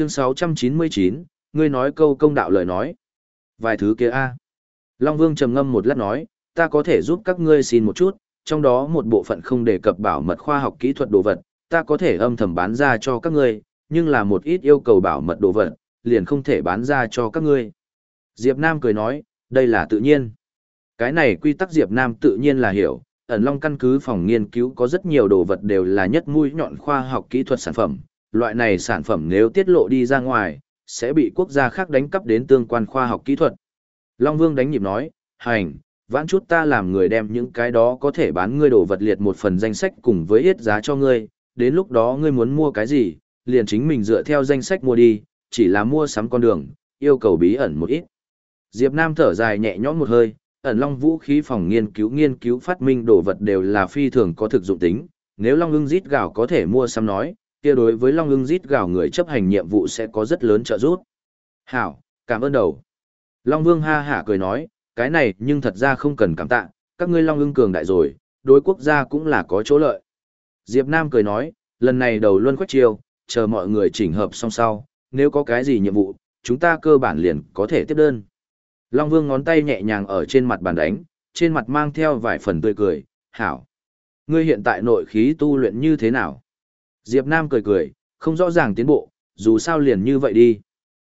Chương 699, ngươi nói câu công đạo lời nói. Vài thứ kia a. Long Vương trầm ngâm một lát nói, ta có thể giúp các ngươi xin một chút, trong đó một bộ phận không đề cập bảo mật khoa học kỹ thuật đồ vật, ta có thể âm thầm bán ra cho các ngươi, nhưng là một ít yêu cầu bảo mật đồ vật, liền không thể bán ra cho các ngươi. Diệp Nam cười nói, đây là tự nhiên. Cái này quy tắc Diệp Nam tự nhiên là hiểu, ẩn long căn cứ phòng nghiên cứu có rất nhiều đồ vật đều là nhất mũi nhọn khoa học kỹ thuật sản phẩm. Loại này sản phẩm nếu tiết lộ đi ra ngoài, sẽ bị quốc gia khác đánh cắp đến tương quan khoa học kỹ thuật. Long Vương đánh nhịp nói, hành, vãn chút ta làm người đem những cái đó có thể bán ngươi đồ vật liệt một phần danh sách cùng với hết giá cho ngươi, đến lúc đó ngươi muốn mua cái gì, liền chính mình dựa theo danh sách mua đi, chỉ là mua sắm con đường, yêu cầu bí ẩn một ít. Diệp Nam thở dài nhẹ nhõm một hơi, ẩn long vũ khí phòng nghiên cứu nghiên cứu phát minh đồ vật đều là phi thường có thực dụng tính, nếu long ưng rít gạo có thể mua sắm nói, kia đối với long ưng rít gào người chấp hành nhiệm vụ sẽ có rất lớn trợ giúp. Hảo, cảm ơn đầu. Long Vương ha hả cười nói, cái này nhưng thật ra không cần cảm tạ, các ngươi long ưng cường đại rồi, đối quốc gia cũng là có chỗ lợi. Diệp Nam cười nói, lần này đầu luân quách chiêu, chờ mọi người chỉnh hợp xong sau, nếu có cái gì nhiệm vụ, chúng ta cơ bản liền có thể tiếp đơn. Long Vương ngón tay nhẹ nhàng ở trên mặt bàn đánh, trên mặt mang theo vài phần tươi cười, hảo. Ngươi hiện tại nội khí tu luyện như thế nào? Diệp Nam cười cười, không rõ ràng tiến bộ, dù sao liền như vậy đi.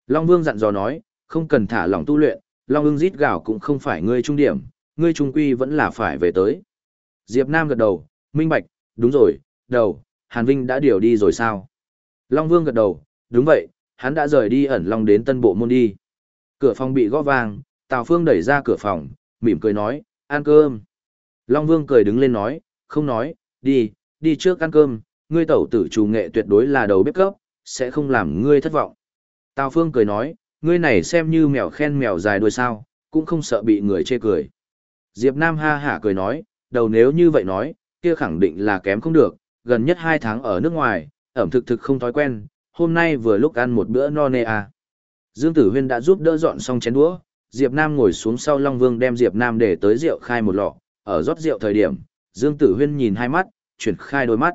Long Vương dặn dò nói, không cần thả lỏng tu luyện, Long ưng rít gào cũng không phải ngươi trung điểm, ngươi trung quy vẫn là phải về tới. Diệp Nam gật đầu, minh bạch, đúng rồi, đầu, Hàn Vinh đã điều đi rồi sao? Long Vương gật đầu, đúng vậy, hắn đã rời đi ẩn long đến tân bộ môn đi. Cửa phòng bị gõ vang, Tào Phương đẩy ra cửa phòng, mỉm cười nói, ăn cơm. Long Vương cười đứng lên nói, không nói, đi, đi trước ăn cơm, ngươi tẩu tử chủ nghệ tuyệt đối là đầu bếp cấp, sẽ không làm ngươi thất vọng. Tào Phương cười nói, ngươi này xem như mèo khen mèo dài đuôi sao, cũng không sợ bị người chê cười. Diệp Nam ha hả cười nói, đầu nếu như vậy nói, kia khẳng định là kém không được, gần nhất hai tháng ở nước ngoài, ẩm thực thực không thói quen, hôm nay vừa lúc ăn một bữa no nê à. Dương Tử Huyên đã giúp đỡ dọn xong chén đũa, Diệp Nam ngồi xuống sau Long Vương đem Diệp Nam để tới rượu khai một lọ, ở rót rượu thời điểm, Dương Tử Huyên nhìn hai mắt, chuyển khai đôi mắt.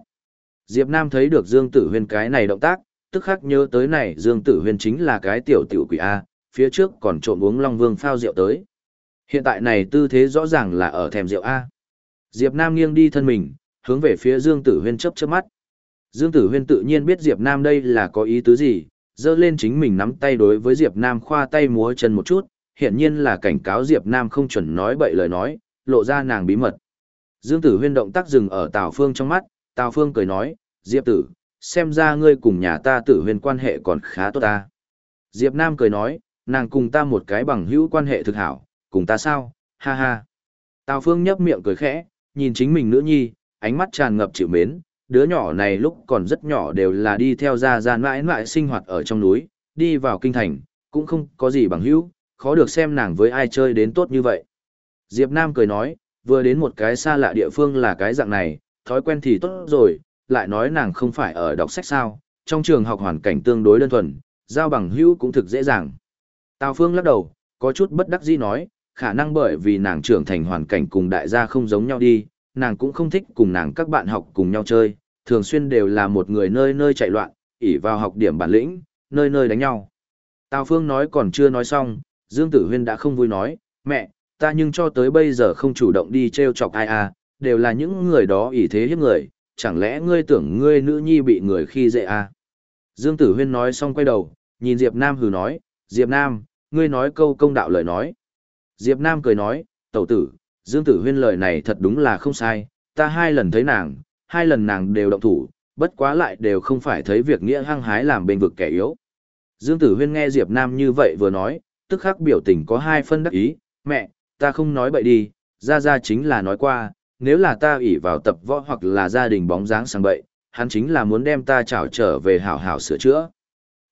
Diệp Nam thấy được Dương Tử Huyên cái này động tác, tức khắc nhớ tới này Dương Tử Huyên chính là cái tiểu tiểu quỷ A, phía trước còn trộm uống Long Vương phao rượu tới. Hiện tại này tư thế rõ ràng là ở thèm rượu A. Diệp Nam nghiêng đi thân mình, hướng về phía Dương Tử Huyên chớp chớp mắt. Dương Tử Huyên tự nhiên biết Diệp Nam đây là có ý tứ gì, dơ lên chính mình nắm tay đối với Diệp Nam khoa tay múa chân một chút, hiện nhiên là cảnh cáo Diệp Nam không chuẩn nói bậy lời nói, lộ ra nàng bí mật. Dương Tử Huyên động tác dừng ở Tào Phương trong mắt, Tào Phương cười nói, Diệp Tử, xem ra ngươi cùng nhà ta Tử huyền quan hệ còn khá tốt ta. Diệp Nam cười nói, nàng cùng ta một cái bằng hữu quan hệ thực hảo, cùng ta sao, ha ha. Tào Phương nhấp miệng cười khẽ, nhìn chính mình nữ nhi, ánh mắt tràn ngập chịu mến, đứa nhỏ này lúc còn rất nhỏ đều là đi theo gia gia mãi mãi sinh hoạt ở trong núi, đi vào kinh thành, cũng không có gì bằng hữu, khó được xem nàng với ai chơi đến tốt như vậy. Diệp Nam cười nói, vừa đến một cái xa lạ địa phương là cái dạng này, thói quen thì tốt rồi, lại nói nàng không phải ở đọc sách sao, trong trường học hoàn cảnh tương đối đơn thuần, giao bằng hữu cũng thực dễ dàng. Tào Phương lắc đầu, có chút bất đắc dĩ nói, khả năng bởi vì nàng trưởng thành hoàn cảnh cùng đại gia không giống nhau đi, nàng cũng không thích cùng nàng các bạn học cùng nhau chơi, thường xuyên đều là một người nơi nơi chạy loạn, ỉ vào học điểm bản lĩnh, nơi nơi đánh nhau. Tào Phương nói còn chưa nói xong, Dương Tử Huyên đã không vui nói, mẹ, ta nhưng cho tới bây giờ không chủ động đi treo chọc ai à, đều là những người đó ỷ thế hiếp người, chẳng lẽ ngươi tưởng ngươi nữ nhi bị người khi dễ à. Dương Tử Huyên nói xong quay đầu, nhìn Diệp Nam hừ nói, Diệp Nam, ngươi nói câu công đạo lời nói. Diệp Nam cười nói, tẩu tử, Dương Tử Huyên lời này thật đúng là không sai, ta hai lần thấy nàng, hai lần nàng đều động thủ, bất quá lại đều không phải thấy việc nghĩa hăng hái làm bên vực kẻ yếu. Dương Tử Huyên nghe Diệp Nam như vậy vừa nói, tức khắc biểu tình có hai phân đắc ý, mẹ, ta không nói bậy đi, ra ra chính là nói qua, nếu là ta ủy vào tập võ hoặc là gia đình bóng dáng sang bậy, hắn chính là muốn đem ta trảo trở về hảo hảo sửa chữa.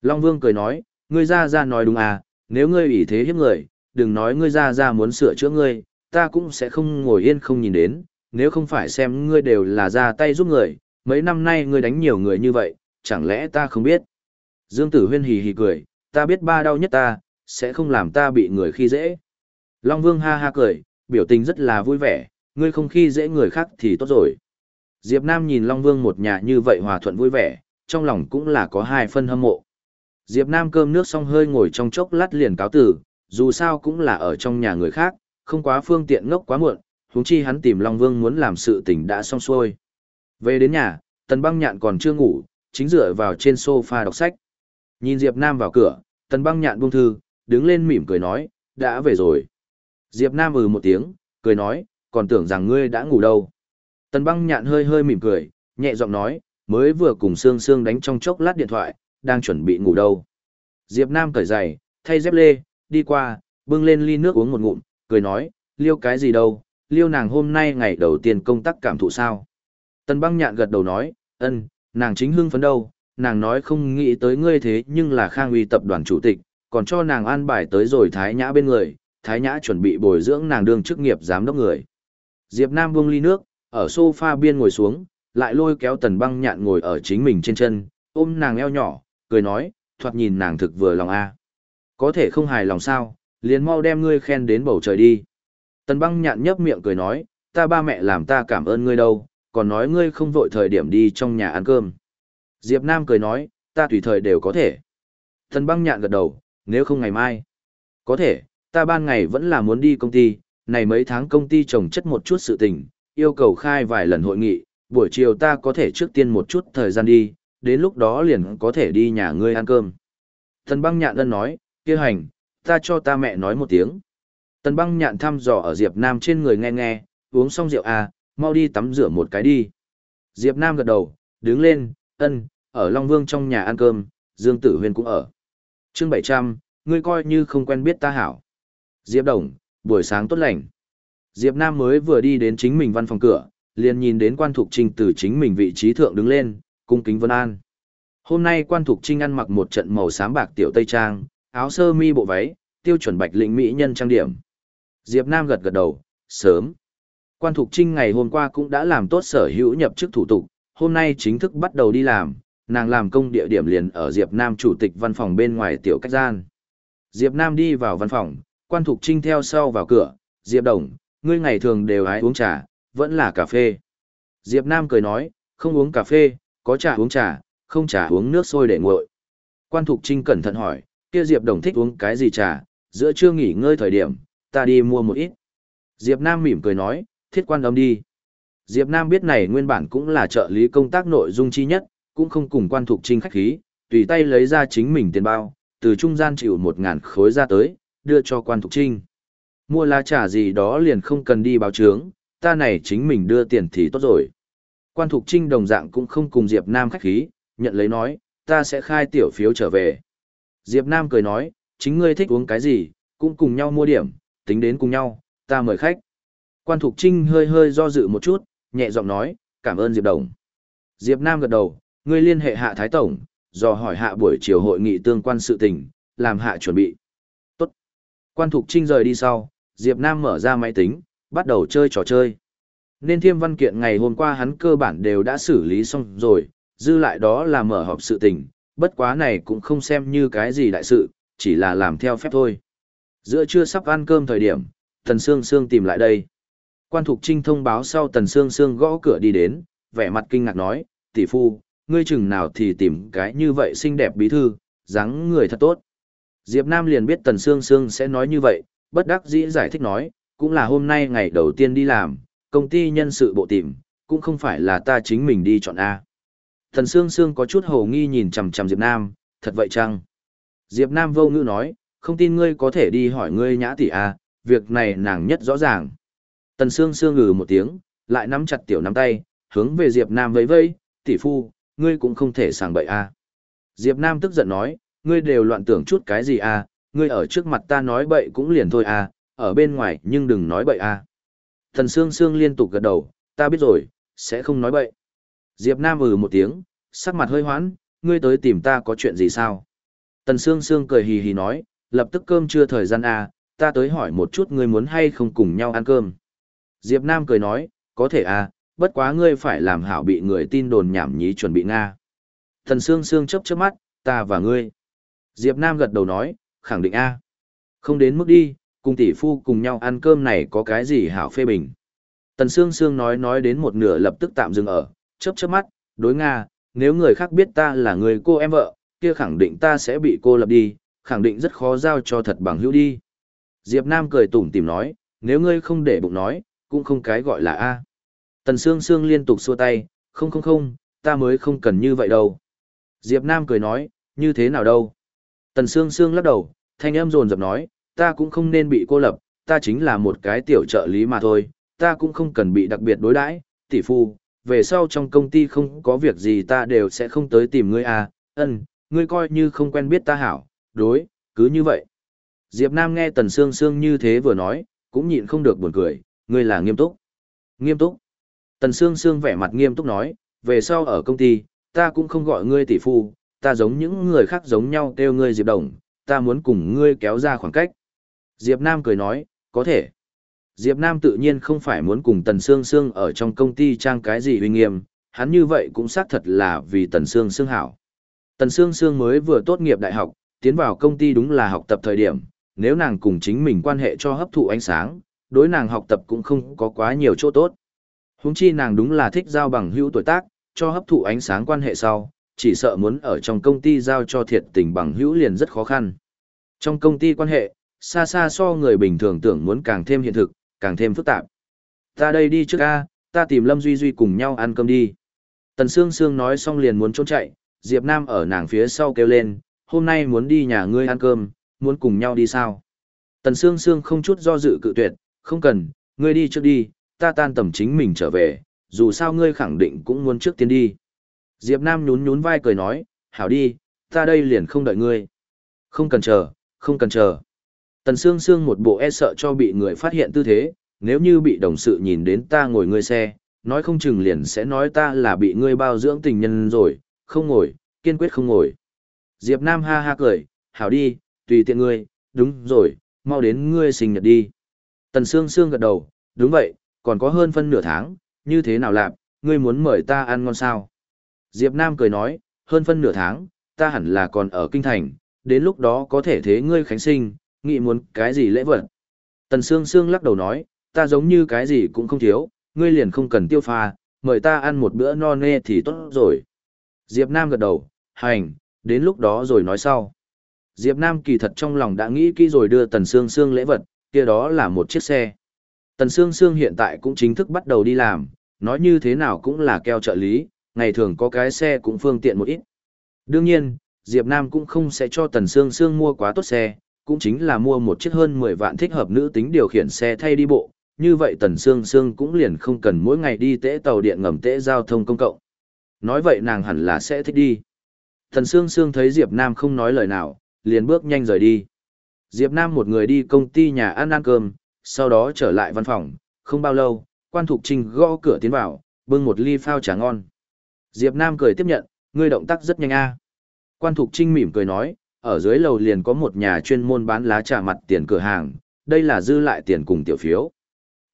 Long Vương cười nói, ngươi ra ra nói đúng à, nếu ngươi ủy thế hiếp người, đừng nói ngươi ra ra muốn sửa chữa ngươi, ta cũng sẽ không ngồi yên không nhìn đến, nếu không phải xem ngươi đều là ra tay giúp người, mấy năm nay ngươi đánh nhiều người như vậy, chẳng lẽ ta không biết. Dương Tử Huyên hì hì cười, ta biết ba đau nhất ta, sẽ không làm ta bị người khi dễ. Long Vương ha ha cười, biểu tình rất là vui vẻ, ngươi không khi dễ người khác thì tốt rồi. Diệp Nam nhìn Long Vương một nhà như vậy hòa thuận vui vẻ, trong lòng cũng là có hai phân hâm mộ. Diệp Nam cơm nước xong hơi ngồi trong chốc lát liền cáo tử, dù sao cũng là ở trong nhà người khác, không quá phương tiện ngốc quá muộn, huống chi hắn tìm Long Vương muốn làm sự tình đã xong xuôi. Về đến nhà, Tần Băng Nhạn còn chưa ngủ, chính dựa vào trên sofa đọc sách. Nhìn Diệp Nam vào cửa, Tần Băng Nhạn buông thư, đứng lên mỉm cười nói, đã về rồi. Diệp Nam ừ một tiếng, cười nói, còn tưởng rằng ngươi đã ngủ đâu. Tần Băng Nhạn hơi hơi mỉm cười, nhẹ giọng nói, mới vừa cùng Sương Sương đánh trong chốc lát điện thoại, đang chuẩn bị ngủ đâu. Diệp Nam cởi giày, thay dép lê, đi qua, bưng lên ly nước uống một ngụm, cười nói, liêu cái gì đâu, liêu nàng hôm nay ngày đầu tiên công tác cảm thụ sao. Tần băng nhạn gật đầu nói, ân, nàng chính hưng phấn đâu, nàng nói không nghĩ tới ngươi thế nhưng là khang uy tập đoàn chủ tịch, còn cho nàng an bài tới rồi Thái Nhã bên người, Thái Nhã chuẩn bị bồi dưỡng nàng đương chức nghiệp giám đốc người. Diệp Nam buông ly nước, ở sofa biên ngồi xuống, lại lôi kéo tần băng nhạn ngồi ở chính mình trên chân, ôm nàng eo nhỏ, cười nói, thoạt nhìn nàng thực vừa lòng a. Có thể không hài lòng sao, liền mau đem ngươi khen đến bầu trời đi. Tần băng nhạn nhấp miệng cười nói, ta ba mẹ làm ta cảm ơn ngươi đâu, còn nói ngươi không vội thời điểm đi trong nhà ăn cơm. Diệp Nam cười nói, ta tùy thời đều có thể. Tần băng nhạn gật đầu, nếu không ngày mai. Có thể, ta ban ngày vẫn là muốn đi công ty, này mấy tháng công ty trồng chất một chút sự tình, yêu cầu khai vài lần hội nghị, buổi chiều ta có thể trước tiên một chút thời gian đi, đến lúc đó liền có thể đi nhà ngươi ăn cơm. Tần băng nhạn ân nói, kia hành, ta cho ta mẹ nói một tiếng. Tần băng nhạn thăm dò ở Diệp Nam trên người nghe nghe, uống xong rượu à, mau đi tắm rửa một cái đi. Diệp Nam gật đầu, đứng lên, ân, ở Long Vương trong nhà ăn cơm, Dương Tử Huyên cũng ở. Trương 700, ngươi coi như không quen biết ta hảo. Diệp Đồng, buổi sáng tốt lành. Diệp Nam mới vừa đi đến chính mình văn phòng cửa, liền nhìn đến quan thục trinh từ chính mình vị trí thượng đứng lên, cung kính vân an. Hôm nay quan thục trinh ăn mặc một trận màu xám bạc tiểu tây trang, áo sơ mi bộ váy, tiêu chuẩn bạch lĩnh mỹ nhân trang điểm. Diệp Nam gật gật đầu, sớm. Quan Thục Trinh ngày hôm qua cũng đã làm tốt sở hữu nhập chức thủ tục, hôm nay chính thức bắt đầu đi làm, nàng làm công địa điểm liền ở Diệp Nam chủ tịch văn phòng bên ngoài tiểu cách gian. Diệp Nam đi vào văn phòng, Quan Thục Trinh theo sau vào cửa, Diệp Đồng, ngươi ngày thường đều hái uống trà, vẫn là cà phê. Diệp Nam cười nói, không uống cà phê, có trà uống trà, không trà uống nước sôi để nguội. Quan Thục Trinh cẩn thận hỏi, kia Diệp Đồng thích uống cái gì trà, giữa trưa nghỉ ngơi thời điểm, ta đi mua một ít. Diệp Nam mỉm cười nói, thiết quan âm đi. Diệp Nam biết này nguyên bản cũng là trợ lý công tác nội dung chi nhất, cũng không cùng quan thục trinh khách khí, tùy tay lấy ra chính mình tiền bao, từ trung gian chịu một ngàn khối ra tới, đưa cho quan thục trinh. Mua lá trà gì đó liền không cần đi báo trướng ta này chính mình đưa tiền thì tốt rồi. Quan thục trinh đồng dạng cũng không cùng Diệp Nam khách khí, nhận lấy nói, ta sẽ khai tiểu phiếu trở về. Diệp Nam cười nói, chính ngươi thích uống cái gì, cũng cùng nhau mua điểm, tính đến cùng nhau, ta mời khách. Quan Thục Trinh hơi hơi do dự một chút, nhẹ giọng nói, cảm ơn Diệp Đồng. Diệp Nam gật đầu, ngươi liên hệ hạ Thái Tổng, do hỏi hạ buổi chiều hội nghị tương quan sự tình, làm hạ chuẩn bị. Quan Thục Trinh rời đi sau, Diệp Nam mở ra máy tính, bắt đầu chơi trò chơi. Nên thiêm văn kiện ngày hôm qua hắn cơ bản đều đã xử lý xong rồi, dư lại đó là mở họp sự tình, bất quá này cũng không xem như cái gì đại sự, chỉ là làm theo phép thôi. Giữa trưa sắp ăn cơm thời điểm, Tần Sương Sương tìm lại đây. Quan Thục Trinh thông báo sau Tần Sương Sương gõ cửa đi đến, vẻ mặt kinh ngạc nói, tỷ phu, ngươi chừng nào thì tìm cái như vậy xinh đẹp bí thư, dáng người thật tốt. Diệp Nam liền biết Tần Sương Sương sẽ nói như vậy, bất đắc dĩ giải thích nói, cũng là hôm nay ngày đầu tiên đi làm, công ty nhân sự bộ tìm, cũng không phải là ta chính mình đi chọn A. Tần Sương Sương có chút hồ nghi nhìn chằm chằm Diệp Nam, thật vậy chăng? Diệp Nam vô ngữ nói, không tin ngươi có thể đi hỏi ngươi nhã tỷ A, việc này nàng nhất rõ ràng. Tần Sương Sương ngừ một tiếng, lại nắm chặt tiểu nắm tay, hướng về Diệp Nam vẫy vẫy, tỷ phu, ngươi cũng không thể sàng bậy a. Diệp Nam tức giận nói, ngươi đều loạn tưởng chút cái gì à? ngươi ở trước mặt ta nói bậy cũng liền thôi à. ở bên ngoài nhưng đừng nói bậy à. thần Sương Sương liên tục gật đầu, ta biết rồi, sẽ không nói bậy. Diệp Nam ừ một tiếng, sắc mặt hơi hoãn, ngươi tới tìm ta có chuyện gì sao? Tần Sương Sương cười hì hì nói, lập tức cơm trưa thời gian à. ta tới hỏi một chút ngươi muốn hay không cùng nhau ăn cơm. Diệp Nam cười nói, có thể à, bất quá ngươi phải làm hảo bị người tin đồn nhảm nhí chuẩn bị Nga. Thần Sương Sương chớp chớp mắt, ta và ngươi. Diệp Nam gật đầu nói, khẳng định a. Không đến mức đi, cùng tỷ phu cùng nhau ăn cơm này có cái gì hảo phê bình. Tần Sương Sương nói nói đến một nửa lập tức tạm dừng ở, chớp chớp mắt, đối Nga, nếu người khác biết ta là người cô em vợ, kia khẳng định ta sẽ bị cô lập đi, khẳng định rất khó giao cho thật bằng hữu đi. Diệp Nam cười tủm tỉm nói, nếu ngươi không để bụng nói, cũng không cái gọi là A. Tần Sương Sương liên tục xua tay, không không không, ta mới không cần như vậy đâu. Diệp Nam cười nói, như thế nào đâu. Tần Sương Sương lắc đầu, thanh âm rồn rập nói, ta cũng không nên bị cô lập, ta chính là một cái tiểu trợ lý mà thôi, ta cũng không cần bị đặc biệt đối đãi, tỷ phu, về sau trong công ty không có việc gì ta đều sẽ không tới tìm ngươi à, ân, ngươi coi như không quen biết ta hảo, đối, cứ như vậy. Diệp Nam nghe Tần Sương Sương như thế vừa nói, cũng nhịn không được buồn cười, ngươi là nghiêm túc. Nghiêm túc. Tần Sương Sương vẻ mặt nghiêm túc nói, về sau ở công ty, ta cũng không gọi ngươi tỷ phu, ta giống những người khác giống nhau kêu ngươi Diệp Đồng, ta muốn cùng ngươi kéo ra khoảng cách. Diệp Nam cười nói, có thể. Diệp Nam tự nhiên không phải muốn cùng Tần Sương Sương ở trong công ty trang cái gì uy nghiêm, hắn như vậy cũng xác thật là vì Tần Sương Sương hảo. Tần Sương Sương mới vừa tốt nghiệp đại học, tiến vào công ty đúng là học tập thời điểm, nếu nàng cùng chính mình quan hệ cho hấp thụ ánh sáng, đối nàng học tập cũng không có quá nhiều chỗ tốt. Huống chi nàng đúng là thích giao bằng hữu tuổi tác, cho hấp thụ ánh sáng quan hệ sau, chỉ sợ muốn ở trong công ty giao cho thiệt tình bằng hữu liền rất khó khăn. Trong công ty quan hệ, xa xa so người bình thường tưởng muốn càng thêm hiện thực, càng thêm phức tạp. Ta đây đi trước a, ta tìm Lâm Duy Duy cùng nhau ăn cơm đi. Tần Sương Sương nói xong liền muốn trốn chạy, Diệp Nam ở nàng phía sau kêu lên, hôm nay muốn đi nhà ngươi ăn cơm, muốn cùng nhau đi sao? Tần Sương Sương không chút do dự cự tuyệt, không cần, ngươi đi trước đi, ta tan tầm chính mình trở về, dù sao ngươi khẳng định cũng muốn trước tiên đi. Diệp Nam nhún nhún vai cười nói, hảo đi, ta đây liền không đợi ngươi. Không cần chờ, không cần chờ. Tần Sương Sương một bộ e sợ cho bị người phát hiện tư thế, nếu như bị đồng sự nhìn đến ta ngồi ngươi xe, nói không chừng liền sẽ nói ta là bị ngươi bao dưỡng tình nhân rồi, không ngồi, kiên quyết không ngồi. Diệp Nam ha ha cười, hảo đi, tùy tiện ngươi, đúng rồi, mau đến ngươi sinh nhật đi. Tần Sương Sương gật đầu, đúng vậy, còn có hơn phân nửa tháng, như thế nào làm? ngươi muốn mời ta ăn ngon sao? Diệp Nam cười nói, hơn phân nửa tháng, ta hẳn là còn ở kinh thành, đến lúc đó có thể thế ngươi khánh sinh, nghĩ muốn cái gì lễ vật. Tần Sương Sương lắc đầu nói, ta giống như cái gì cũng không thiếu, ngươi liền không cần tiêu pha, mời ta ăn một bữa no nê thì tốt rồi. Diệp Nam gật đầu, hành, đến lúc đó rồi nói sau. Diệp Nam kỳ thật trong lòng đã nghĩ kỹ rồi đưa Tần Sương Sương lễ vật, kia đó là một chiếc xe. Tần Sương Sương hiện tại cũng chính thức bắt đầu đi làm, nói như thế nào cũng là keo trợ lý, ngày thường có cái xe cũng phương tiện một ít. Đương nhiên, Diệp Nam cũng không sẽ cho Tần Sương Sương mua quá tốt xe, cũng chính là mua một chiếc hơn 10 vạn thích hợp nữ tính điều khiển xe thay đi bộ, như vậy Tần Sương Sương cũng liền không cần mỗi ngày đi tễ tàu điện ngầm tễ giao thông công cộng. Nói vậy nàng hẳn là sẽ thích đi. Tần Sương Sương thấy Diệp Nam không nói lời nào, liền bước nhanh rời đi. Diệp Nam một người đi công ty nhà ăn ăn cơm, sau đó trở lại văn phòng, không bao lâu, quan thục trinh gõ cửa tiến vào, bưng một ly phao trà ngon. Diệp Nam cười tiếp nhận, ngươi động tác rất nhanh a. Quan thục trinh mỉm cười nói, ở dưới lầu liền có một nhà chuyên môn bán lá trà mặt tiền cửa hàng, đây là dư lại tiền cùng tiểu phiếu.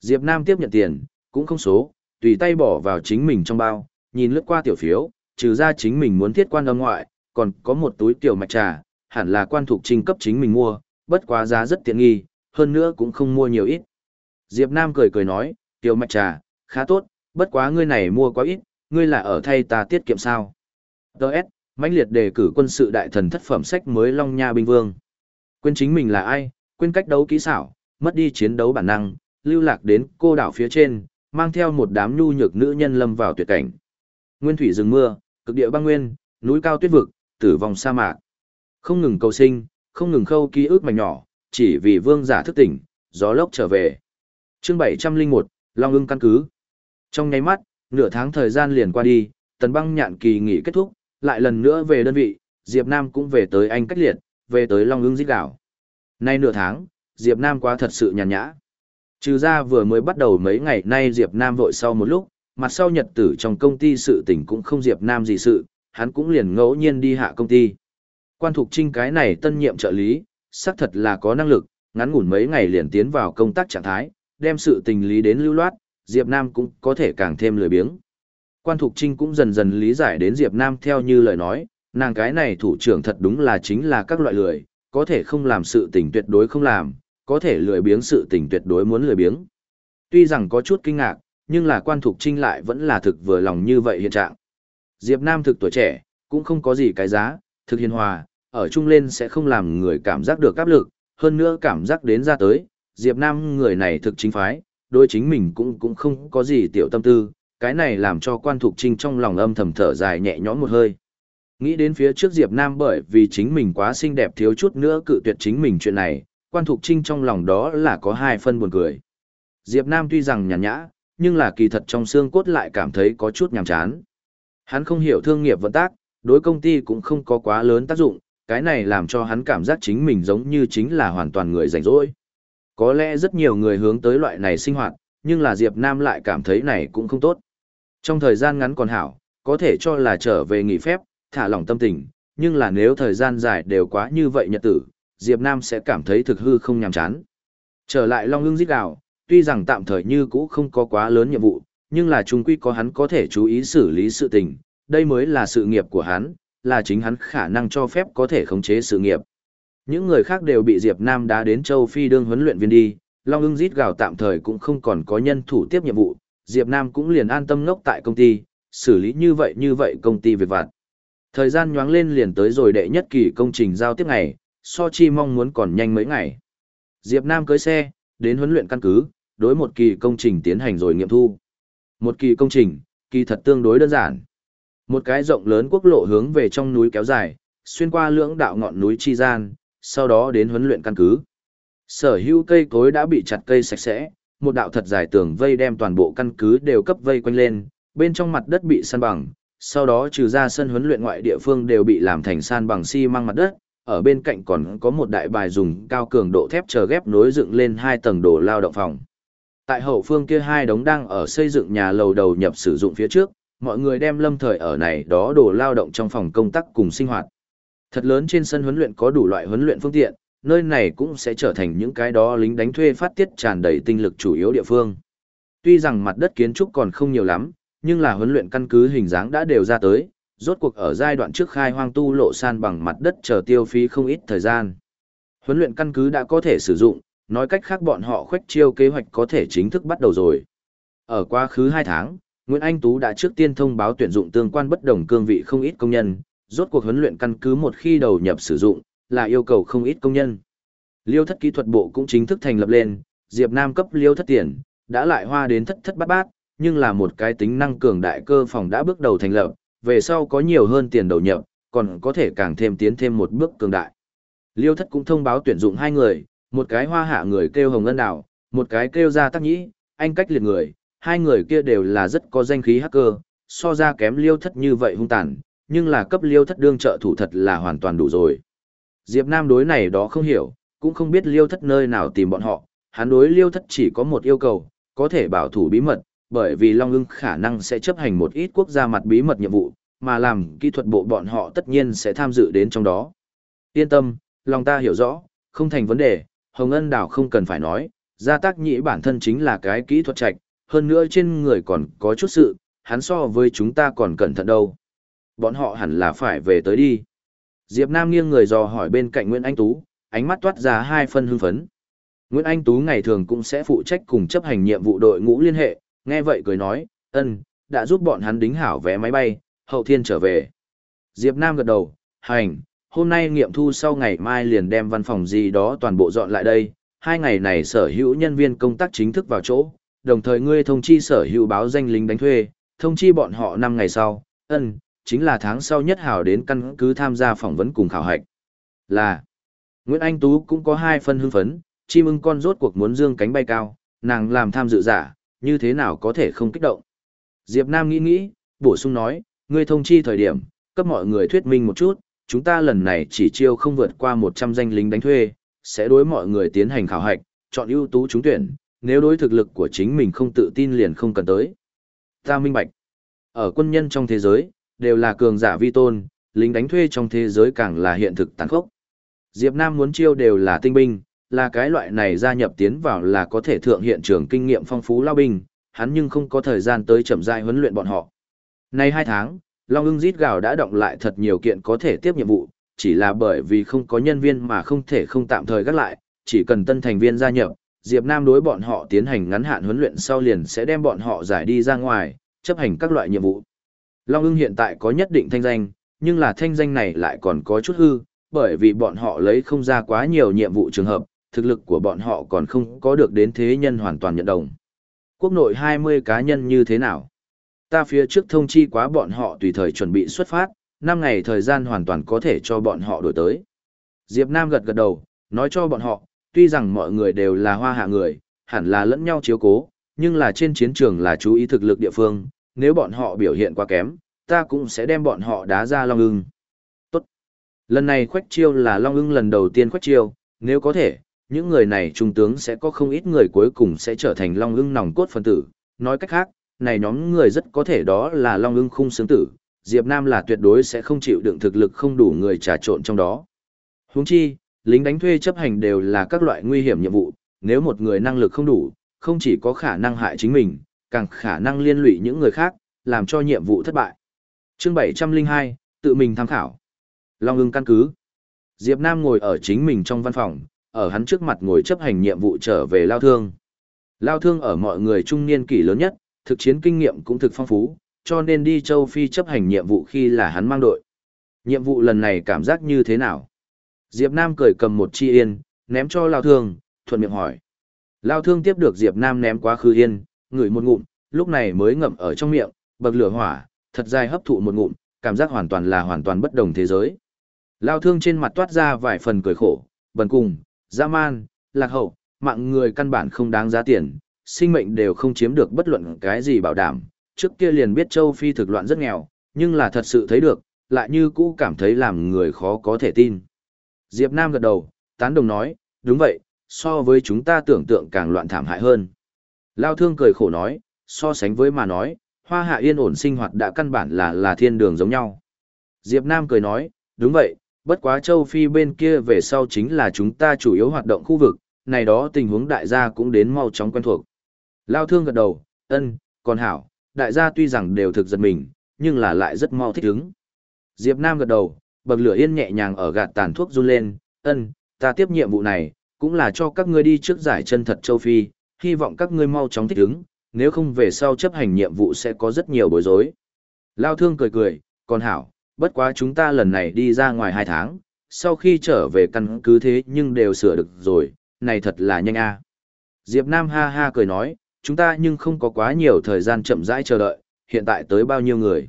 Diệp Nam tiếp nhận tiền, cũng không số, tùy tay bỏ vào chính mình trong bao, nhìn lướt qua tiểu phiếu, trừ ra chính mình muốn thiết quan âm ngoại, còn có một túi tiểu mạch trà, hẳn là quan thuộc trinh cấp chính mình mua, bất quá giá rất tiện nghi, hơn nữa cũng không mua nhiều ít. Diệp Nam cười cười nói, tiểu mạch trà, khá tốt, bất quá ngươi này mua quá ít, ngươi là ở thay ta tiết kiệm sao. Đợt, mãnh liệt đề cử quân sự đại thần thất phẩm sách mới Long Nha Binh Vương. Quên chính mình là ai, quên cách đấu kỹ xảo, mất đi chiến đấu bản năng, lưu lạc đến cô đảo phía trên, mang theo một đám nhu nhược nữ nhân lâm vào tuyệt cảnh. Nguyên thủy rừng mưa, cực địa băng nguyên, núi cao tuyết vực, tử vong sa mạc. Không ngừng cầu sinh, không ngừng khâu ký ức mảnh nhỏ, chỉ vì vương giả thức tỉnh, gió lốc trở về. Chương 701, Long ưng căn cứ. Trong nháy mắt, nửa tháng thời gian liền qua đi, tần băng nhạn kỳ nghỉ kết thúc, lại lần nữa về đơn vị, Diệp Nam cũng về tới anh cách liệt, về tới Long ưng Dít đảo. Nay nửa tháng, Diệp Nam quá thật sự nhàn nhã. Trừ ra vừa mới bắt đầu mấy ngày nay Diệp Nam vội sau một lúc, mặt sau nhật tử trong công ty sự tình cũng không Diệp Nam gì sự, hắn cũng liền ngẫu nhiên đi hạ công ty. Quan Thục Trinh cái này tân nhiệm trợ lý, xác thật là có năng lực, ngắn ngủn mấy ngày liền tiến vào công tác trạng thái, đem sự tình lý đến lưu loát, Diệp Nam cũng có thể càng thêm lười biếng. Quan Thục Trinh cũng dần dần lý giải đến Diệp Nam theo như lời nói, nàng cái này thủ trưởng thật đúng là chính là các loại lười, có thể không làm sự tình tuyệt đối không làm, có thể lười biếng sự tình tuyệt đối muốn lười biếng. Tuy rằng có chút kinh ngạc, nhưng là Quan Thục Trinh lại vẫn là thực vừa lòng như vậy hiện trạng. Diệp Nam thực tuổi trẻ, cũng không có gì cái giá, thực hiền hòa, ở chung lên sẽ không làm người cảm giác được áp lực, hơn nữa cảm giác đến ra tới, Diệp Nam người này thực chính phái, đôi chính mình cũng cũng không có gì tiểu tâm tư, cái này làm cho quan thục trinh trong lòng âm thầm thở dài nhẹ nhõm một hơi. Nghĩ đến phía trước Diệp Nam bởi vì chính mình quá xinh đẹp thiếu chút nữa cự tuyệt chính mình chuyện này, quan thục trinh trong lòng đó là có hai phân buồn cười. Diệp Nam tuy rằng nhàn nhã, nhưng là kỳ thật trong xương cốt lại cảm thấy có chút nhàm chán. Hắn không hiểu thương nghiệp vận tác, đối công ty cũng không có quá lớn tác dụng, cái này làm cho hắn cảm giác chính mình giống như chính là hoàn toàn người rảnh rỗi. Có lẽ rất nhiều người hướng tới loại này sinh hoạt, nhưng là Diệp Nam lại cảm thấy này cũng không tốt. Trong thời gian ngắn còn hảo, có thể cho là trở về nghỉ phép, thả lỏng tâm tình, nhưng là nếu thời gian dài đều quá như vậy nhật tử, Diệp Nam sẽ cảm thấy thực hư không nhàm chán. Trở lại Long Hưng giết gào, tuy rằng tạm thời như cũ không có quá lớn nhiệm vụ, nhưng là trung quy có hắn có thể chú ý xử lý sự tình, đây mới là sự nghiệp của hắn, là chính hắn khả năng cho phép có thể khống chế sự nghiệp. Những người khác đều bị Diệp Nam đá đến châu Phi đương huấn luyện viên đi, Long ưng rít gào tạm thời cũng không còn có nhân thủ tiếp nhiệm vụ, Diệp Nam cũng liền an tâm ngốc tại công ty, xử lý như vậy như vậy công ty việc vặt. Thời gian nhoáng lên liền tới rồi đệ nhất kỳ công trình giao tiếp ngày, so chi mong muốn còn nhanh mấy ngày. Diệp Nam cưới xe, đến huấn luyện căn cứ, đối một kỳ công trình tiến hành rồi nghiệm thu. Một kỳ công trình, kỳ thật tương đối đơn giản. Một cái rộng lớn quốc lộ hướng về trong núi kéo dài, xuyên qua lưỡng đạo ngọn núi chi gian, sau đó đến huấn luyện căn cứ. Sở hữu cây cối đã bị chặt cây sạch sẽ, một đạo thật dài tường vây đem toàn bộ căn cứ đều cấp vây quanh lên, bên trong mặt đất bị san bằng, sau đó trừ ra sân huấn luyện ngoại địa phương đều bị làm thành san bằng xi măng mặt đất, ở bên cạnh còn có một đại bài dùng cao cường độ thép chờ ghép nối dựng lên hai tầng đồ lao động phòng. Tại hậu phương kia hai đống đang ở xây dựng nhà lầu đầu nhập sử dụng phía trước, mọi người đem lâm thời ở này đó đồ lao động trong phòng công tác cùng sinh hoạt. Thật lớn trên sân huấn luyện có đủ loại huấn luyện phương tiện, nơi này cũng sẽ trở thành những cái đó lính đánh thuê phát tiết tràn đầy tinh lực chủ yếu địa phương. Tuy rằng mặt đất kiến trúc còn không nhiều lắm, nhưng là huấn luyện căn cứ hình dáng đã đều ra tới, rốt cuộc ở giai đoạn trước khai hoang tu lộ san bằng mặt đất chờ tiêu phí không ít thời gian. Huấn luyện căn cứ đã có thể sử dụng, nói cách khác bọn họ khoách chiêu kế hoạch có thể chính thức bắt đầu rồi. Ở quá khứ 2 tháng, Nguyễn Anh Tú đã trước tiên thông báo tuyển dụng tương quan bất đồng cương vị không ít công nhân, rốt cuộc huấn luyện căn cứ một khi đầu nhập sử dụng, là yêu cầu không ít công nhân. Liêu thất kỹ thuật bộ cũng chính thức thành lập lên, Diệp Nam cấp liêu thất tiền, đã lại hoa đến thất thất bát bát, nhưng là một cái tính năng cường đại cơ phòng đã bước đầu thành lập, về sau có nhiều hơn tiền đầu nhập, còn có thể càng thêm tiến thêm một bước cường đại. Liêu thất cũng thông báo tuyển dụng hai người, một cái hoa hạ người kêu Hồng Ngân Đào, một cái kêu ra tắc nhĩ, anh cách liệt người, hai người kia đều là rất có danh khí hacker, so ra kém liêu thất như vậy hung tàn, nhưng là cấp liêu thất đương trợ thủ thật là hoàn toàn đủ rồi. Diệp Nam đối này đó không hiểu, cũng không biết liêu thất nơi nào tìm bọn họ, hắn đối liêu thất chỉ có một yêu cầu, có thể bảo thủ bí mật, bởi vì Long ưng khả năng sẽ chấp hành một ít quốc gia mặt bí mật nhiệm vụ, mà làm kỹ thuật bộ bọn họ tất nhiên sẽ tham dự đến trong đó. Yên tâm, lòng ta hiểu rõ, không thành vấn đề, Hồng Ân Đảo không cần phải nói, gia tác nhĩ bản thân chính là cái kỹ thuật trạch, hơn nữa trên người còn có chút sự, hắn so với chúng ta còn cẩn thận đâu. Bọn họ hẳn là phải về tới đi. Diệp Nam nghiêng người dò hỏi bên cạnh Nguyễn Anh Tú, ánh mắt toát ra hai phân hưng phấn. Nguyễn Anh Tú ngày thường cũng sẽ phụ trách cùng chấp hành nhiệm vụ đội ngũ liên hệ, nghe vậy cười nói, ân, đã giúp bọn hắn đính hảo vé máy bay, hậu thiên trở về. Diệp Nam gật đầu, hành, hôm nay nghiệm thu sau ngày mai liền đem văn phòng gì đó toàn bộ dọn lại đây, hai ngày này sở hữu nhân viên công tác chính thức vào chỗ, đồng thời ngươi thông chi sở hữu báo danh lính đánh thuê, thông chi bọn họ 5 ngày sau, ân, chính là tháng sau nhất hảo đến căn cứ tham gia phỏng vấn cùng khảo hạch. Là, Nguyễn Anh Tú cũng có hai phân hưng phấn, chim ưng con rốt cuộc muốn dương cánh bay cao, nàng làm tham dự giả, như thế nào có thể không kích động. Diệp Nam nghĩ nghĩ, bổ sung nói, ngươi thông chi thời điểm, cấp mọi người thuyết minh một chút, chúng ta lần này chỉ chiêu không vượt qua 100 danh lính đánh thuê, sẽ đối mọi người tiến hành khảo hạch, chọn ưu tú trúng tuyển, nếu đối thực lực của chính mình không tự tin liền không cần tới. Ta minh bạch. Ở quân nhân trong thế giới, đều là cường giả vi tôn, lính đánh thuê trong thế giới càng là hiện thực tàn khốc. Diệp Nam muốn chiêu đều là tinh binh, là cái loại này gia nhập tiến vào là có thể thượng hiện trường kinh nghiệm phong phú lao binh, hắn nhưng không có thời gian tới chậm rãi huấn luyện bọn họ. Nay hai tháng, Long ưng rít gào đã động lại thật nhiều kiện có thể tiếp nhiệm vụ, chỉ là bởi vì không có nhân viên mà không thể không tạm thời gác lại, chỉ cần tân thành viên gia nhập, Diệp Nam đối bọn họ tiến hành ngắn hạn huấn luyện sau liền sẽ đem bọn họ giải đi ra ngoài, chấp hành các loại nhiệm vụ. Long ưng hiện tại có nhất định thanh danh, nhưng là thanh danh này lại còn có chút hư, bởi vì bọn họ lấy không ra quá nhiều nhiệm vụ trường hợp, thực lực của bọn họ còn không có được đến thế nhân hoàn toàn nhận đồng. Quốc nội 20 cá nhân như thế nào? Ta phía trước thông chi quá bọn họ tùy thời chuẩn bị xuất phát, 5 ngày thời gian hoàn toàn có thể cho bọn họ đổi tới. Diệp Nam gật gật đầu, nói cho bọn họ, tuy rằng mọi người đều là hoa hạ người, hẳn là lẫn nhau chiếu cố, nhưng là trên chiến trường là chú ý thực lực địa phương, nếu bọn họ biểu hiện quá kém, ta cũng sẽ đem bọn họ đá ra Long ưng. Tốt. Lần này khoách chiêu là Long ưng lần đầu tiên khoách chiêu, nếu có thể, những người này trung tướng sẽ có không ít người cuối cùng sẽ trở thành Long ưng nòng cốt phân tử. Nói cách khác, này nhóm người rất có thể đó là Long ưng khung xứng tử, Diệp Nam là tuyệt đối sẽ không chịu đựng thực lực không đủ người trà trộn trong đó. Huống chi, lính đánh thuê chấp hành đều là các loại nguy hiểm nhiệm vụ, nếu một người năng lực không đủ, không chỉ có khả năng hại chính mình, càng khả năng liên lụy những người khác, làm cho nhiệm vụ thất bại. Chương 702, tự mình tham khảo. Long ưng căn cứ. Diệp Nam ngồi ở chính mình trong văn phòng, ở hắn trước mặt ngồi chấp hành nhiệm vụ trở về lao thương. Lao thương ở mọi người trung niên kỷ lớn nhất, thực chiến kinh nghiệm cũng thực phong phú, cho nên đi châu Phi chấp hành nhiệm vụ khi là hắn mang đội. Nhiệm vụ lần này cảm giác như thế nào? Diệp Nam cười cầm một chi yên, ném cho Lao Thương, thuận miệng hỏi. Lao Thương tiếp được Diệp Nam ném quá khứ yên, ngửi một ngụm, lúc này mới ngậm ở trong miệng, bậc lửa hỏa, thật dài hấp thụ một ngụm, cảm giác hoàn toàn là hoàn toàn bất đồng thế giới. Lao Thương trên mặt toát ra vài phần cười khổ, bần cùng, dã man, lạc hậu, mạng người căn bản không đáng giá tiền, sinh mệnh đều không chiếm được bất luận cái gì bảo đảm. Trước kia liền biết châu Phi thực loạn rất nghèo, nhưng là thật sự thấy được, lại như cũ cảm thấy làm người khó có thể tin. Diệp Nam gật đầu, tán đồng nói, đúng vậy, so với chúng ta tưởng tượng càng loạn thảm hại hơn. Lao thương cười khổ nói, so sánh với mà nói, hoa hạ yên ổn sinh hoạt đã căn bản là là thiên đường giống nhau. Diệp Nam cười nói, đúng vậy, bất quá châu Phi bên kia về sau chính là chúng ta chủ yếu hoạt động khu vực, này đó tình huống đại gia cũng đến mau chóng quen thuộc. Lao thương gật đầu, ân, còn hảo, đại gia tuy rằng đều thực giật mình, nhưng là lại rất mau thích ứng. Diệp Nam gật đầu, bậc lửa yên nhẹ nhàng ở gạt tàn thuốc run lên, ân, ta tiếp nhiệm vụ này, cũng là cho các ngươi đi trước giải chân thật châu Phi, hy vọng các ngươi mau chóng thích ứng, nếu không về sau chấp hành nhiệm vụ sẽ có rất nhiều bối rối. Lao thương cười cười, còn hảo, bất quá chúng ta lần này đi ra ngoài hai tháng, sau khi trở về căn cứ thế nhưng đều sửa được rồi, này thật là nhanh a. Diệp Nam ha ha cười nói, chúng ta nhưng không có quá nhiều thời gian chậm rãi chờ đợi, hiện tại tới bao nhiêu người.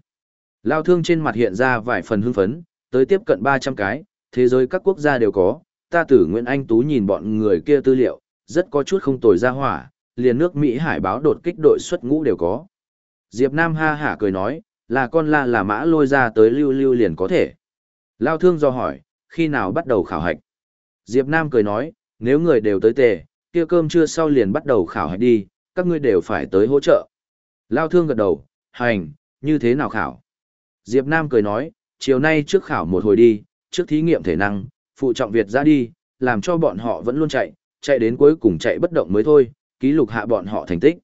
Lao thương trên mặt hiện ra vài phần hưng phấn, tới tiếp cận 300 cái, thế giới các quốc gia đều có, ta tử Nguyễn Anh Tú nhìn bọn người kia tư liệu, rất có chút không tồi ra hỏa, liền nước Mỹ hải báo đột kích đội xuất ngũ đều có. Diệp Nam ha hả cười nói, là con la là mã lôi ra tới lưu lưu liền có thể. Lao thương do hỏi, khi nào bắt đầu khảo hạch? Diệp Nam cười nói, nếu người đều tới tề, kia cơm trưa sau liền bắt đầu khảo hạch đi, các ngươi đều phải tới hỗ trợ. Lao thương gật đầu, hành, như thế nào khảo? Diệp Nam cười nói, chiều nay trước khảo một hồi đi, trước thí nghiệm thể năng, phụ trọng Việt ra đi, làm cho bọn họ vẫn luôn chạy, chạy đến cuối cùng chạy bất động mới thôi, ký lục hạ bọn họ thành tích.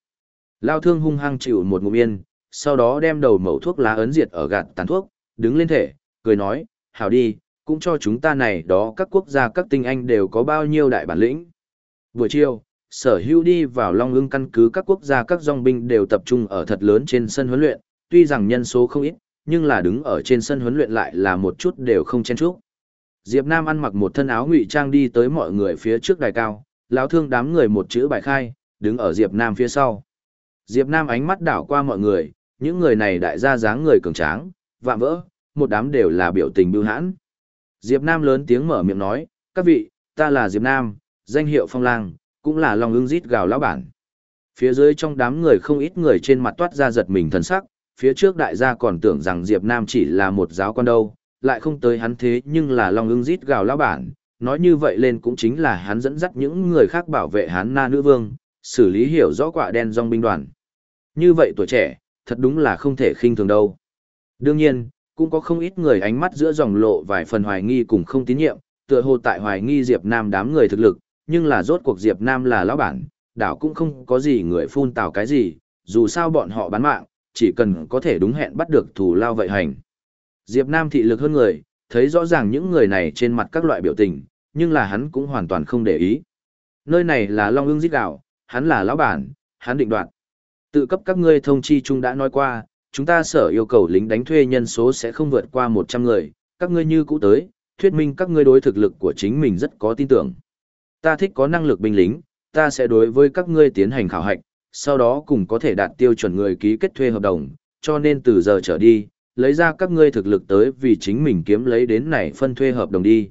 Lao thương hung hăng chịu một ngụm yên, sau đó đem đầu mẩu thuốc lá ấn diệt ở gạt tàn thuốc, đứng lên thể, cười nói, hảo đi, cũng cho chúng ta này đó các quốc gia các tinh anh đều có bao nhiêu đại bản lĩnh. Buổi chiều, sở hữu đi vào Long ưng căn cứ các quốc gia các dòng binh đều tập trung ở thật lớn trên sân huấn luyện, tuy rằng nhân số không ít, nhưng là đứng ở trên sân huấn luyện lại là một chút đều không chen chúc. Diệp Nam ăn mặc một thân áo ngụy trang đi tới mọi người phía trước đài cao, lão thương đám người một chữ bài khai, đứng ở Diệp Nam phía sau. Diệp Nam ánh mắt đảo qua mọi người, những người này đại gia dáng người cường tráng, vạm vỡ, một đám đều là biểu tình bưu hãn. Diệp Nam lớn tiếng mở miệng nói, các vị, ta là Diệp Nam, danh hiệu phong lang, cũng là lòng ưng rít gào lão bản. Phía dưới trong đám người không ít người trên mặt toát ra giật mình thần sắc, phía trước đại gia còn tưởng rằng Diệp Nam chỉ là một giáo quan đâu, lại không tới hắn thế nhưng là long ưng rít gào lão bản, nói như vậy lên cũng chính là hắn dẫn dắt những người khác bảo vệ hắn na nữ vương, xử lý hiểu rõ quả đen dòng binh đoàn. Như vậy tuổi trẻ, thật đúng là không thể khinh thường đâu. Đương nhiên, cũng có không ít người ánh mắt giữa dòng lộ vài phần hoài nghi cùng không tín nhiệm, tựa hồ tại hoài nghi Diệp Nam đám người thực lực, nhưng là rốt cuộc Diệp Nam là lão bản, đảo cũng không có gì người phun tào cái gì, dù sao bọn họ bán mạng, chỉ cần có thể đúng hẹn bắt được thù lao vậy hành. Diệp Nam thị lực hơn người, thấy rõ ràng những người này trên mặt các loại biểu tình, nhưng là hắn cũng hoàn toàn không để ý. Nơi này là Long ưng giết gạo, hắn là lão bản, hắn định đoạt. Tự cấp các ngươi thông chi chung đã nói qua, chúng ta sở yêu cầu lính đánh thuê nhân số sẽ không vượt qua 100 người, các ngươi như cũ tới, thuyết minh các ngươi đối thực lực của chính mình rất có tin tưởng. Ta thích có năng lực binh lính, ta sẽ đối với các ngươi tiến hành khảo hạch, sau đó cùng có thể đạt tiêu chuẩn người ký kết thuê hợp đồng, cho nên từ giờ trở đi, lấy ra các ngươi thực lực tới vì chính mình kiếm lấy đến này phân thuê hợp đồng đi.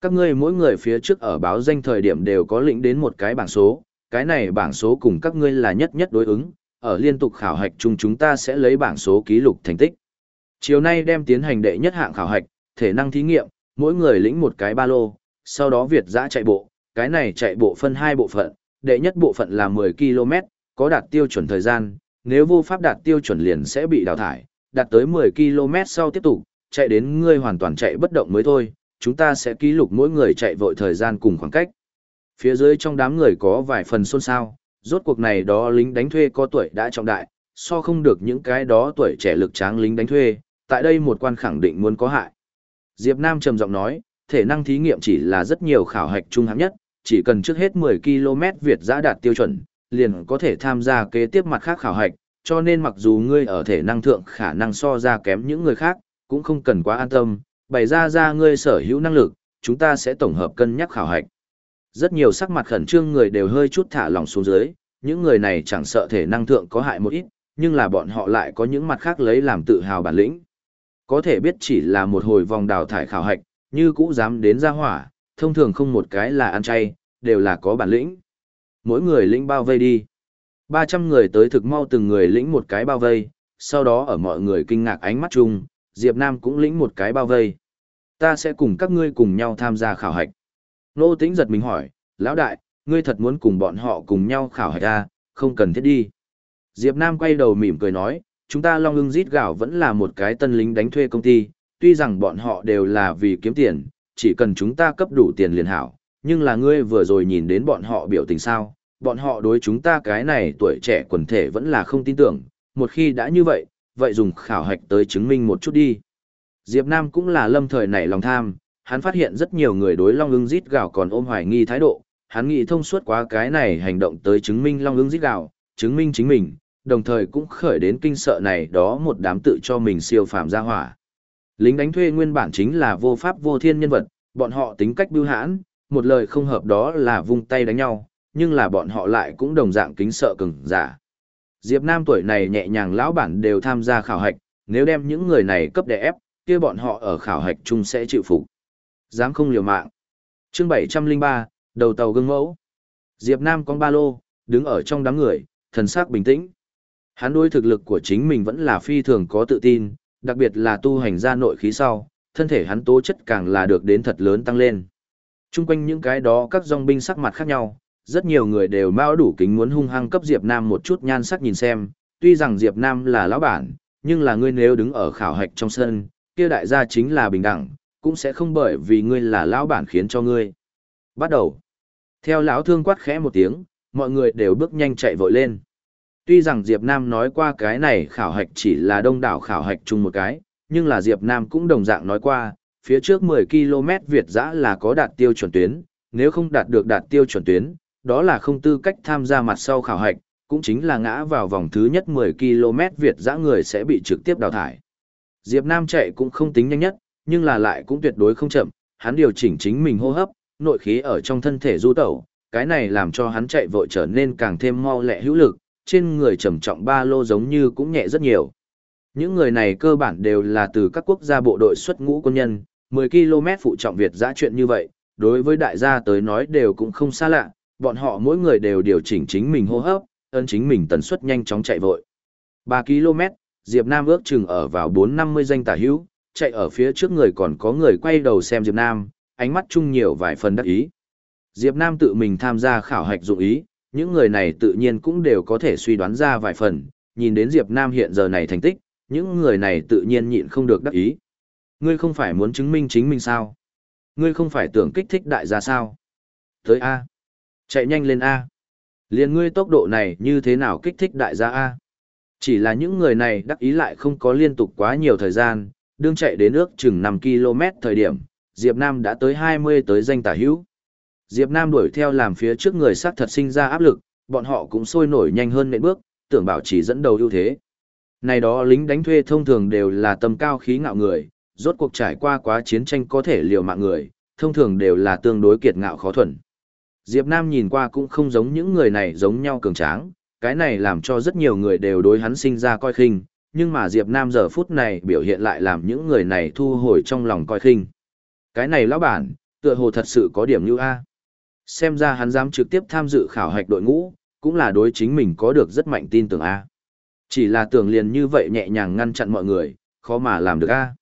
Các ngươi mỗi người phía trước ở báo danh thời điểm đều có lĩnh đến một cái bảng số, cái này bảng số cùng các ngươi là nhất nhất đối ứng, ở liên tục khảo hạch chung chúng ta sẽ lấy bảng số ký lục thành tích. Chiều nay đem tiến hành đệ nhất hạng khảo hạch, thể năng thí nghiệm, mỗi người lĩnh một cái ba lô, sau đó Việt giã chạy bộ, cái này chạy bộ phân hai bộ phận, đệ nhất bộ phận là 10 km, có đạt tiêu chuẩn thời gian, nếu vô pháp đạt tiêu chuẩn liền sẽ bị đào thải, đạt tới 10 km sau tiếp tục, chạy đến ngươi hoàn toàn chạy bất động mới thôi, chúng ta sẽ ký lục mỗi người chạy vội thời gian cùng khoảng cách. Phía dưới trong đám người có vài phần xôn xao, rốt cuộc này đó lính đánh thuê có tuổi đã trọng đại, so không được những cái đó tuổi trẻ lực tráng lính đánh thuê, tại đây một quan khẳng định muốn có hại. Diệp Nam trầm giọng nói, thể năng thí nghiệm chỉ là rất nhiều khảo hạch trung hạng nhất, chỉ cần trước hết 10 km Việt giã đạt tiêu chuẩn, liền có thể tham gia kế tiếp mặt khác khảo hạch, cho nên mặc dù ngươi ở thể năng thượng khả năng so ra kém những người khác, cũng không cần quá an tâm, bày ra ra ngươi sở hữu năng lực, chúng ta sẽ tổng hợp cân nhắc khảo hạch. Rất nhiều sắc mặt khẩn trương người đều hơi chút thả lỏng xuống dưới, những người này chẳng sợ thể năng thượng có hại một ít, nhưng là bọn họ lại có những mặt khác lấy làm tự hào bản lĩnh. Có thể biết chỉ là một hồi vòng đào thải khảo hạch, như cũ dám đến ra hỏa, thông thường không một cái là ăn chay, đều là có bản lĩnh. Mỗi người lĩnh bao vây đi. 300 người tới thực mau từng người lĩnh một cái bao vây, sau đó ở mọi người kinh ngạc ánh mắt chung, Diệp Nam cũng lĩnh một cái bao vây. Ta sẽ cùng các ngươi cùng nhau tham gia khảo hạch. Nô tĩnh giật mình hỏi, lão đại, ngươi thật muốn cùng bọn họ cùng nhau khảo hạch à, không cần thiết đi. Diệp Nam quay đầu mỉm cười nói, chúng ta Long ưng rít gạo vẫn là một cái tân lính đánh thuê công ty, tuy rằng bọn họ đều là vì kiếm tiền, chỉ cần chúng ta cấp đủ tiền liền hảo, nhưng là ngươi vừa rồi nhìn đến bọn họ biểu tình sao, bọn họ đối chúng ta cái này tuổi trẻ quần thể vẫn là không tin tưởng, một khi đã như vậy, vậy dùng khảo hạch tới chứng minh một chút đi. Diệp Nam cũng là lâm thời nảy lòng tham, hắn phát hiện rất nhiều người đối Long ưng rít gạo còn ôm hoài nghi thái độ, hắn nghĩ thông suốt quá cái này hành động tới chứng minh Long ưng rít gạo, chứng minh chính mình, đồng thời cũng khởi đến kinh sợ này đó một đám tự cho mình siêu phàm gia hỏa. Lính đánh thuê nguyên bản chính là vô pháp vô thiên nhân vật, bọn họ tính cách bưu hãn, một lời không hợp đó là vung tay đánh nhau, nhưng là bọn họ lại cũng đồng dạng kính sợ cường giả. Diệp Nam tuổi này nhẹ nhàng lão bản đều tham gia khảo hạch, nếu đem những người này cấp đè ép, kia bọn họ ở khảo hạch chung sẽ chịu phục. Dám không liều mạng. Chương 703, đầu tàu gương mẫu. Diệp Nam con ba lô, đứng ở trong đám người, thần sắc bình tĩnh. Hắn đối thực lực của chính mình vẫn là phi thường có tự tin, đặc biệt là tu hành ra nội khí sau, thân thể hắn tố chất càng là được đến thật lớn tăng lên. Trung quanh những cái đó các dòng binh sắc mặt khác nhau, rất nhiều người đều mao đủ kính muốn hung hăng cấp Diệp Nam một chút nhan sắc nhìn xem, tuy rằng Diệp Nam là lão bản, nhưng là ngươi nếu đứng ở khảo hạch trong sân, kia đại gia chính là bình đẳng, cũng sẽ không bởi vì ngươi là lão bản khiến cho ngươi. Bắt đầu. Theo lão thương quát khẽ một tiếng, mọi người đều bước nhanh chạy vội lên. Tuy rằng Diệp Nam nói qua cái này khảo hạch chỉ là đông đảo khảo hạch chung một cái, nhưng là Diệp Nam cũng đồng dạng nói qua, phía trước 10 km Việt dã là có đạt tiêu chuẩn tuyến, nếu không đạt được đạt tiêu chuẩn tuyến, đó là không tư cách tham gia mặt sau khảo hạch, cũng chính là ngã vào vòng thứ nhất 10 km Việt dã người sẽ bị trực tiếp đào thải. Diệp Nam chạy cũng không tính nhanh nhất, nhưng là lại cũng tuyệt đối không chậm, hắn điều chỉnh chính mình hô hấp, nội khí ở trong thân thể du tẩu, cái này làm cho hắn chạy vội trở nên càng thêm mau lẹ hữu lực, trên người trầm trọng ba lô giống như cũng nhẹ rất nhiều. Những người này cơ bản đều là từ các quốc gia bộ đội xuất ngũ quân nhân, 10 km phụ trọng Việt dã chuyện như vậy, đối với đại gia tới nói đều cũng không xa lạ, bọn họ mỗi người đều điều chỉnh chính mình hô hấp, ấn chính mình tần suất nhanh chóng chạy vội. 3 km, Diệp Nam ước chừng ở vào 450 danh tả hữu, chạy ở phía trước người còn có người quay đầu xem Diệp Nam, ánh mắt chung nhiều vài phần đắc ý. Diệp Nam tự mình tham gia khảo hạch dụng ý, những người này tự nhiên cũng đều có thể suy đoán ra vài phần, nhìn đến Diệp Nam hiện giờ này thành tích, những người này tự nhiên nhịn không được đắc ý. Ngươi không phải muốn chứng minh chính mình sao? Ngươi không phải tưởng kích thích đại gia sao? Tới A. Chạy nhanh lên A. Liên ngươi tốc độ này như thế nào kích thích đại gia A? Chỉ là những người này đắc ý lại không có liên tục quá nhiều thời gian, đương chạy đến ước chừng 5 km thời điểm, Diệp Nam đã tới 20 tới danh tả hữu. Diệp Nam đuổi theo làm phía trước người sát thật sinh ra áp lực, bọn họ cũng sôi nổi nhanh hơn nệm bước, tưởng bảo chỉ dẫn đầu ưu thế. Này đó lính đánh thuê thông thường đều là tầm cao khí ngạo người, rốt cuộc trải qua quá chiến tranh có thể liều mạng người, thông thường đều là tương đối kiệt ngạo khó thuần. Diệp Nam nhìn qua cũng không giống những người này giống nhau cường tráng, cái này làm cho rất nhiều người đều đối hắn sinh ra coi khinh, nhưng mà Diệp Nam giờ phút này biểu hiện lại làm những người này thu hồi trong lòng coi khinh. Cái này lão bản, tựa hồ thật sự có điểm như A. Xem ra hắn dám trực tiếp tham dự khảo hạch đội ngũ, cũng là đối chính mình có được rất mạnh tin tưởng A. Chỉ là tưởng liền như vậy nhẹ nhàng ngăn chặn mọi người, khó mà làm được A.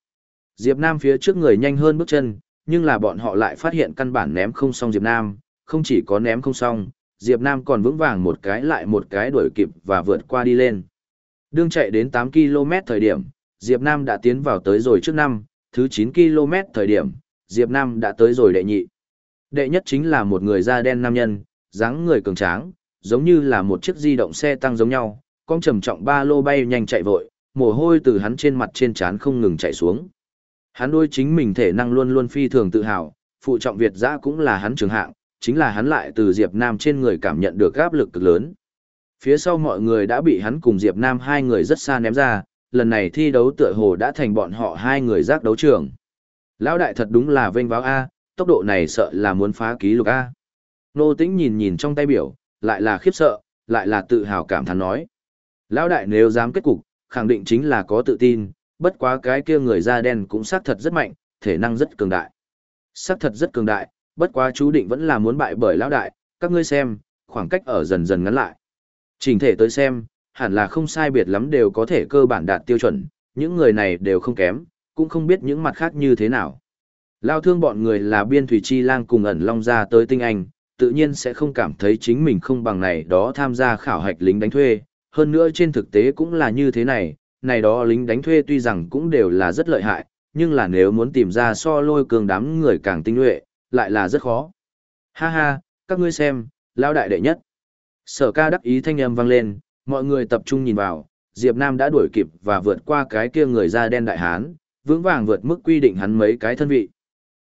Diệp Nam phía trước người nhanh hơn bước chân, nhưng là bọn họ lại phát hiện căn bản ném không xong Diệp Nam, không chỉ có ném không xong, Diệp Nam còn vững vàng một cái lại một cái đuổi kịp và vượt qua đi lên. Đương chạy đến 8 km thời điểm, Diệp Nam đã tiến vào tới rồi trước năm, thứ 9 km thời điểm, Diệp Nam đã tới rồi đệ nhị. Đệ nhất chính là một người da đen nam nhân, dáng người cường tráng, giống như là một chiếc di động xe tăng giống nhau, con trầm trọng ba lô bay nhanh chạy vội, mồ hôi từ hắn trên mặt trên trán không ngừng chạy xuống. Hắn đôi chính mình thể năng luôn luôn phi thường tự hào, phụ trọng Việt giã cũng là hắn trường hạng, chính là hắn lại từ Diệp Nam trên người cảm nhận được áp lực cực lớn. Phía sau mọi người đã bị hắn cùng Diệp Nam hai người rất xa ném ra, lần này thi đấu tựa hồ đã thành bọn họ hai người giác đấu trường. Lão đại thật đúng là vênh váo A, tốc độ này sợ là muốn phá ký lục A. Nô tĩnh nhìn nhìn trong tay biểu, lại là khiếp sợ, lại là tự hào cảm thán nói. Lão đại nếu dám kết cục, khẳng định chính là có tự tin, bất quá cái kia người da đen cũng xác thật rất mạnh, thể năng rất cường đại. Xác thật rất cường đại, bất quá chú định vẫn là muốn bại bởi lão đại, các ngươi xem, khoảng cách ở dần dần ngắn lại. Trình thể tới xem, hẳn là không sai biệt lắm đều có thể cơ bản đạt tiêu chuẩn, những người này đều không kém, cũng không biết những mặt khác như thế nào. Lao thương bọn người là biên thủy chi lang cùng ẩn long ra tới tinh anh, tự nhiên sẽ không cảm thấy chính mình không bằng này đó tham gia khảo hạch lính đánh thuê, hơn nữa trên thực tế cũng là như thế này, này đó lính đánh thuê tuy rằng cũng đều là rất lợi hại, nhưng là nếu muốn tìm ra so lôi cường đám người càng tinh nhuệ, lại là rất khó. Ha ha, các ngươi xem, lao đại đệ nhất. Sở ca đắc ý thanh âm vang lên, mọi người tập trung nhìn vào, Diệp Nam đã đuổi kịp và vượt qua cái kia người da đen đại hán, vững vàng vượt mức quy định hắn mấy cái thân vị.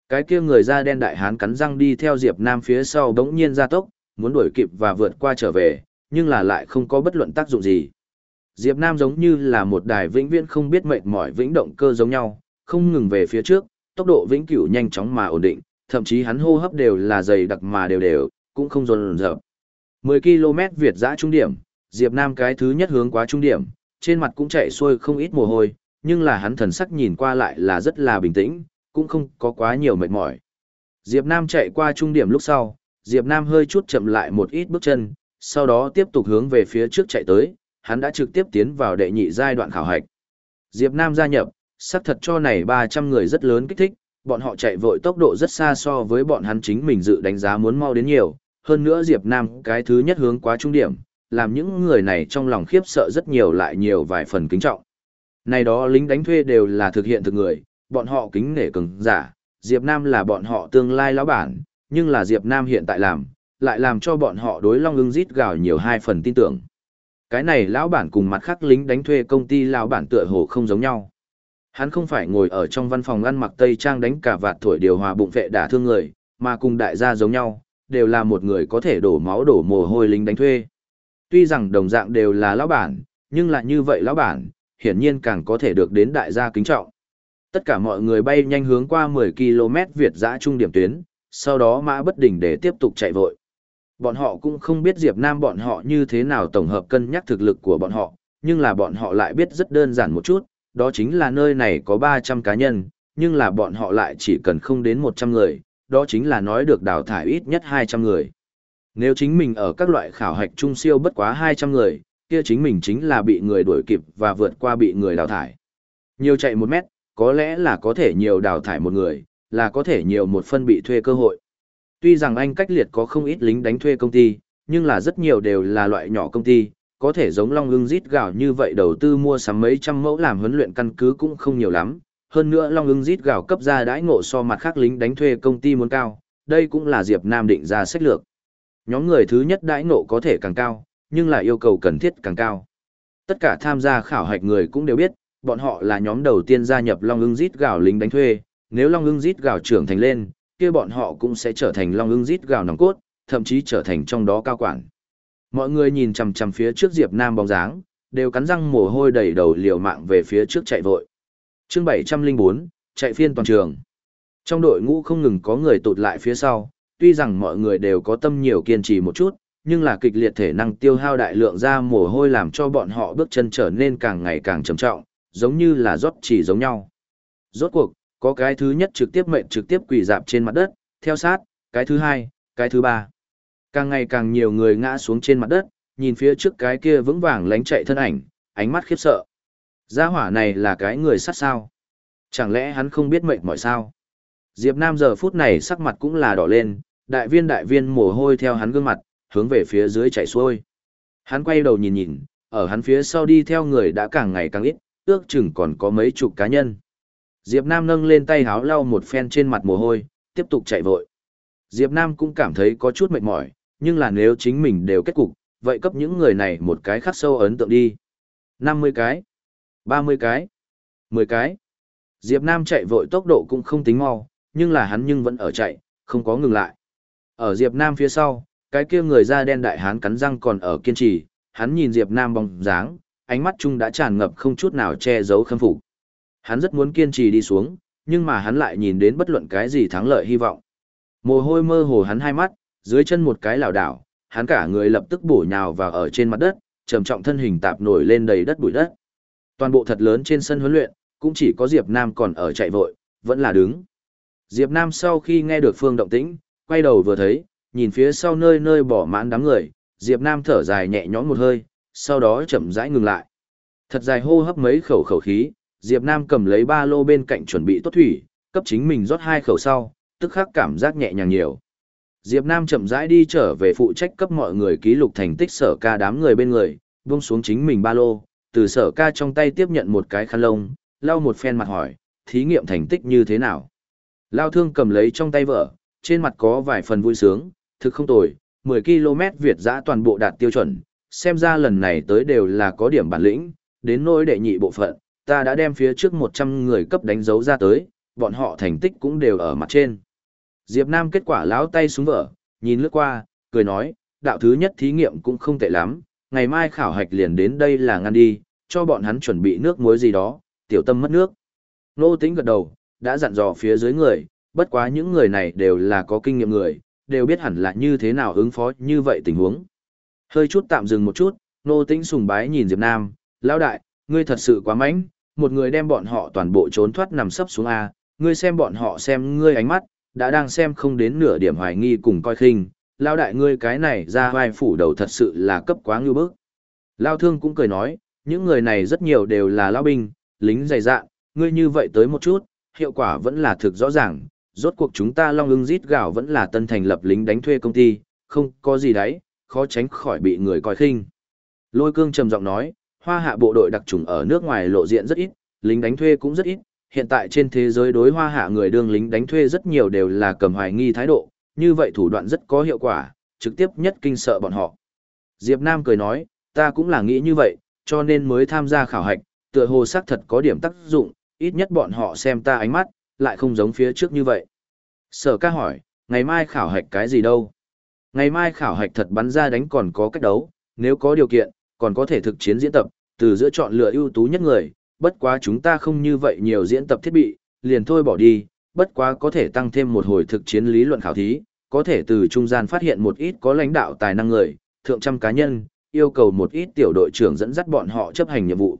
Cái kia người da đen đại hán cắn răng đi theo Diệp Nam phía sau đống nhiên ra tốc, muốn đuổi kịp và vượt qua trở về, nhưng là lại không có bất luận tác dụng gì. Diệp Nam giống như là một đài vĩnh viễn không biết mệt mỏi vĩnh động cơ giống nhau, không ngừng về phía trước, tốc độ vĩnh cửu nhanh chóng mà ổn định, thậm chí hắn hô hấp đều là dày đặc mà đều đều, cũng không dồn dập. 10 km Việt dã trung điểm, Diệp Nam cái thứ nhất hướng quá trung điểm, trên mặt cũng chạy xuôi không ít mồ hôi, nhưng là hắn thần sắc nhìn qua lại là rất là bình tĩnh, cũng không có quá nhiều mệt mỏi. Diệp Nam chạy qua trung điểm lúc sau, Diệp Nam hơi chút chậm lại một ít bước chân, sau đó tiếp tục hướng về phía trước chạy tới, hắn đã trực tiếp tiến vào đệ nhị giai đoạn khảo hạch. Diệp Nam gia nhập, xác thật cho này 300 người rất lớn kích thích, bọn họ chạy vội tốc độ rất xa so với bọn hắn chính mình dự đánh giá muốn mau đến nhiều, hơn nữa Diệp Nam cái thứ nhất hướng quá trung điểm, làm những người này trong lòng khiếp sợ rất nhiều lại nhiều vài phần kính trọng. Này đó lính đánh thuê đều là thực hiện thực người, bọn họ kính nể cường giả, Diệp Nam là bọn họ tương lai lão bản, nhưng là Diệp Nam hiện tại làm, lại làm cho bọn họ đối Long ưng rít gào nhiều hai phần tin tưởng. Cái này lão bản cùng mặt khác lính đánh thuê công ty lão bản tựa hồ không giống nhau. Hắn không phải ngồi ở trong văn phòng ăn mặc tây trang đánh cả vạt thổi điều hòa bụng vệ đả thương người, mà cùng đại gia giống nhau, đều là một người có thể đổ máu đổ mồ hôi lính đánh thuê. Tuy rằng đồng dạng đều là lão bản, nhưng lại như vậy lão bản, hiển nhiên càng có thể được đến đại gia kính trọng. Tất cả mọi người bay nhanh hướng qua 10 km Việt dã trung điểm tuyến, sau đó mã bất đỉnh để tiếp tục chạy vội. Bọn họ cũng không biết Diệp Nam bọn họ như thế nào tổng hợp cân nhắc thực lực của bọn họ, nhưng là bọn họ lại biết rất đơn giản một chút, đó chính là nơi này có 300 cá nhân, nhưng là bọn họ lại chỉ cần không đến 100 người, đó chính là nói được đào thải ít nhất 200 người. Nếu chính mình ở các loại khảo hạch trung siêu bất quá 200 người, kia chính mình chính là bị người đuổi kịp và vượt qua bị người đào thải. Nhiều chạy 1 mét, có lẽ là có thể nhiều đào thải một người, là có thể nhiều một phân bị thuê cơ hội. Tuy rằng anh cách liệt có không ít lính đánh thuê công ty, nhưng là rất nhiều đều là loại nhỏ công ty, có thể giống Long ưng rít gạo như vậy đầu tư mua sắm mấy trăm mẫu làm huấn luyện căn cứ cũng không nhiều lắm. Hơn nữa Long ưng rít gạo cấp ra đãi ngộ so mặt khác lính đánh thuê công ty muốn cao, đây cũng là Diệp Nam định ra sách lược. Nhóm người thứ nhất đãi ngộ có thể càng cao, nhưng lại yêu cầu cần thiết càng cao. Tất cả tham gia khảo hạch người cũng đều biết, bọn họ là nhóm đầu tiên gia nhập Long ưng rít gạo lính đánh thuê, nếu Long ưng rít gạo trưởng thành lên, kia bọn họ cũng sẽ trở thành Long ưng rít gạo nòng cốt, thậm chí trở thành trong đó cao quản. Mọi người nhìn chằm chằm phía trước Diệp Nam bóng dáng, đều cắn răng mồ hôi đầy đầu liều mạng về phía trước chạy vội. Chương 704, chạy phiên toàn trường. Trong đội ngũ không ngừng có người tụt lại phía sau, tuy rằng mọi người đều có tâm nhiều kiên trì một chút, nhưng là kịch liệt thể năng tiêu hao đại lượng ra mồ hôi làm cho bọn họ bước chân trở nên càng ngày càng trầm trọng, giống như là rót chỉ giống nhau. Rốt cuộc, có cái thứ nhất trực tiếp mệnh trực tiếp quỳ dạp trên mặt đất, theo sát, cái thứ hai, cái thứ ba. Càng ngày càng nhiều người ngã xuống trên mặt đất, nhìn phía trước cái kia vững vàng lánh chạy thân ảnh, ánh mắt khiếp sợ. Gia hỏa này là cái người sát sao? Chẳng lẽ hắn không biết mệnh mọi sao? Diệp Nam giờ phút này sắc mặt cũng là đỏ lên, đại viên đại viên mồ hôi theo hắn gương mặt, hướng về phía dưới chảy xuôi. Hắn quay đầu nhìn nhìn, ở hắn phía sau đi theo người đã càng ngày càng ít, ước chừng còn có mấy chục cá nhân. Diệp Nam nâng lên tay háo lau một phen trên mặt mồ hôi, tiếp tục chạy vội. Diệp Nam cũng cảm thấy có chút mệt mỏi, nhưng là nếu chính mình đều kết cục, vậy cấp những người này một cái khắc sâu ấn tượng đi. 50 cái, 30 cái, 10 cái. Diệp Nam chạy vội tốc độ cũng không tính mau, nhưng là hắn nhưng vẫn ở chạy, không có ngừng lại. Ở Diệp Nam phía sau, cái kia người da đen đại hán cắn răng còn ở kiên trì, hắn nhìn Diệp Nam bóng dáng, ánh mắt chung đã tràn ngập không chút nào che giấu khâm phục. Hắn rất muốn kiên trì đi xuống, nhưng mà hắn lại nhìn đến bất luận cái gì thắng lợi hy vọng. Mồ hôi mơ hồ hắn hai mắt, dưới chân một cái lảo đảo, hắn cả người lập tức bổ nhào vào ở trên mặt đất, trầm trọng thân hình tạp nổi lên đầy đất bụi đất. Toàn bộ thật lớn trên sân huấn luyện, cũng chỉ có Diệp Nam còn ở chạy vội, vẫn là đứng. Diệp Nam sau khi nghe được Phương động tĩnh, quay đầu vừa thấy, nhìn phía sau nơi nơi bỏ mãn đám người, Diệp Nam thở dài nhẹ nhõm một hơi, sau đó chậm rãi ngừng lại. Thật dài hô hấp mấy khẩu khẩu khí, Diệp Nam cầm lấy ba lô bên cạnh chuẩn bị tốt thủy, cấp chính mình rót hai khẩu sau, tức khắc cảm giác nhẹ nhàng nhiều. Diệp Nam chậm rãi đi trở về phụ trách cấp mọi người ký lục thành tích sở ca đám người bên người, buông xuống chính mình ba lô, từ sở ca trong tay tiếp nhận một cái khăn lông, lau một phen mặt hỏi, thí nghiệm thành tích như thế nào. Lao thương cầm lấy trong tay vợ, trên mặt có vài phần vui sướng, thực không tồi, 10 km Việt giã toàn bộ đạt tiêu chuẩn, xem ra lần này tới đều là có điểm bản lĩnh, đến nỗi đệ nhị bộ phận, ta đã đem phía trước 100 người cấp đánh dấu ra tới, bọn họ thành tích cũng đều ở mặt trên. Diệp Nam kết quả láo tay xuống vợ, nhìn lướt qua, cười nói, đạo thứ nhất thí nghiệm cũng không tệ lắm, ngày mai khảo hạch liền đến đây là ngăn đi, cho bọn hắn chuẩn bị nước muối gì đó, tiểu tâm mất nước. Nô tính gật đầu, đã dặn dò phía dưới người, bất quá những người này đều là có kinh nghiệm người, đều biết hẳn là như thế nào ứng phó như vậy tình huống. Hơi chút tạm dừng một chút, nô tính sùng bái nhìn Diệp Nam, lão đại, ngươi thật sự quá mánh. một người đem bọn họ toàn bộ trốn thoát nằm sấp xuống A, ngươi xem bọn họ xem ngươi ánh mắt, đã đang xem không đến nửa điểm hoài nghi cùng coi khinh, lao đại ngươi cái này ra vai phủ đầu thật sự là cấp quá ngưu bức. Lao thương cũng cười nói, những người này rất nhiều đều là lao binh, lính dày dạn, ngươi như vậy tới một chút, hiệu quả vẫn là thực rõ ràng, rốt cuộc chúng ta long ưng rít gạo vẫn là tân thành lập lính đánh thuê công ty, không có gì đấy, khó tránh khỏi bị người coi khinh. Lôi cương trầm giọng nói, hoa hạ bộ đội đặc trùng ở nước ngoài lộ diện rất ít, lính đánh thuê cũng rất ít, hiện tại trên thế giới đối hoa hạ người đương lính đánh thuê rất nhiều đều là cầm hoài nghi thái độ, như vậy thủ đoạn rất có hiệu quả, trực tiếp nhất kinh sợ bọn họ. Diệp Nam cười nói, ta cũng là nghĩ như vậy, cho nên mới tham gia khảo hạch, tựa hồ xác thật có điểm tác dụng, ít nhất bọn họ xem ta ánh mắt, lại không giống phía trước như vậy. Sở ca hỏi, ngày mai khảo hạch cái gì đâu? Ngày mai khảo hạch thật bắn ra đánh còn có cách đấu, nếu có điều kiện, còn có thể thực chiến diễn tập, từ giữa chọn lựa ưu tú nhất người, bất quá chúng ta không như vậy nhiều diễn tập thiết bị, liền thôi bỏ đi, bất quá có thể tăng thêm một hồi thực chiến lý luận khảo thí, có thể từ trung gian phát hiện một ít có lãnh đạo tài năng người, thượng trăm cá nhân, yêu cầu một ít tiểu đội trưởng dẫn dắt bọn họ chấp hành nhiệm vụ.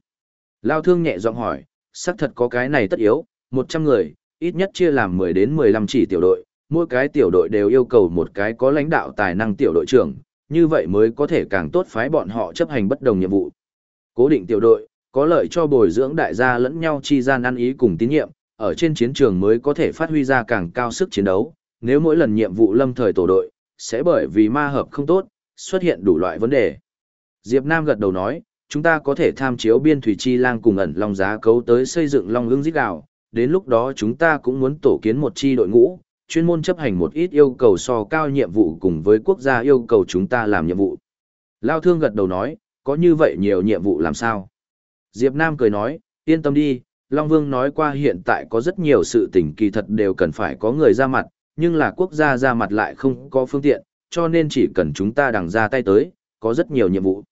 Lao thương nhẹ giọng hỏi, xác thật có cái này tất yếu, 100 người, ít nhất chia làm 10 đến 15 chỉ tiểu đội, mỗi cái tiểu đội đều yêu cầu một cái có lãnh đạo tài năng tiểu đội trưởng, như vậy mới có thể càng tốt phái bọn họ chấp hành bất đồng nhiệm vụ. Cố định tiểu đội, có lợi cho bồi dưỡng đại gia lẫn nhau chi gian ăn ý cùng tín nhiệm, ở trên chiến trường mới có thể phát huy ra càng cao sức chiến đấu, nếu mỗi lần nhiệm vụ lâm thời tổ đội, sẽ bởi vì ma hợp không tốt, xuất hiện đủ loại vấn đề. Diệp Nam gật đầu nói, chúng ta có thể tham chiếu biên thủy chi lang cùng ẩn long giá cấu tới xây dựng long ưng giết gạo, đến lúc đó chúng ta cũng muốn tổ kiến một chi đội ngũ, chuyên môn chấp hành một ít yêu cầu so cao nhiệm vụ cùng với quốc gia yêu cầu chúng ta làm nhiệm vụ. Lao thương gật đầu nói, có như vậy nhiều nhiệm vụ làm sao? Diệp Nam cười nói, yên tâm đi, Long Vương nói qua hiện tại có rất nhiều sự tình kỳ thật đều cần phải có người ra mặt, nhưng là quốc gia ra mặt lại không có phương tiện, cho nên chỉ cần chúng ta đằng ra tay tới, có rất nhiều nhiệm vụ.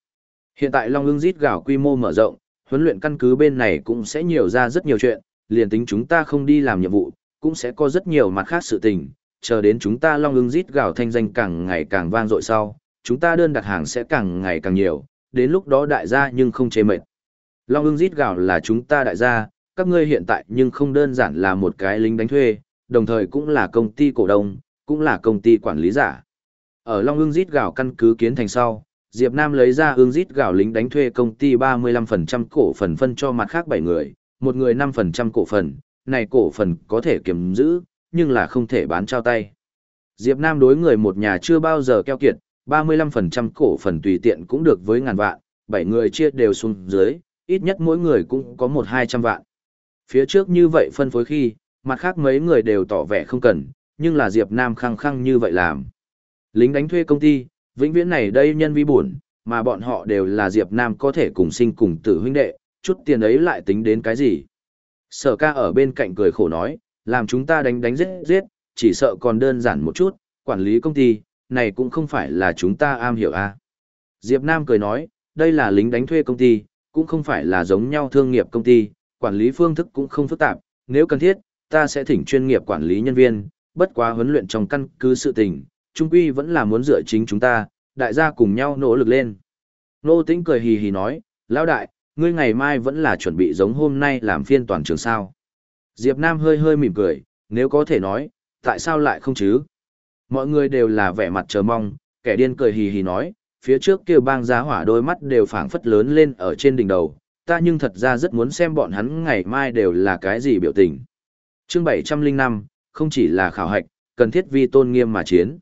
Hiện tại Long ưng rít gào quy mô mở rộng, huấn luyện căn cứ bên này cũng sẽ nhiều ra rất nhiều chuyện, liền tính chúng ta không đi làm nhiệm vụ, cũng sẽ có rất nhiều mặt khác sự tình, chờ đến chúng ta Long ưng rít gào thanh danh càng ngày càng vang dội sau, chúng ta đơn đặt hàng sẽ càng ngày càng nhiều, đến lúc đó đại gia nhưng không chế mệt. Long ưng rít gạo là chúng ta đại gia, các ngươi hiện tại nhưng không đơn giản là một cái lính đánh thuê, đồng thời cũng là công ty cổ đông, cũng là công ty quản lý giả. Ở Long ưng rít gạo căn cứ kiến thành sau, Diệp Nam lấy ra ưng rít gạo lính đánh thuê công ty 35% cổ phần phân cho mặt khác 7 người, một người 5% cổ phần, này cổ phần có thể kiểm giữ, nhưng là không thể bán trao tay. Diệp Nam đối người một nhà chưa bao giờ keo kiệt, 35% cổ phần tùy tiện cũng được với ngàn vạn, 7 người chia đều xuống dưới, ít nhất mỗi người cũng có 1-200 vạn. Phía trước như vậy phân phối khi, mặt khác mấy người đều tỏ vẻ không cần, nhưng là Diệp Nam khăng khăng như vậy làm. Lính đánh thuê công ty, vĩnh viễn này đây nhân vi buồn, mà bọn họ đều là Diệp Nam có thể cùng sinh cùng tử huynh đệ, chút tiền ấy lại tính đến cái gì. Sở ca ở bên cạnh cười khổ nói, làm chúng ta đánh đánh giết giết, chỉ sợ còn đơn giản một chút, quản lý công ty, này cũng không phải là chúng ta am hiểu a. À. Diệp Nam cười nói, đây là lính đánh thuê công ty, cũng không phải là giống nhau thương nghiệp công ty, quản lý phương thức cũng không phức tạp, nếu cần thiết, ta sẽ thỉnh chuyên nghiệp quản lý nhân viên, bất quá huấn luyện trong căn cứ sự tình, trung quy vẫn là muốn dựa chính chúng ta, đại gia cùng nhau nỗ lực lên. Nô Tĩnh cười hì hì nói, lão đại, ngươi ngày mai vẫn là chuẩn bị giống hôm nay làm phiên toàn trường sao. Diệp Nam hơi hơi mỉm cười, nếu có thể nói, tại sao lại không chứ? Mọi người đều là vẻ mặt chờ mong, kẻ điên cười hì hì nói, phía trước kia bang giá hỏa đôi mắt đều phảng phất lớn lên ở trên đỉnh đầu, ta nhưng thật ra rất muốn xem bọn hắn ngày mai đều là cái gì biểu tình. Chương 705, không chỉ là khảo hạch, cần thiết vi tôn nghiêm mà chiến.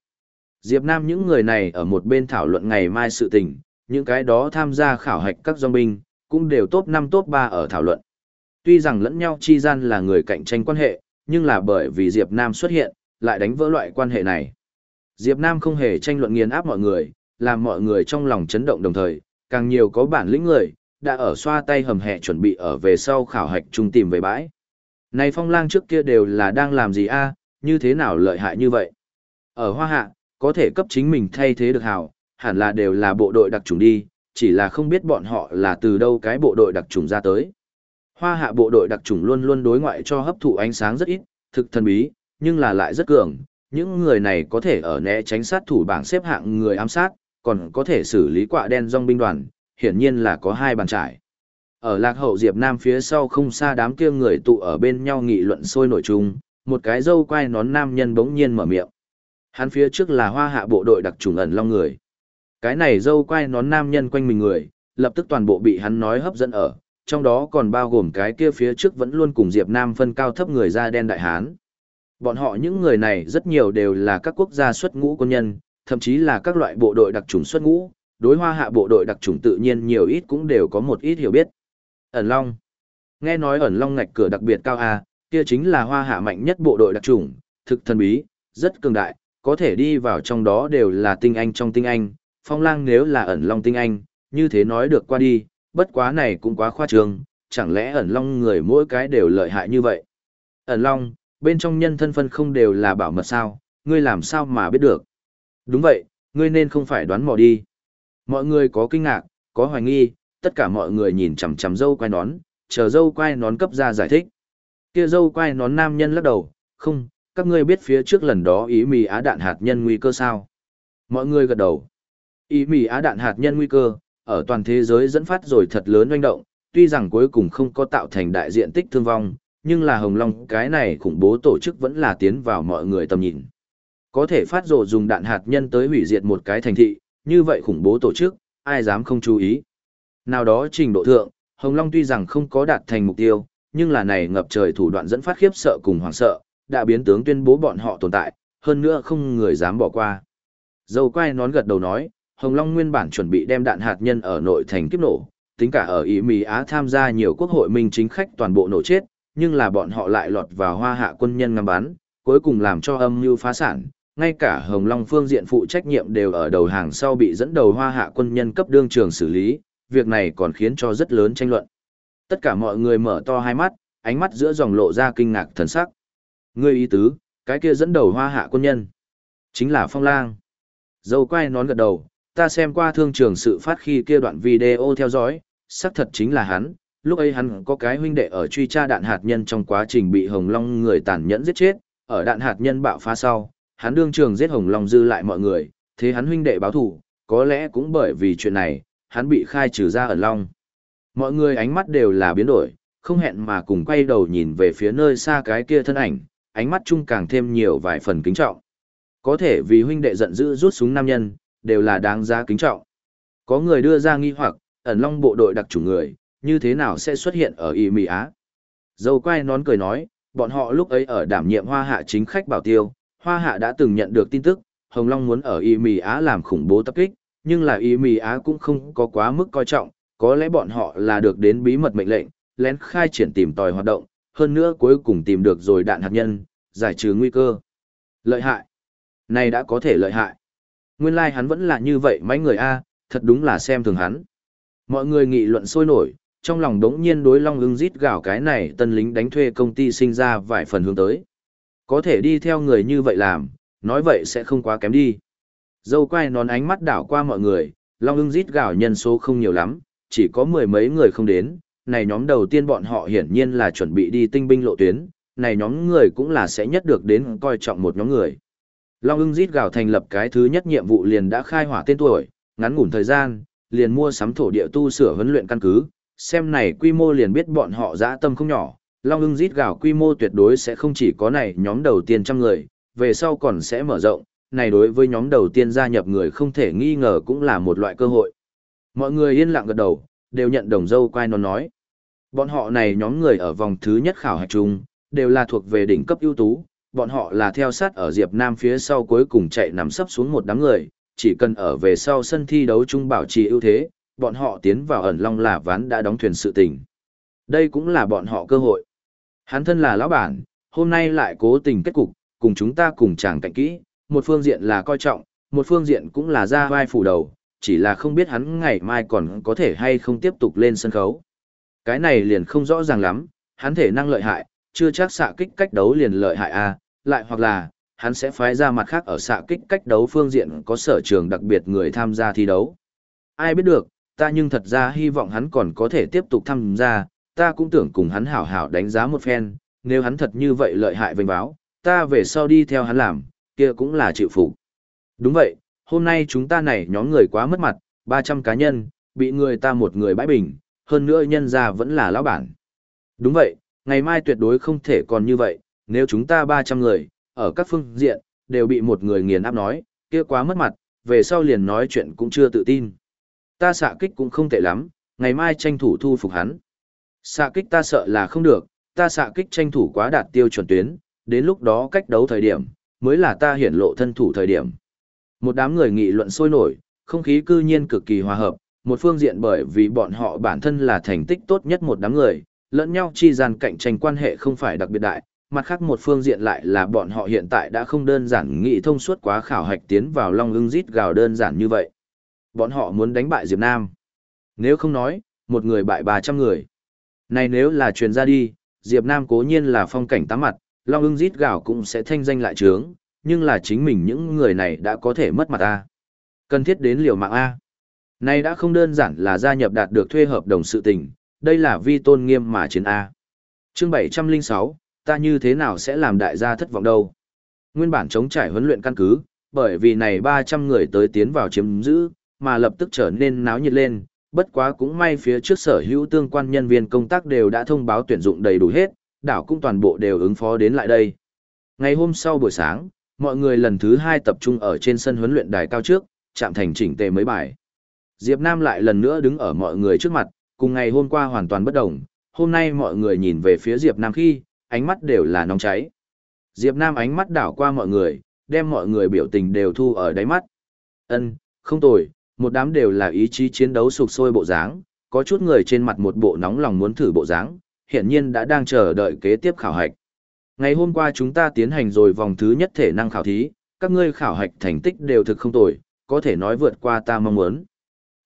Diệp Nam những người này ở một bên thảo luận ngày mai sự tình, những cái đó tham gia khảo hạch các dòng binh, cũng đều top 5 top 3 ở thảo luận. Tuy rằng lẫn nhau chi gian là người cạnh tranh quan hệ, nhưng là bởi vì Diệp Nam xuất hiện, lại đánh vỡ loại quan hệ này. Diệp Nam không hề tranh luận nghiền áp mọi người, làm mọi người trong lòng chấn động đồng thời, càng nhiều có bản lĩnh người, đã ở xoa tay hầm hẹ chuẩn bị ở về sau khảo hạch trung tìm về bãi. Này phong lang trước kia đều là đang làm gì a như thế nào lợi hại như vậy? Ở hoa hạ, có thể cấp chính mình thay thế được hào, hẳn là đều là bộ đội đặc trùng đi, chỉ là không biết bọn họ là từ đâu cái bộ đội đặc trùng ra tới. Hoa hạ bộ đội đặc trùng luôn luôn đối ngoại cho hấp thụ ánh sáng rất ít, thực thần bí, nhưng là lại rất cường. Những người này có thể ở né tránh sát thủ bảng xếp hạng người ám sát, còn có thể xử lý quạ đen dòng binh đoàn, hiển nhiên là có hai bàn trải. Ở lạc hậu Diệp Nam phía sau không xa đám kia người tụ ở bên nhau nghị luận sôi nổi chung, một cái dâu quai nón nam nhân bỗng nhiên mở miệng. Hắn phía trước là hoa hạ bộ đội đặc trùng ẩn long người. Cái này dâu quai nón nam nhân quanh mình người, lập tức toàn bộ bị hắn nói hấp dẫn ở, trong đó còn bao gồm cái kia phía trước vẫn luôn cùng Diệp Nam phân cao thấp người da đen đại hán. Bọn họ những người này rất nhiều đều là các quốc gia xuất ngũ quân nhân, thậm chí là các loại bộ đội đặc trùng xuất ngũ, đối hoa hạ bộ đội đặc trùng tự nhiên nhiều ít cũng đều có một ít hiểu biết. Ẩn Long. Nghe nói ẩn Long ngạch cửa đặc biệt cao A, kia chính là hoa hạ mạnh nhất bộ đội đặc trùng, thực thần bí, rất cường đại, có thể đi vào trong đó đều là tinh anh trong tinh anh, phong lang nếu là ẩn long tinh anh, như thế nói được qua đi, bất quá này cũng quá khoa trương, chẳng lẽ ẩn long người mỗi cái đều lợi hại như vậy. Ẩn long, bên trong nhân thân phân không đều là bảo mật sao, ngươi làm sao mà biết được. Đúng vậy, ngươi nên không phải đoán mò đi. Mọi người có kinh ngạc, có hoài nghi, tất cả mọi người nhìn chằm chằm dâu quai nón, chờ dâu quai nón cấp ra giải thích. Kia dâu quai nón nam nhân lắc đầu, không, các ngươi biết phía trước lần đó ý mì á đạn hạt nhân nguy cơ sao? Mọi người gật đầu. Ý mì á đạn hạt nhân nguy cơ, ở toàn thế giới dẫn phát rồi thật lớn doanh động, tuy rằng cuối cùng không có tạo thành đại diện tích thương vong, nhưng là Hồng Long cái này khủng bố tổ chức vẫn là tiến vào mọi người tầm nhìn. Có thể phát rộ dùng đạn hạt nhân tới hủy diệt một cái thành thị, như vậy khủng bố tổ chức, ai dám không chú ý. Nào đó trình độ thượng, Hồng Long tuy rằng không có đạt thành mục tiêu, nhưng là này ngập trời thủ đoạn dẫn phát khiếp sợ cùng hoảng sợ, đã biến tướng tuyên bố bọn họ tồn tại, hơn nữa không người dám bỏ qua. Dâu quay nón gật đầu nói, Hồng Long nguyên bản chuẩn bị đem đạn hạt nhân ở nội thành kiếp nổ, tính cả ở Ý Mỹ Á tham gia nhiều quốc hội minh chính khách toàn bộ nổ chết, nhưng là bọn họ lại lọt vào hoa hạ quân nhân ngắm bắn, cuối cùng làm cho âm mưu phá sản. Ngay cả Hồng Long phương diện phụ trách nhiệm đều ở đầu hàng sau bị dẫn đầu hoa hạ quân nhân cấp đương trường xử lý, việc này còn khiến cho rất lớn tranh luận. Tất cả mọi người mở to hai mắt, ánh mắt giữa dòng lộ ra kinh ngạc thần sắc. Ngươi ý tứ, cái kia dẫn đầu hoa hạ quân nhân. Chính là Phong Lang. Dâu quay nón gật đầu, ta xem qua thương trường sự phát khi kia đoạn video theo dõi, xác thật chính là hắn, lúc ấy hắn có cái huynh đệ ở truy tra đạn hạt nhân trong quá trình bị Hồng Long người tàn nhẫn giết chết, ở đạn hạt nhân bạo phá sau, hắn đương trường giết Hồng Long dư lại mọi người, thế hắn huynh đệ báo thù, có lẽ cũng bởi vì chuyện này, hắn bị khai trừ ra ẩn Long. Mọi người ánh mắt đều là biến đổi, không hẹn mà cùng quay đầu nhìn về phía nơi xa cái kia thân ảnh, ánh mắt chung càng thêm nhiều vài phần kính trọng. Có thể vì huynh đệ giận dữ rút súng nam nhân, đều là đáng giá kính trọng. Có người đưa ra nghi hoặc, ẩn long bộ đội đặc chủ người, như thế nào sẽ xuất hiện ở Y Mỹ Á? Dâu quay nón cười nói, bọn họ lúc ấy ở đảm nhiệm hoa hạ chính khách bảo tiêu, hoa hạ đã từng nhận được tin tức, Hồng Long muốn ở Y Mì Á làm khủng bố tập kích, nhưng là Y Mì Á cũng không có quá mức coi trọng, có lẽ bọn họ là được đến bí mật mệnh lệnh, lén khai triển tìm tòi hoạt động, hơn nữa cuối cùng tìm được rồi đạn hạt nhân, giải trừ nguy cơ. Lợi hại. Này đã có thể lợi hại. Nguyên lai like hắn vẫn là như vậy mấy người A, thật đúng là xem thường hắn. Mọi người nghị luận sôi nổi, trong lòng đống nhiên đối long ưng rít gào cái này tân lính đánh thuê công ty sinh ra vài phần hướng tới. Có thể đi theo người như vậy làm, nói vậy sẽ không quá kém đi. Dâu quay nón ánh mắt đảo qua mọi người, long ưng rít gào nhân số không nhiều lắm, chỉ có mười mấy người không đến. Này nhóm đầu tiên bọn họ hiển nhiên là chuẩn bị đi tinh binh lộ tuyến, này nhóm người cũng là sẽ nhất được đến coi trọng một nhóm người. Long ưng rít gào thành lập cái thứ nhất nhiệm vụ liền đã khai hỏa tên tuổi, ngắn ngủn thời gian, liền mua sắm thổ địa tu sửa huấn luyện căn cứ, xem này quy mô liền biết bọn họ dã tâm không nhỏ, Long ưng rít gào quy mô tuyệt đối sẽ không chỉ có này nhóm đầu tiên trăm người, về sau còn sẽ mở rộng, này đối với nhóm đầu tiên gia nhập người không thể nghi ngờ cũng là một loại cơ hội. Mọi người yên lặng gật đầu, đều nhận đồng dâu quay nó nói. Bọn họ này nhóm người ở vòng thứ nhất khảo hạch chung, đều là thuộc về đỉnh cấp ưu tú, bọn họ là theo sát ở Diệp Nam phía sau cuối cùng chạy nằm sấp xuống một đám người, chỉ cần ở về sau sân thi đấu chung bảo trì ưu thế, bọn họ tiến vào ẩn long là ván đã đóng thuyền sự tình. Đây cũng là bọn họ cơ hội. Hắn thân là lão bản, hôm nay lại cố tình kết cục, cùng chúng ta cùng chàng cạnh kỹ, một phương diện là coi trọng, một phương diện cũng là ra vai phủ đầu, chỉ là không biết hắn ngày mai còn có thể hay không tiếp tục lên sân khấu. Cái này liền không rõ ràng lắm, hắn thể năng lợi hại, chưa chắc xạ kích cách đấu liền lợi hại a, lại hoặc là, hắn sẽ phái ra mặt khác ở xạ kích cách đấu phương diện có sở trường đặc biệt người tham gia thi đấu. Ai biết được, ta nhưng thật ra hy vọng hắn còn có thể tiếp tục tham gia, ta cũng tưởng cùng hắn hảo hảo đánh giá một phen, nếu hắn thật như vậy lợi hại vinh báo, ta về sau đi theo hắn làm, kia cũng là chịu phục. Đúng vậy, hôm nay chúng ta này nhóm người quá mất mặt, 300 cá nhân, bị người ta một người bãi bình, hơn nữa nhân ra vẫn là lão bản. Đúng vậy, ngày mai tuyệt đối không thể còn như vậy, nếu chúng ta 300 người, ở các phương diện, đều bị một người nghiền áp nói, kia quá mất mặt, về sau liền nói chuyện cũng chưa tự tin. Ta xạ kích cũng không tệ lắm, ngày mai tranh thủ thu phục hắn. Xạ kích ta sợ là không được, ta xạ kích tranh thủ quá đạt tiêu chuẩn tuyến, đến lúc đó cách đấu thời điểm, mới là ta hiển lộ thân thủ thời điểm. Một đám người nghị luận sôi nổi, không khí cư nhiên cực kỳ hòa hợp, một phương diện bởi vì bọn họ bản thân là thành tích tốt nhất một đám người, lẫn nhau chi gian cạnh tranh quan hệ không phải đặc biệt đại, mặt khác một phương diện lại là bọn họ hiện tại đã không đơn giản nghị thông suốt quá khảo hạch tiến vào long ưng rít gào đơn giản như vậy. Bọn họ muốn đánh bại Diệp Nam. Nếu không nói, một người bại 300 người. Này nếu là truyền ra đi, Diệp Nam cố nhiên là phong cảnh tám mặt, long ưng rít Gạo cũng sẽ thanh danh lại trướng, nhưng là chính mình những người này đã có thể mất mặt a, Cần thiết đến liều mạng A. Này đã không đơn giản là gia nhập đạt được thuê hợp đồng sự tình, đây là vi tôn nghiêm mà chiến A. Chương 706, ta như thế nào sẽ làm đại gia thất vọng đâu. Nguyên bản chống trải huấn luyện căn cứ, bởi vì này 300 người tới tiến vào chiếm giữ, mà lập tức trở nên náo nhiệt lên, bất quá cũng may phía trước sở hữu tương quan nhân viên công tác đều đã thông báo tuyển dụng đầy đủ hết, đảo cũng toàn bộ đều ứng phó đến lại đây. Ngày hôm sau buổi sáng, mọi người lần thứ hai tập trung ở trên sân huấn luyện đài cao trước, chạm thành chỉnh tề mấy bài. Diệp Nam lại lần nữa đứng ở mọi người trước mặt, cùng ngày hôm qua hoàn toàn bất động hôm nay mọi người nhìn về phía Diệp Nam khi, ánh mắt đều là nóng cháy. Diệp Nam ánh mắt đảo qua mọi người, đem mọi người biểu tình đều thu ở đáy mắt. Ân, không tồi, một đám đều là ý chí chiến đấu sục sôi bộ dáng, có chút người trên mặt một bộ nóng lòng muốn thử bộ dáng, hiện nhiên đã đang chờ đợi kế tiếp khảo hạch. Ngày hôm qua chúng ta tiến hành rồi vòng thứ nhất thể năng khảo thí, các ngươi khảo hạch thành tích đều thực không tồi, có thể nói vượt qua ta mong muốn.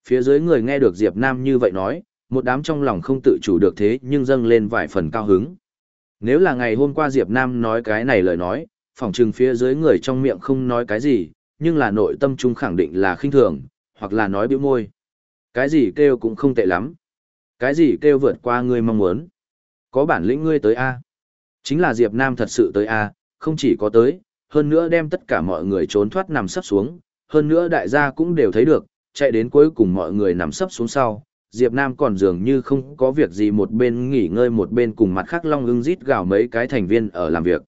Phía dưới người nghe được Diệp Nam như vậy nói, một đám trong lòng không tự chủ được thế nhưng dâng lên vài phần cao hứng. Nếu là ngày hôm qua Diệp Nam nói cái này lời nói, phỏng chừng phía dưới người trong miệng không nói cái gì, nhưng là nội tâm trung khẳng định là khinh thường, hoặc là nói bĩu môi. Cái gì kêu cũng không tệ lắm. Cái gì kêu vượt qua ngươi mong muốn. Có bản lĩnh ngươi tới A. Chính là Diệp Nam thật sự tới A, không chỉ có tới, hơn nữa đem tất cả mọi người trốn thoát nằm sấp xuống, hơn nữa đại gia cũng đều thấy được, chạy đến cuối cùng mọi người nằm sấp xuống sau. Diệp Nam còn dường như không có việc gì một bên nghỉ ngơi một bên cùng mặt khác long ưng rít gào mấy cái thành viên ở làm việc.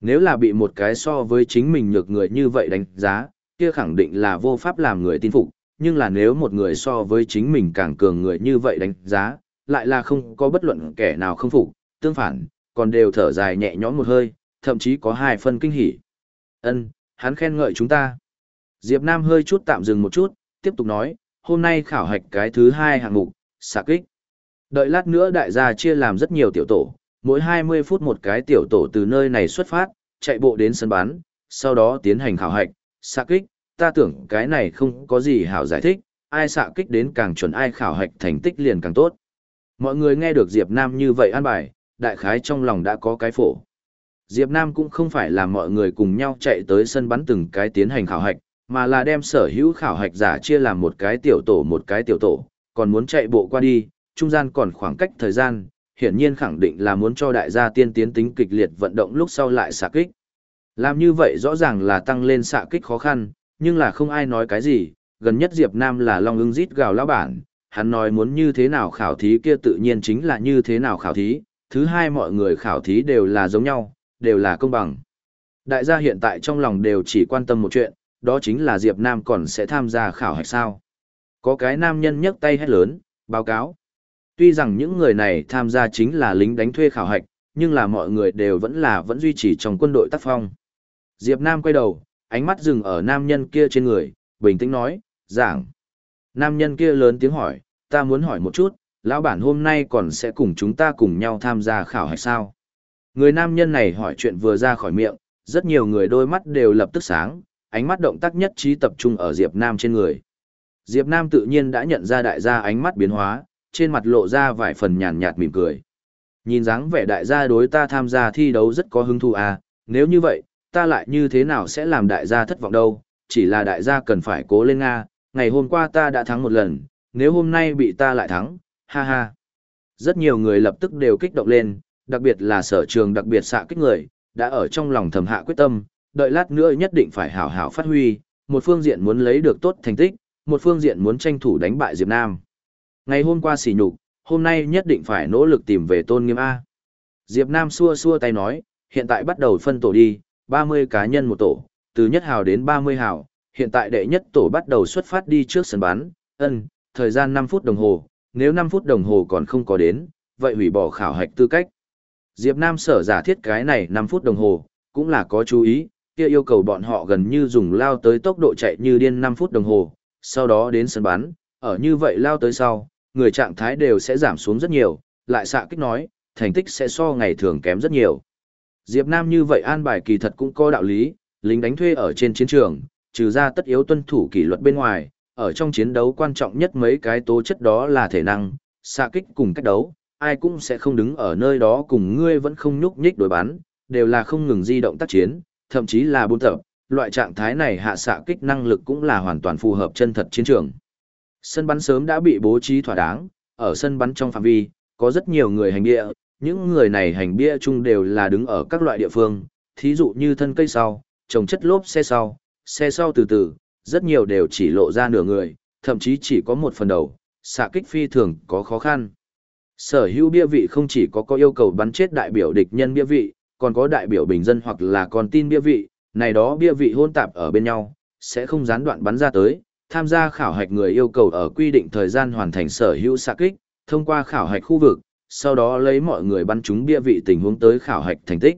Nếu là bị một cái so với chính mình nhược người như vậy đánh giá, kia khẳng định là vô pháp làm người tin phục, nhưng là nếu một người so với chính mình càng cường người như vậy đánh giá, lại là không có bất luận kẻ nào không phục, tương phản, còn đều thở dài nhẹ nhõm một hơi, thậm chí có hai phân kinh hỉ. Ân, hắn khen ngợi chúng ta. Diệp Nam hơi chút tạm dừng một chút, tiếp tục nói, hôm nay khảo hạch cái thứ hai hạng mục, xạ kích. Đợi lát nữa đại gia chia làm rất nhiều tiểu tổ, mỗi 20 phút một cái tiểu tổ từ nơi này xuất phát, chạy bộ đến sân bắn, sau đó tiến hành khảo hạch, xạ kích, ta tưởng cái này không có gì hảo giải thích, ai xạ kích đến càng chuẩn ai khảo hạch thành tích liền càng tốt. Mọi người nghe được Diệp Nam như vậy an bài, đại khái trong lòng đã có cái phổ. Diệp Nam cũng không phải là mọi người cùng nhau chạy tới sân bắn từng cái tiến hành khảo hạch, mà là đem sở hữu khảo hạch giả chia làm một cái tiểu tổ một cái tiểu tổ, còn muốn chạy bộ qua đi, trung gian còn khoảng cách thời gian, hiển nhiên khẳng định là muốn cho đại gia tiên tiến tính kịch liệt vận động lúc sau lại xạ kích. Làm như vậy rõ ràng là tăng lên xạ kích khó khăn, nhưng là không ai nói cái gì, gần nhất Diệp Nam là Long ưng rít gào lão bản, hắn nói muốn như thế nào khảo thí kia tự nhiên chính là như thế nào khảo thí, thứ hai mọi người khảo thí đều là giống nhau, đều là công bằng. Đại gia hiện tại trong lòng đều chỉ quan tâm một chuyện, đó chính là Diệp Nam còn sẽ tham gia khảo hạch sao. Có cái nam nhân nhấc tay hét lớn, báo cáo. Tuy rằng những người này tham gia chính là lính đánh thuê khảo hạch, nhưng là mọi người đều vẫn là vẫn duy trì trong quân đội tác phong. Diệp Nam quay đầu, ánh mắt dừng ở nam nhân kia trên người, bình tĩnh nói, giảng. Nam nhân kia lớn tiếng hỏi, ta muốn hỏi một chút, lão bản hôm nay còn sẽ cùng chúng ta cùng nhau tham gia khảo hạch sao? Người nam nhân này hỏi chuyện vừa ra khỏi miệng, rất nhiều người đôi mắt đều lập tức sáng, ánh mắt động tác nhất trí tập trung ở Diệp Nam trên người. Diệp Nam tự nhiên đã nhận ra đại gia ánh mắt biến hóa, trên mặt lộ ra vài phần nhàn nhạt mỉm cười. Nhìn dáng vẻ đại gia đối ta tham gia thi đấu rất có hứng thú à, nếu như vậy, ta lại như thế nào sẽ làm đại gia thất vọng đâu, chỉ là đại gia cần phải cố lên Nga, ngày hôm qua ta đã thắng một lần, nếu hôm nay bị ta lại thắng, ha ha. Rất nhiều người lập tức đều kích động lên, đặc biệt là sở trường đặc biệt xạ kích người, đã ở trong lòng thầm hạ quyết tâm, đợi lát nữa nhất định phải hảo hảo phát huy, một phương diện muốn lấy được tốt thành tích, một phương diện muốn tranh thủ đánh bại Diệp Nam. Ngày hôm qua xỉ nhục, hôm nay nhất định phải nỗ lực tìm về tôn nghiêm A. Diệp Nam xua xua tay nói, hiện tại bắt đầu phân tổ đi, 30 cá nhân một tổ, từ nhất hào đến 30 hào, hiện tại đệ nhất tổ bắt đầu xuất phát đi trước sân bán, ân, thời gian 5 phút đồng hồ, nếu 5 phút đồng hồ còn không có đến, vậy hủy bỏ khảo hạch tư cách. Diệp Nam sở giả thiết cái này 5 phút đồng hồ, cũng là có chú ý, kia yêu cầu bọn họ gần như dùng lao tới tốc độ chạy như điên 5 phút đồng hồ, sau đó đến sân bắn, ở như vậy lao tới sau, người trạng thái đều sẽ giảm xuống rất nhiều, lại xạ kích nói, thành tích sẽ so ngày thường kém rất nhiều. Diệp Nam như vậy an bài kỳ thật cũng có đạo lý, lính đánh thuê ở trên chiến trường, trừ ra tất yếu tuân thủ kỷ luật bên ngoài, ở trong chiến đấu quan trọng nhất mấy cái tố chất đó là thể năng, xạ kích cùng cách đấu, ai cũng sẽ không đứng ở nơi đó cùng ngươi vẫn không nhúc nhích đối bắn, đều là không ngừng di động tác chiến, thậm chí là buôn tập, loại trạng thái này hạ xạ kích năng lực cũng là hoàn toàn phù hợp chân thật chiến trường. Sân bắn sớm đã bị bố trí thỏa đáng, ở sân bắn trong phạm vi, có rất nhiều người hành địa những người này hành bia chung đều là đứng ở các loại địa phương, thí dụ như thân cây sau, trồng chất lốp xe sau, xe sau từ từ, rất nhiều đều chỉ lộ ra nửa người, thậm chí chỉ có một phần đầu, xạ kích phi thường có khó khăn. Sở hữu bia vị không chỉ có có yêu cầu bắn chết đại biểu địch nhân bia vị, còn có đại biểu bình dân hoặc là còn tin bia vị, này đó bia vị hôn tạp ở bên nhau, sẽ không gián đoạn bắn ra tới. Tham gia khảo hạch người yêu cầu ở quy định thời gian hoàn thành sở hữu xạ kích, thông qua khảo hạch khu vực, sau đó lấy mọi người bắn chúng bia vị tình huống tới khảo hạch thành tích.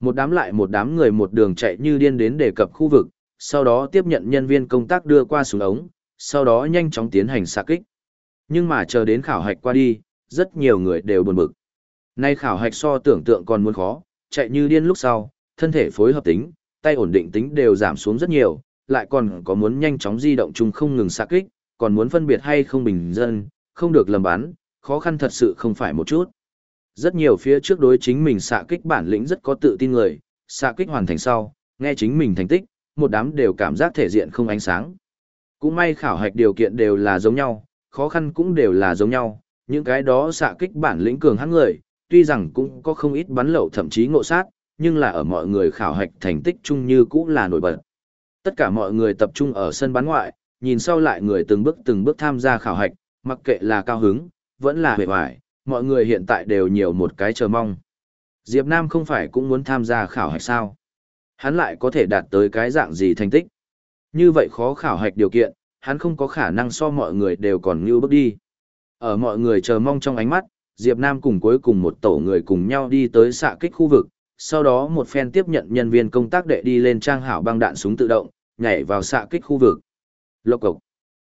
Một đám lại một đám người một đường chạy như điên đến đề cập khu vực, sau đó tiếp nhận nhân viên công tác đưa qua xuống ống, sau đó nhanh chóng tiến hành xạ kích. Nhưng mà chờ đến khảo hạch qua đi, rất nhiều người đều buồn bực. Nay khảo hạch so tưởng tượng còn muốn khó, chạy như điên lúc sau, thân thể phối hợp tính, tay ổn định tính đều giảm xuống rất nhiều, lại còn có muốn nhanh chóng di động chung không ngừng xạ kích, còn muốn phân biệt hay không bình dân, không được lầm bắn, khó khăn thật sự không phải một chút. Rất nhiều phía trước đối chính mình xạ kích bản lĩnh rất có tự tin người, xạ kích hoàn thành sau, nghe chính mình thành tích, một đám đều cảm giác thể diện không ánh sáng. Cũng may khảo hạch điều kiện đều là giống nhau, khó khăn cũng đều là giống nhau, những cái đó xạ kích bản lĩnh cường hãn người, tuy rằng cũng có không ít bắn lậu thậm chí ngộ sát, nhưng là ở mọi người khảo hạch thành tích chung như cũng là nổi bật. Tất cả mọi người tập trung ở sân bán ngoại, nhìn sau lại người từng bước từng bước tham gia khảo hạch, mặc kệ là cao hứng, vẫn là huệ hoài, mọi người hiện tại đều nhiều một cái chờ mong. Diệp Nam không phải cũng muốn tham gia khảo hạch sao? Hắn lại có thể đạt tới cái dạng gì thành tích? Như vậy khó khảo hạch điều kiện, hắn không có khả năng so mọi người đều còn như bước đi. Ở mọi người chờ mong trong ánh mắt, Diệp Nam cùng cuối cùng một tổ người cùng nhau đi tới xạ kích khu vực, sau đó một phen tiếp nhận nhân viên công tác đệ đi lên trang hảo băng đạn súng tự động, nhảy vào xạ kích khu vực. Lộc cộc.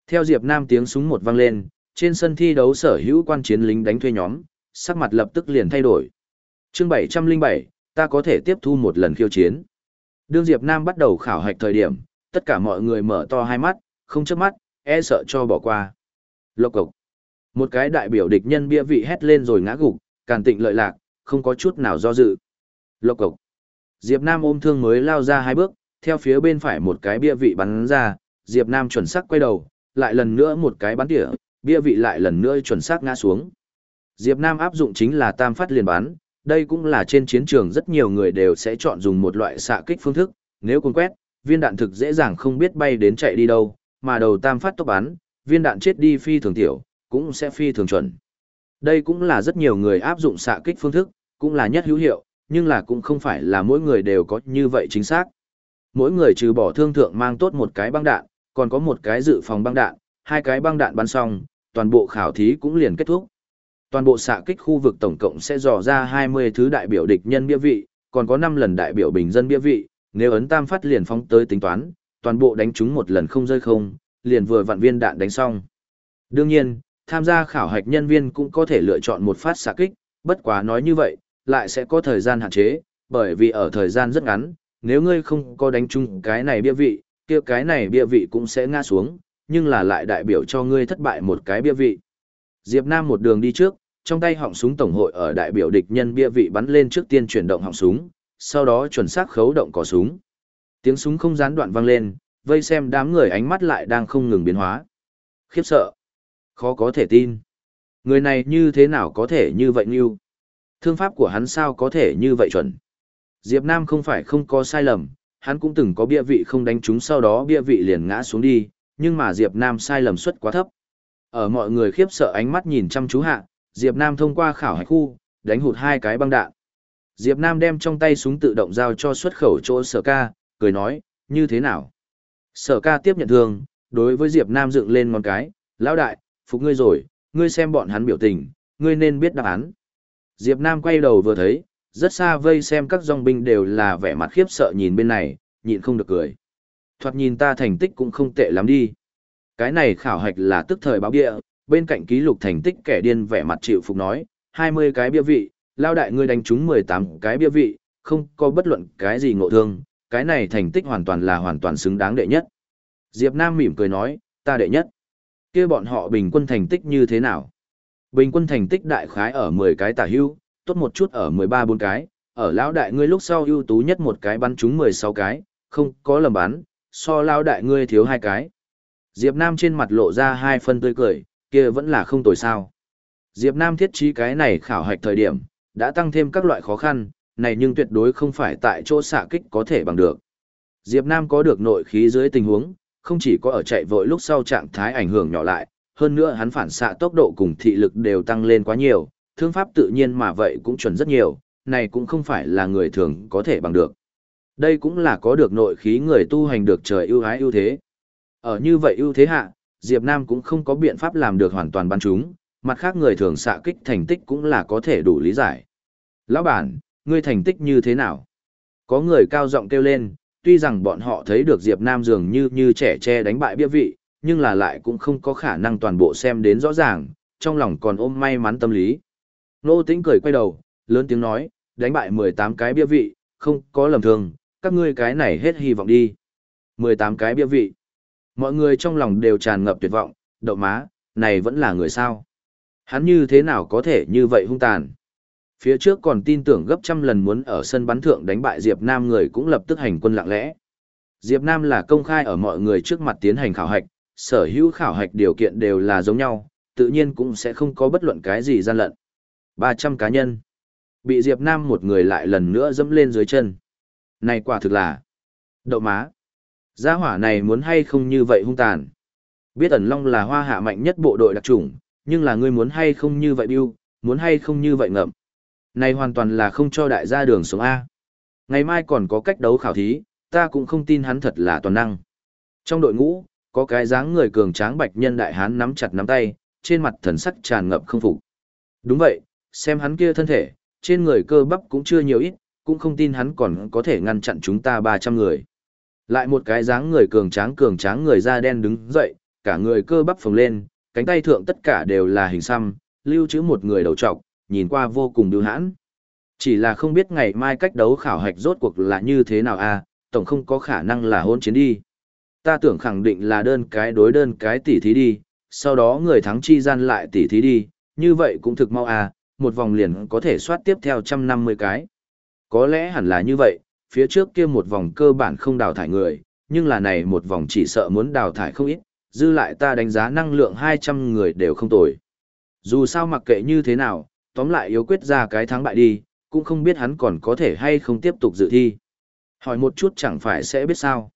Theo Diệp Nam tiếng súng một vang lên, trên sân thi đấu sở hữu quan chiến lính đánh thuê nhóm, sắc mặt lập tức liền thay đổi. Chương 707, ta có thể tiếp thu một lần khiêu chiến. Đương Diệp Nam bắt đầu khảo hạch thời điểm, tất cả mọi người mở to hai mắt, không chớp mắt, e sợ cho bỏ qua. Lộc cục. Một cái đại biểu địch nhân bia vị hét lên rồi ngã gục, càn tịnh lợi lạc, không có chút nào do dự. Lộc cục. Diệp Nam ôm thương mới lao ra hai bước, theo phía bên phải một cái bia vị bắn ra, Diệp Nam chuẩn xác quay đầu, lại lần nữa một cái bắn tỉa, bia vị lại lần nữa chuẩn xác ngã xuống. Diệp Nam áp dụng chính là tam phát liền bắn, đây cũng là trên chiến trường rất nhiều người đều sẽ chọn dùng một loại xạ kích phương thức, nếu cuốn quét, viên đạn thực dễ dàng không biết bay đến chạy đi đâu, mà đầu tam phát tốc bắn, viên đạn chết đi phi thường tiểu, cũng sẽ phi thường chuẩn. Đây cũng là rất nhiều người áp dụng xạ kích phương thức, cũng là nhất hữu hiệu, nhưng là cũng không phải là mỗi người đều có như vậy chính xác. Mỗi người trừ bỏ thương thượng mang tốt một cái băng đạn, còn có một cái dự phòng băng đạn, hai cái băng đạn bắn xong, toàn bộ khảo thí cũng liền kết thúc. Toàn bộ xạ kích khu vực tổng cộng sẽ dò ra 20 thứ đại biểu địch nhân bia vị, còn có 5 lần đại biểu bình dân bia vị, nếu ấn tam phát liền phóng tới tính toán, toàn bộ đánh chúng một lần không rơi không, liền vừa vạn viên đạn đánh xong. Đương nhiên, tham gia khảo hạch nhân viên cũng có thể lựa chọn một phát xạ kích, bất quá nói như vậy, lại sẽ có thời gian hạn chế, bởi vì ở thời gian rất ngắn, nếu ngươi không có đánh chung cái này bia vị, kia cái này bia vị cũng sẽ ngã xuống, nhưng là lại đại biểu cho ngươi thất bại một cái bia vị. Diệp Nam một đường đi trước, trong tay họng súng tổng hội ở đại biểu địch nhân bia vị bắn lên trước tiên chuyển động họng súng, sau đó chuẩn xác khấu động cò súng. Tiếng súng không gián đoạn vang lên, vây xem đám người ánh mắt lại đang không ngừng biến hóa. Khiếp sợ. Khó có thể tin. Người này như thế nào có thể như vậy như? Thương pháp của hắn sao có thể như vậy chuẩn? Diệp Nam không phải không có sai lầm, hắn cũng từng có bia vị không đánh trúng sau đó bia vị liền ngã xuống đi, nhưng mà Diệp Nam sai lầm suất quá thấp. Ở mọi người khiếp sợ ánh mắt nhìn chăm chú hạ, Diệp Nam thông qua khảo hạch khu, đánh hụt hai cái băng đạn. Diệp Nam đem trong tay súng tự động giao cho xuất khẩu chỗ sở ca, cười nói, như thế nào? Sở ca tiếp nhận thương, đối với Diệp Nam dựng lên ngón cái, lão đại, phục ngươi rồi, ngươi xem bọn hắn biểu tình, ngươi nên biết đáp án. Diệp Nam quay đầu vừa thấy, rất xa vây xem các dòng binh đều là vẻ mặt khiếp sợ nhìn bên này, nhịn không được cười. Thoạt nhìn ta thành tích cũng không tệ lắm đi. Cái này khảo hạch là tức thời báo địa, bên cạnh ký lục thành tích kẻ điên vẻ mặt chịu phục nói, 20 cái bia vị, lao đại ngươi đánh trúng 18 cái bia vị, không có bất luận cái gì ngộ thương, cái này thành tích hoàn toàn là hoàn toàn xứng đáng đệ nhất. Diệp Nam mỉm cười nói, ta đệ nhất. kia bọn họ bình quân thành tích như thế nào? Bình quân thành tích đại khái ở 10 cái tả hưu, tốt một chút ở 13 bốn cái, ở lão đại ngươi lúc sau ưu tú nhất một cái bắn trúng 16 cái, không có lầm bắn, so lao đại ngươi thiếu hai cái. Diệp Nam trên mặt lộ ra hai phân tươi cười, kia vẫn là không tồi sao. Diệp Nam thiết trí cái này khảo hạch thời điểm, đã tăng thêm các loại khó khăn, này nhưng tuyệt đối không phải tại chỗ xạ kích có thể bằng được. Diệp Nam có được nội khí dưới tình huống, không chỉ có ở chạy vội lúc sau trạng thái ảnh hưởng nhỏ lại, hơn nữa hắn phản xạ tốc độ cùng thị lực đều tăng lên quá nhiều, thương pháp tự nhiên mà vậy cũng chuẩn rất nhiều, này cũng không phải là người thường có thể bằng được. Đây cũng là có được nội khí người tu hành được trời ưu ái ưu thế. Ở như vậy ưu thế hạ, Diệp Nam cũng không có biện pháp làm được hoàn toàn bắn chúng, mặt khác người thường xạ kích thành tích cũng là có thể đủ lý giải. Lão bản, ngươi thành tích như thế nào? Có người cao giọng kêu lên, tuy rằng bọn họ thấy được Diệp Nam dường như như trẻ tre đánh bại bia vị, nhưng là lại cũng không có khả năng toàn bộ xem đến rõ ràng, trong lòng còn ôm may mắn tâm lý. Nô Tĩnh cười quay đầu, lớn tiếng nói, đánh bại 18 cái bia vị, không có lầm thường, các ngươi cái này hết hy vọng đi. 18 cái bia vị. Mọi người trong lòng đều tràn ngập tuyệt vọng, đậu má, này vẫn là người sao. Hắn như thế nào có thể như vậy hung tàn. Phía trước còn tin tưởng gấp trăm lần muốn ở sân bắn thượng đánh bại Diệp Nam người cũng lập tức hành quân lặng lẽ. Diệp Nam là công khai ở mọi người trước mặt tiến hành khảo hạch, sở hữu khảo hạch điều kiện đều là giống nhau, tự nhiên cũng sẽ không có bất luận cái gì gian lận. 300 cá nhân. Bị Diệp Nam một người lại lần nữa dẫm lên dưới chân. Này quả thực là đậu má. Gia hỏa này muốn hay không như vậy hung tàn. Biết ẩn long là hoa hạ mạnh nhất bộ đội đặc chủng, nhưng là ngươi muốn hay không như vậy biêu, muốn hay không như vậy ngậm. Này hoàn toàn là không cho đại gia đường sống A. Ngày mai còn có cách đấu khảo thí, ta cũng không tin hắn thật là toàn năng. Trong đội ngũ, có cái dáng người cường tráng bạch nhân đại hán nắm chặt nắm tay, trên mặt thần sắc tràn ngập không phục. Đúng vậy, xem hắn kia thân thể, trên người cơ bắp cũng chưa nhiều ít, cũng không tin hắn còn có thể ngăn chặn chúng ta 300 người. Lại một cái dáng người cường tráng cường tráng người da đen đứng dậy, cả người cơ bắp phồng lên, cánh tay thượng tất cả đều là hình xăm, lưu trữ một người đầu trọc, nhìn qua vô cùng đưa hãn. Chỉ là không biết ngày mai cách đấu khảo hạch rốt cuộc là như thế nào a à, tổng không có khả năng là hôn chiến đi. Ta tưởng khẳng định là đơn cái đối đơn cái tỉ thí đi, sau đó người thắng chi gian lại tỉ thí đi, như vậy cũng thực mau à, một vòng liền có thể soát tiếp theo 150 cái. Có lẽ hẳn là như vậy, phía trước kia một vòng cơ bản không đào thải người, nhưng là này một vòng chỉ sợ muốn đào thải không ít, dư lại ta đánh giá năng lượng 200 người đều không tồi. Dù sao mặc kệ như thế nào, tóm lại yếu quyết ra cái thắng bại đi, cũng không biết hắn còn có thể hay không tiếp tục dự thi. Hỏi một chút chẳng phải sẽ biết sao.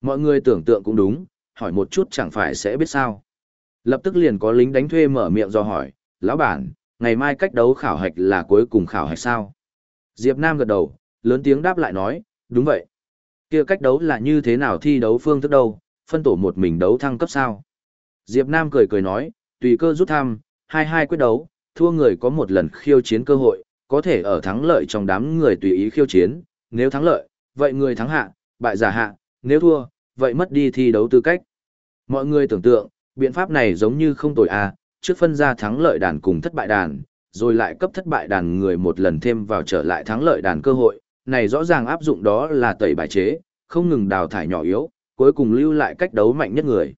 Mọi người tưởng tượng cũng đúng, hỏi một chút chẳng phải sẽ biết sao. Lập tức liền có lính đánh thuê mở miệng do hỏi, lão bản, ngày mai cách đấu khảo hạch là cuối cùng khảo hạch sao? Diệp Nam gật đầu, lớn tiếng đáp lại nói, đúng vậy. Kia cách đấu là như thế nào thi đấu phương thức đâu, phân tổ một mình đấu thăng cấp sao? Diệp Nam cười cười nói, tùy cơ rút thăm, hai hai quyết đấu, thua người có một lần khiêu chiến cơ hội, có thể ở thắng lợi trong đám người tùy ý khiêu chiến, nếu thắng lợi, vậy người thắng hạ, bại giả hạ, nếu thua, vậy mất đi thi đấu tư cách. Mọi người tưởng tượng, biện pháp này giống như không tồi à, trước phân ra thắng lợi đàn cùng thất bại đàn, rồi lại cấp thất bại đàn người một lần thêm vào trở lại thắng lợi đàn cơ hội, này rõ ràng áp dụng đó là tẩy bài chế, không ngừng đào thải nhỏ yếu, cuối cùng lưu lại cách đấu mạnh nhất người.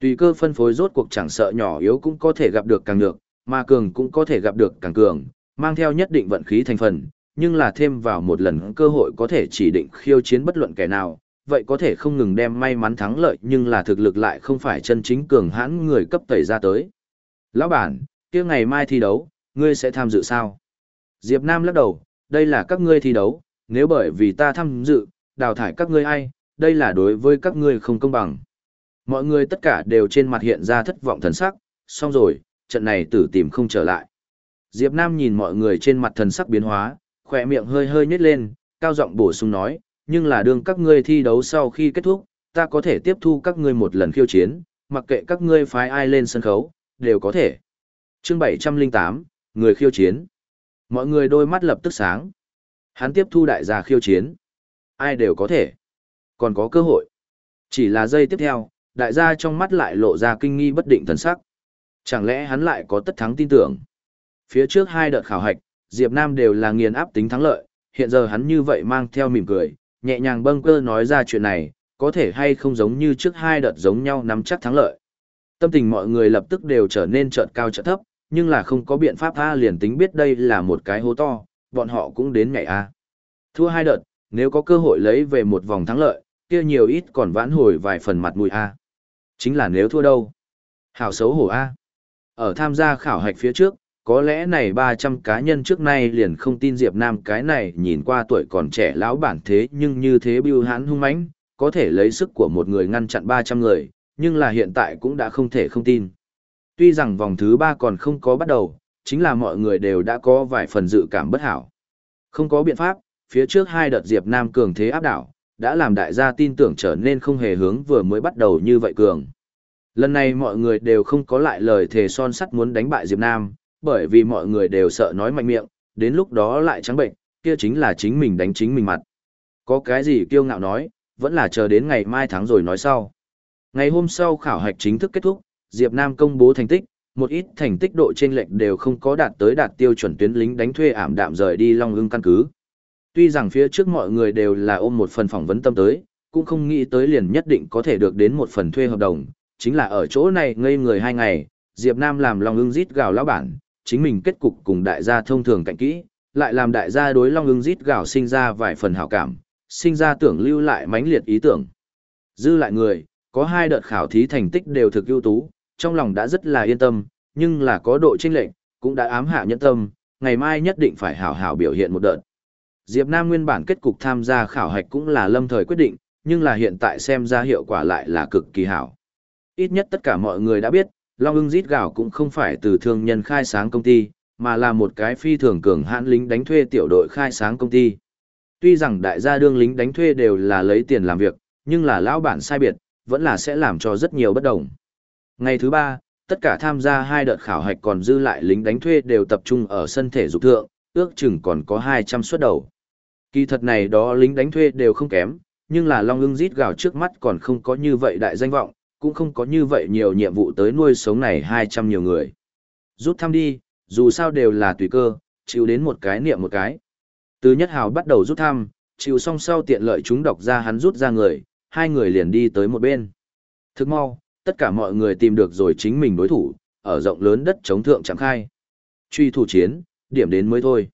Tùy cơ phân phối rốt cuộc chẳng sợ nhỏ yếu cũng có thể gặp được càng được, mà cường cũng có thể gặp được càng cường, mang theo nhất định vận khí thành phần, nhưng là thêm vào một lần cơ hội có thể chỉ định khiêu chiến bất luận kẻ nào, vậy có thể không ngừng đem may mắn thắng lợi nhưng là thực lực lại không phải chân chính cường hãn người cấp tẩy ra tới. Lão bản, kia ngày mai thi đấu, ngươi sẽ tham dự sao? Diệp Nam lắc đầu, đây là các ngươi thi đấu, nếu bởi vì ta tham dự, đào thải các ngươi ai, đây là đối với các ngươi không công bằng. Mọi người tất cả đều trên mặt hiện ra thất vọng thần sắc, xong rồi, trận này tử tìm không trở lại. Diệp Nam nhìn mọi người trên mặt thần sắc biến hóa, khỏe miệng hơi hơi nhếch lên, cao giọng bổ sung nói, nhưng là đương các ngươi thi đấu sau khi kết thúc, ta có thể tiếp thu các ngươi một lần khiêu chiến, mặc kệ các ngươi phái ai lên sân khấu, đều có thể. Chương 708, người khiêu chiến. Mọi người đôi mắt lập tức sáng. Hắn tiếp thu đại gia khiêu chiến. Ai đều có thể. Còn có cơ hội. Chỉ là giây tiếp theo, đại gia trong mắt lại lộ ra kinh nghi bất định thần sắc. Chẳng lẽ hắn lại có tất thắng tin tưởng? Phía trước hai đợt khảo hạch, Diệp Nam đều là nghiền áp tính thắng lợi, hiện giờ hắn như vậy mang theo mỉm cười, nhẹ nhàng bâng cơ nói ra chuyện này, có thể hay không giống như trước hai đợt giống nhau nắm chắc thắng lợi. Tâm tình mọi người lập tức đều trở nên chợt cao chợt thấp, nhưng là không có biện pháp A liền tính biết đây là một cái hố to, bọn họ cũng đến ngày A. Thua hai đợt, nếu có cơ hội lấy về một vòng thắng lợi, kia nhiều ít còn vãn hồi vài phần mặt mũi A. Chính là nếu thua đâu? Hảo xấu hổ A. Ở tham gia khảo hạch phía trước, có lẽ này 300 cá nhân trước nay liền không tin Diệp Nam cái này nhìn qua tuổi còn trẻ lão bản thế nhưng như thế bưu hãn hung mãnh, có thể lấy sức của một người ngăn chặn 300 người, nhưng là hiện tại cũng đã không thể không tin. Tuy rằng vòng thứ ba còn không có bắt đầu, chính là mọi người đều đã có vài phần dự cảm bất hảo. Không có biện pháp, phía trước hai đợt Diệp Nam cường thế áp đảo, đã làm đại gia tin tưởng trở nên không hề hướng vừa mới bắt đầu như vậy cường. Lần này mọi người đều không có lại lời thề son sắt muốn đánh bại Diệp Nam, bởi vì mọi người đều sợ nói mạnh miệng, đến lúc đó lại trắng bệnh, kia chính là chính mình đánh chính mình mặt. Có cái gì kiêu ngạo nói, vẫn là chờ đến ngày mai tháng rồi nói sau. Ngày hôm sau khảo hạch chính thức kết thúc, Diệp Nam công bố thành tích, một ít thành tích độ trên lệnh đều không có đạt tới đạt tiêu chuẩn tuyến lính đánh thuê ảm đạm rời đi Long Ưng căn cứ. Tuy rằng phía trước mọi người đều là ôm một phần phỏng vấn tâm tới, cũng không nghĩ tới liền nhất định có thể được đến một phần thuê hợp đồng, chính là ở chỗ này ngây người hai ngày, Diệp Nam làm Long Ưng rít gào lão bản, chính mình kết cục cùng đại gia thông thường cạnh kỹ, lại làm đại gia đối Long Ưng rít gào sinh ra vài phần hảo cảm, sinh ra tưởng lưu lại mãnh liệt ý tưởng. Dư lại người, Có hai đợt khảo thí thành tích đều thực ưu tú, trong lòng đã rất là yên tâm, nhưng là có độ chênh lệch, cũng đã ám hạ nhẫn tâm, ngày mai nhất định phải hảo hảo biểu hiện một đợt. Diệp Nam nguyên bản kết cục tham gia khảo hạch cũng là lâm thời quyết định, nhưng là hiện tại xem ra hiệu quả lại là cực kỳ hảo. Ít nhất tất cả mọi người đã biết, Long ưng rít gạo cũng không phải từ thương nhân khai sáng công ty, mà là một cái phi thường cường hãn lính đánh thuê tiểu đội khai sáng công ty. Tuy rằng đại gia đương lính đánh thuê đều là lấy tiền làm việc, nhưng là lão bản sai biệt, vẫn là sẽ làm cho rất nhiều bất đồng. Ngày thứ ba, tất cả tham gia hai đợt khảo hạch còn dư lại lính đánh thuê đều tập trung ở sân thể dục thượng, ước chừng còn có 200 suất đầu. Kỳ thật này đó lính đánh thuê đều không kém, nhưng là Long ưng rít gào trước mắt còn không có như vậy đại danh vọng, cũng không có như vậy nhiều nhiệm vụ tới nuôi sống này 200 nhiều người. Rút thăm đi, dù sao đều là tùy cơ, chịu đến một cái niệm một cái. Từ nhất hào bắt đầu rút thăm, chịu xong sau tiện lợi chúng đọc ra hắn rút ra người, hai người liền đi tới một bên. Thức mau, tất cả mọi người tìm được rồi chính mình đối thủ, ở rộng lớn đất chống thượng chẳng khai. Truy thủ chiến, điểm đến mới thôi.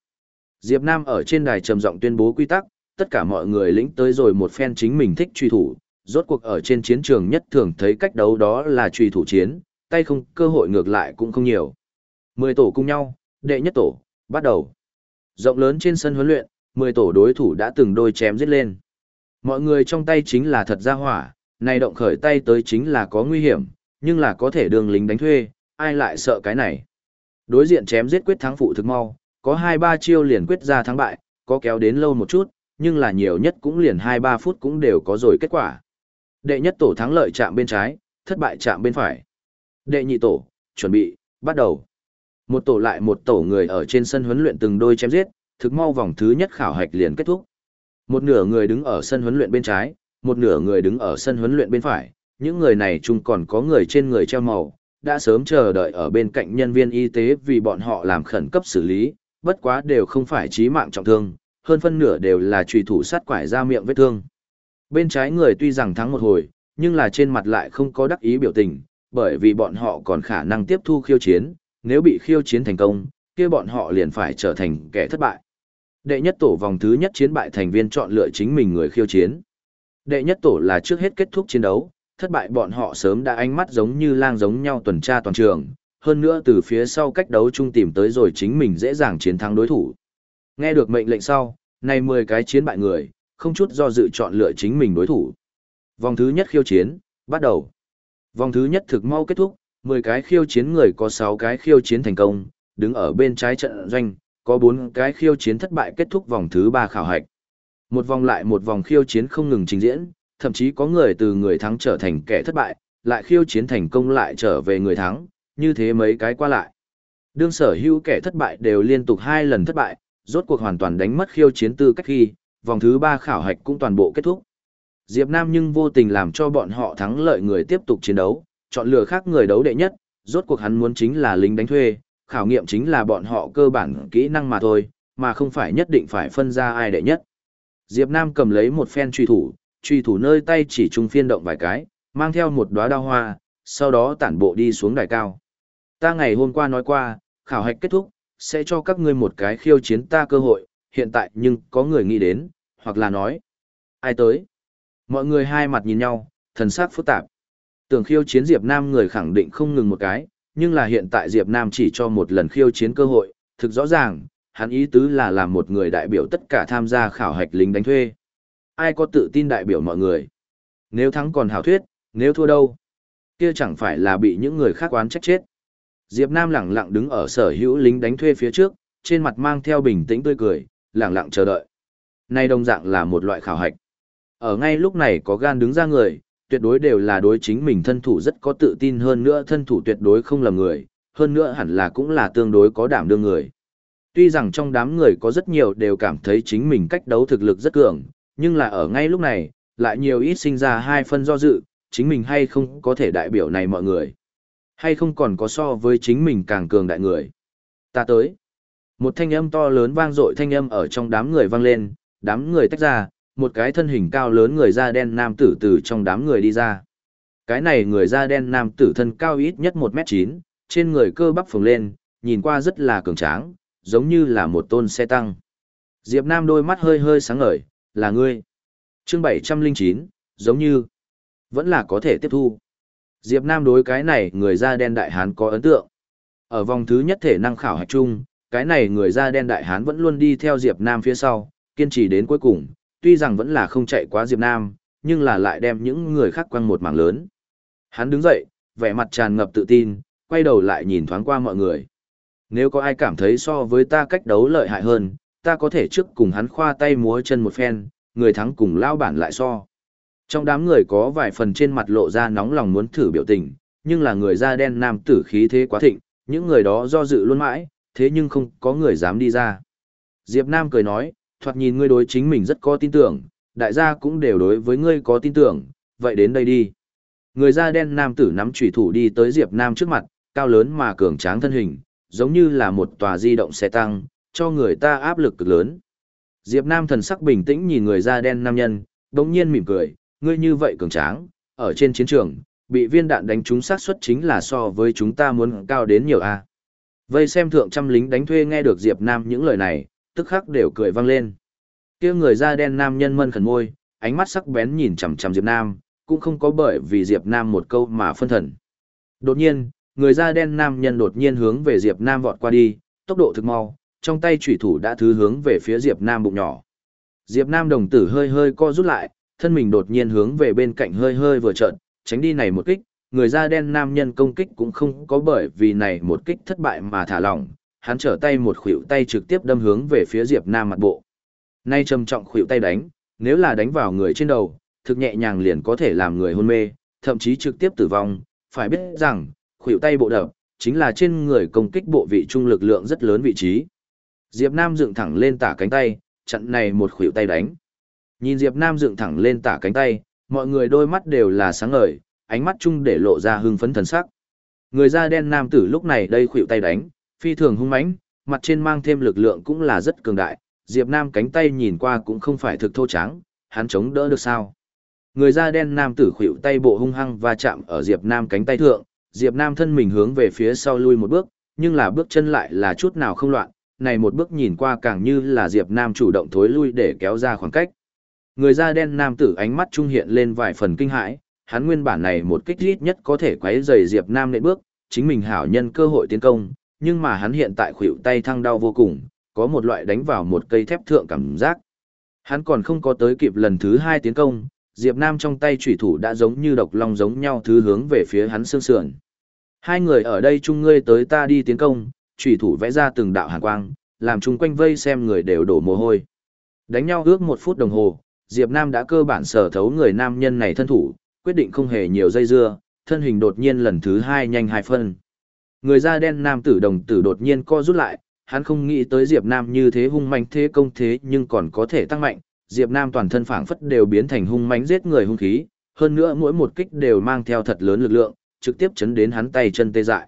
Diệp Nam ở trên đài trầm giọng tuyên bố quy tắc, tất cả mọi người lĩnh tới rồi một phen chính mình thích truy thủ, rốt cuộc ở trên chiến trường nhất thường thấy cách đấu đó là truy thủ chiến, tay không cơ hội ngược lại cũng không nhiều. Mười tổ cùng nhau, đệ nhất tổ, bắt đầu. Rộng lớn trên sân huấn luyện, mười tổ đối thủ đã từng đôi chém giết lên. Mọi người trong tay chính là thật ra hỏa, này động khởi tay tới chính là có nguy hiểm, nhưng là có thể đường lính đánh thuê, ai lại sợ cái này. Đối diện chém giết quyết thắng phụ thực mau, có 2-3 chiêu liền quyết ra thắng bại, có kéo đến lâu một chút, nhưng là nhiều nhất cũng liền 2-3 phút cũng đều có rồi kết quả. Đệ nhất tổ thắng lợi chạm bên trái, thất bại chạm bên phải. Đệ nhị tổ, chuẩn bị, bắt đầu. Một tổ lại một tổ người ở trên sân huấn luyện từng đôi chém giết, thực mau vòng thứ nhất khảo hạch liền kết thúc. Một nửa người đứng ở sân huấn luyện bên trái, một nửa người đứng ở sân huấn luyện bên phải, những người này chung còn có người trên người treo màu, đã sớm chờ đợi ở bên cạnh nhân viên y tế vì bọn họ làm khẩn cấp xử lý, bất quá đều không phải chí mạng trọng thương, hơn phân nửa đều là trùy thủ sát quải ra miệng vết thương. Bên trái người tuy rằng thắng một hồi, nhưng là trên mặt lại không có đắc ý biểu tình, bởi vì bọn họ còn khả năng tiếp thu khiêu chiến, nếu bị khiêu chiến thành công, kia bọn họ liền phải trở thành kẻ thất bại. Đệ nhất tổ vòng thứ nhất chiến bại thành viên chọn lựa chính mình người khiêu chiến. Đệ nhất tổ là trước hết kết thúc chiến đấu, thất bại bọn họ sớm đã ánh mắt giống như lang giống nhau tuần tra toàn trường, hơn nữa từ phía sau cách đấu chung tìm tới rồi chính mình dễ dàng chiến thắng đối thủ. Nghe được mệnh lệnh sau, này 10 cái chiến bại người, không chút do dự chọn lựa chính mình đối thủ. Vòng thứ nhất khiêu chiến, bắt đầu. Vòng thứ nhất thực mau kết thúc, 10 cái khiêu chiến người có 6 cái khiêu chiến thành công, đứng ở bên trái trận doanh, có 4 cái khiêu chiến thất bại kết thúc vòng thứ 3 khảo hạch. Một vòng lại một vòng khiêu chiến không ngừng trình diễn, thậm chí có người từ người thắng trở thành kẻ thất bại, lại khiêu chiến thành công lại trở về người thắng, như thế mấy cái qua lại. Đương sở hữu kẻ thất bại đều liên tục hai lần thất bại, rốt cuộc hoàn toàn đánh mất khiêu chiến tư cách khi, vòng thứ ba khảo hạch cũng toàn bộ kết thúc. Diệp Nam nhưng vô tình làm cho bọn họ thắng lợi người tiếp tục chiến đấu, chọn lựa khác người đấu đệ nhất, rốt cuộc hắn muốn chính là lính đánh thuê, khảo nghiệm chính là bọn họ cơ bản kỹ năng mà thôi, mà không phải nhất định phải phân ra ai đệ nhất. Diệp Nam cầm lấy một phen truy thủ, truy thủ nơi tay chỉ trung phiên động vài cái, mang theo một đóa đao hoa, sau đó tản bộ đi xuống đài cao. Ta ngày hôm qua nói qua, khảo hạch kết thúc, sẽ cho các ngươi một cái khiêu chiến ta cơ hội, hiện tại nhưng có người nghĩ đến, hoặc là nói, ai tới. Mọi người hai mặt nhìn nhau, thần sắc phức tạp. Tưởng khiêu chiến Diệp Nam người khẳng định không ngừng một cái, nhưng là hiện tại Diệp Nam chỉ cho một lần khiêu chiến cơ hội, thực rõ ràng, hắn ý tứ là làm một người đại biểu tất cả tham gia khảo hạch lính đánh thuê. Ai có tự tin đại biểu mọi người? Nếu thắng còn hảo thuyết, nếu thua đâu? Kia chẳng phải là bị những người khác oán trách chết. Diệp Nam lặng lặng đứng ở sở hữu lính đánh thuê phía trước, trên mặt mang theo bình tĩnh tươi cười, lặng lặng chờ đợi. Nay đồng dạng là một loại khảo hạch. Ở ngay lúc này có gan đứng ra người, tuyệt đối đều là đối chính mình thân thủ rất có tự tin hơn nữa thân thủ tuyệt đối không lầm người, hơn nữa hẳn là cũng là tương đối có đảm đương người. Tuy rằng trong đám người có rất nhiều đều cảm thấy chính mình cách đấu thực lực rất cường, nhưng là ở ngay lúc này, lại nhiều ít sinh ra hai phân do dự, chính mình hay không có thể đại biểu này mọi người. Hay không còn có so với chính mình càng cường đại người. Ta tới. Một thanh âm to lớn vang dội thanh âm ở trong đám người vang lên, đám người tách ra, một cái thân hình cao lớn người da đen nam tử từ trong đám người đi ra. Cái này người da đen nam tử thân cao ít nhất 1m9, trên người cơ bắp phồng lên, nhìn qua rất là cường tráng, giống như là một tôn xe tăng. Diệp Nam đôi mắt hơi hơi sáng ngời, là ngươi. Chương 709, giống như. Vẫn là có thể tiếp thu. Diệp Nam đối cái này người da đen đại hán có ấn tượng. Ở vòng thứ nhất thể năng khảo hạch chung, cái này người da đen đại hán vẫn luôn đi theo Diệp Nam phía sau, kiên trì đến cuối cùng, tuy rằng vẫn là không chạy quá Diệp Nam, nhưng là lại đem những người khác quăng một mảng lớn. Hắn đứng dậy, vẻ mặt tràn ngập tự tin, quay đầu lại nhìn thoáng qua mọi người. Nếu có ai cảm thấy so với ta cách đấu lợi hại hơn, ta có thể trước cùng hắn khoa tay múa chân một phen, người thắng cùng lao bản lại so. Trong đám người có vài phần trên mặt lộ ra nóng lòng muốn thử biểu tình, nhưng là người da đen nam tử khí thế quá thịnh, những người đó do dự luôn mãi, thế nhưng không có người dám đi ra. Diệp Nam cười nói, thoạt nhìn ngươi đối chính mình rất có tin tưởng, đại gia cũng đều đối với ngươi có tin tưởng, vậy đến đây đi. Người da đen nam tử nắm chủy thủ đi tới Diệp Nam trước mặt, cao lớn mà cường tráng thân hình, giống như là một tòa di động xe tăng, cho người ta áp lực cực lớn. Diệp Nam thần sắc bình tĩnh nhìn người da đen nam nhân, đống nhiên mỉm cười, ngươi như vậy cường tráng, ở trên chiến trường, bị viên đạn đánh trúng sát suất chính là so với chúng ta muốn cao đến nhiều a. Vây xem thượng trăm lính đánh thuê nghe được Diệp Nam những lời này, tức khắc đều cười vang lên. Kia người da đen nam nhân mân khẩn môi, ánh mắt sắc bén nhìn chằm chằm Diệp Nam, cũng không có bởi vì Diệp Nam một câu mà phân thần. Đột nhiên, người da đen nam nhân đột nhiên hướng về Diệp Nam vọt qua đi, tốc độ thực mau, trong tay chủy thủ đã thứ hướng về phía Diệp Nam bụng nhỏ. Diệp Nam đồng tử hơi hơi co rút lại, thân mình đột nhiên hướng về bên cạnh hơi hơi vừa trợn, tránh đi này một kích, người da đen nam nhân công kích cũng không có bởi vì này một kích thất bại mà thả lỏng, hắn trở tay một khuỷu tay trực tiếp đâm hướng về phía Diệp Nam mặt bộ. Nay trầm trọng khuỷu tay đánh, nếu là đánh vào người trên đầu, thực nhẹ nhàng liền có thể làm người hôn mê, thậm chí trực tiếp tử vong, phải biết rằng, khuỷu tay bộ đập, chính là trên người công kích bộ vị trung lực lượng rất lớn vị trí. Diệp Nam dựng thẳng lên tả cánh tay, chặn này một khuỷu tay đánh. Nhìn Diệp Nam dựng thẳng lên tả cánh tay, mọi người đôi mắt đều là sáng ngời, ánh mắt chung để lộ ra hưng phấn thần sắc. Người da đen nam tử lúc này đây khuỵu tay đánh, phi thường hung mãnh, mặt trên mang thêm lực lượng cũng là rất cường đại, Diệp Nam cánh tay nhìn qua cũng không phải thực thô trắng, hắn chống đỡ được sao? Người da đen nam tử khuỵu tay bộ hung hăng và chạm ở Diệp Nam cánh tay thượng, Diệp Nam thân mình hướng về phía sau lui một bước, nhưng là bước chân lại là chút nào không loạn, này một bước nhìn qua càng như là Diệp Nam chủ động thối lui để kéo ra khoảng cách. Người da đen nam tử ánh mắt trung hiện lên vài phần kinh hãi, hắn nguyên bản này một kích ít nhất có thể quấy rầy Diệp Nam nện bước, chính mình hảo nhân cơ hội tiến công, nhưng mà hắn hiện tại khuỷu tay thăng đau vô cùng, có một loại đánh vào một cây thép thượng cảm giác. Hắn còn không có tới kịp lần thứ hai tiến công, Diệp Nam trong tay chủy thủ đã giống như độc long giống nhau thứ hướng về phía hắn xương sườn. Hai người ở đây chung ngươi tới ta đi tiến công, chủy thủ vẽ ra từng đạo hàn quang, làm chung quanh vây xem người đều đổ mồ hôi. Đánh nhau ước một phút đồng hồ, Diệp Nam đã cơ bản sở thấu người nam nhân này thân thủ, quyết định không hề nhiều dây dưa, thân hình đột nhiên lần thứ hai nhanh hai phân. Người da đen nam tử đồng tử đột nhiên co rút lại, hắn không nghĩ tới Diệp Nam như thế hung manh thế công thế nhưng còn có thể tăng mạnh, Diệp Nam toàn thân phảng phất đều biến thành hung mãnh giết người hung khí, hơn nữa mỗi một kích đều mang theo thật lớn lực lượng, trực tiếp chấn đến hắn tay chân tê dại.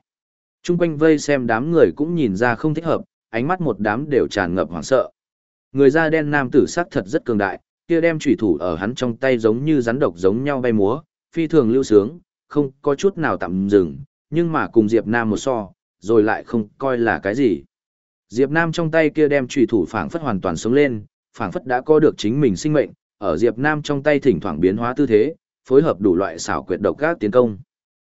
Trung quanh vây xem đám người cũng nhìn ra không thích hợp, ánh mắt một đám đều tràn ngập hoảng sợ. Người da đen nam tử sắc thật rất cường đại, kia đem chủy thủ ở hắn trong tay giống như rắn độc giống nhau bay múa, phi thường lưu sướng, không có chút nào tạm dừng, nhưng mà cùng Diệp Nam một so, rồi lại không coi là cái gì. Diệp Nam trong tay kia đem chủy thủ phảng phất hoàn toàn sống lên, phảng phất đã có được chính mình sinh mệnh, ở Diệp Nam trong tay thỉnh thoảng biến hóa tư thế, phối hợp đủ loại xảo quyệt độc các tiến công.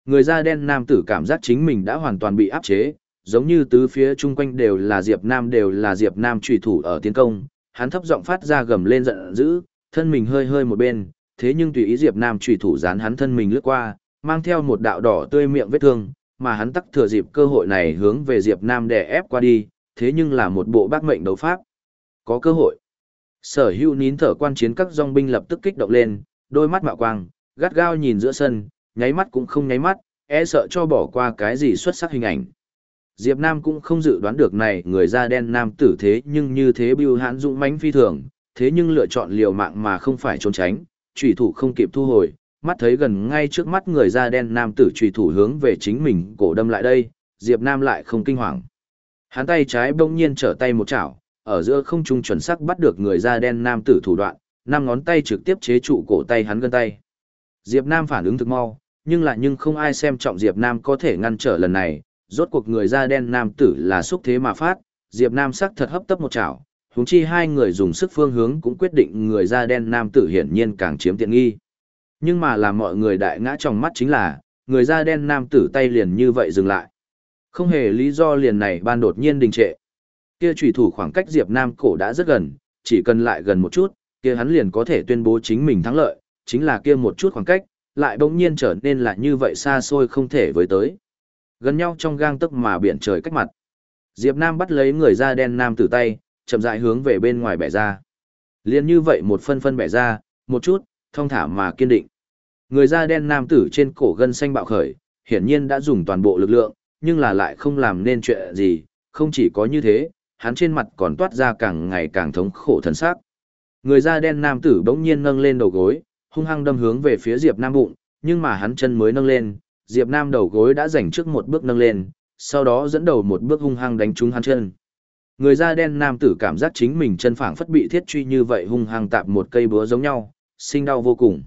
Người da đen nam tử cảm giác chính mình đã hoàn toàn bị áp chế, giống như tứ phía chung quanh đều là Diệp Nam đều là Diệp Nam chủy thủ ở tiến công, hắn thấp giọng phát ra gầm lên giận dữ, thân mình hơi hơi một bên, thế nhưng tùy ý Diệp Nam chủy thủ dán hắn thân mình lướt qua, mang theo một đạo đỏ tươi miệng vết thương, mà hắn tắc thừa dịp cơ hội này hướng về Diệp Nam đè ép qua đi, thế nhưng là một bộ bác mệnh đấu pháp. Có cơ hội. Sở hữu nín thở quan chiến các dòng binh lập tức kích động lên, đôi mắt mạo quang, gắt gao nhìn giữa sân, nháy mắt cũng không nháy mắt, e sợ cho bỏ qua cái gì xuất sắc hình ảnh. Diệp Nam cũng không dự đoán được này người da đen nam tử thế nhưng như thế bưu hãn dũng mãnh phi thường, thế nhưng lựa chọn liều mạng mà không phải trốn tránh, trùy thủ không kịp thu hồi, mắt thấy gần ngay trước mắt người da đen nam tử trùy thủ hướng về chính mình cổ đâm lại đây, Diệp Nam lại không kinh hoàng. Hắn tay trái bỗng nhiên trở tay một chảo, ở giữa không trung chuẩn xác bắt được người da đen nam tử thủ đoạn, năm ngón tay trực tiếp chế trụ cổ tay hắn gân tay. Diệp Nam phản ứng thực mau, nhưng lại nhưng không ai xem trọng Diệp Nam có thể ngăn trở lần này, rốt cuộc người da đen nam tử là xúc thế mà phát, Diệp Nam sắc thật hấp tấp một chảo, huống chi hai người dùng sức phương hướng cũng quyết định người da đen nam tử hiển nhiên càng chiếm tiện nghi. Nhưng mà làm mọi người đại ngã trong mắt chính là, người da đen nam tử tay liền như vậy dừng lại. Không hề lý do liền này ban đột nhiên đình trệ. Kia trùy thủ khoảng cách Diệp Nam cổ đã rất gần, chỉ cần lại gần một chút, kia hắn liền có thể tuyên bố chính mình thắng lợi, chính là kia một chút khoảng cách, lại bỗng nhiên trở nên là như vậy xa xôi không thể với tới. Gần nhau trong gang tấc mà biển trời cách mặt. Diệp Nam bắt lấy người da đen nam tử tay, chậm rãi hướng về bên ngoài bẻ ra. Liên như vậy một phân phân bẻ ra, một chút, thông thả mà kiên định. Người da đen nam tử trên cổ gân xanh bạo khởi, hiển nhiên đã dùng toàn bộ lực lượng, nhưng là lại không làm nên chuyện gì, không chỉ có như thế, hắn trên mặt còn toát ra càng ngày càng thống khổ thần sắc. Người da đen nam tử bỗng nhiên nâng lên đầu gối, hung hăng đâm hướng về phía Diệp Nam bụng, nhưng mà hắn chân mới nâng lên, Diệp Nam đầu gối đã giành trước một bước nâng lên, sau đó dẫn đầu một bước hung hăng đánh trúng hắn chân. Người da đen nam tử cảm giác chính mình chân phảng phất bị thiết truy như vậy hung hăng tạp một cây búa giống nhau, sinh đau vô cùng.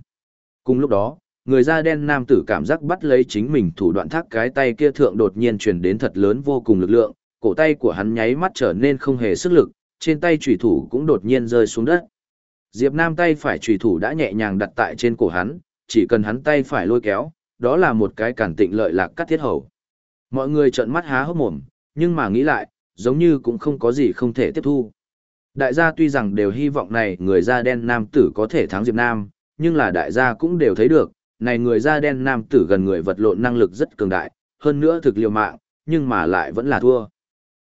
Cùng lúc đó, người da đen nam tử cảm giác bắt lấy chính mình thủ đoạn thác cái tay kia thượng đột nhiên truyền đến thật lớn vô cùng lực lượng, cổ tay của hắn nháy mắt trở nên không hề sức lực, trên tay chủy thủ cũng đột nhiên rơi xuống đất. Diệp Nam tay phải chủy thủ đã nhẹ nhàng đặt tại trên cổ hắn, chỉ cần hắn tay phải lôi kéo, đó là một cái cản tịnh lợi lạc cắt thiết hầu. Mọi người trợn mắt há hốc mồm, nhưng mà nghĩ lại, giống như cũng không có gì không thể tiếp thu. Đại gia tuy rằng đều hy vọng này người da đen nam tử có thể thắng Diệp Nam, nhưng là đại gia cũng đều thấy được, này người da đen nam tử gần người vật lộn năng lực rất cường đại, hơn nữa thực liều mạng, nhưng mà lại vẫn là thua.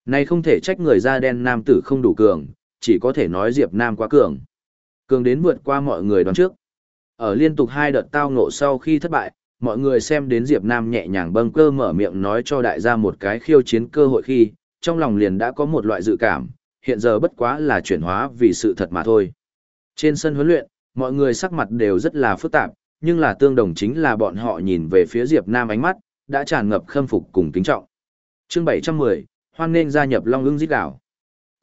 Này không thể trách người da đen nam tử không đủ cường, chỉ có thể nói Diệp Nam quá cường. Cường đến vượt qua mọi người đoán trước. Ở liên tục hai đợt tao ngộ sau khi thất bại, mọi người xem đến Diệp Nam nhẹ nhàng bâng cơ mở miệng nói cho đại gia một cái khiêu chiến cơ hội khi, trong lòng liền đã có một loại dự cảm, hiện giờ bất quá là chuyển hóa vì sự thật mà thôi. Trên sân huấn luyện, mọi người sắc mặt đều rất là phức tạp, nhưng là tương đồng chính là bọn họ nhìn về phía Diệp Nam ánh mắt, đã tràn ngập khâm phục cùng kính trọng. Chương 710, hoan nên gia nhập Long ưng giết đảo.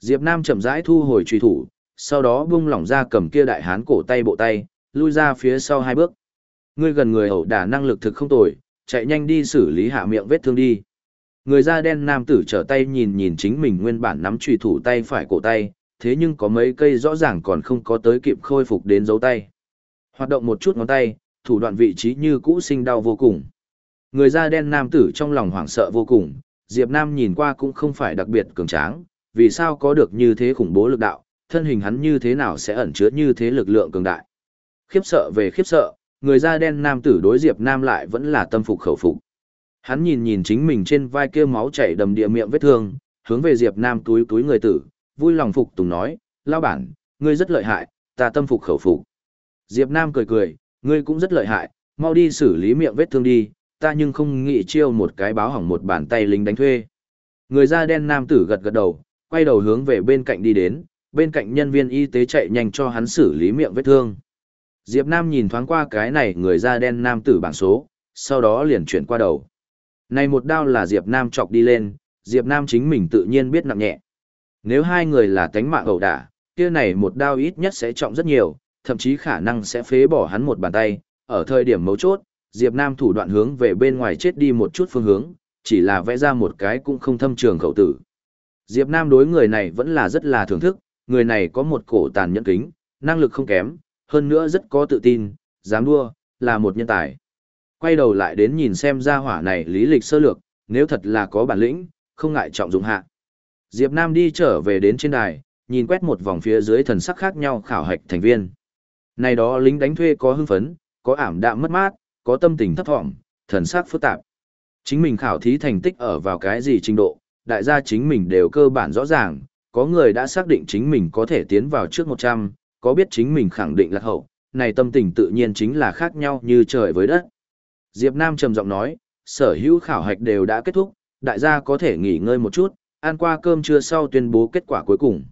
Diệp Nam chậm rãi thu hồi truy thủ, sau đó bung lỏng ra cầm kia đại hán cổ tay bộ tay, lui ra phía sau hai bước. Ngươi gần người ẩu đả năng lực thực không tồi, chạy nhanh đi xử lý hạ miệng vết thương đi. Người da đen nam tử trở tay nhìn nhìn chính mình nguyên bản nắm trùy thủ tay phải cổ tay, thế nhưng có mấy cây rõ ràng còn không có tới kịp khôi phục đến dấu tay. Hoạt động một chút ngón tay, thủ đoạn vị trí như cũ sinh đau vô cùng. Người da đen nam tử trong lòng hoảng sợ vô cùng, Diệp Nam nhìn qua cũng không phải đặc biệt cường tráng, vì sao có được như thế khủng bố lực đạo, thân hình hắn như thế nào sẽ ẩn chứa như thế lực lượng cường đại. Khiếp sợ về khiếp sợ, người da đen nam tử đối Diệp Nam lại vẫn là tâm phục khẩu phục. Hắn nhìn nhìn chính mình trên vai kia máu chảy đầm địa miệng vết thương, hướng về Diệp Nam túi túi người tử, vui lòng phục tùng nói, lao bản, ngươi rất lợi hại, ta tâm phục khẩu phục. Diệp Nam cười cười, ngươi cũng rất lợi hại, mau đi xử lý miệng vết thương đi, ta nhưng không nghĩ chiêu một cái báo hỏng một bàn tay lính đánh thuê. Người da đen nam tử gật gật đầu, quay đầu hướng về bên cạnh đi đến, bên cạnh nhân viên y tế chạy nhanh cho hắn xử lý miệng vết thương. Diệp Nam nhìn thoáng qua cái này người da đen nam tử bảng số, sau đó liền chuyển qua đầu. Này một đao là Diệp Nam chọc đi lên, Diệp Nam chính mình tự nhiên biết nặng nhẹ. Nếu hai người là tánh mạng ẩu đả, kia này một đao ít nhất sẽ trọng rất nhiều, thậm chí khả năng sẽ phế bỏ hắn một bàn tay. Ở thời điểm mấu chốt, Diệp Nam thủ đoạn hướng về bên ngoài chết đi một chút phương hướng, chỉ là vẽ ra một cái cũng không thâm trường khẩu tử. Diệp Nam đối người này vẫn là rất là thưởng thức, người này có một cổ tàn nhẫn kính, năng lực không kém, hơn nữa rất có tự tin, dám đua, là một nhân tài. Quay đầu lại đến nhìn xem gia hỏa này lý lịch sơ lược, nếu thật là có bản lĩnh, không ngại trọng dụng hạ. Diệp Nam đi trở về đến trên đài, nhìn quét một vòng phía dưới thần sắc khác nhau khảo hạch thành viên. Này đó lính đánh thuê có hưng phấn, có ảm đạm mất mát, có tâm tình thấp thỏm, thần sắc phức tạp. Chính mình khảo thí thành tích ở vào cái gì trình độ, đại gia chính mình đều cơ bản rõ ràng, có người đã xác định chính mình có thể tiến vào trước 100, có biết chính mình khẳng định là hậu, này tâm tình tự nhiên chính là khác nhau như trời với đất. Diệp Nam trầm giọng nói, sở hữu khảo hạch đều đã kết thúc, đại gia có thể nghỉ ngơi một chút, ăn qua cơm trưa sau tuyên bố kết quả cuối cùng.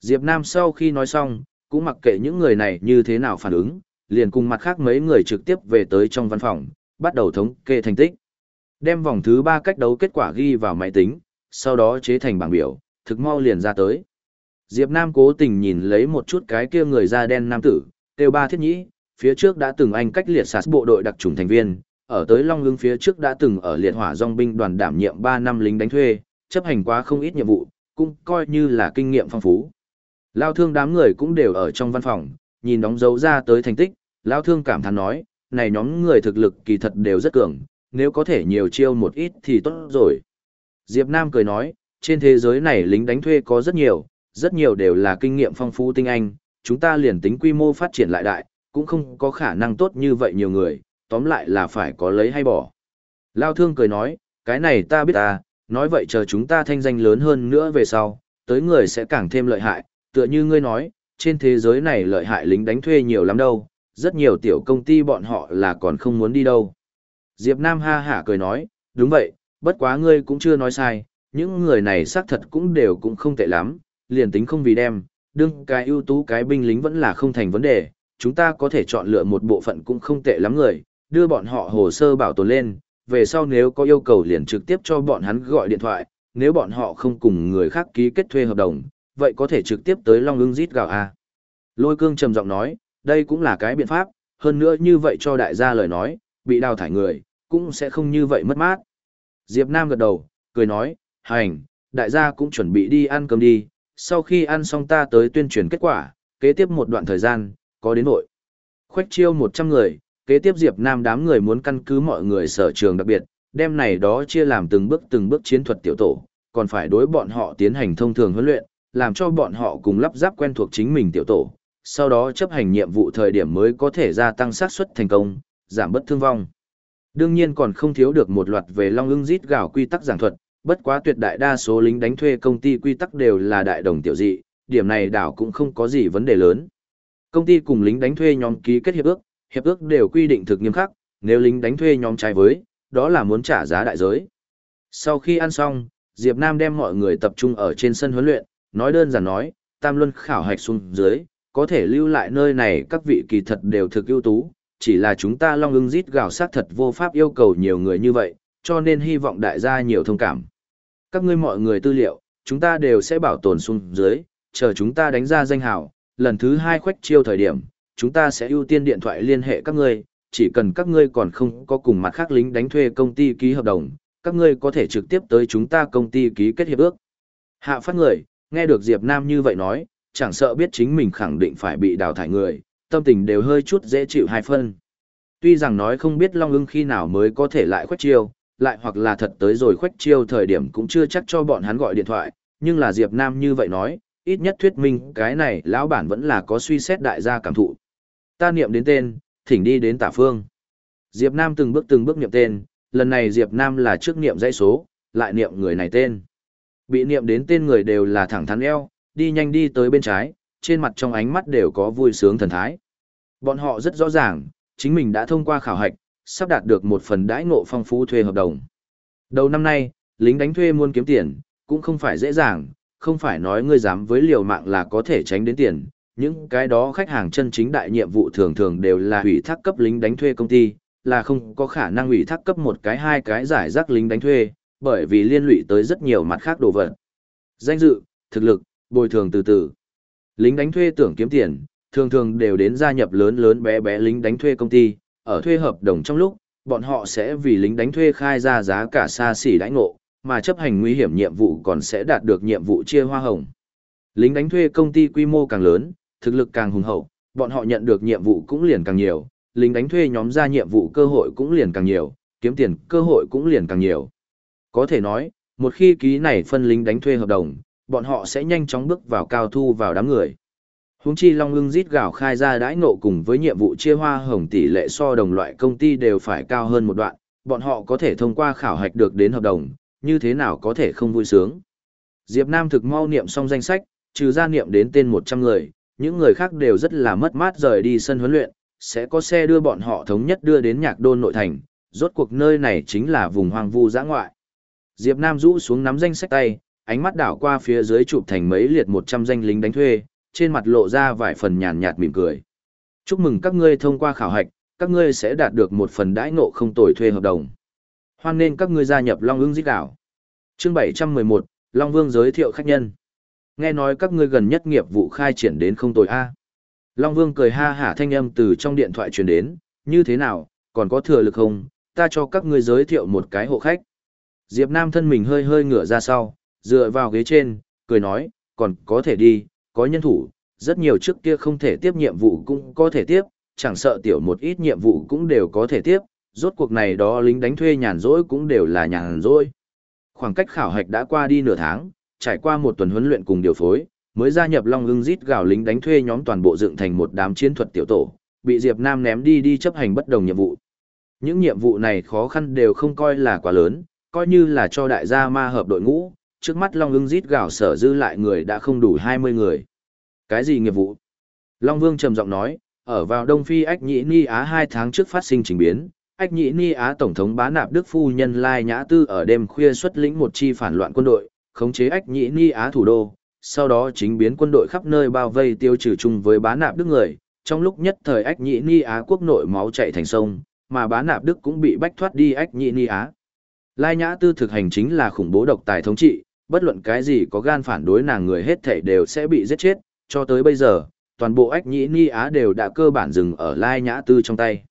Diệp Nam sau khi nói xong, cũng mặc kệ những người này như thế nào phản ứng, liền cùng mặt khác mấy người trực tiếp về tới trong văn phòng, bắt đầu thống kê thành tích. Đem vòng thứ 3 cách đấu kết quả ghi vào máy tính, sau đó chế thành bảng biểu, thực mau liền ra tới. Diệp Nam cố tình nhìn lấy một chút cái kia người da đen nam tử, tiêu ba thiết nhĩ, phía trước đã từng anh cách liệt sạt bộ đội đặc trùng thành viên, ở tới Long Lương phía trước đã từng ở liệt hỏa dòng binh đoàn đảm nhiệm 3 năm lính đánh thuê, chấp hành quá không ít nhiệm vụ, cũng coi như là kinh nghiệm phong phú. Lao thương đám người cũng đều ở trong văn phòng, nhìn đóng dấu ra tới thành tích, Lao thương cảm thán nói, này nhóm người thực lực kỳ thật đều rất cường, nếu có thể nhiều chiêu một ít thì tốt rồi. Diệp Nam cười nói, trên thế giới này lính đánh thuê có rất nhiều, rất nhiều đều là kinh nghiệm phong phú tinh anh, chúng ta liền tính quy mô phát triển lại đại, cũng không có khả năng tốt như vậy nhiều người, tóm lại là phải có lấy hay bỏ. Lao thương cười nói, cái này ta biết ta, nói vậy chờ chúng ta thanh danh lớn hơn nữa về sau, tới người sẽ càng thêm lợi hại, tựa như ngươi nói, trên thế giới này lợi hại lính đánh thuê nhiều lắm đâu, rất nhiều tiểu công ty bọn họ là còn không muốn đi đâu. Diệp Nam ha hả cười nói, đúng vậy, bất quá ngươi cũng chưa nói sai, những người này xác thật cũng đều cũng không tệ lắm, liền tính không vì đem, đương cái ưu tú cái binh lính vẫn là không thành vấn đề, chúng ta có thể chọn lựa một bộ phận cũng không tệ lắm người, đưa bọn họ hồ sơ bảo tồn lên, về sau nếu có yêu cầu liền trực tiếp cho bọn hắn gọi điện thoại, nếu bọn họ không cùng người khác ký kết thuê hợp đồng, vậy có thể trực tiếp tới Long ưng rít gạo à? Lôi cương trầm giọng nói, đây cũng là cái biện pháp, hơn nữa như vậy cho đại gia lời nói, bị đào thải người, cũng sẽ không như vậy mất mát. Diệp Nam gật đầu, cười nói, hành, đại gia cũng chuẩn bị đi ăn cơm đi, sau khi ăn xong ta tới tuyên truyền kết quả, kế tiếp một đoạn thời gian, có đến nội. Khoách chiêu 100 người, kế tiếp Diệp Nam đám người muốn căn cứ mọi người sở trường đặc biệt, đem này đó chia làm từng bước từng bước chiến thuật tiểu tổ, còn phải đối bọn họ tiến hành thông thường huấn luyện, làm cho bọn họ cùng lắp ráp quen thuộc chính mình tiểu tổ, sau đó chấp hành nhiệm vụ thời điểm mới có thể gia tăng xác suất thành công, giảm bất thương vong. Đương nhiên còn không thiếu được một loạt về long ưng rít gạo quy tắc giảng thuật, bất quá tuyệt đại đa số lính đánh thuê công ty quy tắc đều là đại đồng tiểu dị, điểm này đảo cũng không có gì vấn đề lớn. Công ty cùng lính đánh thuê nhóm ký kết hiệp ước, hiệp ước đều quy định thực nghiêm khắc, nếu lính đánh thuê nhóm trái với, đó là muốn trả giá đại giới. Sau khi ăn xong, Diệp Nam đem mọi người tập trung ở trên sân huấn luyện, nói đơn giản nói, Tam Luân khảo hạch xuống dưới, có thể lưu lại nơi này các vị kỳ thật đều thực ưu tú, chỉ là chúng ta long ưng rít gào sát thật vô pháp yêu cầu nhiều người như vậy, cho nên hy vọng đại gia nhiều thông cảm. Các ngươi mọi người tư liệu, chúng ta đều sẽ bảo tồn xuống dưới, chờ chúng ta đánh ra danh hào, lần thứ hai khoách chiêu thời điểm, chúng ta sẽ ưu tiên điện thoại liên hệ các ngươi, chỉ cần các ngươi còn không có cùng mặt khác lính đánh thuê công ty ký hợp đồng, các ngươi có thể trực tiếp tới chúng ta công ty ký kết hiệp ước. Hạ phát người, nghe được Diệp Nam như vậy nói, chẳng sợ biết chính mình khẳng định phải bị đào thải người, tâm tình đều hơi chút dễ chịu hai phân. Tuy rằng nói không biết Long ưng khi nào mới có thể lại khoách chiêu, lại hoặc là thật tới rồi khoách chiêu thời điểm cũng chưa chắc cho bọn hắn gọi điện thoại, nhưng là Diệp Nam như vậy nói, ít nhất thuyết minh cái này lão bản vẫn là có suy xét đại gia cảm thụ. Ta niệm đến tên, thỉnh đi đến tả phương. Diệp Nam từng bước từng bước niệm tên, lần này Diệp Nam là trước niệm dãy số, lại niệm người này tên. Bị niệm đến tên người đều là thẳng thắn eo, đi nhanh đi tới bên trái, trên mặt trong ánh mắt đều có vui sướng thần thái. Bọn họ rất rõ ràng, chính mình đã thông qua khảo hạch, sắp đạt được một phần đãi ngộ phong phú thuê hợp đồng. Đầu năm nay, lính đánh thuê muốn kiếm tiền, cũng không phải dễ dàng, không phải nói ngươi dám với liều mạng là có thể tránh đến tiền. Những cái đó khách hàng chân chính đại nhiệm vụ thường thường đều là ủy thác cấp lính đánh thuê công ty, là không có khả năng ủy thác cấp một cái hai cái giải rác lính đánh thuê, bởi vì liên lụy tới rất nhiều mặt khác đồ vật. Danh dự, thực lực, bồi thường từ từ. Lính đánh thuê tưởng kiếm tiền, thường thường đều đến gia nhập lớn lớn bé bé lính đánh thuê công ty, ở thuê hợp đồng trong lúc, bọn họ sẽ vì lính đánh thuê khai ra giá cả xa xỉ đãi ngộ, mà chấp hành nguy hiểm nhiệm vụ còn sẽ đạt được nhiệm vụ chia hoa hồng. Lính đánh thuê công ty quy mô càng lớn, thực lực càng hùng hậu, bọn họ nhận được nhiệm vụ cũng liền càng nhiều, lính đánh thuê nhóm ra nhiệm vụ cơ hội cũng liền càng nhiều, kiếm tiền cơ hội cũng liền càng nhiều. Có thể nói, một khi ký này phân lính đánh thuê hợp đồng, bọn họ sẽ nhanh chóng bước vào cao thu vào đám người. huống chi Long ưng rít gạo khai ra đãi ngộ cùng với nhiệm vụ chia hoa hồng tỷ lệ so đồng loại công ty đều phải cao hơn một đoạn, bọn họ có thể thông qua khảo hạch được đến hợp đồng, như thế nào có thể không vui sướng. Diệp Nam thực mau niệm xong danh sách, trừ ra niệm đến tên 100 người, những người khác đều rất là mất mát rời đi sân huấn luyện, sẽ có xe đưa bọn họ thống nhất đưa đến nhạc đôn nội thành, rốt cuộc nơi này chính là vùng hoang vu giã ngoại. Diệp Nam rũ xuống nắm danh sách tay, ánh mắt đảo qua phía dưới chụp thành mấy liệt 100 danh lính đánh thuê, trên mặt lộ ra vài phần nhàn nhạt mỉm cười. Chúc mừng các ngươi thông qua khảo hạch, các ngươi sẽ đạt được một phần đãi ngộ không tồi thuê hợp đồng. Hoan nên các ngươi gia nhập Long ưng giết đảo. Chương 711, Long Vương giới thiệu khách nhân. Nghe nói các ngươi gần nhất nghiệp vụ khai triển đến không tồi a. Long Vương cười ha hả thanh âm từ trong điện thoại truyền đến, như thế nào, còn có thừa lực không, ta cho các ngươi giới thiệu một cái hộ khách. Diệp Nam thân mình hơi hơi ngửa ra sau, dựa vào ghế trên, cười nói, còn có thể đi, có nhân thủ, rất nhiều trước kia không thể tiếp nhiệm vụ cũng có thể tiếp, chẳng sợ tiểu một ít nhiệm vụ cũng đều có thể tiếp, rốt cuộc này đó lính đánh thuê nhàn rỗi cũng đều là nhàn rỗi. Khoảng cách khảo hạch đã qua đi nửa tháng, trải qua một tuần huấn luyện cùng điều phối, mới gia nhập Long Ưng rít gào lính đánh thuê nhóm toàn bộ dựng thành một đám chiến thuật tiểu tổ, bị Diệp Nam ném đi đi chấp hành bất đồng nhiệm vụ. Những nhiệm vụ này khó khăn đều không coi là quá lớn, coi như là cho đại gia ma hợp đội ngũ, trước mắt Long ưng rít gào sở dư lại người đã không đủ 20 người. Cái gì nghiệp vụ? Long Vương trầm giọng nói, ở vào Đông Phi Ách Nhĩ Ni Á 2 tháng trước phát sinh trình biến, Ách Nhĩ Ni Á Tổng thống bá nạp Đức Phu Nhân Lai Nhã Tư ở đêm khuya xuất lĩnh một chi phản loạn quân đội, khống chế Ách Nhĩ Ni Á thủ đô, sau đó chính biến quân đội khắp nơi bao vây tiêu trừ chung với bá nạp Đức người, trong lúc nhất thời Ách Nhĩ Ni Á quốc nội máu chảy thành sông, mà bá nạp Đức cũng bị bách thoát đi Ách Nhĩ Ni Á. Lai Nhã Tư thực hành chính là khủng bố độc tài thống trị, bất luận cái gì có gan phản đối nàng người hết thảy đều sẽ bị giết chết, cho tới bây giờ, toàn bộ ách nhĩ ni á đều đã cơ bản dừng ở Lai Nhã Tư trong tay.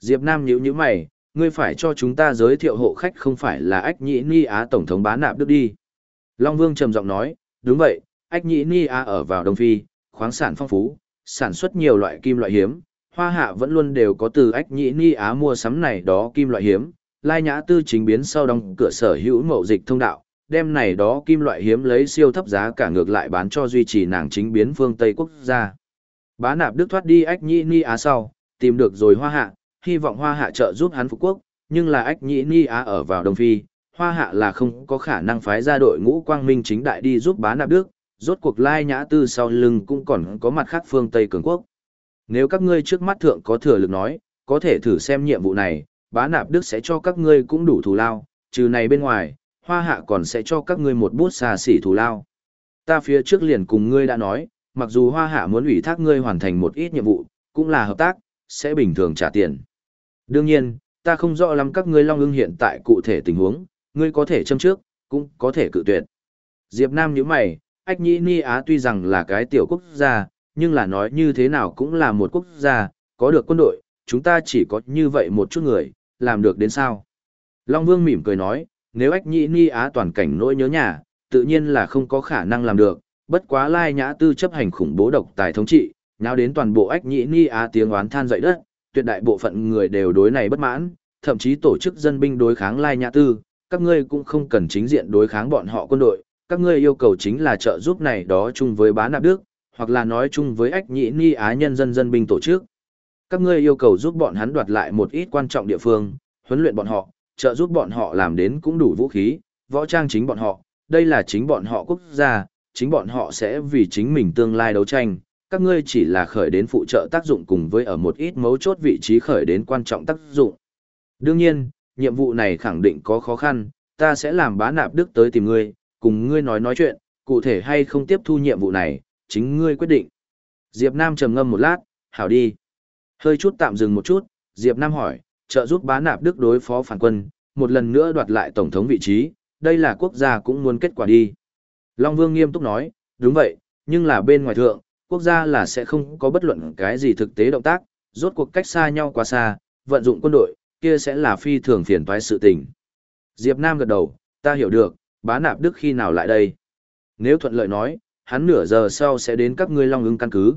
Diệp Nam nhíu nhíu mày, ngươi phải cho chúng ta giới thiệu hộ khách không phải là ách nhĩ ni á tổng thống bá nạp đức đi. Long Vương trầm giọng nói, đúng vậy, ách nhĩ ni á ở vào Đông Phi, khoáng sản phong phú, sản xuất nhiều loại kim loại hiếm, hoa hạ vẫn luôn đều có từ ách nhĩ ni á mua sắm này đó kim loại hiếm, Lai Nhã Tư chính biến sau đóng cửa sở hữu mậu dịch thông đạo, đem này đó kim loại hiếm lấy siêu thấp giá cả ngược lại bán cho duy trì nàng chính biến phương Tây quốc gia. Bá nạp Đức thoát đi ách nhĩ ni á sau, tìm được rồi hoa hạ, hy vọng hoa hạ trợ giúp hắn phục quốc, nhưng là ách nhĩ ni á ở vào Đông Phi, hoa hạ là không có khả năng phái ra đội ngũ quang minh chính đại đi giúp bá nạp Đức, rốt cuộc lai nhã tư sau lưng cũng còn có mặt khác phương Tây cường quốc. Nếu các ngươi trước mắt thượng có thừa lực nói, có thể thử xem nhiệm vụ này, bá nạp Đức sẽ cho các ngươi cũng đủ thù lao, trừ này bên ngoài, hoa hạ còn sẽ cho các ngươi một bút xa xỉ thù lao. Ta phía trước liền cùng ngươi đã nói, mặc dù hoa hạ muốn ủy thác ngươi hoàn thành một ít nhiệm vụ, cũng là hợp tác, sẽ bình thường trả tiền. Đương nhiên, ta không rõ lắm các ngươi long ưng hiện tại cụ thể tình huống, ngươi có thể châm trước, cũng có thể cự tuyệt. Diệp Nam nhíu mày, Ách Nhĩ Ni Á tuy rằng là cái tiểu quốc gia, nhưng là nói như thế nào cũng là một quốc gia, có được quân đội, chúng ta chỉ có như vậy một chút người, làm được đến sao? Long Vương mỉm cười nói, nếu ách nhĩ ni á toàn cảnh nỗi nhớ nhà, tự nhiên là không có khả năng làm được, bất quá lai nhã tư chấp hành khủng bố độc tài thống trị, nào đến toàn bộ ách nhĩ ni á tiếng oán than dậy đất, tuyệt đại bộ phận người đều đối này bất mãn, thậm chí tổ chức dân binh đối kháng lai nhã tư, các ngươi cũng không cần chính diện đối kháng bọn họ quân đội, các ngươi yêu cầu chính là trợ giúp này đó chung với bá nạp đức, hoặc là nói chung với ách nhĩ ni á nhân dân dân binh tổ chức. Các ngươi yêu cầu giúp bọn hắn đoạt lại một ít quan trọng địa phương, huấn luyện bọn họ, trợ giúp bọn họ làm đến cũng đủ vũ khí, võ trang chính bọn họ, đây là chính bọn họ quốc gia, chính bọn họ sẽ vì chính mình tương lai đấu tranh, các ngươi chỉ là khởi đến phụ trợ tác dụng cùng với ở một ít mấu chốt vị trí khởi đến quan trọng tác dụng. Đương nhiên, nhiệm vụ này khẳng định có khó khăn, ta sẽ làm bá nạp đức tới tìm ngươi, cùng ngươi nói nói chuyện, cụ thể hay không tiếp thu nhiệm vụ này, chính ngươi quyết định. Diệp Nam trầm ngâm một lát, hảo đi. Hơi chút tạm dừng một chút, Diệp Nam hỏi, trợ giúp bá nạp Đức đối phó phản quân, một lần nữa đoạt lại tổng thống vị trí, đây là quốc gia cũng muốn kết quả đi. Long Vương nghiêm túc nói, đúng vậy, nhưng là bên ngoài thượng, quốc gia là sẽ không có bất luận cái gì thực tế động tác, rốt cuộc cách xa nhau quá xa, vận dụng quân đội, kia sẽ là phi thường phiền toái sự tình. Diệp Nam gật đầu, ta hiểu được, bá nạp Đức khi nào lại đây? Nếu thuận lợi nói, hắn nửa giờ sau sẽ đến các ngươi Long ưng căn cứ.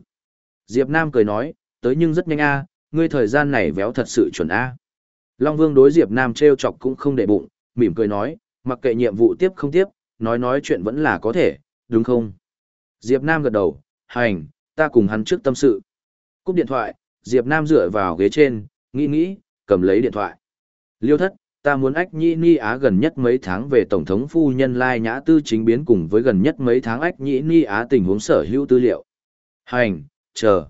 Diệp Nam cười nói, tới nhưng rất nhanh a, ngươi thời gian này véo thật sự chuẩn A. Long Vương đối Diệp Nam treo chọc cũng không để bụng, mỉm cười nói, mặc kệ nhiệm vụ tiếp không tiếp, nói nói chuyện vẫn là có thể, đúng không? Diệp Nam gật đầu, hành, ta cùng hắn trước tâm sự. Cúp điện thoại, Diệp Nam dựa vào ghế trên, nghĩ nghĩ, cầm lấy điện thoại. Liêu thất, ta muốn ách nhĩ ni á gần nhất mấy tháng về Tổng thống phu nhân Lai Nhã Tư chính biến cùng với gần nhất mấy tháng ách nhĩ ni á tình huống sở hữu tư liệu. Hành, chờ.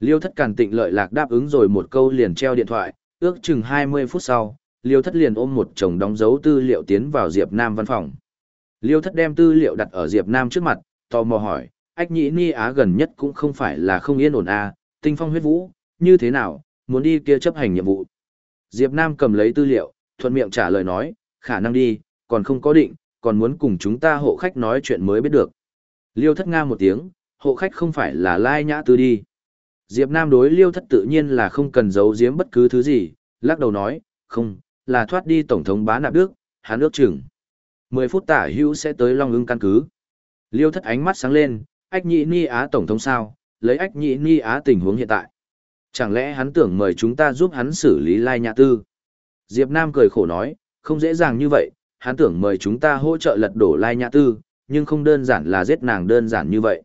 Liêu thất càn tịnh lợi lạc đáp ứng rồi một câu liền treo điện thoại, ước chừng 20 phút sau, Liêu thất liền ôm một chồng đóng dấu tư liệu tiến vào Diệp Nam văn phòng. Liêu thất đem tư liệu đặt ở Diệp Nam trước mặt, tò mò hỏi, ách nhĩ ni á gần nhất cũng không phải là không yên ổn à, tinh phong huyết vũ, như thế nào, muốn đi kia chấp hành nhiệm vụ. Diệp Nam cầm lấy tư liệu, thuận miệng trả lời nói, khả năng đi, còn không có định, còn muốn cùng chúng ta hộ khách nói chuyện mới biết được. Liêu thất nga một tiếng, hộ khách không phải là lai nhã tư đi. Diệp Nam đối liêu thất tự nhiên là không cần giấu giếm bất cứ thứ gì, lắc đầu nói, không, là thoát đi Tổng thống bá nạp đức, hắn ước chừng. 10 phút tả hữu sẽ tới Long ưng căn cứ. Liêu thất ánh mắt sáng lên, ách nhị ni á Tổng thống sao, lấy ách nhị ni á tình huống hiện tại. Chẳng lẽ hắn tưởng mời chúng ta giúp hắn xử lý Lai Nhã Tư? Diệp Nam cười khổ nói, không dễ dàng như vậy, hắn tưởng mời chúng ta hỗ trợ lật đổ Lai Nhã Tư, nhưng không đơn giản là giết nàng đơn giản như vậy.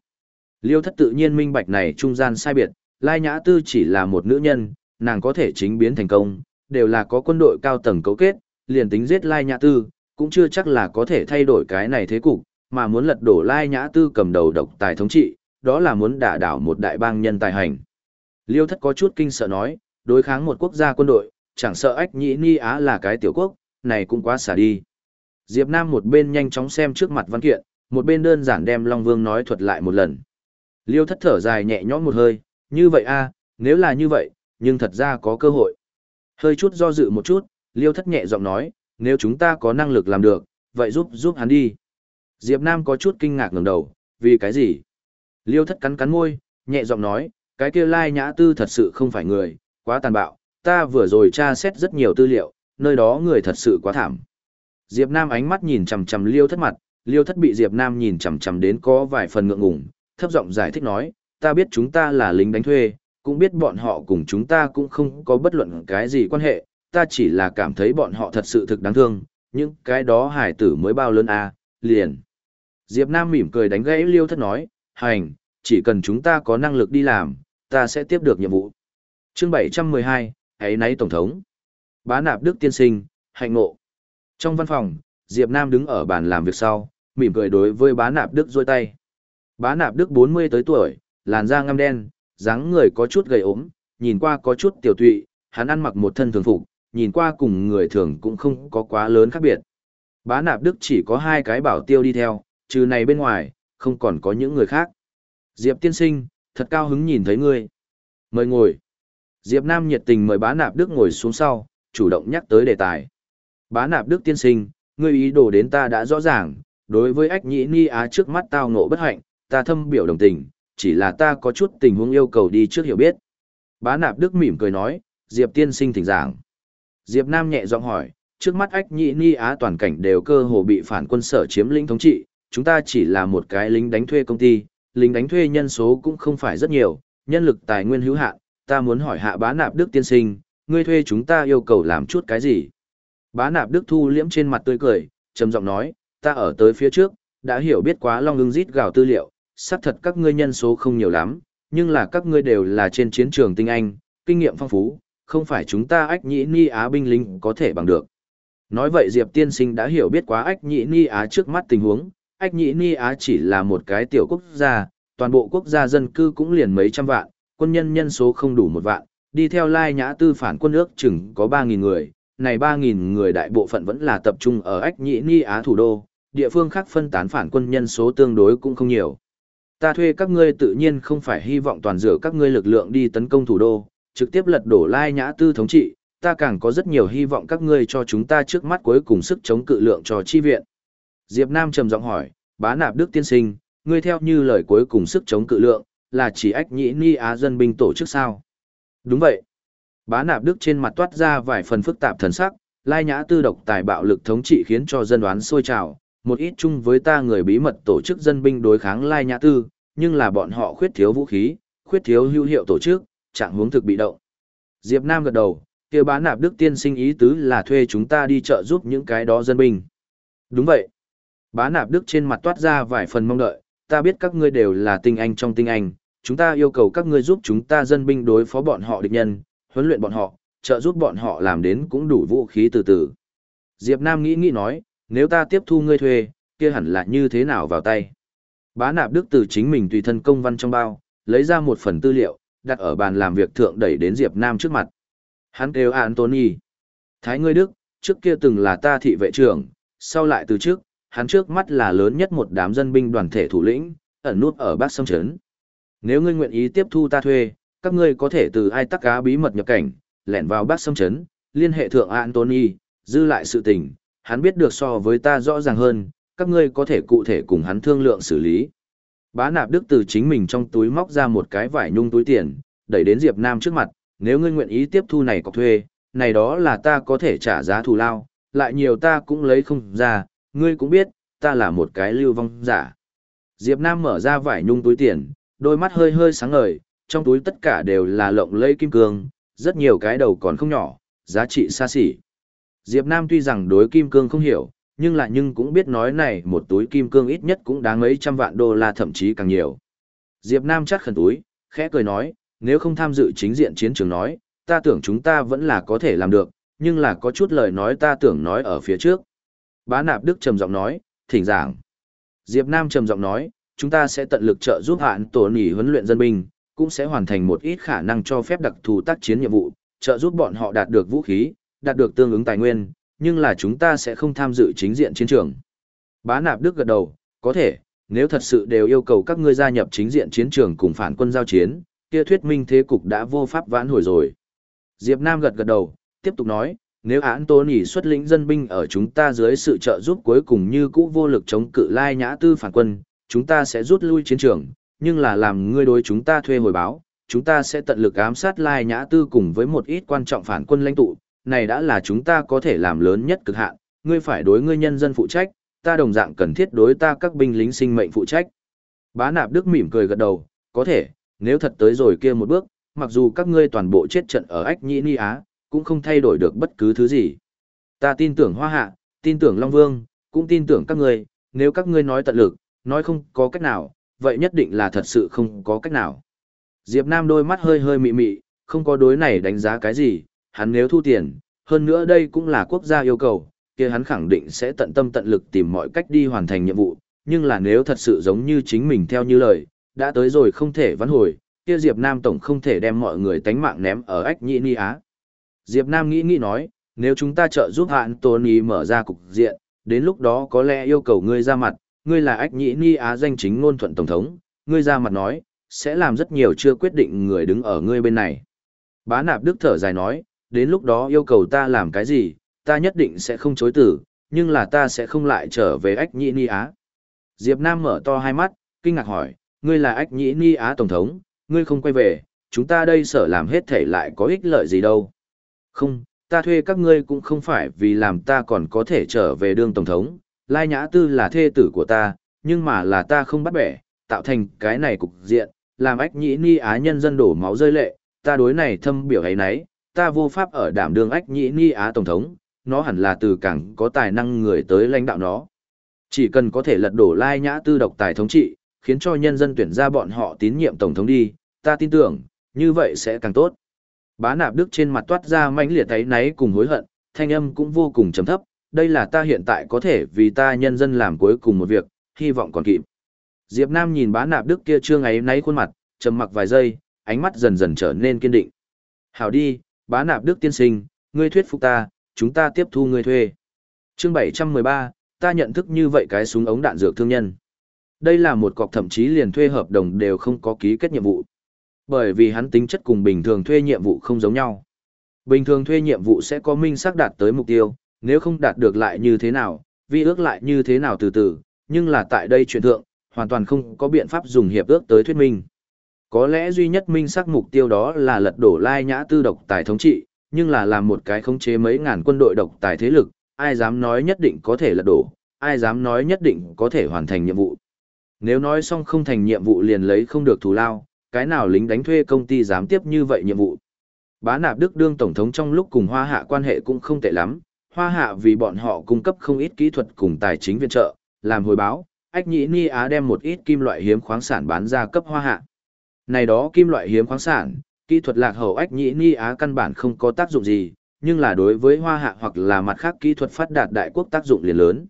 Liêu thất tự nhiên minh bạch này trung gian sai biệt, Lai Nhã Tư chỉ là một nữ nhân, nàng có thể chính biến thành công, đều là có quân đội cao tầng cấu kết, liền tính giết Lai Nhã Tư, cũng chưa chắc là có thể thay đổi cái này thế cục, mà muốn lật đổ Lai Nhã Tư cầm đầu độc tài thống trị, đó là muốn đả đảo một đại bang nhân tài hành. Liêu thất có chút kinh sợ nói, đối kháng một quốc gia quân đội, chẳng sợ ách nhĩ ni á là cái tiểu quốc, này cũng quá xả đi. Diệp Nam một bên nhanh chóng xem trước mặt văn kiện, một bên đơn giản đem Long Vương nói thuật lại một lần. Liêu thất thở dài nhẹ nhõm một hơi, như vậy a, nếu là như vậy, nhưng thật ra có cơ hội. Hơi chút do dự một chút, Liêu thất nhẹ giọng nói, nếu chúng ta có năng lực làm được, vậy giúp giúp hắn đi. Diệp Nam có chút kinh ngạc ngẩng đầu, vì cái gì? Liêu thất cắn cắn môi, nhẹ giọng nói, cái kia lai nhã tư thật sự không phải người, quá tàn bạo, ta vừa rồi tra xét rất nhiều tư liệu, nơi đó người thật sự quá thảm. Diệp Nam ánh mắt nhìn chằm chằm Liêu thất mặt, Liêu thất bị Diệp Nam nhìn chằm chằm đến có vài phần ngượng ngùng, thấp giọng giải thích nói, ta biết chúng ta là lính đánh thuê, cũng biết bọn họ cùng chúng ta cũng không có bất luận cái gì quan hệ, ta chỉ là cảm thấy bọn họ thật sự thực đáng thương, những cái đó hải tử mới bao lớn à, liền. Diệp Nam mỉm cười đánh gãy Liêu thất nói, hành, chỉ cần chúng ta có năng lực đi làm, ta sẽ tiếp được nhiệm vụ. Chương 712, ấy nấy Tổng thống. Bá nạp Đức tiên sinh, hạnh ngộ. Trong văn phòng, Diệp Nam đứng ở bàn làm việc sau, mỉm cười đối với bá nạp Đức rôi tay. Bá nạp Đức 40 tới tuổi, làn da ngăm đen, dáng người có chút gầy ốm, nhìn qua có chút tiểu tụy, hắn ăn mặc một thân thường phục, nhìn qua cùng người thường cũng không có quá lớn khác biệt. Bá nạp Đức chỉ có hai cái bảo tiêu đi theo, trừ này bên ngoài, không còn có những người khác. Diệp tiên sinh, thật cao hứng nhìn thấy ngươi. Mời ngồi. Diệp Nam nhiệt tình mời bá nạp Đức ngồi xuống sau, chủ động nhắc tới đề tài. Bá nạp Đức tiên sinh, ngươi ý đồ đến ta đã rõ ràng, đối với ách nhĩ ni á trước mắt tao ngộ bất hạnh, ta thâm biểu đồng tình, chỉ là ta có chút tình huống yêu cầu đi trước hiểu biết. Bá nạp Đức mỉm cười nói, Diệp tiên sinh thỉnh giảng. Diệp Nam nhẹ giọng hỏi, trước mắt ách nhĩ ni á toàn cảnh đều cơ hồ bị phản quân sở chiếm lĩnh thống trị, chúng ta chỉ là một cái lính đánh thuê công ty, lính đánh thuê nhân số cũng không phải rất nhiều, nhân lực tài nguyên hữu hạn, ta muốn hỏi hạ bá nạp Đức tiên sinh, ngươi thuê chúng ta yêu cầu làm chút cái gì? Bá nạp Đức thu liễm trên mặt tươi cười, trầm giọng nói, ta ở tới phía trước, đã hiểu biết quá long ưng rít gào tư liệu, xác thật các ngươi nhân số không nhiều lắm, nhưng là các ngươi đều là trên chiến trường tinh anh, kinh nghiệm phong phú, không phải chúng ta ách nhĩ ni á binh lính có thể bằng được. Nói vậy Diệp tiên sinh đã hiểu biết quá ách nhĩ ni á trước mắt tình huống, ách nhĩ ni á chỉ là một cái tiểu quốc gia, toàn bộ quốc gia dân cư cũng liền mấy trăm vạn, quân nhân nhân số không đủ một vạn, đi theo lai nhã tư phản quân ước chừng có 3.000 người, này 3.000 người đại bộ phận vẫn là tập trung ở ách nhĩ ni á thủ đô, địa phương khác phân tán phản quân nhân số tương đối cũng không nhiều. Ta thuê các ngươi tự nhiên không phải hy vọng toàn dựa các ngươi lực lượng đi tấn công thủ đô, trực tiếp lật đổ lai nhã tư thống trị, ta càng có rất nhiều hy vọng các ngươi cho chúng ta trước mắt cuối cùng sức chống cự lượng cho chi viện. Diệp Nam trầm giọng hỏi, bá nạp Đức tiên sinh, ngươi theo như lời cuối cùng sức chống cự lượng, là chỉ ách nhĩ ni á dân binh tổ chức sao? Đúng vậy. Bá nạp Đức trên mặt toát ra vài phần phức tạp thần sắc, lai nhã tư độc tài bạo lực thống trị khiến cho dân đoán sôi trào, một ít chung với ta người bí mật tổ chức dân binh đối kháng lai nhã tư, nhưng là bọn họ khuyết thiếu vũ khí, khuyết thiếu hữu hiệu tổ chức, trạng hướng thực bị động. Diệp Nam gật đầu, kia bá nạp Đức tiên sinh ý tứ là thuê chúng ta đi trợ giúp những cái đó dân binh. Đúng vậy. Bá nạp Đức trên mặt toát ra vài phần mong đợi, ta biết các ngươi đều là tinh anh trong tinh anh, chúng ta yêu cầu các ngươi giúp chúng ta dân binh đối phó bọn họ địch nhân, huấn luyện bọn họ, trợ giúp bọn họ làm đến cũng đủ vũ khí từ từ. Diệp Nam nghĩ nghĩ nói, nếu ta tiếp thu ngươi thuê, kia hẳn là như thế nào vào tay. Bá nạp Đức từ chính mình tùy thân công văn trong bao, lấy ra một phần tư liệu, đặt ở bàn làm việc thượng đẩy đến Diệp Nam trước mặt. Hắn kêu Anthony. Thái ngươi Đức, trước kia từng là ta thị vệ trưởng, sau lại từ trước, hắn trước mắt là lớn nhất một đám dân binh đoàn thể thủ lĩnh, ẩn nút ở Bắc Sông Trấn. Nếu ngươi nguyện ý tiếp thu ta thuê, các ngươi có thể từ ai tắc cá bí mật nhập cảnh, lẻn vào Bắc Sông Trấn, liên hệ thượng Anthony, dư lại sự tình, hắn biết được so với ta rõ ràng hơn, các ngươi có thể cụ thể cùng hắn thương lượng xử lý. Bá nạp đức từ chính mình trong túi móc ra một cái vải nhung túi tiền, đẩy đến Diệp Nam trước mặt, nếu ngươi nguyện ý tiếp thu này cọc thuê, này đó là ta có thể trả giá thù lao, lại nhiều ta cũng lấy không ra, ngươi cũng biết, ta là một cái lưu vong giả. Diệp Nam mở ra vải nhung túi tiền, đôi mắt hơi hơi sáng ngời, trong túi tất cả đều là lộng lẫy kim cương, rất nhiều cái đầu còn không nhỏ, giá trị xa xỉ. Diệp Nam tuy rằng đối kim cương không hiểu, nhưng là nhưng cũng biết nói này một túi kim cương ít nhất cũng đáng mấy trăm vạn đô la thậm chí càng nhiều. Diệp Nam chắc khẩn túi, khẽ cười nói, nếu không tham dự chính diện chiến trường nói, ta tưởng chúng ta vẫn là có thể làm được, nhưng là có chút lời nói ta tưởng nói ở phía trước. Bá nạp Đức trầm giọng nói, thỉnh giảng. Diệp Nam trầm giọng nói, chúng ta sẽ tận lực trợ giúp hạn tổ nỉ huấn luyện dân binh, cũng sẽ hoàn thành một ít khả năng cho phép đặc thù tác chiến nhiệm vụ, trợ giúp bọn họ đạt được vũ khí, đạt được tương ứng tài nguyên, nhưng là chúng ta sẽ không tham dự chính diện chiến trường. Bá nạp Đức gật đầu, có thể, nếu thật sự đều yêu cầu các ngươi gia nhập chính diện chiến trường cùng phản quân giao chiến, kia thuyết minh thế cục đã vô pháp vãn hồi rồi. Diệp Nam gật gật đầu, tiếp tục nói, nếu án tố nỉ xuất lĩnh dân binh ở chúng ta dưới sự trợ giúp cuối cùng như cũ vô lực chống cự lai nhã tư phản quân, chúng ta sẽ rút lui chiến trường, nhưng là làm ngươi đối chúng ta thuê hồi báo, chúng ta sẽ tận lực ám sát lai nhã tư cùng với một ít quan trọng phản quân lãnh tụ, này đã là chúng ta có thể làm lớn nhất cực hạn, ngươi phải đối ngươi nhân dân phụ trách, ta đồng dạng cần thiết đối ta các binh lính sinh mệnh phụ trách. Bá nạp Đức mỉm cười gật đầu, có thể, nếu thật tới rồi kia một bước, mặc dù các ngươi toàn bộ chết trận ở ách nhĩ ni á, cũng không thay đổi được bất cứ thứ gì. Ta tin tưởng Hoa Hạ, tin tưởng Long Vương, cũng tin tưởng các ngươi, nếu các ngươi nói tận lực, nói không có cách nào, vậy nhất định là thật sự không có cách nào. Diệp Nam đôi mắt hơi hơi mị mị, không có đối này đánh giá cái gì, hắn nếu thu tiền, hơn nữa đây cũng là quốc gia yêu cầu, kia hắn khẳng định sẽ tận tâm tận lực tìm mọi cách đi hoàn thành nhiệm vụ, nhưng là nếu thật sự giống như chính mình theo như lời, đã tới rồi không thể vãn hồi, kia Diệp Nam tổng không thể đem mọi người tánh mạng ném ở ách nhị ni á. Diệp Nam nghĩ nghĩ nói, nếu chúng ta trợ giúp hạn Tony mở ra cục diện, đến lúc đó có lẽ yêu cầu ngươi ra mặt, ngươi là ách nhị ni á danh chính ngôn thuận tổng thống, ngươi ra mặt nói, sẽ làm rất nhiều chưa quyết định người đứng ở ngươi bên này. Bá nạp đức thở dài nói, đến lúc đó yêu cầu ta làm cái gì, ta nhất định sẽ không chối từ, nhưng là ta sẽ không lại trở về ách Nhĩ ni á. Diệp Nam mở to hai mắt, kinh ngạc hỏi, ngươi là ách Nhĩ ni á tổng thống, ngươi không quay về, chúng ta đây sợ làm hết thể lại có ích lợi gì đâu. Không, ta thuê các ngươi cũng không phải vì làm ta còn có thể trở về đương tổng thống, Lai Nhã Tư là thê tử của ta, nhưng mà là ta không bắt bẻ, tạo thành cái này cục diện, làm ách nhĩ ni á nhân dân đổ máu rơi lệ, ta đối này thâm biểu ấy nấy, ta vô pháp ở đảm đương ách nhĩ ni á tổng thống, nó hẳn là từ càng có tài năng người tới lãnh đạo nó. Chỉ cần có thể lật đổ Lai Nhã Tư độc tài thống trị, khiến cho nhân dân tuyển ra bọn họ tín nhiệm tổng thống đi, ta tin tưởng, như vậy sẽ càng tốt. Bá nạp đức trên mặt toát ra mãnh liệt thấy náy cùng hối hận, thanh âm cũng vô cùng trầm thấp, đây là ta hiện tại có thể vì ta nhân dân làm cuối cùng một việc, hy vọng còn kịp. Diệp Nam nhìn bá nạp đức kia trương ấy náy khuôn mặt, trầm mặc vài giây, ánh mắt dần dần trở nên kiên định. Hảo đi, bá nạp đức tiên sinh, ngươi thuyết phục ta, chúng ta tiếp thu ngươi thuê. Chương 713, ta nhận thức như vậy cái súng ống đạn dược thương nhân. Đây là một cọc thậm chí liền thuê hợp đồng đều không có ký kết nhiệm vụ. Bởi vì hắn tính chất cùng bình thường thuê nhiệm vụ không giống nhau. Bình thường thuê nhiệm vụ sẽ có minh xác đạt tới mục tiêu, nếu không đạt được lại như thế nào, vi ước lại như thế nào từ từ, nhưng là tại đây chuyện thượng, hoàn toàn không có biện pháp dùng hiệp ước tới thuyết minh. Có lẽ duy nhất minh xác mục tiêu đó là lật đổ lai nhã tư độc tài thống trị, nhưng là làm một cái khống chế mấy ngàn quân đội độc tài thế lực, ai dám nói nhất định có thể lật đổ, ai dám nói nhất định có thể hoàn thành nhiệm vụ. Nếu nói xong không thành nhiệm vụ liền lấy không được thù lao, cái nào lính đánh thuê công ty dám tiếp như vậy nhiệm vụ. Bá nạp Đức đương tổng thống trong lúc cùng Hoa Hạ quan hệ cũng không tệ lắm, Hoa Hạ vì bọn họ cung cấp không ít kỹ thuật cùng tài chính viện trợ, làm hồi báo, Ách Nhĩ Ni Á đem một ít kim loại hiếm khoáng sản bán ra cấp Hoa Hạ. Này đó kim loại hiếm khoáng sản, kỹ thuật lạc hậu Ách Nhĩ Ni Á căn bản không có tác dụng gì, nhưng là đối với Hoa Hạ hoặc là mặt khác kỹ thuật phát đạt đại quốc tác dụng liền lớn.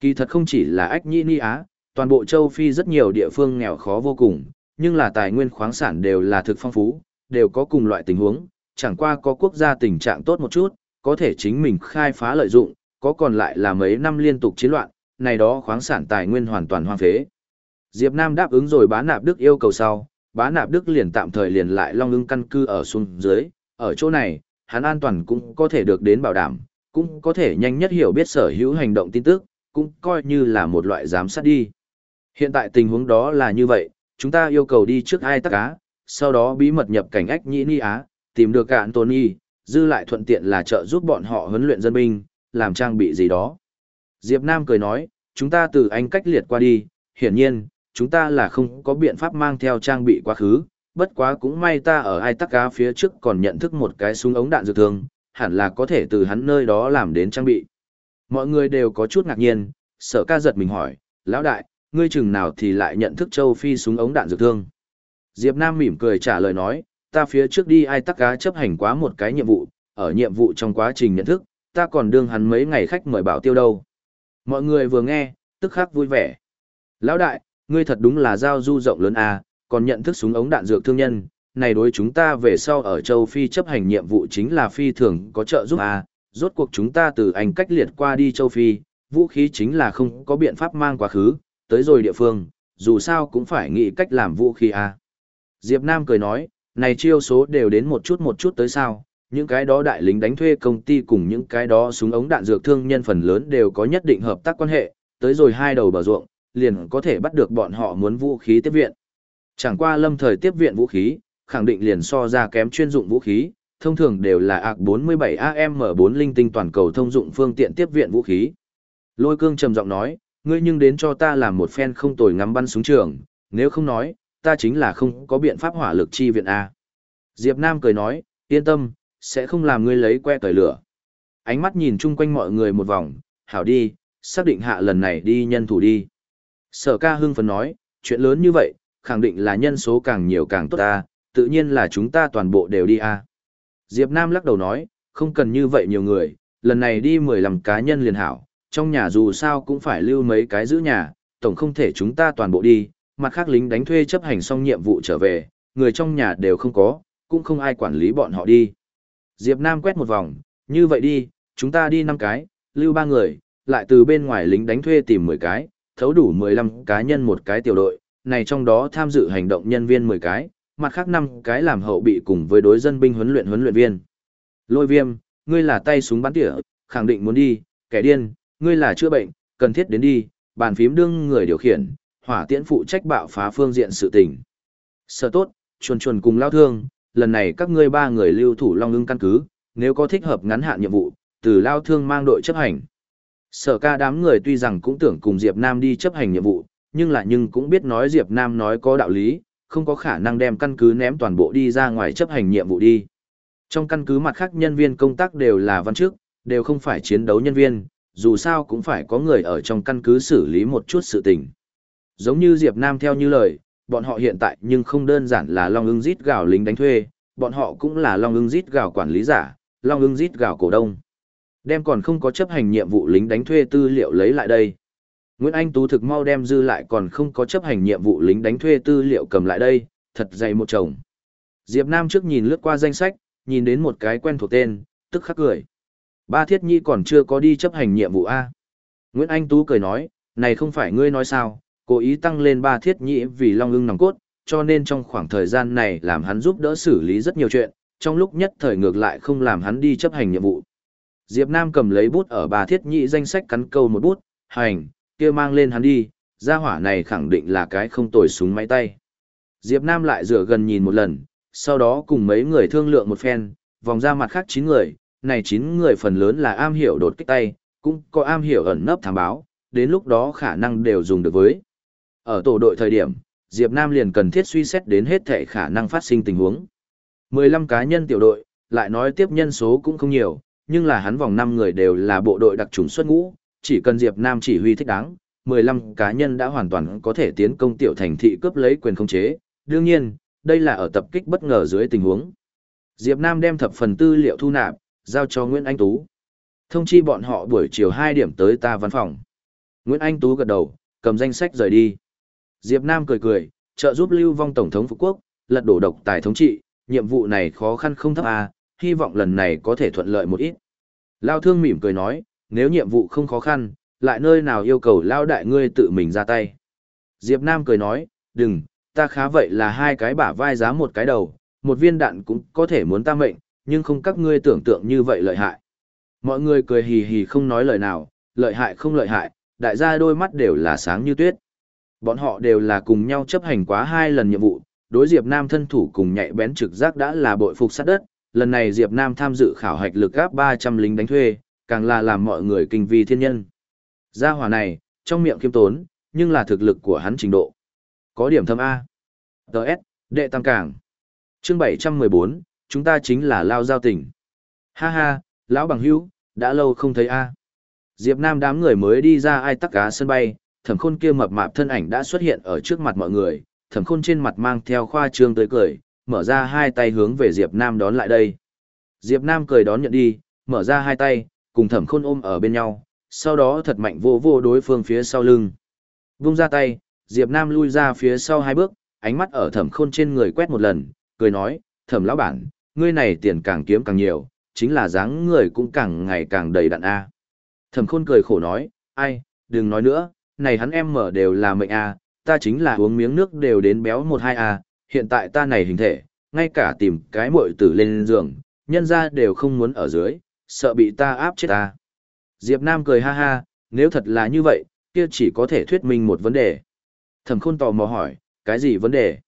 Kỳ thật không chỉ là Ách Nhĩ Ni Á, toàn bộ châu Phi rất nhiều địa phương nghèo khó vô cùng, nhưng là tài nguyên khoáng sản đều là thực phong phú, đều có cùng loại tình huống, chẳng qua có quốc gia tình trạng tốt một chút, có thể chính mình khai phá lợi dụng, có còn lại là mấy năm liên tục chiến loạn, này đó khoáng sản tài nguyên hoàn toàn hoang phế. Diệp Nam đáp ứng rồi bá nạp Đức yêu cầu sau, bá nạp Đức liền tạm thời liền lại long ưng căn cư ở xuống dưới, ở chỗ này, hắn an toàn cũng có thể được đến bảo đảm, cũng có thể nhanh nhất hiểu biết sở hữu hành động tin tức, cũng coi như là một loại giám sát đi. Hiện tại tình huống đó là như vậy, chúng ta yêu cầu đi trước ai tắc á, sau đó bí mật nhập cảnh ách nhĩ ni á, tìm được cả Anthony, dư lại thuận tiện là trợ giúp bọn họ huấn luyện dân binh, làm trang bị gì đó. Diệp Nam cười nói, chúng ta từ anh cách liệt qua đi, hiển nhiên, chúng ta là không có biện pháp mang theo trang bị quá khứ, bất quá cũng may ta ở ai tắc cá phía trước còn nhận thức một cái súng ống đạn dược thường, hẳn là có thể từ hắn nơi đó làm đến trang bị. Mọi người đều có chút ngạc nhiên, sở ca giật mình hỏi, lão đại, ngươi chừng nào thì lại nhận thức châu phi súng ống đạn dược thương. Diệp Nam mỉm cười trả lời nói, ta phía trước đi ai tắc cá chấp hành quá một cái nhiệm vụ, ở nhiệm vụ trong quá trình nhận thức, ta còn đương hắn mấy ngày khách mời bảo tiêu đâu. Mọi người vừa nghe, tức khắc vui vẻ. Lão đại, ngươi thật đúng là giao du rộng lớn à, còn nhận thức súng ống đạn dược thương nhân, này đối chúng ta về sau ở châu Phi chấp hành nhiệm vụ chính là phi thường có trợ giúp à, rốt cuộc chúng ta từ Anh cách liệt qua đi châu Phi, vũ khí chính là không có biện pháp mang quá khứ, tới rồi địa phương, dù sao cũng phải nghĩ cách làm vũ khí à. Diệp Nam cười nói, này chiêu số đều đến một chút một chút tới sao, những cái đó đại lính đánh thuê công ty cùng những cái đó súng ống đạn dược thương nhân phần lớn đều có nhất định hợp tác quan hệ, tới rồi hai đầu bờ ruộng, liền có thể bắt được bọn họ muốn vũ khí tiếp viện. Chẳng qua lâm thời tiếp viện vũ khí, khẳng định liền so ra kém chuyên dụng vũ khí, thông thường đều là AK-47AM-4 linh tinh toàn cầu thông dụng phương tiện tiếp viện vũ khí. Lôi cương trầm giọng nói, ngươi nhưng đến cho ta làm một phen không tồi ngắm bắn súng trường, nếu không nói, ta chính là không có biện pháp hỏa lực chi viện A. Diệp Nam cười nói, yên tâm, sẽ không làm ngươi lấy que cởi lửa. Ánh mắt nhìn chung quanh mọi người một vòng, hảo đi, xác định hạ lần này đi nhân thủ đi. Sở ca hưng phấn nói, chuyện lớn như vậy, khẳng định là nhân số càng nhiều càng tốt ta, tự nhiên là chúng ta toàn bộ đều đi a. Diệp Nam lắc đầu nói, không cần như vậy nhiều người, lần này đi 15 cá nhân liền hảo, trong nhà dù sao cũng phải lưu mấy cái giữ nhà, tổng không thể chúng ta toàn bộ đi, mặt khác lính đánh thuê chấp hành xong nhiệm vụ trở về, người trong nhà đều không có, cũng không ai quản lý bọn họ đi. Diệp Nam quét một vòng, như vậy đi, chúng ta đi 5 cái, lưu 3 người, lại từ bên ngoài lính đánh thuê tìm 10 cái, thấu đủ 15 cá nhân một cái tiểu đội, này trong đó tham dự hành động nhân viên 10 cái, mặt khác 5 cái làm hậu bị cùng với đối dân binh huấn luyện huấn luyện viên. Lôi viêm, ngươi là tay súng bắn tỉa, khẳng định muốn đi, kẻ điên, ngươi là chữa bệnh, cần thiết đến đi, bàn phím đương người điều khiển, hỏa tiễn phụ trách bạo phá phương diện sự tình. Sở tốt, chuồn chuồn cùng lao thương, lần này các ngươi ba người lưu thủ Long ưng căn cứ, nếu có thích hợp ngắn hạn nhiệm vụ, từ lao thương mang đội chấp hành. Sở ca đám người tuy rằng cũng tưởng cùng Diệp Nam đi chấp hành nhiệm vụ, nhưng là nhưng cũng biết nói Diệp Nam nói có đạo lý, không có khả năng đem căn cứ ném toàn bộ đi ra ngoài chấp hành nhiệm vụ đi. Trong căn cứ mặt khác nhân viên công tác đều là văn chức, đều không phải chiến đấu nhân viên, dù sao cũng phải có người ở trong căn cứ xử lý một chút sự tình. Giống như Diệp Nam theo như lời, bọn họ hiện tại nhưng không đơn giản là Long ưng rít gào lính đánh thuê, bọn họ cũng là Long ưng rít gào quản lý giả, Long ưng rít gào cổ đông. Đem còn không có chấp hành nhiệm vụ lính đánh thuê tư liệu lấy lại đây. Nguyễn Anh Tú thực mau đem dư lại còn không có chấp hành nhiệm vụ lính đánh thuê tư liệu cầm lại đây, thật dày một chồng. Diệp Nam trước nhìn lướt qua danh sách, nhìn đến một cái quen thuộc tên, tức khắc cười. Ba Thiết Nhi còn chưa có đi chấp hành nhiệm vụ A. Nguyễn Anh Tú cười nói, này không phải ngươi nói sao, cố ý tăng lên ba Thiết Nhi vì Long ưng nòng cốt, cho nên trong khoảng thời gian này làm hắn giúp đỡ xử lý rất nhiều chuyện, trong lúc nhất thời ngược lại không làm hắn đi chấp hành nhiệm vụ. Diệp Nam cầm lấy bút ở bà thiết nhị danh sách cắn câu một bút, hành, kia mang lên hắn đi, gia hỏa này khẳng định là cái không tồi súng máy tay. Diệp Nam lại rửa gần nhìn một lần, sau đó cùng mấy người thương lượng một phen, vòng ra mặt khác 9 người, này 9 người phần lớn là am hiểu đột kích tay, cũng có am hiểu ẩn nấp thám báo, đến lúc đó khả năng đều dùng được với. Ở tổ đội thời điểm, Diệp Nam liền cần thiết suy xét đến hết thể khả năng phát sinh tình huống. 15 cá nhân tiểu đội, lại nói tiếp nhân số cũng không nhiều, nhưng là hắn vòng 5 người đều là bộ đội đặc trùng xuất ngũ, chỉ cần Diệp Nam chỉ huy thích đáng, 15 cá nhân đã hoàn toàn có thể tiến công tiểu thành thị cướp lấy quyền khống chế. Đương nhiên, đây là ở tập kích bất ngờ dưới tình huống. Diệp Nam đem thập phần tư liệu thu nạp, giao cho Nguyễn Anh Tú. Thông chi bọn họ buổi chiều 2 điểm tới ta văn phòng. Nguyễn Anh Tú gật đầu, cầm danh sách rời đi. Diệp Nam cười cười, trợ giúp Lưu Vong Tổng thống Phú Quốc, lật đổ độc tài thống trị, nhiệm vụ này khó khăn không thấp à, hy vọng lần này có thể thuận lợi một ít. Lao thương mỉm cười nói, nếu nhiệm vụ không khó khăn, lại nơi nào yêu cầu Lao đại ngươi tự mình ra tay. Diệp Nam cười nói, đừng, ta khá vậy là hai cái bả vai giá một cái đầu, một viên đạn cũng có thể muốn ta mệnh, nhưng không các ngươi tưởng tượng như vậy lợi hại. Mọi người cười hì hì không nói lời nào, lợi hại không lợi hại, đại gia đôi mắt đều là sáng như tuyết. Bọn họ đều là cùng nhau chấp hành quá hai lần nhiệm vụ, đối Diệp Nam thân thủ cùng nhạy bén trực giác đã là bội phục sát đất, lần này Diệp Nam tham dự khảo hạch lực gáp 300 lính đánh thuê, càng là làm mọi người kinh vi thiên nhân. Gia hỏa này, trong miệng kiêm tốn, nhưng là thực lực của hắn trình độ. Có điểm thâm A. Đợt, đệ tăng cảng. chương 714, chúng ta chính là lao giao tỉnh. Ha ha, lão bằng hữu, đã lâu không thấy a. Diệp Nam đám người mới đi ra ai tắc cá sân bay, thẩm khôn kia mập mạp thân ảnh đã xuất hiện ở trước mặt mọi người, thẩm khôn trên mặt mang theo khoa trương tới cười, mở ra hai tay hướng về Diệp Nam đón lại đây. Diệp Nam cười đón nhận đi, mở ra hai tay, cùng thẩm khôn ôm ở bên nhau, sau đó thật mạnh vô vô đối phương phía sau lưng. Vung ra tay, Diệp Nam lui ra phía sau hai bước, ánh mắt ở thẩm khôn trên người quét một lần, cười nói, thẩm lão bản, ngươi này tiền càng kiếm càng nhiều, chính là dáng người cũng càng ngày càng đầy đặn a. Thẩm khôn cười khổ nói, ai, đừng nói nữa, này hắn em mở đều là mệnh a, ta chính là uống miếng nước đều đến béo một hai a, hiện tại ta này hình thể, ngay cả tìm cái muội tử lên giường, nhân ra đều không muốn ở dưới, sợ bị ta áp chết ta. Diệp Nam cười ha ha, nếu thật là như vậy, kia chỉ có thể thuyết minh một vấn đề. Thẩm khôn tò mò hỏi, cái gì vấn đề?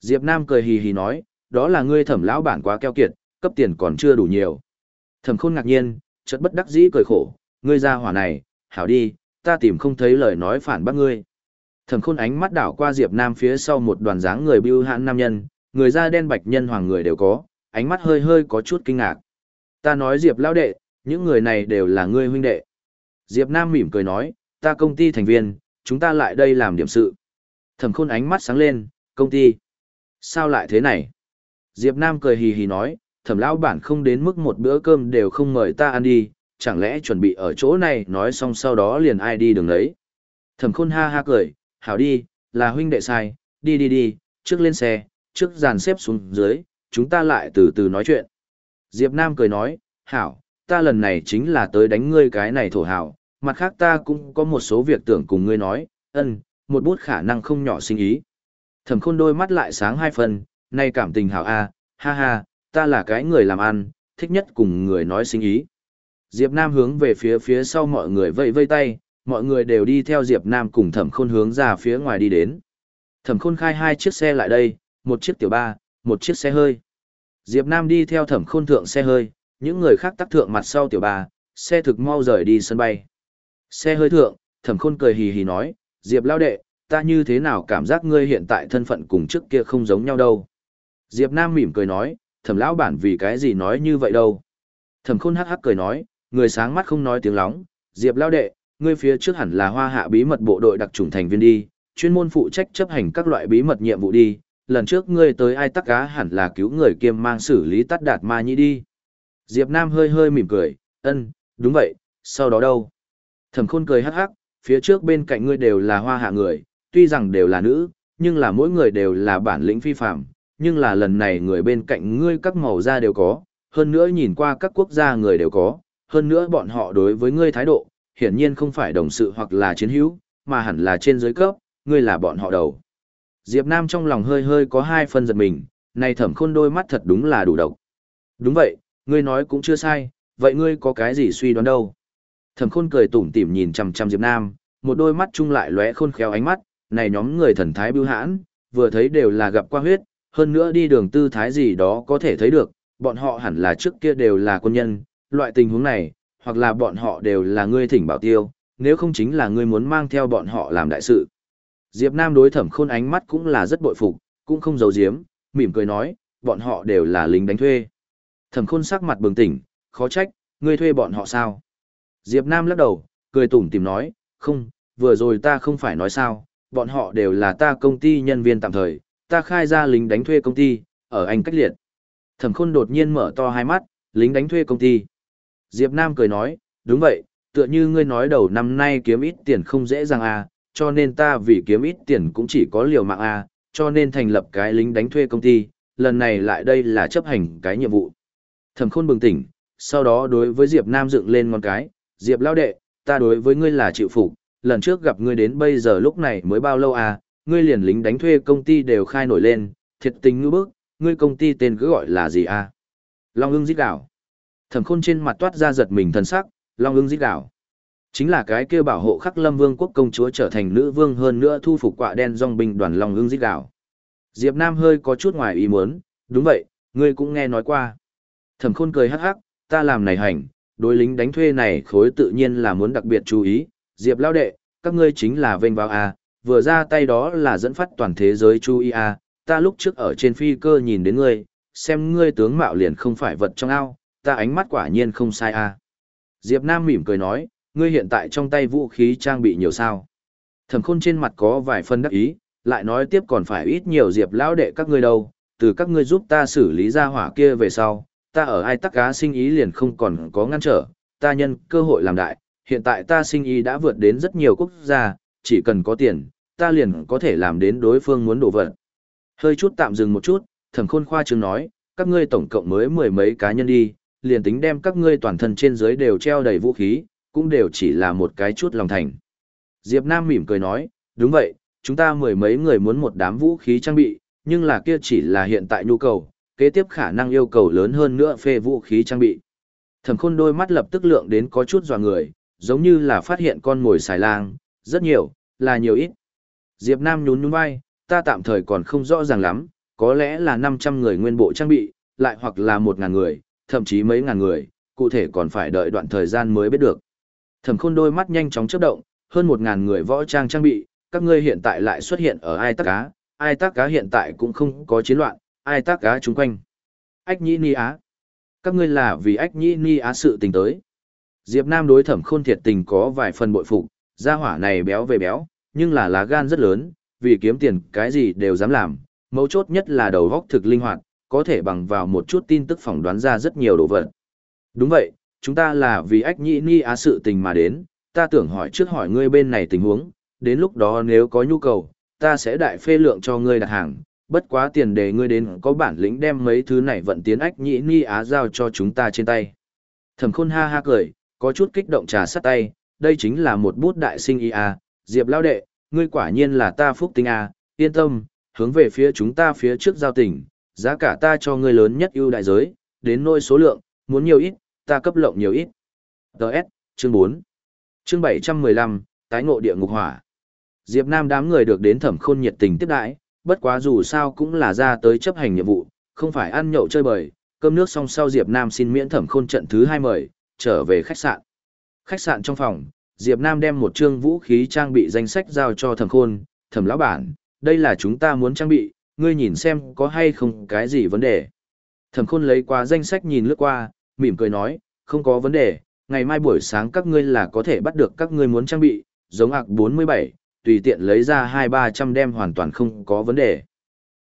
Diệp Nam cười hì hì nói, đó là ngươi thẩm lão bản quá keo kiệt, cấp tiền còn chưa đủ nhiều. Thẩm khôn ngạc nhiên, chợt bất đắc dĩ cười khổ, ngươi ra hỏa này, hảo đi, ta tìm không thấy lời nói phản bác ngươi. Thẩm khôn ánh mắt đảo qua Diệp Nam phía sau một đoàn dáng người bưu hãn nam nhân, người da đen bạch nhân hoàng người đều có, ánh mắt hơi hơi có chút kinh ngạc. Ta nói Diệp lão đệ, những người này đều là ngươi huynh đệ. Diệp Nam mỉm cười nói, ta công ty thành viên, chúng ta lại đây làm điểm sự. Thẩm khôn ánh mắt sáng lên, công ty. Sao lại thế này? Diệp Nam cười hì hì nói, thẩm lão bản không đến mức một bữa cơm đều không mời ta ăn đi, chẳng lẽ chuẩn bị ở chỗ này nói xong sau đó liền ai đi đường đấy. Thẩm khôn ha ha cười, hảo đi, là huynh đệ sai, đi đi đi, trước lên xe, trước dàn xếp xuống dưới, chúng ta lại từ từ nói chuyện. Diệp Nam cười nói, hảo, ta lần này chính là tới đánh ngươi cái này thổ hảo, mặt khác ta cũng có một số việc tưởng cùng ngươi nói, ân, một bút khả năng không nhỏ sinh ý. Thẩm khôn đôi mắt lại sáng hai phần, nay cảm tình hảo a, ha ha, ta là cái người làm ăn, thích nhất cùng người nói sinh ý. Diệp Nam hướng về phía phía sau mọi người vẫy vây tay, mọi người đều đi theo Diệp Nam cùng thẩm khôn hướng ra phía ngoài đi đến. Thẩm khôn khai hai chiếc xe lại đây, một chiếc tiểu ba, một chiếc xe hơi. Diệp Nam đi theo thẩm khôn thượng xe hơi, những người khác tắc thượng mặt sau tiểu ba, xe thực mau rời đi sân bay. Xe hơi thượng, thẩm khôn cười hì hì nói, Diệp lao đệ, ta như thế nào cảm giác ngươi hiện tại thân phận cùng trước kia không giống nhau đâu. Diệp Nam mỉm cười nói, thẩm lão bản vì cái gì nói như vậy đâu. Thẩm khôn hắc hắc cười nói, người sáng mắt không nói tiếng lóng, Diệp lao đệ, ngươi phía trước hẳn là hoa hạ bí mật bộ đội đặc trùng thành viên đi, chuyên môn phụ trách chấp hành các loại bí mật nhiệm vụ đi, lần trước ngươi tới ai tắc cá hẳn là cứu người kiêm mang xử lý tắt đạt ma nhĩ đi. Diệp Nam hơi hơi mỉm cười, ân, đúng vậy, sau đó đâu? Thẩm khôn cười hắc hắc, phía trước bên cạnh ngươi đều là hoa hạ người, tuy rằng đều là nữ, nhưng là mỗi người đều là bản lĩnh phi phạm, nhưng là lần này người bên cạnh ngươi các màu da đều có, hơn nữa nhìn qua các quốc gia người đều có, hơn nữa bọn họ đối với ngươi thái độ, hiển nhiên không phải đồng sự hoặc là chiến hữu, mà hẳn là trên giới cấp, ngươi là bọn họ đầu. Diệp Nam trong lòng hơi hơi có hai phân giật mình, này thẩm khôn đôi mắt thật đúng là đủ độc. Đúng vậy, ngươi nói cũng chưa sai, vậy ngươi có cái gì suy đoán đâu? Thẩm khôn cười tủm tỉm nhìn chằm chằm Diệp Nam, một đôi mắt chung lại lóe khôn khéo ánh mắt, này nhóm người thần thái bưu hãn, vừa thấy đều là gặp qua huyết, hơn nữa đi đường tư thái gì đó có thể thấy được, bọn họ hẳn là trước kia đều là quân nhân, loại tình huống này, hoặc là bọn họ đều là ngươi thỉnh bảo tiêu, nếu không chính là ngươi muốn mang theo bọn họ làm đại sự. Diệp Nam đối thẩm khôn ánh mắt cũng là rất bội phục, cũng không giấu giếm, mỉm cười nói, bọn họ đều là lính đánh thuê. Thẩm khôn sắc mặt bừng tỉnh, khó trách, ngươi thuê bọn họ sao? Diệp Nam lắc đầu, cười tủm tỉm nói, không, vừa rồi ta không phải nói sao, bọn họ đều là ta công ty nhân viên tạm thời, ta khai ra lính đánh thuê công ty, ở Anh cách liệt. Thẩm khôn đột nhiên mở to hai mắt, lính đánh thuê công ty. Diệp Nam cười nói, đúng vậy, tựa như ngươi nói đầu năm nay kiếm ít tiền không dễ dàng à, cho nên ta vì kiếm ít tiền cũng chỉ có liều mạng à, cho nên thành lập cái lính đánh thuê công ty, lần này lại đây là chấp hành cái nhiệm vụ. Thẩm khôn bừng tỉnh, sau đó đối với Diệp Nam dựng lên ngón cái, Diệp lao đệ, ta đối với ngươi là chịu phục, lần trước gặp ngươi đến bây giờ lúc này mới bao lâu à, ngươi liền lính đánh thuê công ty đều khai nổi lên, thiệt tình ngư bức, ngươi công ty tên cứ gọi là gì à? Long ưng giết đảo. Thẩm khôn trên mặt toát ra giật mình thần sắc, Long ưng dít đảo. Chính là cái kia bảo hộ khắc lâm vương quốc công chúa trở thành nữ vương hơn nữa thu phục quạ đen dòng binh đoàn Long ưng dít đảo. Diệp Nam hơi có chút ngoài ý muốn, đúng vậy, ngươi cũng nghe nói qua. Thẩm khôn cười hắc hắc, ta làm này hành, đối lính đánh thuê này khối tự nhiên là muốn đặc biệt chú ý, Diệp lao đệ, các ngươi chính là vênh vào A, vừa ra tay đó là dẫn phát toàn thế giới chú ý A, ta lúc trước ở trên phi cơ nhìn đến ngươi, xem ngươi tướng mạo liền không phải vật trong ao, ta ánh mắt quả nhiên không sai a. À. Diệp Nam mỉm cười nói, ngươi hiện tại trong tay vũ khí trang bị nhiều sao. Thẩm khôn trên mặt có vài phân đắc ý, lại nói tiếp còn phải ít nhiều Diệp lão đệ các ngươi đâu, từ các ngươi giúp ta xử lý ra hỏa kia về sau, ta ở ai tắc cá sinh ý liền không còn có ngăn trở, ta nhân cơ hội làm đại, hiện tại ta sinh ý đã vượt đến rất nhiều quốc gia, chỉ cần có tiền, ta liền có thể làm đến đối phương muốn đổ vật. Hơi chút tạm dừng một chút, thẩm khôn khoa trương nói, các ngươi tổng cộng mới mười mấy cá nhân đi, liền tính đem các ngươi toàn thân trên dưới đều treo đầy vũ khí, cũng đều chỉ là một cái chút lòng thành. Diệp Nam mỉm cười nói, đúng vậy, chúng ta mười mấy người muốn một đám vũ khí trang bị, nhưng là kia chỉ là hiện tại nhu cầu, kế tiếp khả năng yêu cầu lớn hơn nữa phê vũ khí trang bị. Thẩm khôn đôi mắt lập tức lượng đến có chút dò người, giống như là phát hiện con mồi xài lang, rất nhiều, là nhiều ít. Diệp Nam nhún nhún vai, ta tạm thời còn không rõ ràng lắm, có lẽ là 500 người nguyên bộ trang bị, lại hoặc là 1.000 người, thậm chí mấy ngàn người, cụ thể còn phải đợi đoạn thời gian mới biết được. Thẩm khôn đôi mắt nhanh chóng chớp động, hơn một ngàn người võ trang trang bị, các ngươi hiện tại lại xuất hiện ở ai tắc cá, ai tắc cá hiện tại cũng không có chiến loạn, ai tắc cá chúng quanh. Ách nhĩ ni á. Các ngươi là vì ách nhĩ ni á sự tình tới. Diệp Nam đối thẩm khôn thiệt tình có vài phần bội phục, gia hỏa này béo về béo, nhưng là lá gan rất lớn, vì kiếm tiền cái gì đều dám làm, mấu chốt nhất là đầu óc thực linh hoạt, có thể bằng vào một chút tin tức phỏng đoán ra rất nhiều đồ vật. Đúng vậy, chúng ta là vì ách nhĩ ni á sự tình mà đến, ta tưởng hỏi trước hỏi ngươi bên này tình huống, đến lúc đó nếu có nhu cầu, ta sẽ đại phê lượng cho ngươi đặt hàng, bất quá tiền đề ngươi đến có bản lĩnh đem mấy thứ này vận tiến ách nhĩ ni á giao cho chúng ta trên tay. Thẩm khôn ha ha cười, có chút kích động trà sắt tay, đây chính là một bút đại sinh y a, à, Diệp lao đệ, ngươi quả nhiên là ta phúc tinh a yên tâm, hướng về phía chúng ta phía trước giao tỉnh, giá cả ta cho ngươi lớn nhất ưu đại giới, đến nôi số lượng, muốn nhiều ít, ta cấp lộng nhiều ít. Đợt, chương 4. Chương 715, tái ngộ địa ngục hỏa. Diệp Nam đám người được đến thẩm khôn nhiệt tình tiếp đãi, bất quá dù sao cũng là ra tới chấp hành nhiệm vụ, không phải ăn nhậu chơi bời, cơm nước xong sau Diệp Nam xin miễn thẩm khôn trận thứ hai mời, trở về khách sạn. Khách sạn trong phòng, Diệp Nam đem một trương vũ khí trang bị danh sách giao cho thẩm khôn, thẩm lão bản, đây là chúng ta muốn trang bị, ngươi nhìn xem có hay không cái gì vấn đề. Thẩm khôn lấy qua danh sách nhìn lướt qua, mỉm cười nói, không có vấn đề, ngày mai buổi sáng các ngươi là có thể bắt được các ngươi muốn trang bị, giống ạc 47, tùy tiện lấy ra hai ba trăm đem hoàn toàn không có vấn đề.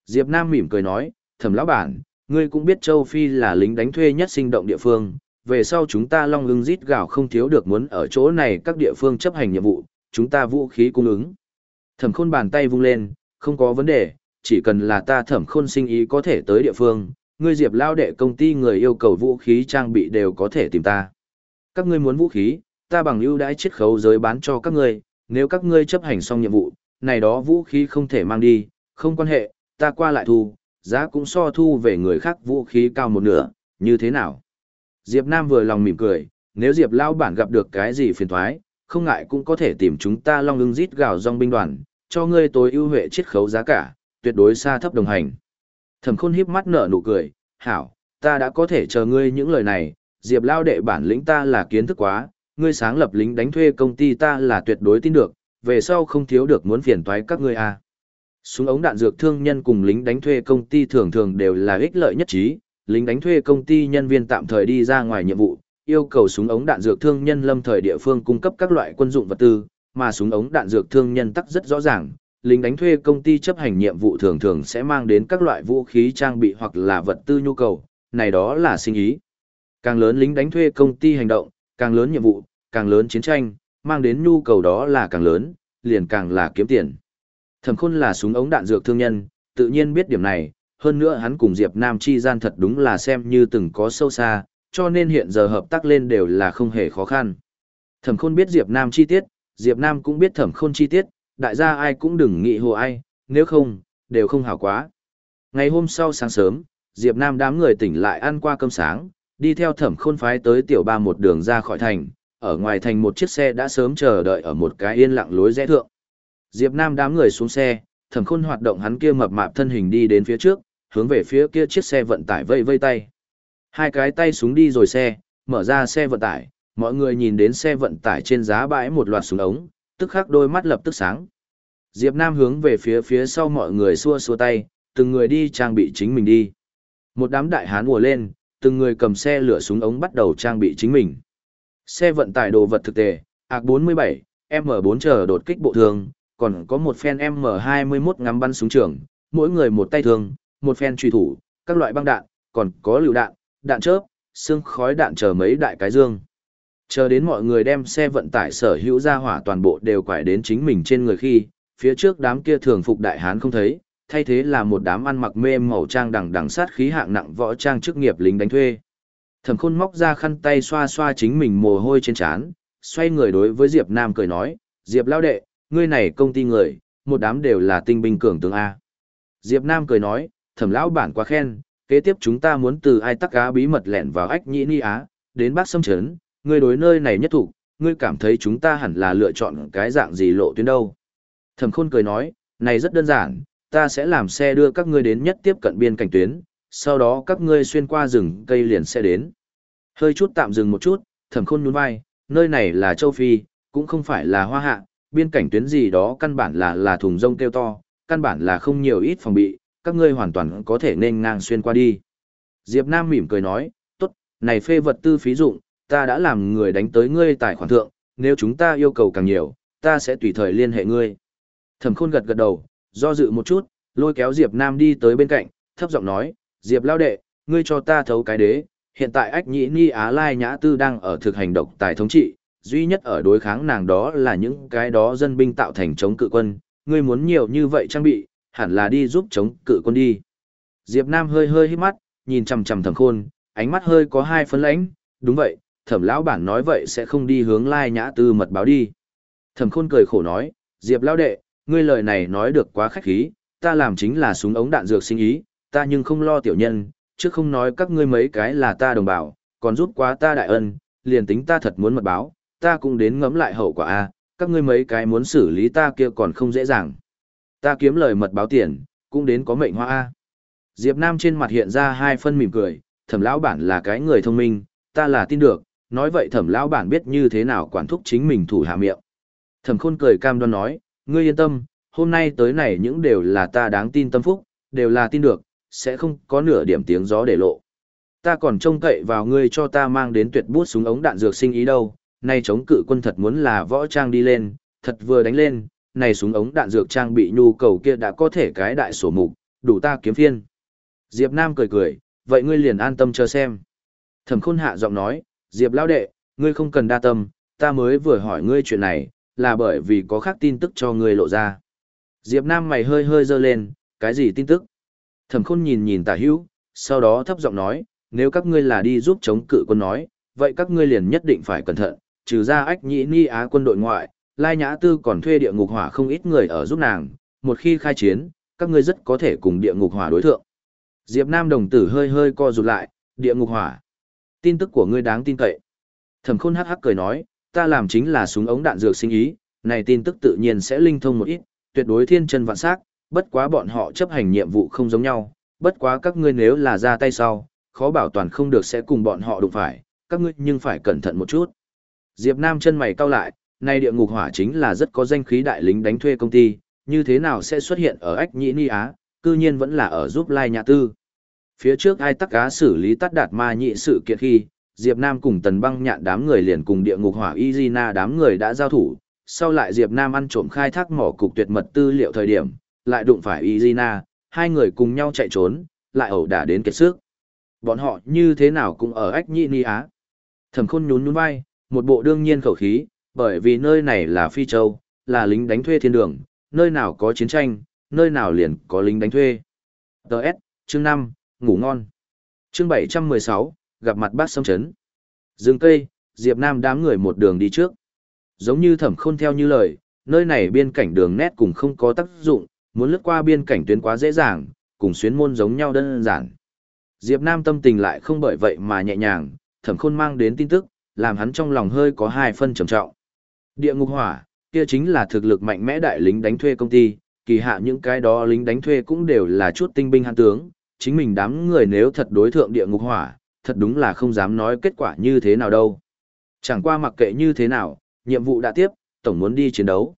Diệp Nam mỉm cười nói, thẩm lão bản, ngươi cũng biết châu Phi là lính đánh thuê nhất sinh động địa phương, về sau chúng ta long ưng rít gạo không thiếu được muốn ở chỗ này các địa phương chấp hành nhiệm vụ, chúng ta vũ khí cung ứng. Thẩm khôn bàn tay vung lên, không có vấn đề, chỉ cần là ta thẩm khôn sinh ý có thể tới địa phương, ngươi diệp lao đệ công ty người yêu cầu vũ khí trang bị đều có thể tìm ta. Các ngươi muốn vũ khí, ta bằng ưu đãi chiết khấu giới bán cho các ngươi, nếu các ngươi chấp hành xong nhiệm vụ, này đó vũ khí không thể mang đi, không quan hệ, ta qua lại thu, giá cũng so thu về người khác vũ khí cao một nửa, như thế nào? Diệp Nam vừa lòng mỉm cười, nếu Diệp Lao bản gặp được cái gì phiền toái, không ngại cũng có thể tìm chúng ta long ưng rít gào dòng binh đoàn, cho ngươi tối ưu huệ chiết khấu giá cả, tuyệt đối xa thấp đồng hành. Thẩm khôn híp mắt nở nụ cười, hảo, ta đã có thể chờ ngươi những lời này, Diệp Lao đệ bản lĩnh ta là kiến thức quá, ngươi sáng lập lính đánh thuê công ty ta là tuyệt đối tin được, về sau không thiếu được muốn phiền toái các ngươi à. Súng ống đạn dược thương nhân cùng lính đánh thuê công ty thường thường đều là ích lợi nhất trí, lính đánh thuê công ty nhân viên tạm thời đi ra ngoài nhiệm vụ, yêu cầu súng ống đạn dược thương nhân lâm thời địa phương cung cấp các loại quân dụng vật tư, mà súng ống đạn dược thương nhân tắc rất rõ ràng, lính đánh thuê công ty chấp hành nhiệm vụ thường thường sẽ mang đến các loại vũ khí trang bị hoặc là vật tư nhu cầu, này đó là sinh ý. Càng lớn lính đánh thuê công ty hành động, càng lớn nhiệm vụ, càng lớn chiến tranh, mang đến nhu cầu đó là càng lớn, liền càng là kiếm tiền. Thẩm Khôn là súng ống đạn dược thương nhân, tự nhiên biết điểm này, hơn nữa hắn cùng Diệp Nam chi gian thật đúng là xem như từng có sâu xa, cho nên hiện giờ hợp tác lên đều là không hề khó khăn. Thẩm Khôn biết Diệp Nam chi tiết, Diệp Nam cũng biết Thẩm Khôn chi tiết, đại gia ai cũng đừng nghị hồ ai, nếu không, đều không hảo quá. Ngày hôm sau sáng sớm, Diệp Nam đám người tỉnh lại ăn qua cơm sáng, đi theo Thẩm Khôn phái tới tiểu ba một đường ra khỏi thành, ở ngoài thành một chiếc xe đã sớm chờ đợi ở một cái yên lặng lối rẽ thượng. Diệp Nam đám người xuống xe, Thẩm Khôn hoạt động hắn kia mập mạp thân hình đi đến phía trước, hướng về phía kia chiếc xe vận tải vây vây tay. Hai cái tay súng đi rồi xe, mở ra xe vận tải, mọi người nhìn đến xe vận tải trên giá bãi một loạt súng ống, tức khắc đôi mắt lập tức sáng. Diệp Nam hướng về phía phía sau mọi người xua xua tay, từng người đi trang bị chính mình đi. Một đám đại hán ùa lên, từng người cầm xe lửa súng ống bắt đầu trang bị chính mình. Xe vận tải đồ vật thực tế, ạc 47, M4 chờ đột kích bộ thường, còn có một phen M21 ngắm bắn súng trường, mỗi người một tay thường, một phen truy thủ, các loại băng đạn, còn có lựu đạn, đạn chớp, xương khói đạn chờ mấy đại cái dương. Chờ đến mọi người đem xe vận tải sở hữu ra hỏa toàn bộ đều quải đến chính mình trên người khi, phía trước đám kia thường phục đại hán không thấy, thay thế là một đám ăn mặc mê màu trang đằng đằng sát khí hạng nặng võ trang chức nghiệp lính đánh thuê. Thẩm Khôn móc ra khăn tay xoa xoa chính mình mồ hôi trên trán, xoay người đối với Diệp Nam cười nói, "Diệp lão đệ, ngươi này công ty người, một đám đều là tinh binh cường tướng a." Diệp Nam cười nói, "Thẩm lão bản quá khen, kế tiếp chúng ta muốn từ ai tắc cá bí mật lẻn vào ách nhĩ ni á, đến Bắc Sâm Trấn, ngươi đối nơi này nhất thủ, ngươi cảm thấy chúng ta hẳn là lựa chọn cái dạng gì lộ tuyến đâu?" Thẩm Khôn cười nói, "Này rất đơn giản, ta sẽ làm xe đưa các ngươi đến nhất tiếp cận biên cảnh tuyến, sau đó các ngươi xuyên qua rừng cây liền sẽ đến. Hơi chút tạm dừng một chút, thẩm khôn nhún vai, nơi này là châu Phi, cũng không phải là hoa hạ, biên cảnh tuyến gì đó căn bản là là thùng rông kêu to, căn bản là không nhiều ít phòng bị, các ngươi hoàn toàn có thể nên ngang xuyên qua đi. Diệp Nam mỉm cười nói, tốt, này phê vật tư phí dụng, ta đã làm người đánh tới ngươi tài khoản thượng, nếu chúng ta yêu cầu càng nhiều, ta sẽ tùy thời liên hệ ngươi. Thẩm khôn gật gật đầu, do dự một chút, lôi kéo Diệp Nam đi tới bên cạnh, thấp giọng nói, Diệp lao đệ, ngươi cho ta thấu cái đế, hiện tại ách nhĩ ni Á Lai Nhã Tư đang ở thực hành độc tài thống trị, duy nhất ở đối kháng nàng đó là những cái đó dân binh tạo thành chống cự quân, ngươi muốn nhiều như vậy trang bị, hẳn là đi giúp chống cự quân đi. Diệp Nam hơi hơi hít mắt, nhìn chằm chằm thẩm khôn, ánh mắt hơi có hai phấn lãnh, đúng vậy, thẩm lão bản nói vậy sẽ không đi hướng Lai Nhã Tư mật báo đi. Thẩm khôn cười khổ nói, Diệp lão đệ, ngươi lời này nói được quá khách khí, ta làm chính là súng ống đạn dược sinh ý, ta nhưng không lo tiểu nhân, chứ không nói các ngươi mấy cái là ta đồng bào, còn giúp quá ta đại ân, liền tính ta thật muốn mật báo, ta cũng đến ngẫm lại hậu quả a, các ngươi mấy cái muốn xử lý ta kia còn không dễ dàng. Ta kiếm lời mật báo tiền, cũng đến có mệnh hoa a. Diệp Nam trên mặt hiện ra hai phân mỉm cười, thẩm lão bản là cái người thông minh, ta là tin được, nói vậy thẩm lão bản biết như thế nào quản thúc chính mình thủ hạ miệng. Thẩm khôn cười cam đoan nói, ngươi yên tâm, hôm nay tới này những đều là ta đáng tin tâm phúc, đều là tin được, sẽ không có nửa điểm tiếng gió để lộ. Ta còn trông cậy vào ngươi cho ta mang đến tuyệt bút súng ống đạn dược sinh ý đâu, nay chống cự quân thật muốn là võ trang đi lên, thật vừa đánh lên, này súng ống đạn dược trang bị nhu cầu kia đã có thể cái đại sổ mục, đủ ta kiếm phiên. Diệp Nam cười cười, vậy ngươi liền an tâm chờ xem. Thẩm khôn hạ giọng nói, Diệp lão đệ, ngươi không cần đa tâm, ta mới vừa hỏi ngươi chuyện này, là bởi vì có khác tin tức cho ngươi lộ ra. Diệp Nam mày hơi hơi dơ lên, cái gì tin tức? Thẩm khôn nhìn nhìn tả hữu, sau đó thấp giọng nói, nếu các ngươi là đi giúp chống cự quân nói, vậy các ngươi liền nhất định phải cẩn thận, trừ ra ách nhĩ ni á quân đội ngoại, Lai Nhã Tư còn thuê địa ngục hỏa không ít người ở giúp nàng, một khi khai chiến, các ngươi rất có thể cùng địa ngục hỏa đối thượng. Diệp Nam đồng tử hơi hơi co rụt lại, địa ngục hỏa. Tin tức của ngươi đáng tin cậy. Thẩm khôn hắc hắc cười nói, ta làm chính là súng ống đạn dược sinh ý, này tin tức tự nhiên sẽ linh thông một ít, tuyệt đối thiên chân vạn sắc, bất quá bọn họ chấp hành nhiệm vụ không giống nhau, bất quá các ngươi nếu là ra tay sau, khó bảo toàn không được sẽ cùng bọn họ đụng phải, các ngươi nhưng phải cẩn thận một chút. Diệp Nam chân mày cau lại, nay địa ngục hỏa chính là rất có danh khí đại lính đánh thuê công ty, như thế nào sẽ xuất hiện ở ách nhĩ ni á, cư nhiên vẫn là ở giúp lai nhà tư. Phía trước ai tắc cá xử lý tắt đạt ma nhị sự kiện khi, Diệp Nam cùng tần băng nhạn đám người liền cùng địa ngục hỏa Izina đám người đã giao thủ, sau lại Diệp Nam ăn trộm khai thác mỏ cục tuyệt mật tư liệu thời điểm, lại đụng phải Izina, hai người cùng nhau chạy trốn, lại ẩu đả đến kiệt sức. Bọn họ như thế nào cũng ở ách nhị ni á. Thẩm khôn nhún nhún vai, một bộ đương nhiên khẩu khí, bởi vì nơi này là Phi Châu, là lính đánh thuê thiên đường, nơi nào có chiến tranh, nơi nào liền có lính đánh thuê. Đợt, chương 5, ngủ ngon. Chương 716, gặp mặt bác sông chấn. Dương cây, Diệp Nam đám người một đường đi trước. Giống như thẩm khôn theo như lời, nơi này biên cảnh đường nét cùng không có tác dụng, muốn lướt qua biên cảnh tuyến quá dễ dàng, cùng xuyến môn giống nhau đơn giản. Diệp Nam tâm tình lại không bởi vậy mà nhẹ nhàng, thẩm khôn mang đến tin tức, làm hắn trong lòng hơi có hai phân trầm trọng. Địa ngục hỏa, kia chính là thực lực mạnh mẽ đại lính đánh thuê công ty, kỳ hạ những cái đó lính đánh thuê cũng đều là chút tinh binh hàn tướng, chính mình đám người nếu thật đối thượng địa ngục hỏa, thật đúng là không dám nói kết quả như thế nào đâu. Chẳng qua mặc kệ như thế nào, nhiệm vụ đã tiếp, tổng muốn đi chiến đấu.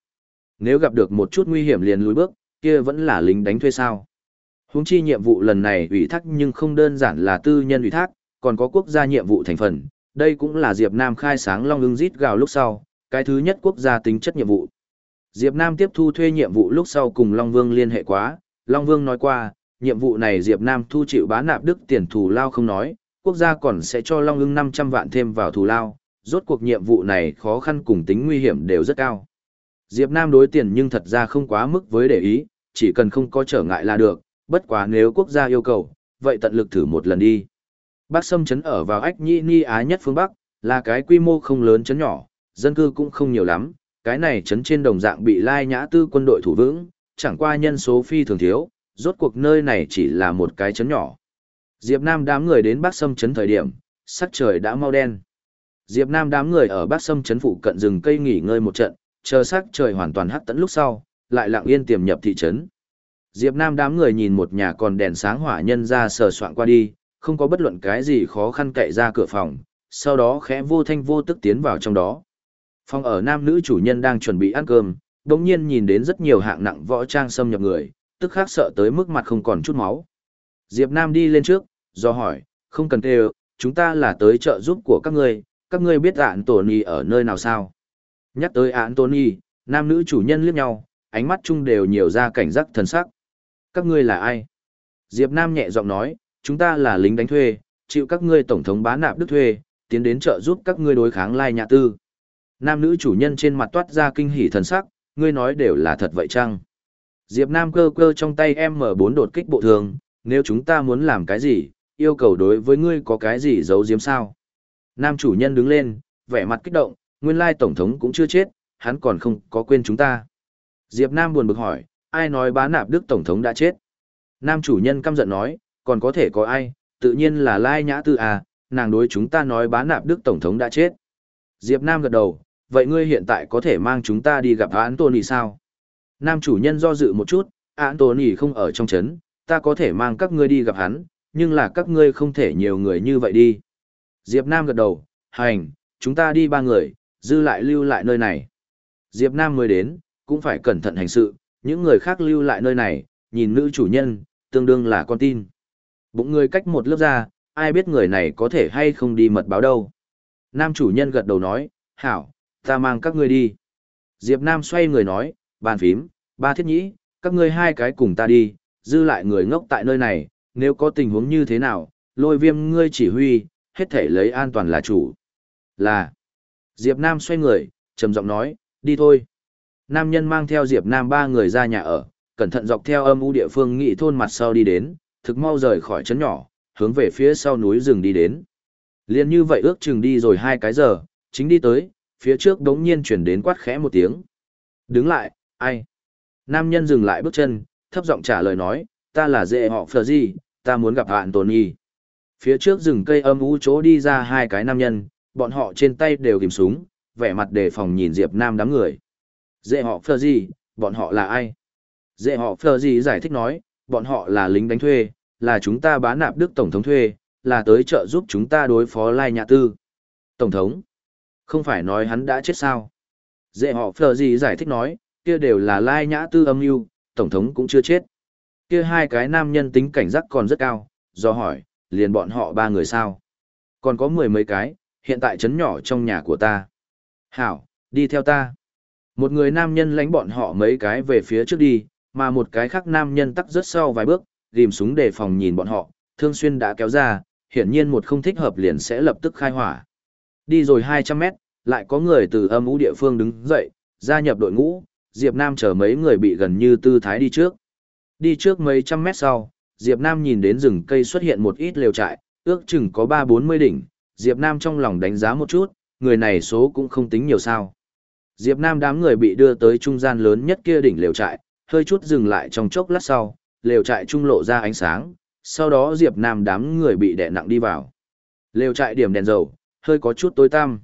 Nếu gặp được một chút nguy hiểm liền lùi bước, kia vẫn là lính đánh thuê sao. Huống chi nhiệm vụ lần này ủy thác nhưng không đơn giản là tư nhân ủy thác, còn có quốc gia nhiệm vụ thành phần. Đây cũng là Diệp Nam khai sáng Long ưng rít gào lúc sau, cái thứ nhất quốc gia tính chất nhiệm vụ. Diệp Nam tiếp thu thuê nhiệm vụ lúc sau cùng Long Vương liên hệ quá, Long Vương nói qua, nhiệm vụ này Diệp Nam thu chịu bá nạp đức tiền thù lao không nói, quốc gia còn sẽ cho Long ưng 500 vạn thêm vào thù lao, rốt cuộc nhiệm vụ này khó khăn cùng tính nguy hiểm đều rất cao. Diệp Nam đối tiền nhưng thật ra không quá mức với để ý, chỉ cần không có trở ngại là được, bất quá nếu quốc gia yêu cầu, vậy tận lực thử một lần đi. Bắc Sâm chấn ở vào Ách Nhi Ni Á nhất phương Bắc, là cái quy mô không lớn chấn nhỏ, dân cư cũng không nhiều lắm, cái này chấn trên đồng dạng bị Lai Nhã Tư quân đội thủ vững, chẳng qua nhân số phi thường thiếu, rốt cuộc nơi này chỉ là một cái chấn nhỏ. Diệp Nam đám người đến Bắc Sâm chấn thời điểm, sắc trời đã mau đen. Diệp Nam đám người ở Bắc Sâm chấn phụ cận rừng cây nghỉ ngơi một trận, chờ sắc trời hoàn toàn hắc tẫn lúc sau, lại lặng yên tiềm nhập thị trấn. Diệp Nam đám người nhìn một nhà còn đèn sáng hỏa nhân ra sờ soạn qua đi, không có bất luận cái gì khó khăn cậy ra cửa phòng, sau đó khẽ vô thanh vô tức tiến vào trong đó. Phòng ở nam nữ chủ nhân đang chuẩn bị ăn cơm, đồng nhiên nhìn đến rất nhiều hạng nặng võ trang xâm nhập người, tức khắc sợ tới mức mặt không còn chút máu. Diệp Nam đi lên trước, do hỏi, không cần kêu, chúng ta là tới trợ giúp của các ngươi, các ngươi biết ạn Tony ở nơi nào sao? Nhắc tới ạn Tony, nam nữ chủ nhân liếc nhau, ánh mắt chung đều nhiều ra cảnh giác thần sắc. Các ngươi là ai? Diệp Nam nhẹ giọng nói, chúng ta là lính đánh thuê, chịu các ngươi tổng thống bá nạp đức thuê, tiến đến trợ giúp các ngươi đối kháng lai nhà tư. Nam nữ chủ nhân trên mặt toát ra kinh hỉ thần sắc, ngươi nói đều là thật vậy chăng? Diệp Nam cơ cơ trong tay M4 đột kích bộ thường, nếu chúng ta muốn làm cái gì, yêu cầu đối với ngươi có cái gì giấu giếm sao? Nam chủ nhân đứng lên, vẻ mặt kích động, nguyên lai tổng thống cũng chưa chết, hắn còn không có quên chúng ta. Diệp Nam buồn bực hỏi, ai nói bá nạp đức tổng thống đã chết? Nam chủ nhân căm giận nói, còn có thể có ai, tự nhiên là Lai Nhã Tư à, nàng đối chúng ta nói bá nạp đức tổng thống đã chết. Diệp Nam gật đầu, vậy ngươi hiện tại có thể mang chúng ta đi gặp Anthony sao? Nam chủ nhân do dự một chút, Anthony không ở trong chấn, ta có thể mang các ngươi đi gặp hắn, nhưng là các ngươi không thể nhiều người như vậy đi. Diệp Nam gật đầu, hành, chúng ta đi ba người, dư lại lưu lại nơi này. Diệp Nam mới đến, cũng phải cẩn thận hành sự, những người khác lưu lại nơi này, nhìn nữ chủ nhân, tương đương là con tin. Bụng người cách một lớp ra, ai biết người này có thể hay không đi mật báo đâu. Nam chủ nhân gật đầu nói, hảo, ta mang các ngươi đi. Diệp Nam xoay người nói, bàn phím, ba thiết nhĩ, các ngươi hai cái cùng ta đi, dư lại người ngốc tại nơi này, nếu có tình huống như thế nào, lôi viêm ngươi chỉ huy, hết thể lấy an toàn là chủ. Là. Diệp Nam xoay người, trầm giọng nói, đi thôi. Nam nhân mang theo Diệp Nam ba người ra nhà ở, cẩn thận dọc theo âm u địa phương nghị thôn mặt sau đi đến, thực mau rời khỏi trấn nhỏ, hướng về phía sau núi rừng đi đến. Liên như vậy ước chừng đi rồi hai cái giờ, chính đi tới, phía trước đống nhiên chuyển đến quát khẽ một tiếng. Đứng lại, ai? Nam nhân dừng lại bước chân, thấp giọng trả lời nói, ta là dễ họ phờ gì, ta muốn gặp hạn Tony. Phía trước rừng cây âm u chỗ đi ra hai cái nam nhân, bọn họ trên tay đều kìm súng, vẻ mặt đề phòng nhìn Diệp Nam đám người. Dễ họ phờ gì, bọn họ là ai? Dễ họ phờ gì giải thích nói, bọn họ là lính đánh thuê, là chúng ta bán nạp Đức Tổng thống thuê, là tới trợ giúp chúng ta đối phó Lai Nhạ Tư. Tổng thống? Không phải nói hắn đã chết sao? Dễ họ phờ gì giải thích nói, kia đều là Lai Nhã Tư âm mưu, Tổng thống cũng chưa chết. Kia hai cái nam nhân tính cảnh giác còn rất cao, do hỏi, liền bọn họ ba người sao? Còn có mười mấy cái, hiện tại chấn nhỏ trong nhà của ta. Hảo, đi theo ta. Một người nam nhân lánh bọn họ mấy cái về phía trước đi, mà một cái khác nam nhân tắc rất sau vài bước, ghìm súng đề phòng nhìn bọn họ, thương xuyên đã kéo ra, hiển nhiên một không thích hợp liền sẽ lập tức khai hỏa. Đi rồi 200 mét, lại có người từ âm ú địa phương đứng dậy, gia nhập đội ngũ, Diệp Nam chờ mấy người bị gần như tư thái đi trước. Đi trước mấy trăm mét sau, Diệp Nam nhìn đến rừng cây xuất hiện một ít lều trại, ước chừng có 3-40 đỉnh, Diệp Nam trong lòng đánh giá một chút, người này số cũng không tính nhiều sao. Diệp Nam đám người bị đưa tới trung gian lớn nhất kia đỉnh lều trại, hơi chút dừng lại trong chốc lát sau, lều trại trung lộ ra ánh sáng, sau đó Diệp Nam đám người bị đè nặng đi vào. Lều trại điểm đèn dầu, hơi có chút tối tăm.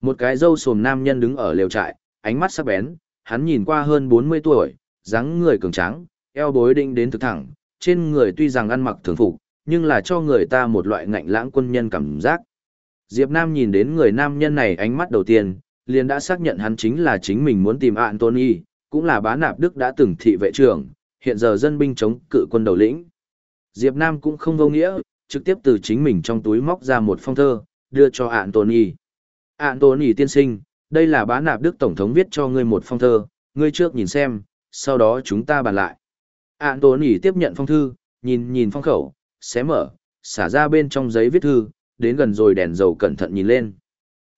Một cái râu sồm nam nhân đứng ở lều trại, ánh mắt sắc bén, hắn nhìn qua hơn 40 tuổi, dáng người cường tráng, eo bối định đến thực thẳng, trên người tuy rằng ăn mặc thường phục, nhưng là cho người ta một loại ngạnh lãng quân nhân cảm giác. Diệp Nam nhìn đến người nam nhân này ánh mắt đầu tiên, liền đã xác nhận hắn chính là chính mình muốn tìm Anthony, cũng là bá nạp Đức đã từng thị vệ trưởng, hiện giờ dân binh chống cự quân đầu lĩnh, Diệp Nam cũng không vô nghĩa, trực tiếp từ chính mình trong túi móc ra một phong thơ, đưa cho Anthony. Anthony tiên sinh, đây là bá nạp Đức Tổng thống viết cho ngươi một phong thơ, ngươi trước nhìn xem, sau đó chúng ta bàn lại. Anthony tiếp nhận phong thư, nhìn nhìn phong khẩu, xé mở, xả ra bên trong giấy viết thư, đến gần rồi đèn dầu cẩn thận nhìn lên.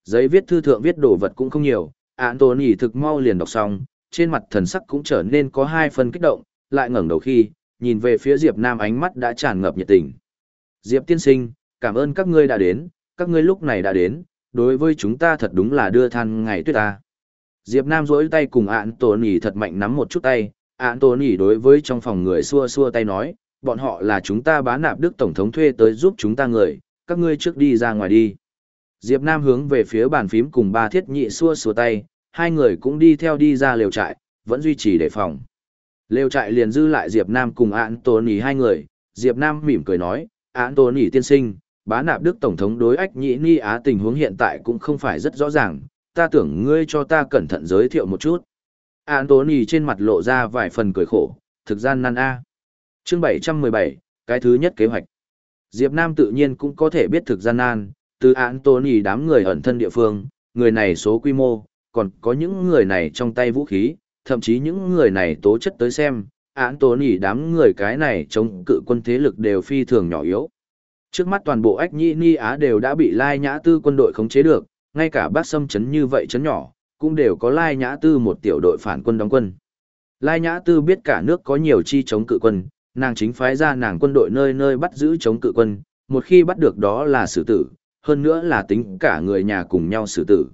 Giấy viết thư thượng viết đồ vật cũng không nhiều, Anthony thực mau liền đọc xong, trên mặt thần sắc cũng trở nên có hai phần kích động, lại ngẩng đầu khi, nhìn về phía Diệp Nam ánh mắt đã tràn ngập nhiệt tình. Diệp tiên sinh, cảm ơn các ngươi đã đến, các ngươi lúc này đã đến, đối với chúng ta thật đúng là đưa than ngày tuyết ta. Diệp Nam duỗi tay cùng ạn tổ nỉ thật mạnh nắm một chút tay, ạn tổ nỉ đối với trong phòng người xua xua tay nói, bọn họ là chúng ta bá nạp Đức Tổng thống thuê tới giúp chúng ta người, các ngươi trước đi ra ngoài đi. Diệp Nam hướng về phía bàn phím cùng ba thiết nhị xua xua tay, hai người cũng đi theo đi ra lều trại, vẫn duy trì đề phòng. Lều trại liền dư lại Diệp Nam cùng Anthony hai người, Diệp Nam mỉm cười nói, Anthony tiên sinh, bá nạp Đức Tổng thống đối ách nhĩ ni Á tình huống hiện tại cũng không phải rất rõ ràng, ta tưởng ngươi cho ta cẩn thận giới thiệu một chút. Anthony trên mặt lộ ra vài phần cười khổ, thực gian nan A. Chương 717, cái thứ nhất kế hoạch. Diệp Nam tự nhiên cũng có thể biết thực gian nan, từ Anthony đám người ẩn thân địa phương, người này số quy mô, còn có những người này trong tay vũ khí, thậm chí những người này tố chất tới xem, án đám người cái này chống cự quân thế lực đều phi thường nhỏ yếu. Trước mắt toàn bộ ách nhĩ ni Á đều đã bị Lai Nhã Tư quân đội khống chế được, ngay cả bác xâm chấn như vậy chấn nhỏ, cũng đều có Lai Nhã Tư một tiểu đội phản quân đóng quân. Lai Nhã Tư biết cả nước có nhiều chi chống cự quân, nàng chính phái ra nàng quân đội nơi nơi bắt giữ chống cự quân, một khi bắt được đó là xử tử, hơn nữa là tính cả người nhà cùng nhau xử tử.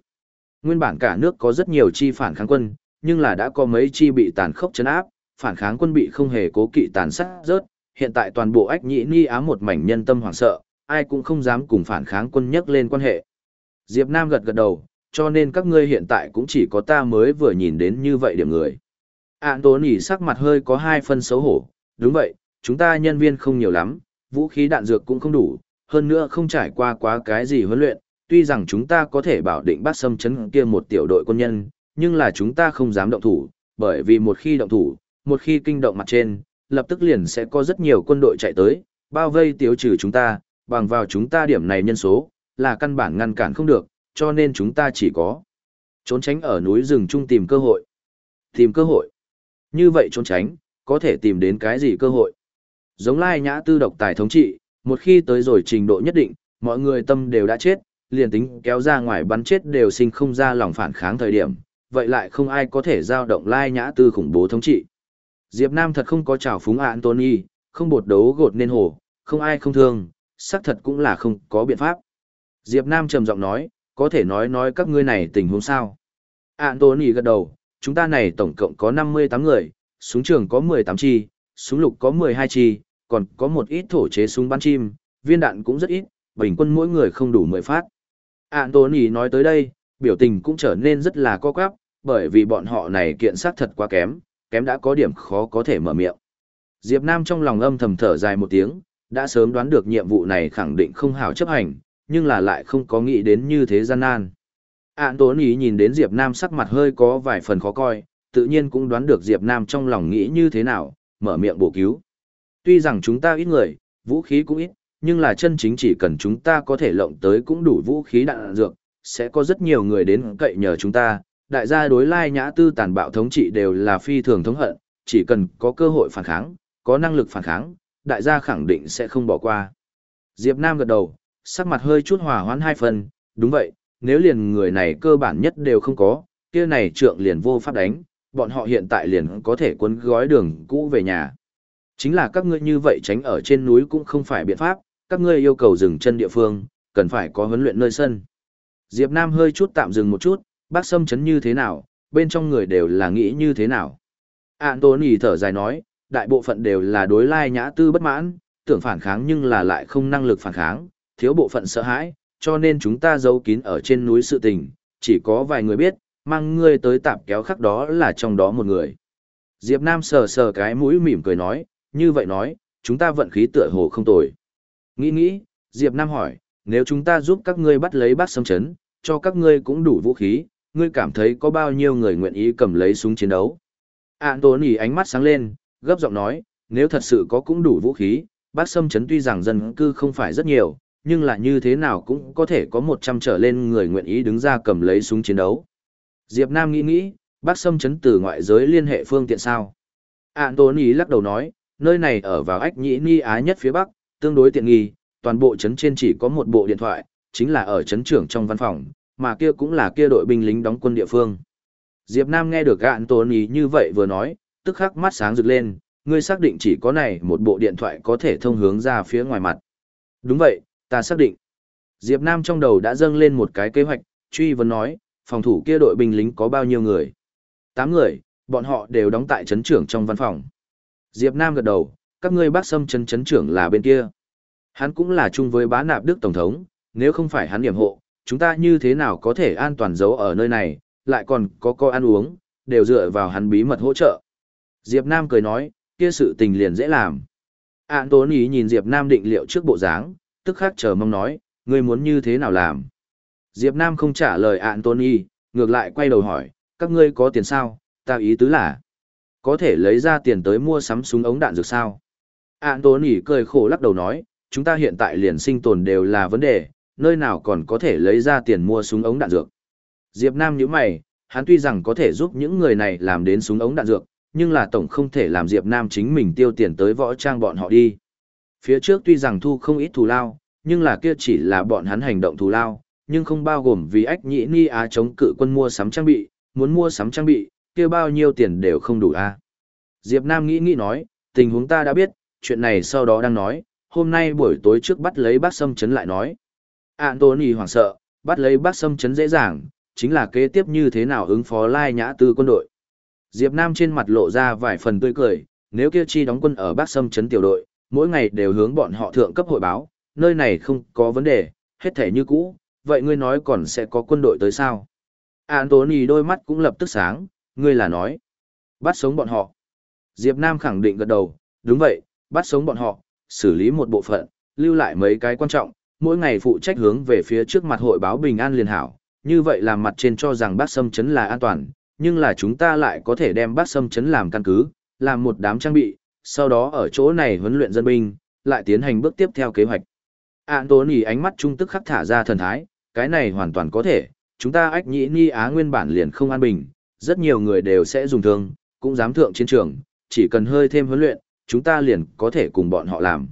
Nguyên bản cả nước có rất nhiều chi phản kháng quân, nhưng là đã có mấy chi bị tàn khốc chấn áp, phản kháng quân bị không hề cố kỵ tàn sát rớt, hiện tại toàn bộ ách nhĩ ni ám một mảnh nhân tâm hoảng sợ, ai cũng không dám cùng phản kháng quân nhắc lên quan hệ. Diệp Nam gật gật đầu, cho nên các ngươi hiện tại cũng chỉ có ta mới vừa nhìn đến như vậy điểm người. Anthony tố sắc mặt hơi có hai phân xấu hổ, đúng vậy, chúng ta nhân viên không nhiều lắm, vũ khí đạn dược cũng không đủ, hơn nữa không trải qua quá cái gì huấn luyện, tuy rằng chúng ta có thể bảo định bắt xâm chấn kia một tiểu đội quân nhân, nhưng là chúng ta không dám động thủ, bởi vì một khi động thủ, một khi kinh động mặt trên, lập tức liền sẽ có rất nhiều quân đội chạy tới, bao vây tiêu trừ chúng ta, bằng vào chúng ta điểm này nhân số, là căn bản ngăn cản không được, cho nên chúng ta chỉ có trốn tránh ở núi rừng chung tìm cơ hội. Tìm cơ hội. Như vậy trốn tránh, có thể tìm đến cái gì cơ hội? Giống lai nhã tư độc tài thống trị, một khi tới rồi trình độ nhất định, mọi người tâm đều đã chết, liền tính kéo ra ngoài bắn chết đều sinh không ra lòng phản kháng thời điểm, vậy lại không ai có thể giao động lai nhã tư khủng bố thống trị. Diệp Nam thật không có trào phúng Anthony, không bột đấu gột nên hổ, không ai không thương, xác thật cũng là không có biện pháp. Diệp Nam trầm giọng nói, có thể nói nói các ngươi này tình huống sao. Anthony gật đầu, chúng ta này tổng cộng có 58 người, súng trường có 18 chi, súng lục có 12 chi, còn có một ít thổ chế súng bắn chim, viên đạn cũng rất ít, bình quân mỗi người không đủ 10 phát. Anthony nói tới đây, biểu tình cũng trở nên rất là co quắp, bởi vì bọn họ này kiện sát thật quá kém, kém đã có điểm khó có thể mở miệng. Diệp Nam trong lòng âm thầm thở dài một tiếng, đã sớm đoán được nhiệm vụ này khẳng định không hảo chấp hành, nhưng là lại không có nghĩ đến như thế gian nan. Ản tốn ý nhìn đến Diệp Nam sắc mặt hơi có vài phần khó coi, tự nhiên cũng đoán được Diệp Nam trong lòng nghĩ như thế nào, mở miệng bổ cứu. Tuy rằng chúng ta ít người, vũ khí cũng ít, nhưng là chân chính chỉ cần chúng ta có thể lộng tới cũng đủ vũ khí đạn dược, sẽ có rất nhiều người đến cậy nhờ chúng ta. Đại gia đối lai nhã tư tàn bạo thống trị đều là phi thường thống hận, chỉ cần có cơ hội phản kháng, có năng lực phản kháng, đại gia khẳng định sẽ không bỏ qua. Diệp Nam gật đầu, sắc mặt hơi chút hòa hoãn hai phần, đúng vậy, nếu liền người này cơ bản nhất đều không có, kia này trượng liền vô pháp đánh, bọn họ hiện tại liền có thể cuốn gói đường cũ về nhà. Chính là các ngươi như vậy tránh ở trên núi cũng không phải biện pháp, các ngươi yêu cầu dừng chân địa phương, cần phải có huấn luyện nơi sân. Diệp Nam hơi chút tạm dừng một chút, bác sâm chấn như thế nào, bên trong người đều là nghĩ như thế nào. Anthony thở dài nói, đại bộ phận đều là đối lai nhã tư bất mãn, tưởng phản kháng nhưng là lại không năng lực phản kháng, thiếu bộ phận sợ hãi, cho nên chúng ta giấu kín ở trên núi sự tình, chỉ có vài người biết, mang ngươi tới tạm kéo khắc đó là trong đó một người. Diệp Nam sờ sờ cái mũi mỉm cười nói, như vậy nói, chúng ta vận khí tựa hồ không tồi. Nghĩ nghĩ, Diệp Nam hỏi, nếu chúng ta giúp các ngươi bắt lấy bác sâm chấn, cho các ngươi cũng đủ vũ khí, ngươi cảm thấy có bao nhiêu người nguyện ý cầm lấy súng chiến đấu. Anthony ánh mắt sáng lên, gấp giọng nói, nếu thật sự có cũng đủ vũ khí, Bác Sâm Trấn tuy rằng dân cư không phải rất nhiều, nhưng là như thế nào cũng có thể có 100 trở lên người nguyện ý đứng ra cầm lấy súng chiến đấu. Diệp Nam nghĩ nghĩ, bác Sâm Trấn từ ngoại giới liên hệ phương tiện sao? Anthony lắc đầu nói, nơi này ở vào ách nhĩ ni á nhất phía bắc, tương đối tiện nghi, toàn bộ trấn trên chỉ có một bộ điện thoại, chính là ở trấn trưởng trong văn phòng, mà kia cũng là kia đội binh lính đóng quân địa phương. Diệp Nam nghe được gạn tuôn ý như vậy vừa nói, tức khắc mắt sáng rực lên, ngươi xác định chỉ có này một bộ điện thoại có thể thông hướng ra phía ngoài mặt. Đúng vậy, ta xác định. Diệp Nam trong đầu đã dâng lên một cái kế hoạch, truy vấn nói, phòng thủ kia đội binh lính có bao nhiêu người? Tám người, bọn họ đều đóng tại chấn trưởng trong văn phòng. Diệp Nam gật đầu, các ngươi bác xâm chấn chấn trưởng là bên kia. Hắn cũng là chung với bá nạp Đức Tổng thống, nếu không phải hắn điểm hộ, chúng ta như thế nào có thể an toàn giấu ở nơi này, lại còn có co ăn uống, đều dựa vào hắn bí mật hỗ trợ. Diệp Nam cười nói, kia sự tình liền dễ làm. Anthony nhìn Diệp Nam định liệu trước bộ dáng, tức khắc chờ mong nói, ngươi muốn như thế nào làm? Diệp Nam không trả lời Anthony, ngược lại quay đầu hỏi, các ngươi có tiền sao? Ta ý tứ là, có thể lấy ra tiền tới mua sắm súng ống đạn dược sao? Anthony cười khổ lắc đầu nói, chúng ta hiện tại liền sinh tồn đều là vấn đề, nơi nào còn có thể lấy ra tiền mua súng ống đạn dược. Diệp Nam nhíu mày, hắn tuy rằng có thể giúp những người này làm đến súng ống đạn dược, nhưng là tổng không thể làm Diệp Nam chính mình tiêu tiền tới võ trang bọn họ đi. Phía trước tuy rằng thu không ít thù lao, nhưng là kia chỉ là bọn hắn hành động thù lao, nhưng không bao gồm vì ách nhĩ ni á chống cự quân mua sắm trang bị, muốn mua sắm trang bị, kia bao nhiêu tiền đều không đủ a. Diệp Nam nghĩ nghĩ nói, tình huống ta đã biết, chuyện này sau đó đang nói, hôm nay buổi tối trước bắt lấy bác sâm chấn lại nói. Anthony hoảng sợ, bắt lấy bác sâm chấn dễ dàng, chính là kế tiếp như thế nào ứng phó lai nhã tư quân đội. Diệp Nam trên mặt lộ ra vài phần tươi cười, nếu kia chi đóng quân ở bác Sâm Chấn tiểu đội, mỗi ngày đều hướng bọn họ thượng cấp hội báo, nơi này không có vấn đề, hết thể như cũ, vậy ngươi nói còn sẽ có quân đội tới sao? Anthony đôi mắt cũng lập tức sáng, ngươi là nói, bắt sống bọn họ. Diệp Nam khẳng định gật đầu, đúng vậy, bắt sống bọn họ, xử lý một bộ phận, lưu lại mấy cái quan trọng, mỗi ngày phụ trách hướng về phía trước mặt hội báo bình an liền hảo, như vậy làm mặt trên cho rằng bác sâm chấn là an toàn, nhưng là chúng ta lại có thể đem bát sâm chấn làm căn cứ, làm một đám trang bị, sau đó ở chỗ này huấn luyện dân binh, lại tiến hành bước tiếp theo kế hoạch. Anthony ánh mắt trung tức khắc thả ra thần thái, cái này hoàn toàn có thể, chúng ta ách nhĩ ni á nguyên bản liền không an bình, rất nhiều người đều sẽ dùng thương, cũng dám thượng chiến trường, chỉ cần hơi thêm huấn luyện, chúng ta liền có thể cùng bọn họ làm.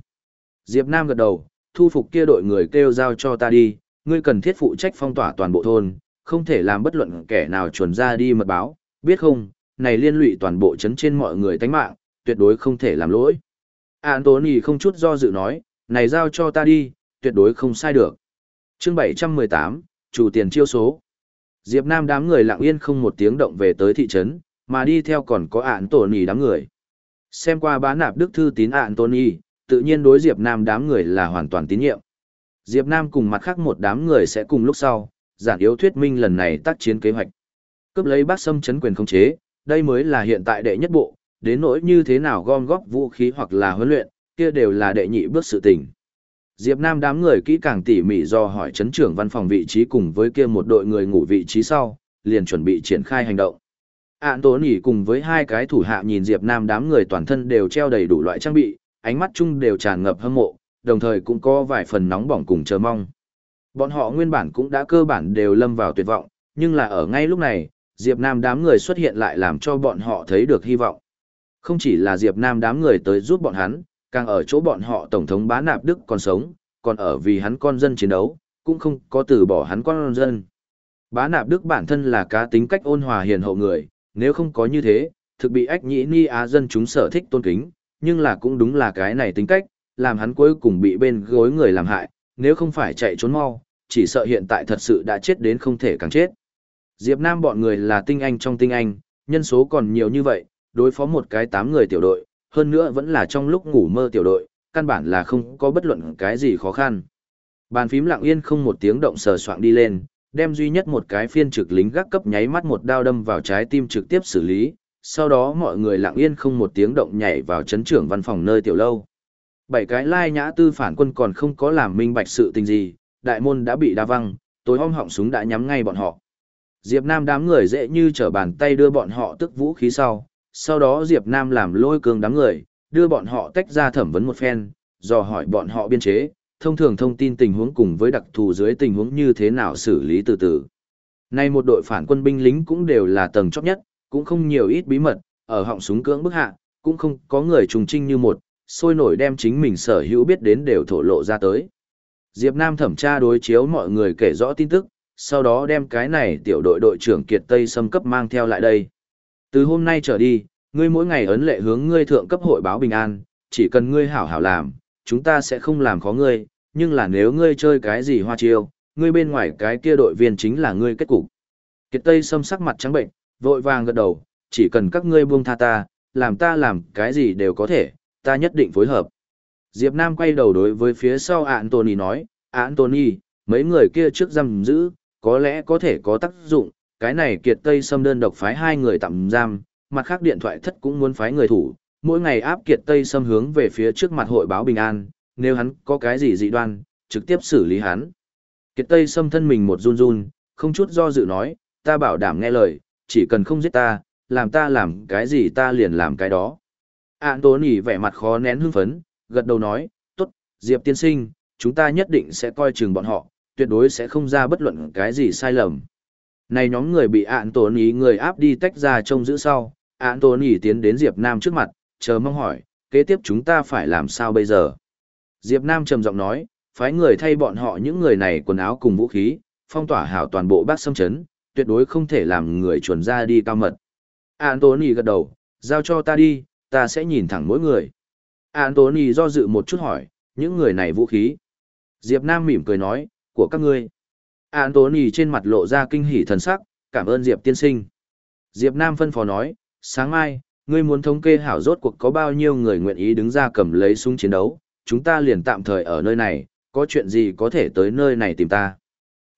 Diệp Nam gật đầu, thu phục kia đội người kêu giao cho ta đi, ngươi cần thiết phụ trách phong tỏa toàn bộ thôn, không thể làm bất luận kẻ nào chuẩn ra đi mật báo, biết không, này liên lụy toàn bộ chấn trên mọi người tánh mạng, tuyệt đối không thể làm lỗi. Anthony không chút do dự nói, này giao cho ta đi, tuyệt đối không sai được. chương 718, chủ tiền chiêu số. Diệp Nam đám người lặng yên không một tiếng động về tới thị trấn, mà đi theo còn có Anthony đám người. Xem qua bá nạp đức thư tín Anthony, tự nhiên đối Diệp Nam đám người là hoàn toàn tín nhiệm. Diệp Nam cùng mặt khác một đám người sẽ cùng lúc sau, giản yếu thuyết minh lần này tác chiến kế hoạch. Cướp lấy bác sâm chấn quyền không chế, đây mới là hiện tại đệ nhất bộ, đến nỗi như thế nào gom góp vũ khí hoặc là huấn luyện, kia đều là đệ nhị bước sự tình. Diệp Nam đám người kỹ càng tỉ mỉ do hỏi chấn trưởng văn phòng vị trí cùng với kia một đội người ngủ vị trí sau, liền chuẩn bị triển khai hành động. Ản tố nỉ cùng với hai cái thủ hạ nhìn Diệp Nam đám người toàn thân đều treo đầy đủ loại trang bị, ánh mắt chung đều tràn ngập hâm mộ, đồng thời cũng có vài phần nóng bỏng cùng chờ mong. Bọn họ nguyên bản cũng đã cơ bản đều lâm vào tuyệt vọng, nhưng là ở ngay lúc này, Diệp Nam đám người xuất hiện lại làm cho bọn họ thấy được hy vọng. Không chỉ là Diệp Nam đám người tới giúp bọn hắn, càng ở chỗ bọn họ Tổng thống Bá Nạp Đức còn sống, còn ở vì hắn con dân chiến đấu, cũng không có từ bỏ hắn con dân. Bá Nạp Đức bản thân là cá tính cách ôn hòa hiền hậu người, nếu không có như thế, thực bị ách nhĩ ni á dân chúng sở thích tôn kính, nhưng là cũng đúng là cái này tính cách, làm hắn cuối cùng bị bên gối người làm hại, nếu không phải chạy trốn mau, chỉ sợ hiện tại thật sự đã chết đến không thể càng chết. Diệp Nam bọn người là tinh anh trong tinh anh, nhân số còn nhiều như vậy, đối phó một cái tám người tiểu đội, hơn nữa vẫn là trong lúc ngủ mơ tiểu đội, căn bản là không có bất luận cái gì khó khăn. Bàn phím lặng yên không một tiếng động sờ soạng đi lên, đem duy nhất một cái phiên trực lính gác cấp nháy mắt một đao đâm vào trái tim trực tiếp xử lý, sau đó mọi người lặng yên không một tiếng động nhảy vào chấn trưởng văn phòng nơi tiểu lâu. Bảy cái lai nhã tư phản quân còn không có làm minh bạch sự tình gì, đại môn đã bị đa văng, tối hôm họng súng đã nhắm ngay bọn họ. Diệp Nam đám người dễ như trở bàn tay đưa bọn họ tức vũ khí sau, sau đó Diệp Nam làm lôi cường đám người, đưa bọn họ tách ra thẩm vấn một phen, dò hỏi bọn họ biên chế, thông thường thông tin tình huống cùng với đặc thù dưới tình huống như thế nào xử lý từ từ. Nay một đội phản quân binh lính cũng đều là tầng chót nhất, cũng không nhiều ít bí mật, ở họng súng cưỡng bức hạ, cũng không có người trùng trinh như một, sôi nổi đem chính mình sở hữu biết đến đều thổ lộ ra tới. Diệp Nam thẩm tra đối chiếu mọi người kể rõ tin tức, sau đó đem cái này tiểu đội đội trưởng Kiệt Tây xâm cấp mang theo lại đây. Từ hôm nay trở đi, ngươi mỗi ngày ấn lệ hướng ngươi thượng cấp hội báo bình an, chỉ cần ngươi hảo hảo làm, chúng ta sẽ không làm khó ngươi, nhưng là nếu ngươi chơi cái gì hoa chiêu, ngươi bên ngoài cái kia đội viên chính là ngươi kết cục. Kiệt Tây xâm sắc mặt trắng bệnh, vội vàng gật đầu, chỉ cần các ngươi buông tha ta, làm ta làm cái gì đều có thể, ta nhất định phối hợp. Diệp Nam quay đầu đối với phía sau Anthony nói, Anthony, mấy người kia trước giam giữ, có lẽ có thể có tác dụng, cái này kiệt tây xâm đơn độc phái hai người tạm giam, mặt khác điện thoại thất cũng muốn phái người thủ, mỗi ngày áp kiệt tây xâm hướng về phía trước mặt hội báo bình an, nếu hắn có cái gì dị đoan, trực tiếp xử lý hắn. Kiệt tây xâm thân mình một run run, không chút do dự nói, ta bảo đảm nghe lời, chỉ cần không giết ta, làm ta làm cái gì ta liền làm cái đó. Anthony vẻ mặt khó nén hưng phấn, gật đầu nói, tốt, Diệp tiên sinh, chúng ta nhất định sẽ coi chừng bọn họ, tuyệt đối sẽ không ra bất luận cái gì sai lầm. Này nhóm người bị Anthony người áp đi tách ra trông giữ sau, Anthony tiến đến Diệp Nam trước mặt, chờ mong hỏi, kế tiếp chúng ta phải làm sao bây giờ? Diệp Nam trầm giọng nói, phái người thay bọn họ những người này quần áo cùng vũ khí, phong tỏa hảo toàn bộ bác sâm chấn, tuyệt đối không thể làm người chuẩn ra đi cao mật. Anthony gật đầu, giao cho ta đi, ta sẽ nhìn thẳng mỗi người. Anthony do dự một chút hỏi, những người này vũ khí. Diệp Nam mỉm cười nói, của các ngươi. Anthony trên mặt lộ ra kinh hỉ thần sắc, cảm ơn Diệp tiên sinh. Diệp Nam phân phó nói, sáng mai, ngươi muốn thống kê hảo rốt cuộc có bao nhiêu người nguyện ý đứng ra cầm lấy súng chiến đấu, chúng ta liền tạm thời ở nơi này, có chuyện gì có thể tới nơi này tìm ta.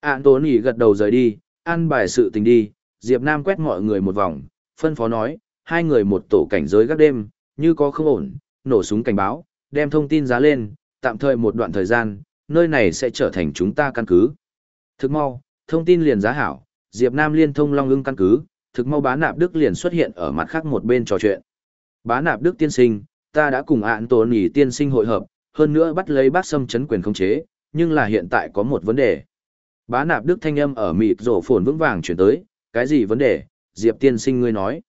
Anthony gật đầu rời đi, ăn bài sự tình đi, Diệp Nam quét mọi người một vòng, phân phó nói, hai người một tổ cảnh giới gác đêm, như có không ổn, nổ súng cảnh báo, đem thông tin giá lên, tạm thời một đoạn thời gian, nơi này sẽ trở thành chúng ta căn cứ. Thực mau, thông tin liền giá hảo, Diệp Nam liên thông Long ưng căn cứ, thực mau bá nạp Đức liền xuất hiện ở mặt khác một bên trò chuyện. Bá nạp Đức tiên sinh, ta đã cùng ạn tổ nỉ tiên sinh hội hợp, hơn nữa bắt lấy bác sâm chấn quyền không chế, nhưng là hiện tại có một vấn đề. Bá nạp Đức thanh âm ở mịt rổ phồn vững vàng chuyển tới, cái gì vấn đề, Diệp tiên sinh ngươi nói.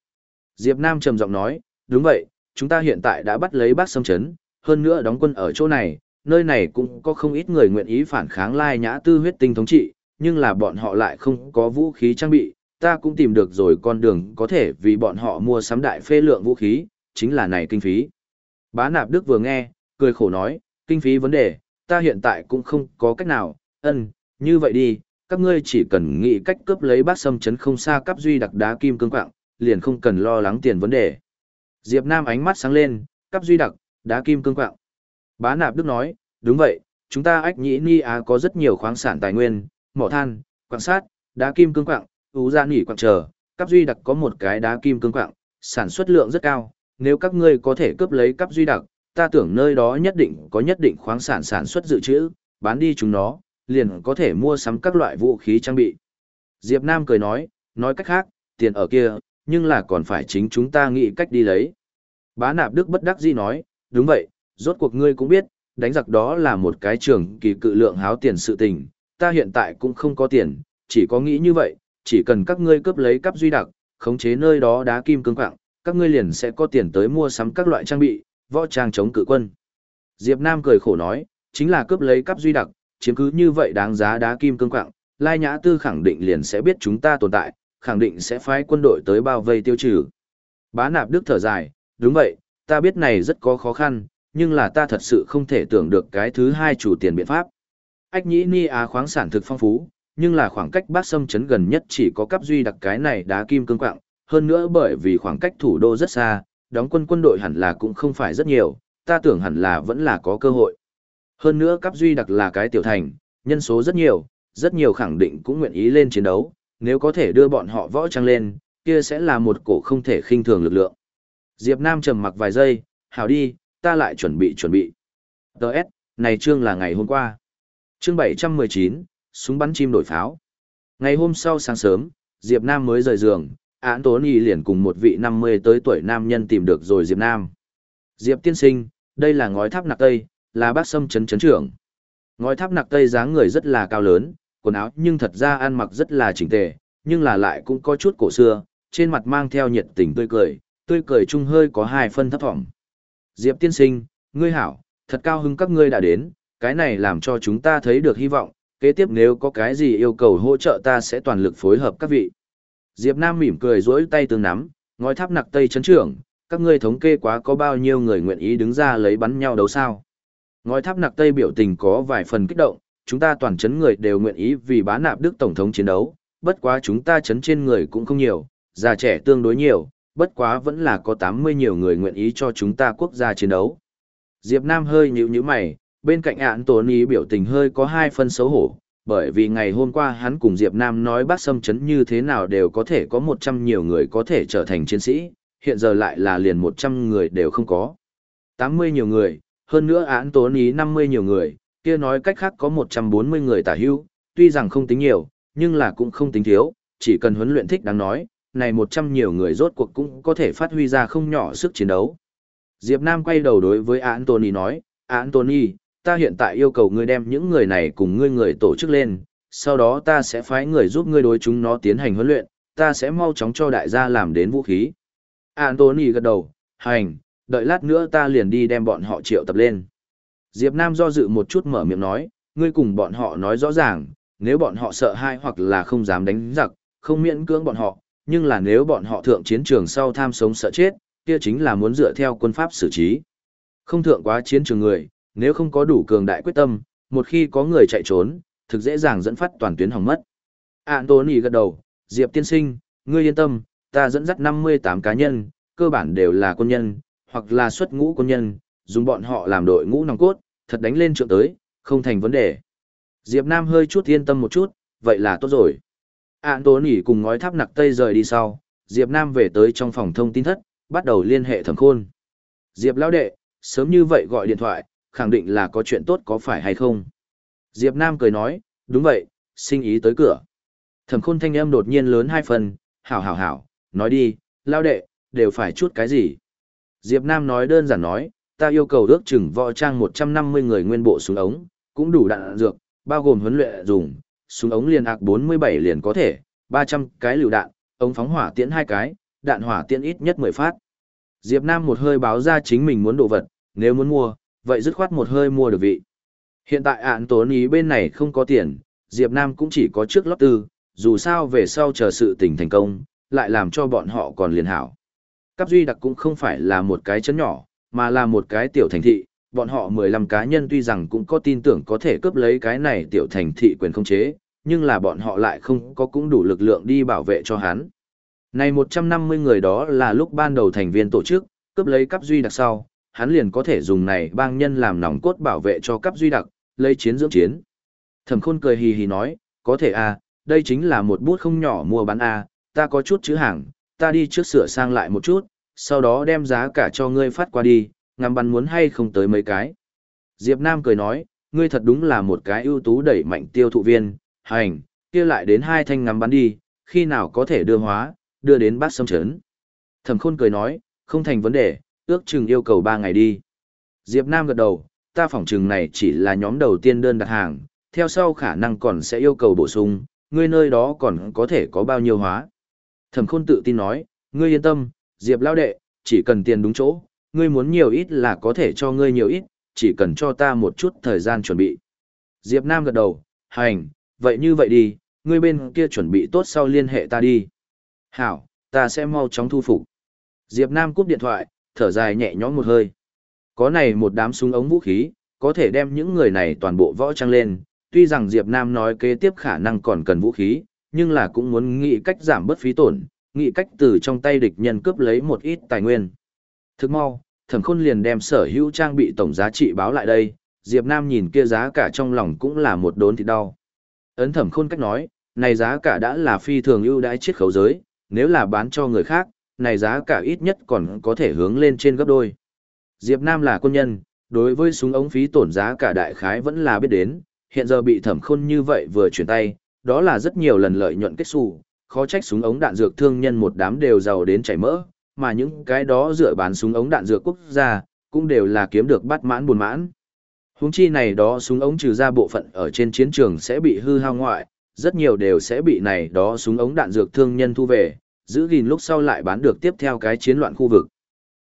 Diệp Nam trầm giọng nói, đúng vậy, chúng ta hiện tại đã bắt lấy bác sâm chấn, hơn nữa đóng quân ở chỗ này, nơi này cũng có không ít người nguyện ý phản kháng lai nhã tư huyết tinh thống trị, nhưng là bọn họ lại không có vũ khí trang bị, ta cũng tìm được rồi con đường có thể vì bọn họ mua sắm đại phê lượng vũ khí, chính là này kinh phí. Bá nạp Đức vừa nghe, cười khổ nói, kinh phí vấn đề, ta hiện tại cũng không có cách nào, ân, như vậy đi, các ngươi chỉ cần nghĩ cách cướp lấy bác sâm chấn không xa cắp duy đặc đá kim cương quạng, liền không cần lo lắng tiền vấn đề. Diệp Nam ánh mắt sáng lên, cắp duy đặc, đá kim cương quạng. Bá nạp Đức nói, đúng vậy, chúng ta ách nhĩ ni á có rất nhiều khoáng sản tài nguyên, mỏ than, quạng sát, đá kim cương quạng, ú ra nỉ quạng chờ, cắp duy đặc có một cái đá kim cương quạng, sản xuất lượng rất cao, nếu các ngươi có thể cướp lấy cắp duy đặc, ta tưởng nơi đó nhất định có nhất định khoáng sản sản xuất dự trữ, bán đi chúng nó, liền có thể mua sắm các loại vũ khí trang bị. Diệp Nam cười nói, nói cách khác, tiền ở kia, nhưng là còn phải chính chúng ta nghĩ cách đi lấy. Bá nạp Đức bất đắc dĩ nói, đúng vậy, rốt cuộc ngươi cũng biết, đánh giặc đó là một cái trường kỳ cự lượng háo tiền sự tình, ta hiện tại cũng không có tiền, chỉ có nghĩ như vậy, chỉ cần các ngươi cướp lấy cắp duy đặc, khống chế nơi đó đá kim cương quạng, các ngươi liền sẽ có tiền tới mua sắm các loại trang bị, võ trang chống cự quân. Diệp Nam cười khổ nói, chính là cướp lấy cắp duy đặc, chiếm cứ như vậy đáng giá đá kim cương quạng, Lai Nhã Tư khẳng định liền sẽ biết chúng ta tồn tại, khẳng định sẽ phái quân đội tới bao vây tiêu trừ. Bá nạp Đức thở dài, đúng vậy, ta biết này rất có khó khăn, nhưng là ta thật sự không thể tưởng được cái thứ hai chủ tiền biện pháp. Ách nhĩ ni á khoáng sản thực phong phú, nhưng là khoảng cách bác sâm chấn gần nhất chỉ có cấp duy đặc cái này đá kim cương quạng, hơn nữa bởi vì khoảng cách thủ đô rất xa, đóng quân quân đội hẳn là cũng không phải rất nhiều, ta tưởng hẳn là vẫn là có cơ hội. Hơn nữa cấp duy đặc là cái tiểu thành, nhân số rất nhiều, rất nhiều khẳng định cũng nguyện ý lên chiến đấu, nếu có thể đưa bọn họ võ trang lên, kia sẽ là một cổ không thể khinh thường lực lượng. Diệp Nam trầm mặc vài giây, hảo đi, ta lại chuẩn bị chuẩn bị. Đợt, này chương là ngày hôm qua. Chương 719, súng bắn chim đổi pháo. Ngày hôm sau sáng sớm, Diệp Nam mới rời giường, án tố nì liền cùng một vị 50 tới tuổi nam nhân tìm được rồi Diệp Nam. Diệp tiên sinh, đây là ngói tháp nạc tây, là bác sâm chấn chấn trưởng. Ngói tháp nặc tây dáng người rất là cao lớn, quần áo nhưng thật ra ăn mặc rất là chỉnh tề, nhưng là lại cũng có chút cổ xưa, trên mặt mang theo nhiệt tình tươi cười, tươi cười chung hơi có hai phân thấp thỏm. Diệp tiên sinh, ngươi hảo, thật cao hứng các ngươi đã đến, cái này làm cho chúng ta thấy được hy vọng, kế tiếp nếu có cái gì yêu cầu hỗ trợ ta sẽ toàn lực phối hợp các vị. Diệp Nam mỉm cười duỗi tay tương nắm, ngói tháp nặc tây chấn trưởng, các ngươi thống kê quá có bao nhiêu người nguyện ý đứng ra lấy bắn nhau đấu sao. Ngói tháp nặc tây biểu tình có vài phần kích động, chúng ta toàn chấn người đều nguyện ý vì bá nạp Đức Tổng thống chiến đấu, bất quá chúng ta chấn trên người cũng không nhiều, già trẻ tương đối nhiều, bất quá vẫn là có 80 nhiều người nguyện ý cho chúng ta quốc gia chiến đấu. Diệp Nam hơi nhíu nhíu mày, bên cạnh ạn tổn ý biểu tình hơi có hai phân xấu hổ, bởi vì ngày hôm qua hắn cùng Diệp Nam nói bác xâm chấn như thế nào đều có thể có 100 nhiều người có thể trở thành chiến sĩ, hiện giờ lại là liền 100 người đều không có. 80 nhiều người, hơn nữa án tốn ý 50 nhiều người, kia nói cách khác có 140 người tả hưu, tuy rằng không tính nhiều, nhưng là cũng không tính thiếu, chỉ cần huấn luyện thích đáng nói, này 100 nhiều người rốt cuộc cũng có thể phát huy ra không nhỏ sức chiến đấu. Diệp Nam quay đầu đối với Anthony nói, Anthony, ta hiện tại yêu cầu ngươi đem những người này cùng ngươi người tổ chức lên, sau đó ta sẽ phái người giúp ngươi đối chúng nó tiến hành huấn luyện, ta sẽ mau chóng cho đại gia làm đến vũ khí. Anthony gật đầu, hành, đợi lát nữa ta liền đi đem bọn họ triệu tập lên. Diệp Nam do dự một chút mở miệng nói, ngươi cùng bọn họ nói rõ ràng, nếu bọn họ sợ hãi hoặc là không dám đánh giặc, không miễn cưỡng bọn họ, nhưng là nếu bọn họ thượng chiến trường sau tham sống sợ chết, kia chính là muốn dựa theo quân pháp xử trí. Không thượng quá chiến trường người, nếu không có đủ cường đại quyết tâm, một khi có người chạy trốn, thực dễ dàng dẫn phát toàn tuyến hỏng mất. Anthony gật đầu, Diệp tiên sinh, ngươi yên tâm, ta dẫn dắt 58 cá nhân, cơ bản đều là quân nhân, hoặc là xuất ngũ quân nhân, dùng bọn họ làm đội ngũ nòng cốt, thật đánh lên trượng tới, không thành vấn đề. Diệp Nam hơi chút yên tâm một chút, vậy là tốt rồi. Anthony cùng ngói tháp nặc tây rời đi sau, Diệp Nam về tới trong phòng thông tin thất, bắt đầu liên hệ thẩm khôn. Diệp lão đệ, sớm như vậy gọi điện thoại, khẳng định là có chuyện tốt có phải hay không? Diệp Nam cười nói, đúng vậy, sinh ý tới cửa. Thẩm khôn thanh âm đột nhiên lớn hai phần, hảo hảo hảo, nói đi, lão đệ, đều phải chút cái gì? Diệp Nam nói đơn giản nói, ta yêu cầu ước chừng võ trang 150 người nguyên bộ súng ống, cũng đủ đạn dược, bao gồm huấn luyện dùng, súng ống liền ạc 47 liền có thể, 300 cái lựu đạn, ống phóng hỏa tiễn hai cái, đạn hỏa tiễn ít nhất 10 phát. Diệp Nam một hơi báo ra chính mình muốn đồ vật, nếu muốn mua, vậy dứt khoát một hơi mua được vị. Hiện tại ạn tốn ý bên này không có tiền, Diệp Nam cũng chỉ có trước lót tư, dù sao về sau chờ sự tình thành công, lại làm cho bọn họ còn liền hảo. Cáp duy đặc cũng không phải là một cái chấn nhỏ, mà là một cái tiểu thành thị, bọn họ 15 cá nhân tuy rằng cũng có tin tưởng có thể cướp lấy cái này tiểu thành thị quyền không chế, nhưng là bọn họ lại không có cũng đủ lực lượng đi bảo vệ cho hắn. Này 150 người đó là lúc ban đầu thành viên tổ chức, cướp lấy Cáp duy đặc sau, hắn liền có thể dùng này bang nhân làm nòng cốt bảo vệ cho Cáp duy đặc, lấy chiến dưỡng chiến. Thẩm khôn cười hì hì nói, có thể à, đây chính là một bút không nhỏ mua bán à, ta có chút chữ hàng, ta đi trước sửa sang lại một chút, sau đó đem giá cả cho ngươi phát qua đi, ngắm bắn muốn hay không tới mấy cái. Diệp Nam cười nói, ngươi thật đúng là một cái ưu tú đẩy mạnh tiêu thụ viên, hành, kia lại đến hai thanh ngắm bắn đi, khi nào có thể đưa hóa, đưa đến bát sâm chấn. Thẩm khôn cười nói, không thành vấn đề, ước chừng yêu cầu ba ngày đi. Diệp Nam gật đầu, ta phỏng chừng này chỉ là nhóm đầu tiên đơn đặt hàng, theo sau khả năng còn sẽ yêu cầu bổ sung, ngươi nơi đó còn có thể có bao nhiêu hóa. Thẩm khôn tự tin nói, ngươi yên tâm, Diệp lao đệ, chỉ cần tiền đúng chỗ, ngươi muốn nhiều ít là có thể cho ngươi nhiều ít, chỉ cần cho ta một chút thời gian chuẩn bị. Diệp Nam gật đầu, hành, vậy như vậy đi, ngươi bên kia chuẩn bị tốt sau liên hệ ta đi. Hảo, ta sẽ mau chóng thu phục. Diệp Nam cúp điện thoại, thở dài nhẹ nhõm một hơi. Có này một đám súng ống vũ khí, có thể đem những người này toàn bộ võ trang lên. Tuy rằng Diệp Nam nói kế tiếp khả năng còn cần vũ khí, nhưng là cũng muốn nghĩ cách giảm bớt phí tổn, nghĩ cách từ trong tay địch nhân cướp lấy một ít tài nguyên. Thức mau, thẩm khôn liền đem sở hữu trang bị tổng giá trị báo lại đây, Diệp Nam nhìn kia giá cả trong lòng cũng là một đốn thịt đau. Ấn thẩm khôn cách nói, này giá cả đã là phi thường ưu đãi chiết khấu giới, nếu là bán cho người khác, này giá cả ít nhất còn có thể hướng lên trên gấp đôi. Diệp Nam là quân nhân, đối với súng ống phí tổn giá cả đại khái vẫn là biết đến, hiện giờ bị thẩm khôn như vậy vừa chuyển tay, đó là rất nhiều lần lợi nhuận kết xù, khó trách súng ống đạn dược thương nhân một đám đều giàu đến chảy mỡ, mà những cái đó dựa bán súng ống đạn dược quốc gia, cũng đều là kiếm được bắt mãn buồn mãn. Húng chi này đó súng ống trừ ra bộ phận ở trên chiến trường sẽ bị hư hao ngoại, rất nhiều đều sẽ bị này đó súng ống đạn dược thương nhân thu về, giữ gìn lúc sau lại bán được tiếp theo cái chiến loạn khu vực.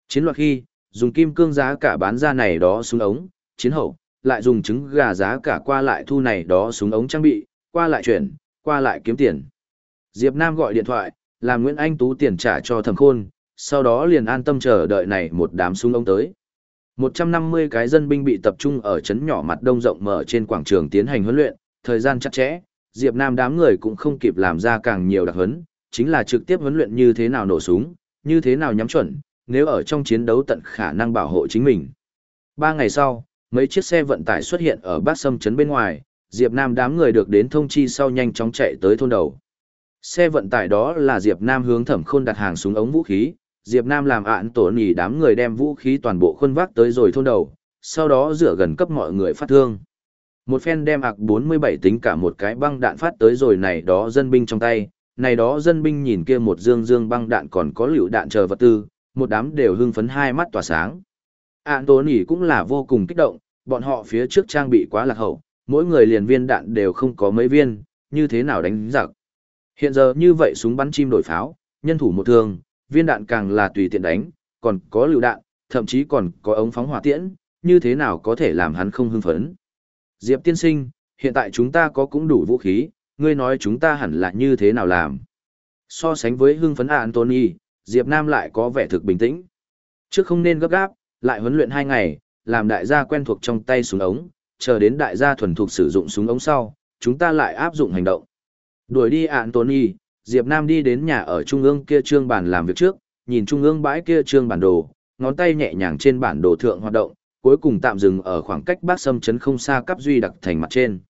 Chiến loạn khi, dùng kim cương giá cả bán ra này đó súng ống, chiến hậu, lại dùng trứng gà giá cả qua lại thu này đó súng ống trang bị, qua lại chuyển, qua lại kiếm tiền. Diệp Nam gọi điện thoại, làm Nguyễn Anh Tú tiền trả cho thẩm khôn, sau đó liền an tâm chờ đợi này một đám súng ống tới. 150 cái dân binh bị tập trung ở trấn nhỏ mặt đông rộng mở trên quảng trường tiến hành huấn luyện, thời gian chặt chẽ, Diệp Nam đám người cũng không kịp làm ra càng nhiều đặc huấn, chính là trực tiếp huấn luyện như thế nào nổ súng, như thế nào nhắm chuẩn, nếu ở trong chiến đấu tận khả năng bảo hộ chính mình. Ba ngày sau, mấy chiếc xe vận tải xuất hiện ở Bát Sâm trấn bên ngoài, Diệp Nam đám người được đến thông chi sau nhanh chóng chạy tới thôn đầu. Xe vận tải đó là Diệp Nam hướng Thẩm Khôn đặt hàng súng ống vũ khí, Diệp Nam làm ạn tổ nỉ đám người đem vũ khí toàn bộ khuôn vác tới rồi thôn đầu, sau đó rửa gần cấp mọi người phát thương. Một phen đem ạc 47 tính cả một cái băng đạn phát tới rồi này đó dân binh trong tay, này đó dân binh nhìn kia một dương dương băng đạn còn có liệu đạn chờ vật tư, một đám đều hưng phấn hai mắt tỏa sáng. Ản tổ nỉ cũng là vô cùng kích động, bọn họ phía trước trang bị quá lạc hậu, mỗi người liền viên đạn đều không có mấy viên, như thế nào đánh giặc. Hiện giờ như vậy súng bắn chim đổi pháo, nhân thủ một thương, viên đạn càng là tùy tiện đánh, còn có lựu đạn, thậm chí còn có ống phóng hỏa tiễn, như thế nào có thể làm hắn không hưng phấn. Diệp tiên sinh, hiện tại chúng ta có cũng đủ vũ khí, ngươi nói chúng ta hẳn là như thế nào làm. So sánh với hưng phấn Anthony, Diệp Nam lại có vẻ thực bình tĩnh. Trước không nên gấp gáp, lại huấn luyện hai ngày, làm đại gia quen thuộc trong tay súng ống, chờ đến đại gia thuần thục sử dụng súng ống sau, chúng ta lại áp dụng hành động. Đuổi đi Anthony, Diệp Nam đi đến nhà ở trung ương kia trương bàn làm việc trước, nhìn trung ương bãi kia trương bản đồ, ngón tay nhẹ nhàng trên bản đồ thượng hoạt động, cuối cùng tạm dừng ở khoảng cách bác sâm chấn không xa cấp duy đặc thành mặt trên.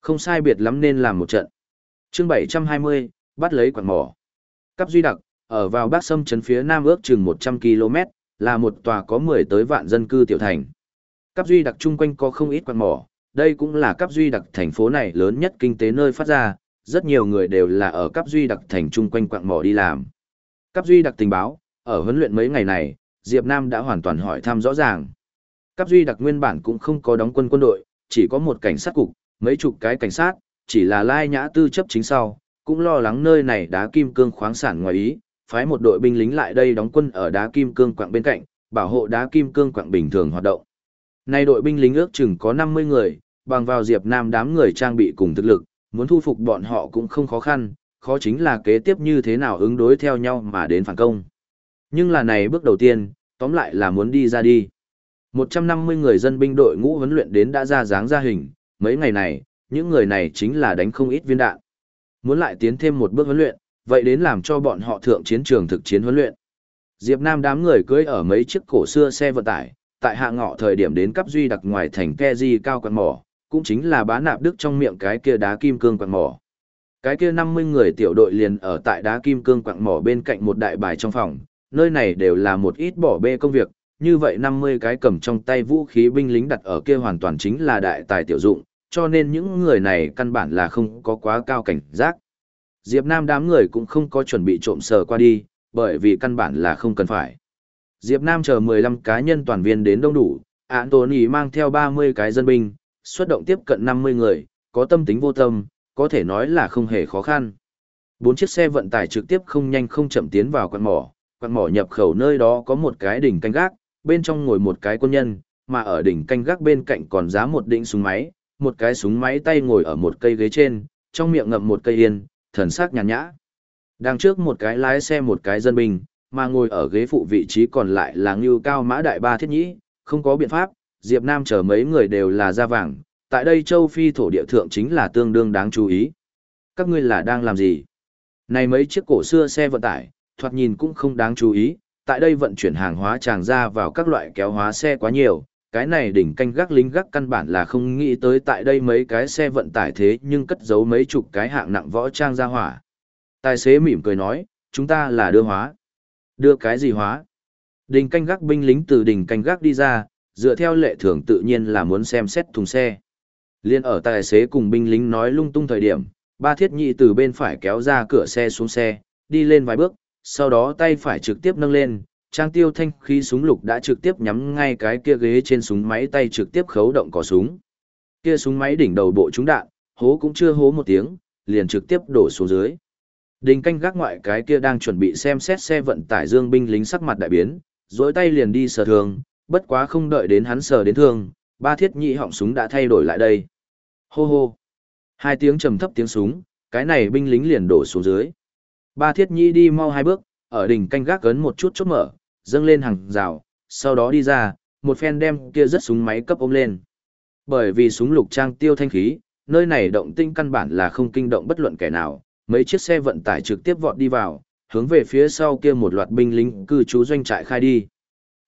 Không sai biệt lắm nên làm một trận. Chương 720, bắt lấy quạt mỏ. Cấp duy đặc, ở vào bác sâm chấn phía nam ước chừng 100 km, là một tòa có 10 tới vạn dân cư tiểu thành. Cấp duy đặc chung quanh có không ít quạt mỏ, đây cũng là cấp duy đặc thành phố này lớn nhất kinh tế nơi phát ra, rất nhiều người đều là ở cấp duy đặc thành chung quanh quạng mỏ đi làm. Cấp duy đặc tình báo, ở huấn luyện mấy ngày này, Diệp Nam đã hoàn toàn hỏi thăm rõ ràng. Cấp duy đặc nguyên bản cũng không có đóng quân quân đội, chỉ có một cảnh sát cục, mấy chục cái cảnh sát, chỉ là lai nhã tư chấp chính sau, cũng lo lắng nơi này đá kim cương khoáng sản ngoài ý, phái một đội binh lính lại đây đóng quân ở đá kim cương quạng bên cạnh, bảo hộ đá kim cương quạng bình thường hoạt động. Nay đội binh lính ước chừng có 50 người, bằng vào Diệp Nam đám người trang bị cùng thực lực, muốn thu phục bọn họ cũng không khó khăn, khó chính là kế tiếp như thế nào ứng đối theo nhau mà đến phản công. Nhưng là này bước đầu tiên, tóm lại là muốn đi ra đi. 150 người dân binh đội ngũ huấn luyện đến đã ra dáng ra hình, mấy ngày này, những người này chính là đánh không ít viên đạn. Muốn lại tiến thêm một bước huấn luyện, vậy đến làm cho bọn họ thượng chiến trường thực chiến huấn luyện. Diệp Nam đám người cưỡi ở mấy chiếc cổ xưa xe vận tải, tại hạ ngọ thời điểm đến cấp duy đặc ngoài thành Keji cao quạt mỏ, cũng chính là bá nạp đức trong miệng cái kia đá kim cương quạt mỏ. Cái kia 50 người tiểu đội liền ở tại đá kim cương quạt mỏ bên cạnh một đại bài trong phòng, nơi này đều là một ít bỏ bê công việc, như vậy 50 cái cầm trong tay vũ khí binh lính đặt ở kia hoàn toàn chính là đại tài tiểu dụng, cho nên những người này căn bản là không có quá cao cảnh giác. Diệp Nam đám người cũng không có chuẩn bị trộm sờ qua đi, bởi vì căn bản là không cần phải. Diệp Nam chờ 15 cá nhân toàn viên đến đông đủ, Anthony mang theo 30 cái dân binh, xuất động tiếp cận 50 người, có tâm tính vô tâm, có thể nói là không hề khó khăn. Bốn chiếc xe vận tải trực tiếp không nhanh không chậm tiến vào quan mỏ, quan mỏ nhập khẩu nơi đó có một cái đỉnh canh gác, bên trong ngồi một cái quân nhân, mà ở đỉnh canh gác bên cạnh còn giá một đỉnh súng máy, một cái súng máy tay ngồi ở một cây ghế trên, trong miệng ngậm một cây yên, thần sắc nhàn nhã. Đằng trước một cái lái xe một cái dân binh, mà ngồi ở ghế phụ vị trí còn lại là Ngưu Cao Mã Đại Ba Thiết Nhĩ, không có biện pháp, Diệp Nam chờ mấy người đều là da vàng, tại đây châu Phi thổ địa thượng chính là tương đương đáng chú ý. Các ngươi là đang làm gì? Này mấy chiếc cổ xưa xe vận tải, thoạt nhìn cũng không đáng chú ý, tại đây vận chuyển hàng hóa tràng ra vào các loại kéo hóa xe quá nhiều, cái này đỉnh canh gác lính gác căn bản là không nghĩ tới tại đây mấy cái xe vận tải thế nhưng cất giấu mấy chục cái hạng nặng võ trang ra hỏa. Tài xế mỉm cười nói, chúng ta là đưa hóa. Đưa cái gì hóa? đình canh gác binh lính từ đình canh gác đi ra, dựa theo lệ thường tự nhiên là muốn xem xét thùng xe. Liên ở tài xế cùng binh lính nói lung tung thời điểm, ba thiết nhị từ bên phải kéo ra cửa xe xuống xe, đi lên vài bước, sau đó tay phải trực tiếp nâng lên, trang tiêu thanh khí súng lục đã trực tiếp nhắm ngay cái kia ghế trên súng máy tay trực tiếp khấu động cò súng. Kia súng máy đỉnh đầu bộ trúng đạn, hố cũng chưa hố một tiếng, liền trực tiếp đổ xuống dưới. Đình canh gác ngoại cái kia đang chuẩn bị xem xét xe vận tải dương binh lính sắc mặt đại biến, dối tay liền đi sờ thương, bất quá không đợi đến hắn sờ đến thương, ba thiết nhị họng súng đã thay đổi lại đây. Hô hô. Hai tiếng trầm thấp tiếng súng, cái này binh lính liền đổ xuống dưới. Ba thiết nhị đi mau hai bước, ở đỉnh canh gác cấn một chút chốt mở, dâng lên hàng rào, sau đó đi ra, một phen đem kia rất súng máy cấp ôm lên. Bởi vì súng lục trang tiêu thanh khí, nơi này động tinh căn bản là không kinh động bất luận kẻ nào, mấy chiếc xe vận tải trực tiếp vọt đi vào, hướng về phía sau kia một loạt binh lính cư trú doanh trại khai đi.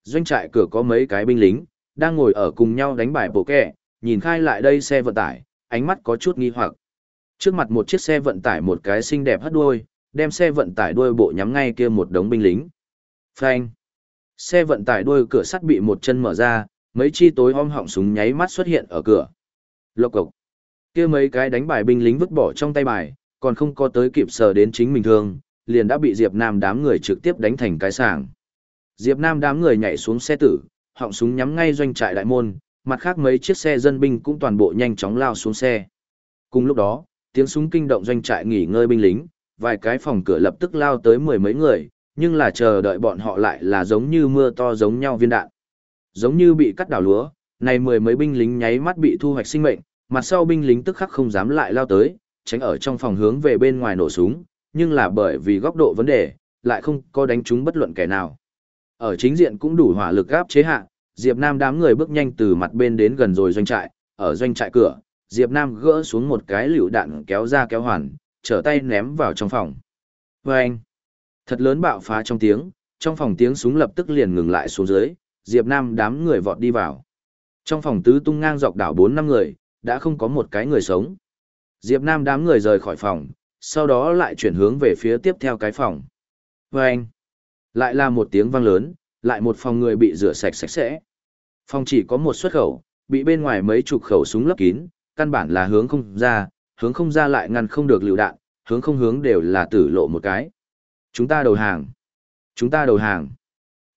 Doanh trại cửa có mấy cái binh lính, đang ngồi ở cùng nhau đánh bài bộ kẹ, nhìn khai lại đây xe vận tải, ánh mắt có chút nghi hoặc. Trước mặt một chiếc xe vận tải một cái xinh đẹp hất đuôi, đem xe vận tải đuôi bộ nhắm ngay kia một đống binh lính. Phanh. Xe vận tải đuôi cửa sắt bị một chân mở ra, mấy chi tối om họng súng nháy mắt xuất hiện ở cửa. Lộc cộc. Kia mấy cái đánh bài binh lính vứt bỏ trong tay bài, còn không có tới kịp sờ đến chính mình thương, liền đã bị Diệp Nam đám người trực tiếp đánh thành cái sảng. Diệp Nam đám người nhảy xuống xe tử, họng súng nhắm ngay doanh trại đại môn, mặt khác mấy chiếc xe dân binh cũng toàn bộ nhanh chóng lao xuống xe. Cùng lúc đó, tiếng súng kinh động doanh trại nghỉ ngơi binh lính, vài cái phòng cửa lập tức lao tới mười mấy người, nhưng là chờ đợi bọn họ lại là giống như mưa to giống nhau viên đạn. Giống như bị cắt đảo lúa, này mười mấy binh lính nháy mắt bị thu hoạch sinh mệnh, mặt sau binh lính tức khắc không dám lại lao tới, tránh ở trong phòng hướng về bên ngoài nổ súng, nhưng là bởi vì góc độ vấn đề, lại không có đánh trúng bất luận kẻ nào. Ở chính diện cũng đủ hỏa lực gáp chế hạ, Diệp Nam đám người bước nhanh từ mặt bên đến gần rồi doanh trại, ở doanh trại cửa, Diệp Nam gỡ xuống một cái liều đạn kéo ra kéo hoàn, trở tay ném vào trong phòng. Vâng! Thật lớn bạo phá trong tiếng, trong phòng tiếng súng lập tức liền ngừng lại xuống dưới, Diệp Nam đám người vọt đi vào. Trong phòng tứ tung ngang dọc đảo 4 năm người, đã không có một cái người sống. Diệp Nam đám người rời khỏi phòng, sau đó lại chuyển hướng về phía tiếp theo cái phòng. Vâng! Lại là một tiếng vang lớn, lại một phòng người bị rửa sạch sạch sẽ. Phòng chỉ có một xuất khẩu, bị bên ngoài mấy chục khẩu súng lấp kín, căn bản là hướng không ra, hướng không ra lại ngăn không được lựu đạn, hướng không hướng đều là tử lộ một cái. Chúng ta đầu hàng. Chúng ta đầu hàng.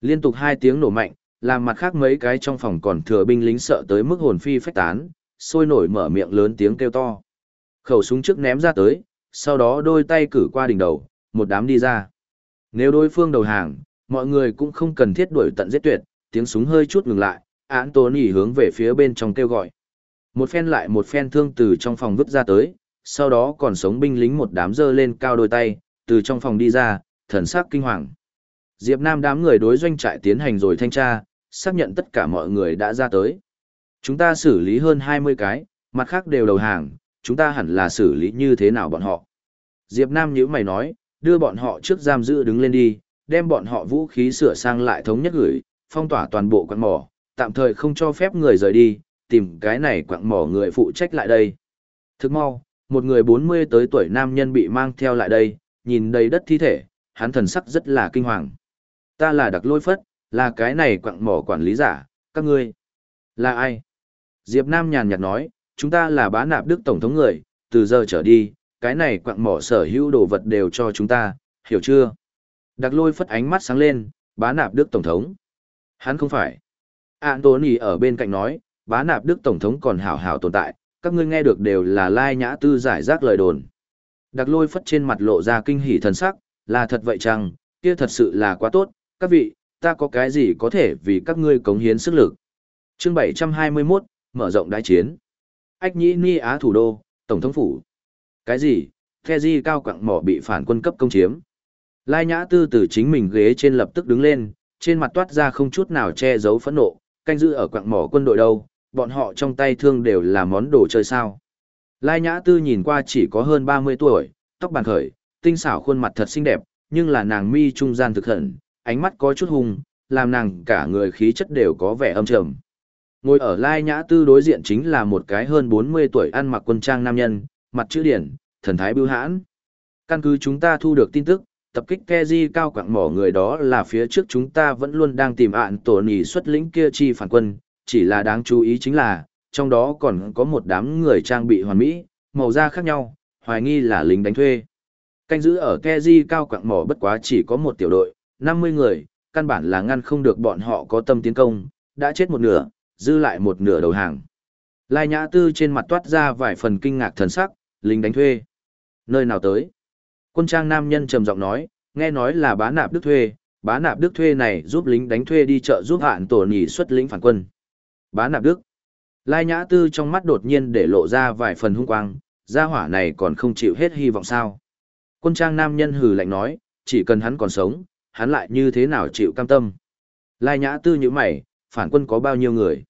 Liên tục hai tiếng nổ mạnh, làm mặt khác mấy cái trong phòng còn thừa binh lính sợ tới mức hồn phi phách tán, sôi nổi mở miệng lớn tiếng kêu to. Khẩu súng trước ném ra tới, sau đó đôi tay cử qua đỉnh đầu, một đám đi ra. Nếu đối phương đầu hàng, mọi người cũng không cần thiết đuổi tận giết tuyệt, tiếng súng hơi chút ngừng lại, án tốn ỉ hướng về phía bên trong kêu gọi. Một phen lại một phen thương từ trong phòng vứt ra tới, sau đó còn sống binh lính một đám dơ lên cao đôi tay, từ trong phòng đi ra, thần sắc kinh hoàng. Diệp Nam đám người đối doanh trại tiến hành rồi thanh tra, xác nhận tất cả mọi người đã ra tới. Chúng ta xử lý hơn 20 cái, mặt khác đều đầu hàng, chúng ta hẳn là xử lý như thế nào bọn họ. Diệp Nam nhíu mày nói, đưa bọn họ trước giam giữ đứng lên đi, đem bọn họ vũ khí sửa sang lại thống nhất gửi, phong tỏa toàn bộ quặng mỏ, tạm thời không cho phép người rời đi, tìm cái này quặng mỏ người phụ trách lại đây. Thức mau, một người 40 tới tuổi nam nhân bị mang theo lại đây, nhìn đầy đất thi thể, hắn thần sắc rất là kinh hoàng. Ta là đặc lôi phất, là cái này quặng mỏ quản lý giả, các ngươi. Là ai? Diệp Nam nhàn nhạt nói, chúng ta là bá nạp đức tổng thống người, từ giờ trở đi, cái này quặng mỏ sở hữu đồ vật đều cho chúng ta, hiểu chưa? Đặc lôi phất ánh mắt sáng lên, bá nạp đức tổng thống. Hắn không phải. Anthony ở bên cạnh nói, bá nạp đức tổng thống còn hảo hảo tồn tại, các ngươi nghe được đều là lai nhã tư giải rác lời đồn. Đặc lôi phất trên mặt lộ ra kinh hỉ thần sắc, là thật vậy chăng, kia thật sự là quá tốt, các vị, ta có cái gì có thể vì các ngươi cống hiến sức lực. Chương 721, mở rộng đại chiến. Ách nhĩ ni Á thủ đô, Tổng thống phủ. Cái gì, the di cao quặng mỏ bị phản quân cấp công chiếm. Lai nhã tư từ chính mình ghế trên lập tức đứng lên, trên mặt toát ra không chút nào che giấu phẫn nộ, canh giữ ở quặng mỏ quân đội đâu, bọn họ trong tay thương đều là món đồ chơi sao. Lai Nhã Tư nhìn qua chỉ có hơn 30 tuổi, tóc bàn khởi, tinh xảo khuôn mặt thật xinh đẹp, nhưng là nàng mi trung gian thực hận, ánh mắt có chút hung, làm nàng cả người khí chất đều có vẻ âm trầm. Ngồi ở Lai Nhã Tư đối diện chính là một cái hơn 40 tuổi ăn mặc quân trang nam nhân, mặt chữ điển, thần thái bưu hãn. Căn cứ chúng ta thu được tin tức, tập kích Keji cao quạng mỏ người đó là phía trước chúng ta vẫn luôn đang tìm ạn tổ nỉ xuất lĩnh kia chi phản quân, chỉ là đáng chú ý chính là, trong đó còn có một đám người trang bị hoàn mỹ, màu da khác nhau, hoài nghi là lính đánh thuê. Canh giữ ở Keji cao quạng mỏ bất quá chỉ có một tiểu đội, 50 người, căn bản là ngăn không được bọn họ có tâm tiến công, đã chết một nửa, dư lại một nửa đầu hàng. Lai Nhã Tư trên mặt toát ra vài phần kinh ngạc thần sắc, lính đánh thuê. Nơi nào tới? Quân trang nam nhân trầm giọng nói, nghe nói là bá nạp đức thuê, bá nạp đức thuê này giúp lính đánh thuê đi chợ giúp hạn tổ nhị xuất lính phản quân. Bá nạp đức. Lai Nhã Tư trong mắt đột nhiên để lộ ra vài phần hung quang, gia hỏa này còn không chịu hết hy vọng sao. Quân trang nam nhân hừ lạnh nói, chỉ cần hắn còn sống, hắn lại như thế nào chịu cam tâm. Lai Nhã Tư như mày, phản quân có bao nhiêu người?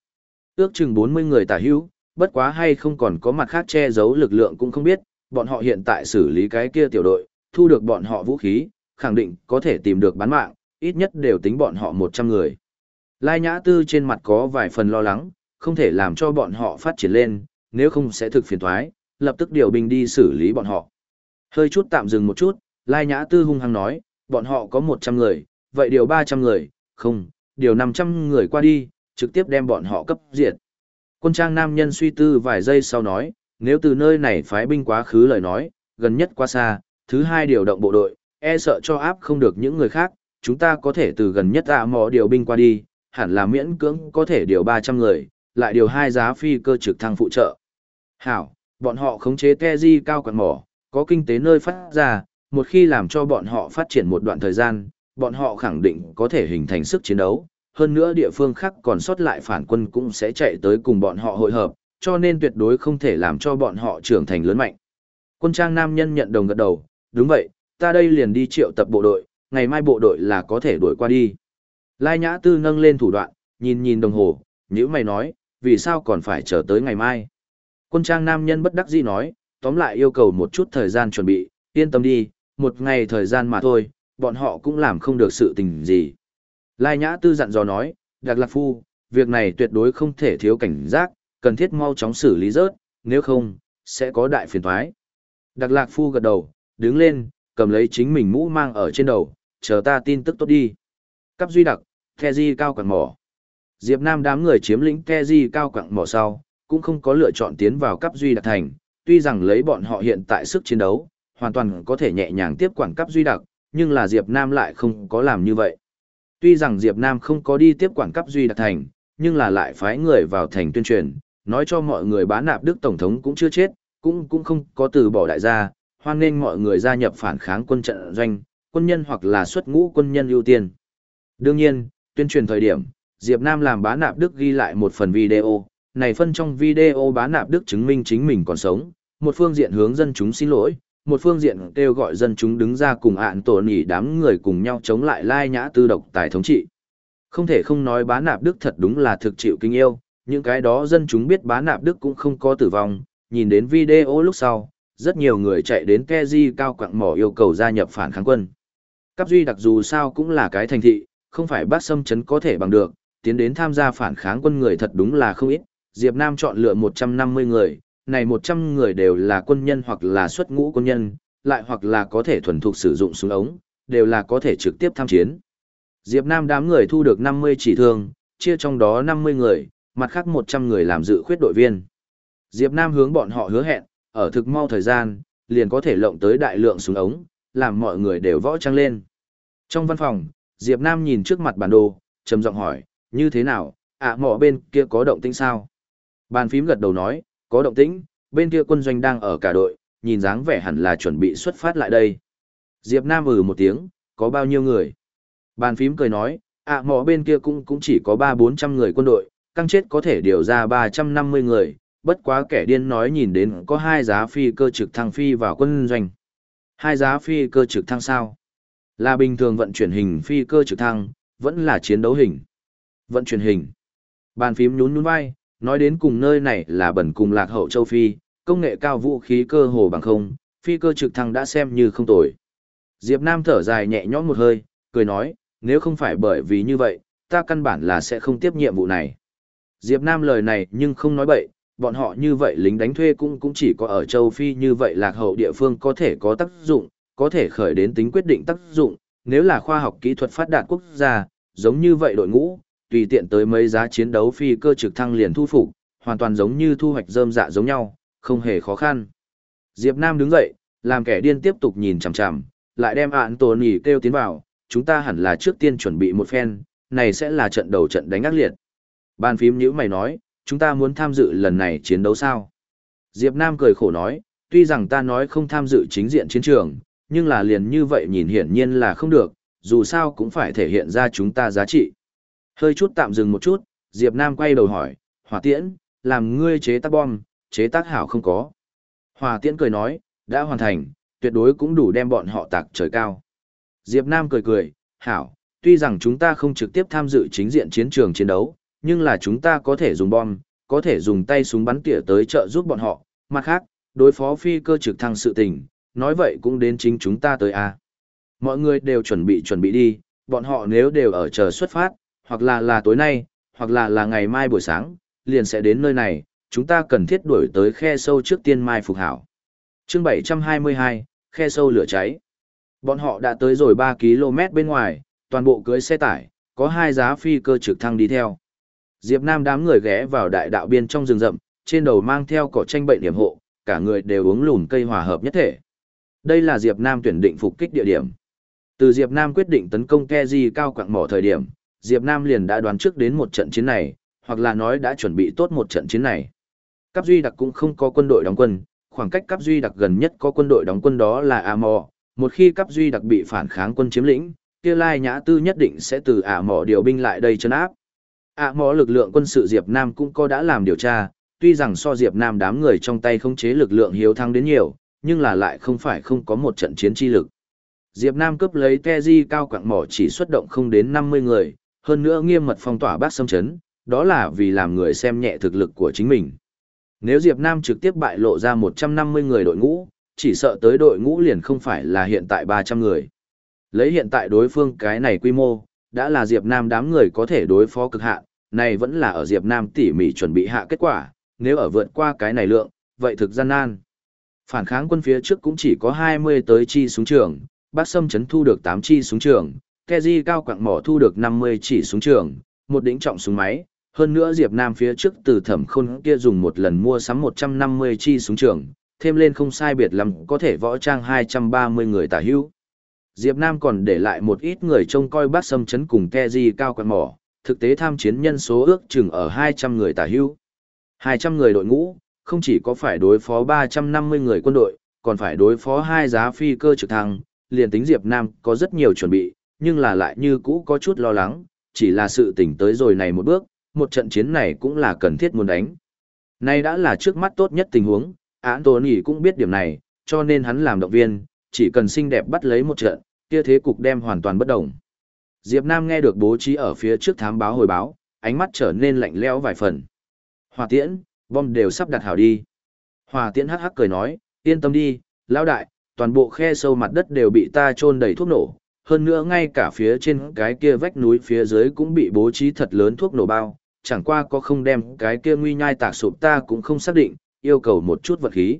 Ước chừng 40 người tả hữu, bất quá hay không còn có mặt khác che giấu lực lượng cũng không biết, bọn họ hiện tại xử lý cái kia tiểu đội, thu được bọn họ vũ khí, khẳng định có thể tìm được bán mạng, ít nhất đều tính bọn họ 100 người. Lai Nhã Tư trên mặt có vài phần lo lắng, không thể làm cho bọn họ phát triển lên, nếu không sẽ thực phiền thoái, lập tức điều binh đi xử lý bọn họ. Hơi chút tạm dừng một chút, Lai Nhã Tư hung hăng nói, bọn họ có 100 người, vậy điều 300 người, không, điều 500 người qua đi, trực tiếp đem bọn họ cấp diệt. Quân trang nam nhân suy tư vài giây sau nói, nếu từ nơi này phái binh quá khứ lời nói, gần nhất quá xa, thứ hai điều động bộ đội, e sợ cho áp không được những người khác, chúng ta có thể từ gần nhất ạ mò điều binh qua đi, hẳn là miễn cưỡng có thể điều 300 người, lại điều hai giá phi cơ trực thăng phụ trợ. Hảo, bọn họ khống chế Teji cao quạt mỏ, có kinh tế nơi phát ra, một khi làm cho bọn họ phát triển một đoạn thời gian, bọn họ khẳng định có thể hình thành sức chiến đấu. Hơn nữa địa phương khác còn sót lại phản quân cũng sẽ chạy tới cùng bọn họ hội hợp, cho nên tuyệt đối không thể làm cho bọn họ trưởng thành lớn mạnh. Quân trang nam nhân nhận đồng gật đầu, đúng vậy, ta đây liền đi triệu tập bộ đội, ngày mai bộ đội là có thể đuổi qua đi. Lai Nhã Tư nâng lên thủ đoạn, nhìn nhìn đồng hồ, nhữ mày nói, vì sao còn phải chờ tới ngày mai. Quân trang nam nhân bất đắc dĩ nói, tóm lại yêu cầu một chút thời gian chuẩn bị, yên tâm đi, một ngày thời gian mà thôi, bọn họ cũng làm không được sự tình gì. Lai Nhã Tư dặn dò nói, Đặc Lạc Phu, việc này tuyệt đối không thể thiếu cảnh giác, cần thiết mau chóng xử lý rớt, nếu không, sẽ có đại phiền toái. Đặc Lạc Phu gật đầu, đứng lên, cầm lấy chính mình mũ mang ở trên đầu, chờ ta tin tức tốt đi. Cắp duy đặc, Keji cao quảng mỏ. Diệp Nam đám người chiếm lĩnh Keji cao quảng mỏ sau, cũng không có lựa chọn tiến vào cấp duy đặc thành, tuy rằng lấy bọn họ hiện tại sức chiến đấu, hoàn toàn có thể nhẹ nhàng tiếp quản cấp duy đặc, nhưng là Diệp Nam lại không có làm như vậy. Tuy rằng Diệp Nam không có đi tiếp quản cấp duy đặc thành, nhưng là lại phái người vào thành tuyên truyền, nói cho mọi người Bá nạp Đức Tổng thống cũng chưa chết, cũng cũng không có từ bỏ đại gia, hoan nghênh mọi người gia nhập phản kháng quân trận doanh, quân nhân hoặc là xuất ngũ quân nhân ưu tiên. Đương nhiên, tuyên truyền thời điểm, Diệp Nam làm bá nạp Đức ghi lại một phần video, này phân trong video bá nạp Đức chứng minh chính mình còn sống, một phương diện hướng dân chúng xin lỗi, một phương diện kêu gọi dân chúng đứng ra cùng ạn tổ nỉ đám người cùng nhau chống lại lai nhã tư độc tài thống trị. Không thể không nói bá nạp Đức thật đúng là thực chịu kinh yêu, những cái đó dân chúng biết bá nạp Đức cũng không có tử vong, nhìn đến video lúc sau, rất nhiều người chạy đến Keji cao quặng mỏ yêu cầu gia nhập phản kháng quân. Cáp duy đặc dù sao cũng là cái thành thị, không phải bác xâm chấn có thể bằng được, tiến đến tham gia phản kháng quân người thật đúng là không ít. Diệp Nam chọn lựa 150 người, này 100 người đều là quân nhân hoặc là xuất ngũ quân nhân, lại hoặc là có thể thuần thục sử dụng súng ống, đều là có thể trực tiếp tham chiến. Diệp Nam đám người thu được 50 chỉ thương, chia trong đó 50 người, mặt khác 100 người làm dự khuyết đội viên. Diệp Nam hướng bọn họ hứa hẹn, ở thực mau thời gian, liền có thể lộng tới đại lượng súng ống, làm mọi người đều võ trang lên. Trong văn phòng, Diệp Nam nhìn trước mặt bản đồ, trầm giọng hỏi, như thế nào, ạ à, mỏ bên kia có động tĩnh sao? Bàn phím gật đầu nói, có động tĩnh, bên kia quân doanh đang ở cả đội, nhìn dáng vẻ hẳn là chuẩn bị xuất phát lại đây. Diệp Nam ừ một tiếng, có bao nhiêu người? Bàn phím cười nói, ạ à, mỏ bên kia cũng cũng chỉ có 3-400 người quân đội, căng chết có thể điều ra 350 người, bất quá kẻ điên nói nhìn đến có hai giá phi cơ trực thăng phi vào quân doanh. Hai giá phi cơ trực thăng sao? Là bình thường vận chuyển hình phi cơ trực thăng, vẫn là chiến đấu hình. Vận chuyển hình. Bàn phím nhún nhún vai, nói đến cùng nơi này là bẩn cùng lạc hậu châu Phi, công nghệ cao vũ khí cơ hồ bằng không, phi cơ trực thăng đã xem như không tồi. Diệp Nam thở dài nhẹ nhõm một hơi, cười nói, nếu không phải bởi vì như vậy, ta căn bản là sẽ không tiếp nhiệm vụ này. Diệp Nam lời này nhưng không nói bậy, bọn họ như vậy lính đánh thuê cũng cũng chỉ có ở châu Phi như vậy lạc hậu địa phương có thể có tác dụng, có thể khởi đến tính quyết định tác dụng, nếu là khoa học kỹ thuật phát đạt quốc gia, giống như vậy đội ngũ, tùy tiện tới mấy giá chiến đấu phi cơ trực thăng liền thu phục, hoàn toàn giống như thu hoạch rơm dạ giống nhau, không hề khó khăn. Diệp Nam đứng dậy, làm kẻ điên tiếp tục nhìn chằm chằm, lại đem ạn tổ nỉ kêu tiến vào, chúng ta hẳn là trước tiên chuẩn bị một phen, này sẽ là trận đầu trận đánh ác liệt. Bàn phím nhữ mày nói, chúng ta muốn tham dự lần này chiến đấu sao? Diệp Nam cười khổ nói, tuy rằng ta nói không tham dự chính diện chiến trường, nhưng là liền như vậy nhìn hiển nhiên là không được, dù sao cũng phải thể hiện ra chúng ta giá trị. Hơi chút tạm dừng một chút, Diệp Nam quay đầu hỏi, hỏa tiễn, làm ngươi chế tác bom, chế tác hảo không có. Hỏa tiễn cười nói, đã hoàn thành, tuyệt đối cũng đủ đem bọn họ tạc trời cao. Diệp Nam cười cười, hảo, tuy rằng chúng ta không trực tiếp tham dự chính diện chiến trường chiến đấu, nhưng là chúng ta có thể dùng bom, có thể dùng tay súng bắn tỉa tới trợ giúp bọn họ. Mặt khác, đối phó phi cơ trực thăng sự tình, nói vậy cũng đến chính chúng ta tới a. Mọi người đều chuẩn bị chuẩn bị đi, bọn họ nếu đều ở chờ xuất phát, hoặc là là tối nay, hoặc là là ngày mai buổi sáng, liền sẽ đến nơi này, chúng ta cần thiết đuổi tới khe sâu trước tiên mai phục hảo. Chương 722, khe sâu lửa cháy. Bọn họ đã tới rồi 3 km bên ngoài, toàn bộ cưới xe tải, có hai giá phi cơ trực thăng đi theo. Diệp Nam đám người ghé vào đại đạo biên trong rừng rậm, trên đầu mang theo cỏ tranh bệnh điểm hộ, cả người đều uống lùn cây hòa hợp nhất thể. Đây là Diệp Nam tuyển định phục kích địa điểm. Từ Diệp Nam quyết định tấn công Keji cao quạng mỏ thời điểm, Diệp Nam liền đã đoán trước đến một trận chiến này, hoặc là nói đã chuẩn bị tốt một trận chiến này. Cáp Duy Đặc cũng không có quân đội đóng quân, khoảng cách Cáp Duy Đặc gần nhất có quân đội đóng quân đó là A Mò. Một khi Cáp Duy Đặc bị phản kháng quân chiếm lĩnh, kia Lai Nhã Tư nhất định sẽ từ A Mò điều binh lại đây chấn áp. A Mò lực lượng quân sự Diệp Nam cũng có đã làm điều tra, tuy rằng so Diệp Nam đám người trong tay không chế lực lượng hiếu thắng đến nhiều, nhưng là lại không phải không có một trận chiến chi lực. Diệp Nam cướp lấy Teji cao quạng mỏ chỉ xuất động không đến 50 người, hơn nữa nghiêm mật phong tỏa bác xâm chấn, đó là vì làm người xem nhẹ thực lực của chính mình. Nếu Diệp Nam trực tiếp bại lộ ra 150 người đội ngũ, chỉ sợ tới đội ngũ liền không phải là hiện tại 300 người. Lấy hiện tại đối phương cái này quy mô, đã là Diệp Nam đám người có thể đối phó cực hạn, này vẫn là ở Diệp Nam tỉ mỉ chuẩn bị hạ kết quả, nếu ở vượt qua cái này lượng, vậy thực gian nan. Phản kháng quân phía trước cũng chỉ có 20 tới chi súng trường, bác sâm chấn thu được 8 chi súng trường, Keji cao quạng mỏ thu được 50 chỉ súng trường, một đỉnh trọng súng máy, hơn nữa Diệp Nam phía trước từ thẩm khôn kia dùng một lần mua sắm 150 chi súng trường, thêm lên không sai biệt lắm có thể võ trang 230 người tả hữu. Diệp Nam còn để lại một ít người trông coi bác sâm chấn cùng Keji cao quạng mỏ, thực tế tham chiến nhân số ước chừng ở 200 người tả hữu. 200 người đội ngũ, không chỉ có phải đối phó 350 người quân đội, còn phải đối phó hai giá phi cơ trực thăng, liền tính Diệp Nam có rất nhiều chuẩn bị, nhưng là lại như cũ có chút lo lắng, chỉ là sự tỉnh tới rồi này một bước, một trận chiến này cũng là cần thiết muốn đánh. Nay đã là trước mắt tốt nhất tình huống, án Tony cũng biết điểm này, cho nên hắn làm động viên, chỉ cần xinh đẹp bắt lấy một trận, kia thế cục đem hoàn toàn bất động. Diệp Nam nghe được bố trí ở phía trước thám báo hồi báo, ánh mắt trở nên lạnh lẽo vài phần. Hỏa tiễn, bom đều sắp đặt hảo đi. Hỏa tiễn hắc hắc cười nói, yên tâm đi, lão đại, toàn bộ khe sâu mặt đất đều bị ta trôn đầy thuốc nổ, hơn nữa ngay cả phía trên cái kia vách núi phía dưới cũng bị bố trí thật lớn thuốc nổ bao, chẳng qua có không đem cái kia nguy nhai tạc sụp ta cũng không xác định, yêu cầu một chút vật khí.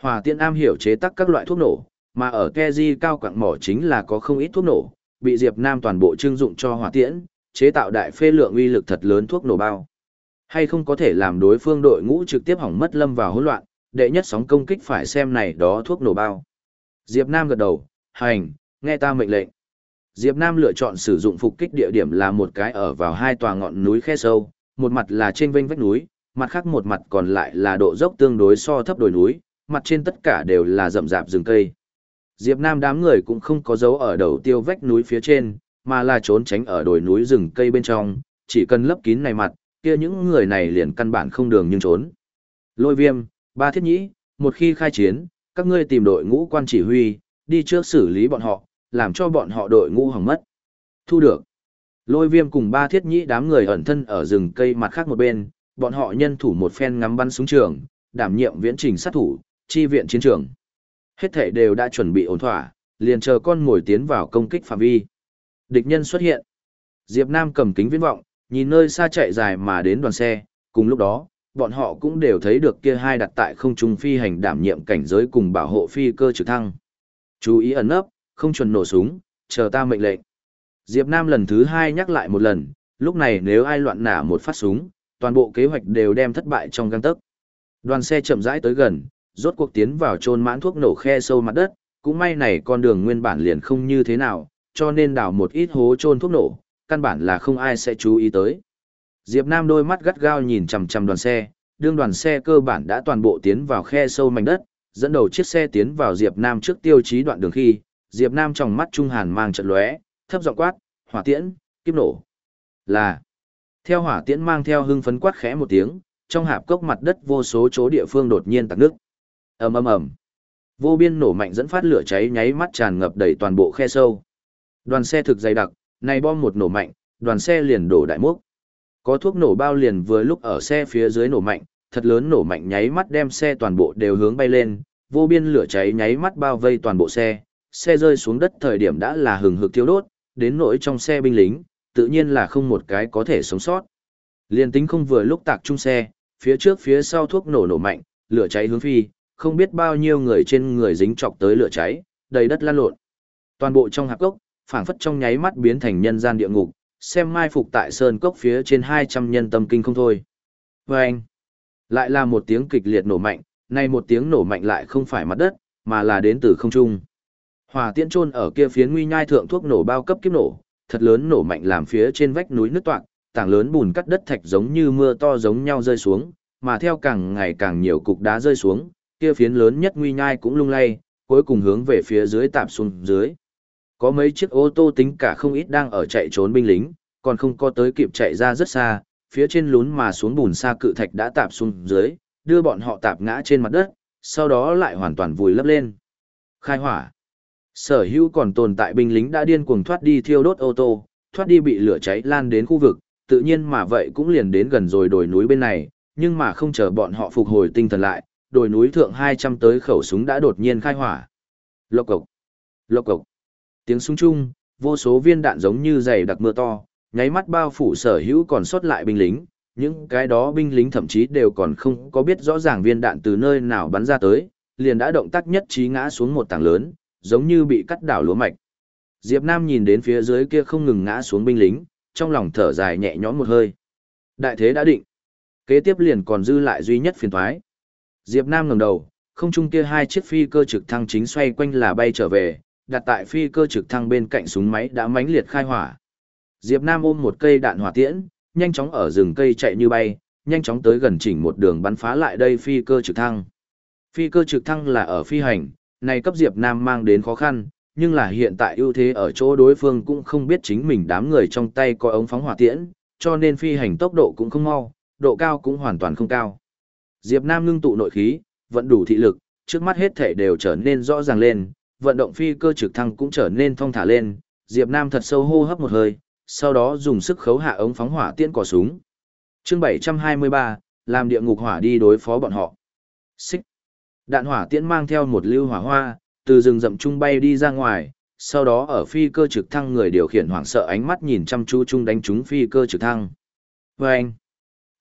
Hỏa tiện am hiểu chế tác các loại thuốc nổ, mà ở Keji cao quạng mỏ chính là có không ít thuốc nổ, bị Diệp Nam toàn bộ trưng dụng cho hỏa tiễn, chế tạo đại phê lượng uy lực thật lớn thuốc nổ bao. Hay không có thể làm đối phương đội ngũ trực tiếp hỏng mất lâm vào hỗn loạn, đệ nhất sóng công kích phải xem này đó thuốc nổ bao. Diệp Nam gật đầu, hành, nghe ta mệnh lệnh. Diệp Nam lựa chọn sử dụng phục kích địa điểm là một cái ở vào hai tòa ngọn núi khe sâu, một mặt là trên vênh vách núi, mặt khác một mặt còn lại là độ dốc tương đối so thấp đồi núi, mặt trên tất cả đều là rậm rạp rừng cây. Diệp Nam đám người cũng không có dấu ở đầu tiêu vách núi phía trên, mà là trốn tránh ở đồi núi rừng cây bên trong, chỉ cần lấp kín này mặt, kia những người này liền căn bản không đường nhưng trốn. Lôi viêm, ba thiết nhĩ, một khi khai chiến, các ngươi tìm đội ngũ quan chỉ huy, đi trước xử lý bọn họ, làm cho bọn họ đội ngũ hỏng mất. Thu được. Lôi viêm cùng ba thiết nhĩ đám người ẩn thân ở rừng cây mặt khác một bên, bọn họ nhân thủ một phen ngắm bắn súng trường, đảm nhiệm viễn trình sát thủ, chi viện chiến trường. Hết thể đều đã chuẩn bị ổn thỏa, liền chờ con ngồi tiến vào công kích phạm vi. Địch nhân xuất hiện. Diệp Nam cầm kính viễn vọng, nhìn nơi xa chạy dài mà đến đoàn xe, cùng lúc đó, bọn họ cũng đều thấy được kia hai đặt tại không trung phi hành đảm nhiệm cảnh giới cùng bảo hộ phi cơ trực thăng. Chú ý ẩn nấp, không chuẩn nổ súng, chờ ta mệnh lệnh. Diệp Nam lần thứ hai nhắc lại một lần, lúc này nếu ai loạn nả một phát súng, toàn bộ kế hoạch đều đem thất bại trong găng tấc. Đoàn xe chậm rãi tới gần, rốt cuộc tiến vào trôn mãn thuốc nổ khe sâu mặt đất, cũng may này con đường nguyên bản liền không như thế nào, cho nên đào một ít hố trôn thuốc nổ, căn bản là không ai sẽ chú ý tới. Diệp Nam đôi mắt gắt gao nhìn chằm chằm đoàn xe, đương đoàn xe cơ bản đã toàn bộ tiến vào khe sâu mảnh đất, dẫn đầu chiếc xe tiến vào Diệp Nam trước tiêu chí đoạn đường khi, Diệp Nam trong mắt trung hàn mang trận lóe, thấp giọng quát, hỏa tiễn, kiếp nổ. Là. Theo hỏa tiễn mang theo hưng phấn quát khẽ một tiếng, trong hạp cốc mặt đất vô số chỗ địa phương đột nhiên tạc nước. ầm ầm ầm, vô biên nổ mạnh dẫn phát lửa cháy nháy mắt tràn ngập đầy toàn bộ khe sâu. Đoàn xe thực dày đặc, này bom một nổ mạnh, đoàn xe liền đổ đại mốc. Có thuốc nổ bao liền vừa lúc ở xe phía dưới nổ mạnh, thật lớn nổ mạnh nháy mắt đem xe toàn bộ đều hướng bay lên, vô biên lửa cháy nháy mắt bao vây toàn bộ xe, xe rơi xuống đất thời điểm đã là hừng hực thiêu đốt, đến nỗi trong xe binh lính, tự nhiên là không một cái có thể sống sót. Liên tính không vừa lúc tạc trung xe, phía trước phía sau thuốc nổ nổ mạnh, lửa cháy hướng phi, không biết bao nhiêu người trên người dính chọc tới lửa cháy, đầy đất lan lộn. Toàn bộ trong hạp cốc, phảng phất trong nháy mắt biến thành nhân gian địa ngục, xem mai phục tại sơn cốc phía trên 200 nhân tâm kinh không thôi. Vâng! anh, lại là một tiếng kịch liệt nổ mạnh, này một tiếng nổ mạnh lại không phải mặt đất, mà là đến từ không trung. Hỏa tiễn trôn ở kia phía nguy nhai thượng thuốc nổ bao cấp kiếp nổ, thật lớn nổ mạnh làm phía trên vách núi nứt toạc, tảng lớn bùn cắt đất thạch giống như mưa to giống nhau rơi xuống, mà theo càng ngày càng nhiều cục đá rơi xuống, kia phiến lớn nhất nguy nhai cũng lung lay, cuối cùng hướng về phía dưới tạp xuống dưới. Có mấy chiếc ô tô tính cả không ít đang ở chạy trốn binh lính, còn không có tới kịp chạy ra rất xa, phía trên lún mà xuống bùn xa cự thạch đã tạp xuống dưới, đưa bọn họ tạp ngã trên mặt đất, sau đó lại hoàn toàn vùi lấp lên. Khai hỏa. Sở hữu còn tồn tại binh lính đã điên cuồng thoát đi thiêu đốt ô tô, thoát đi bị lửa cháy lan đến khu vực, tự nhiên mà vậy cũng liền đến gần rồi đồi núi bên này, nhưng mà không chờ bọn họ phục hồi tinh thần lại, đồi núi thượng 200 tới khẩu súng đã đột nhiên khai hỏa. Lộc cộc, lộc cộc. Tiếng súng chung, vô số viên đạn giống như dày đặc mưa to, nháy mắt bao phủ sở hữu còn sót lại binh lính, những cái đó binh lính thậm chí đều còn không có biết rõ ràng viên đạn từ nơi nào bắn ra tới, liền đã động tác nhất trí ngã xuống một tảng lớn, giống như bị cắt đảo lúa mạch. Diệp Nam nhìn đến phía dưới kia không ngừng ngã xuống binh lính, trong lòng thở dài nhẹ nhõm một hơi. Đại thế đã định. Kế tiếp liền còn dư lại duy nhất phiền toái. Diệp Nam ngẩng đầu, không trung kia hai chiếc phi cơ trực thăng chính xoay quanh là bay trở về, đặt tại phi cơ trực thăng bên cạnh súng máy đã mãnh liệt khai hỏa. Diệp Nam ôm một cây đạn hỏa tiễn, nhanh chóng ở rừng cây chạy như bay, nhanh chóng tới gần chỉnh một đường bắn phá lại đây phi cơ trực thăng. Phi cơ trực thăng là ở phi hành, này cấp Diệp Nam mang đến khó khăn, nhưng là hiện tại ưu thế ở chỗ đối phương cũng không biết chính mình đám người trong tay có ống phóng hỏa tiễn, cho nên phi hành tốc độ cũng không mau, độ cao cũng hoàn toàn không cao. Diệp Nam ngưng tụ nội khí, vẫn đủ thị lực, trước mắt hết thể đều trở nên rõ ràng lên, vận động phi cơ trực thăng cũng trở nên thong thả lên, Diệp Nam thật sâu hô hấp một hơi, sau đó dùng sức khấu hạ ống phóng hỏa tiễn cò súng. Chương 723, làm địa ngục hỏa đi đối phó bọn họ. Xích. Đạn hỏa tiễn mang theo một lưu hỏa hoa, từ rừng rậm trung bay đi ra ngoài, sau đó ở phi cơ trực thăng người điều khiển hoảng sợ ánh mắt nhìn chăm chú chung đánh trúng phi cơ trực thăng. Và anh,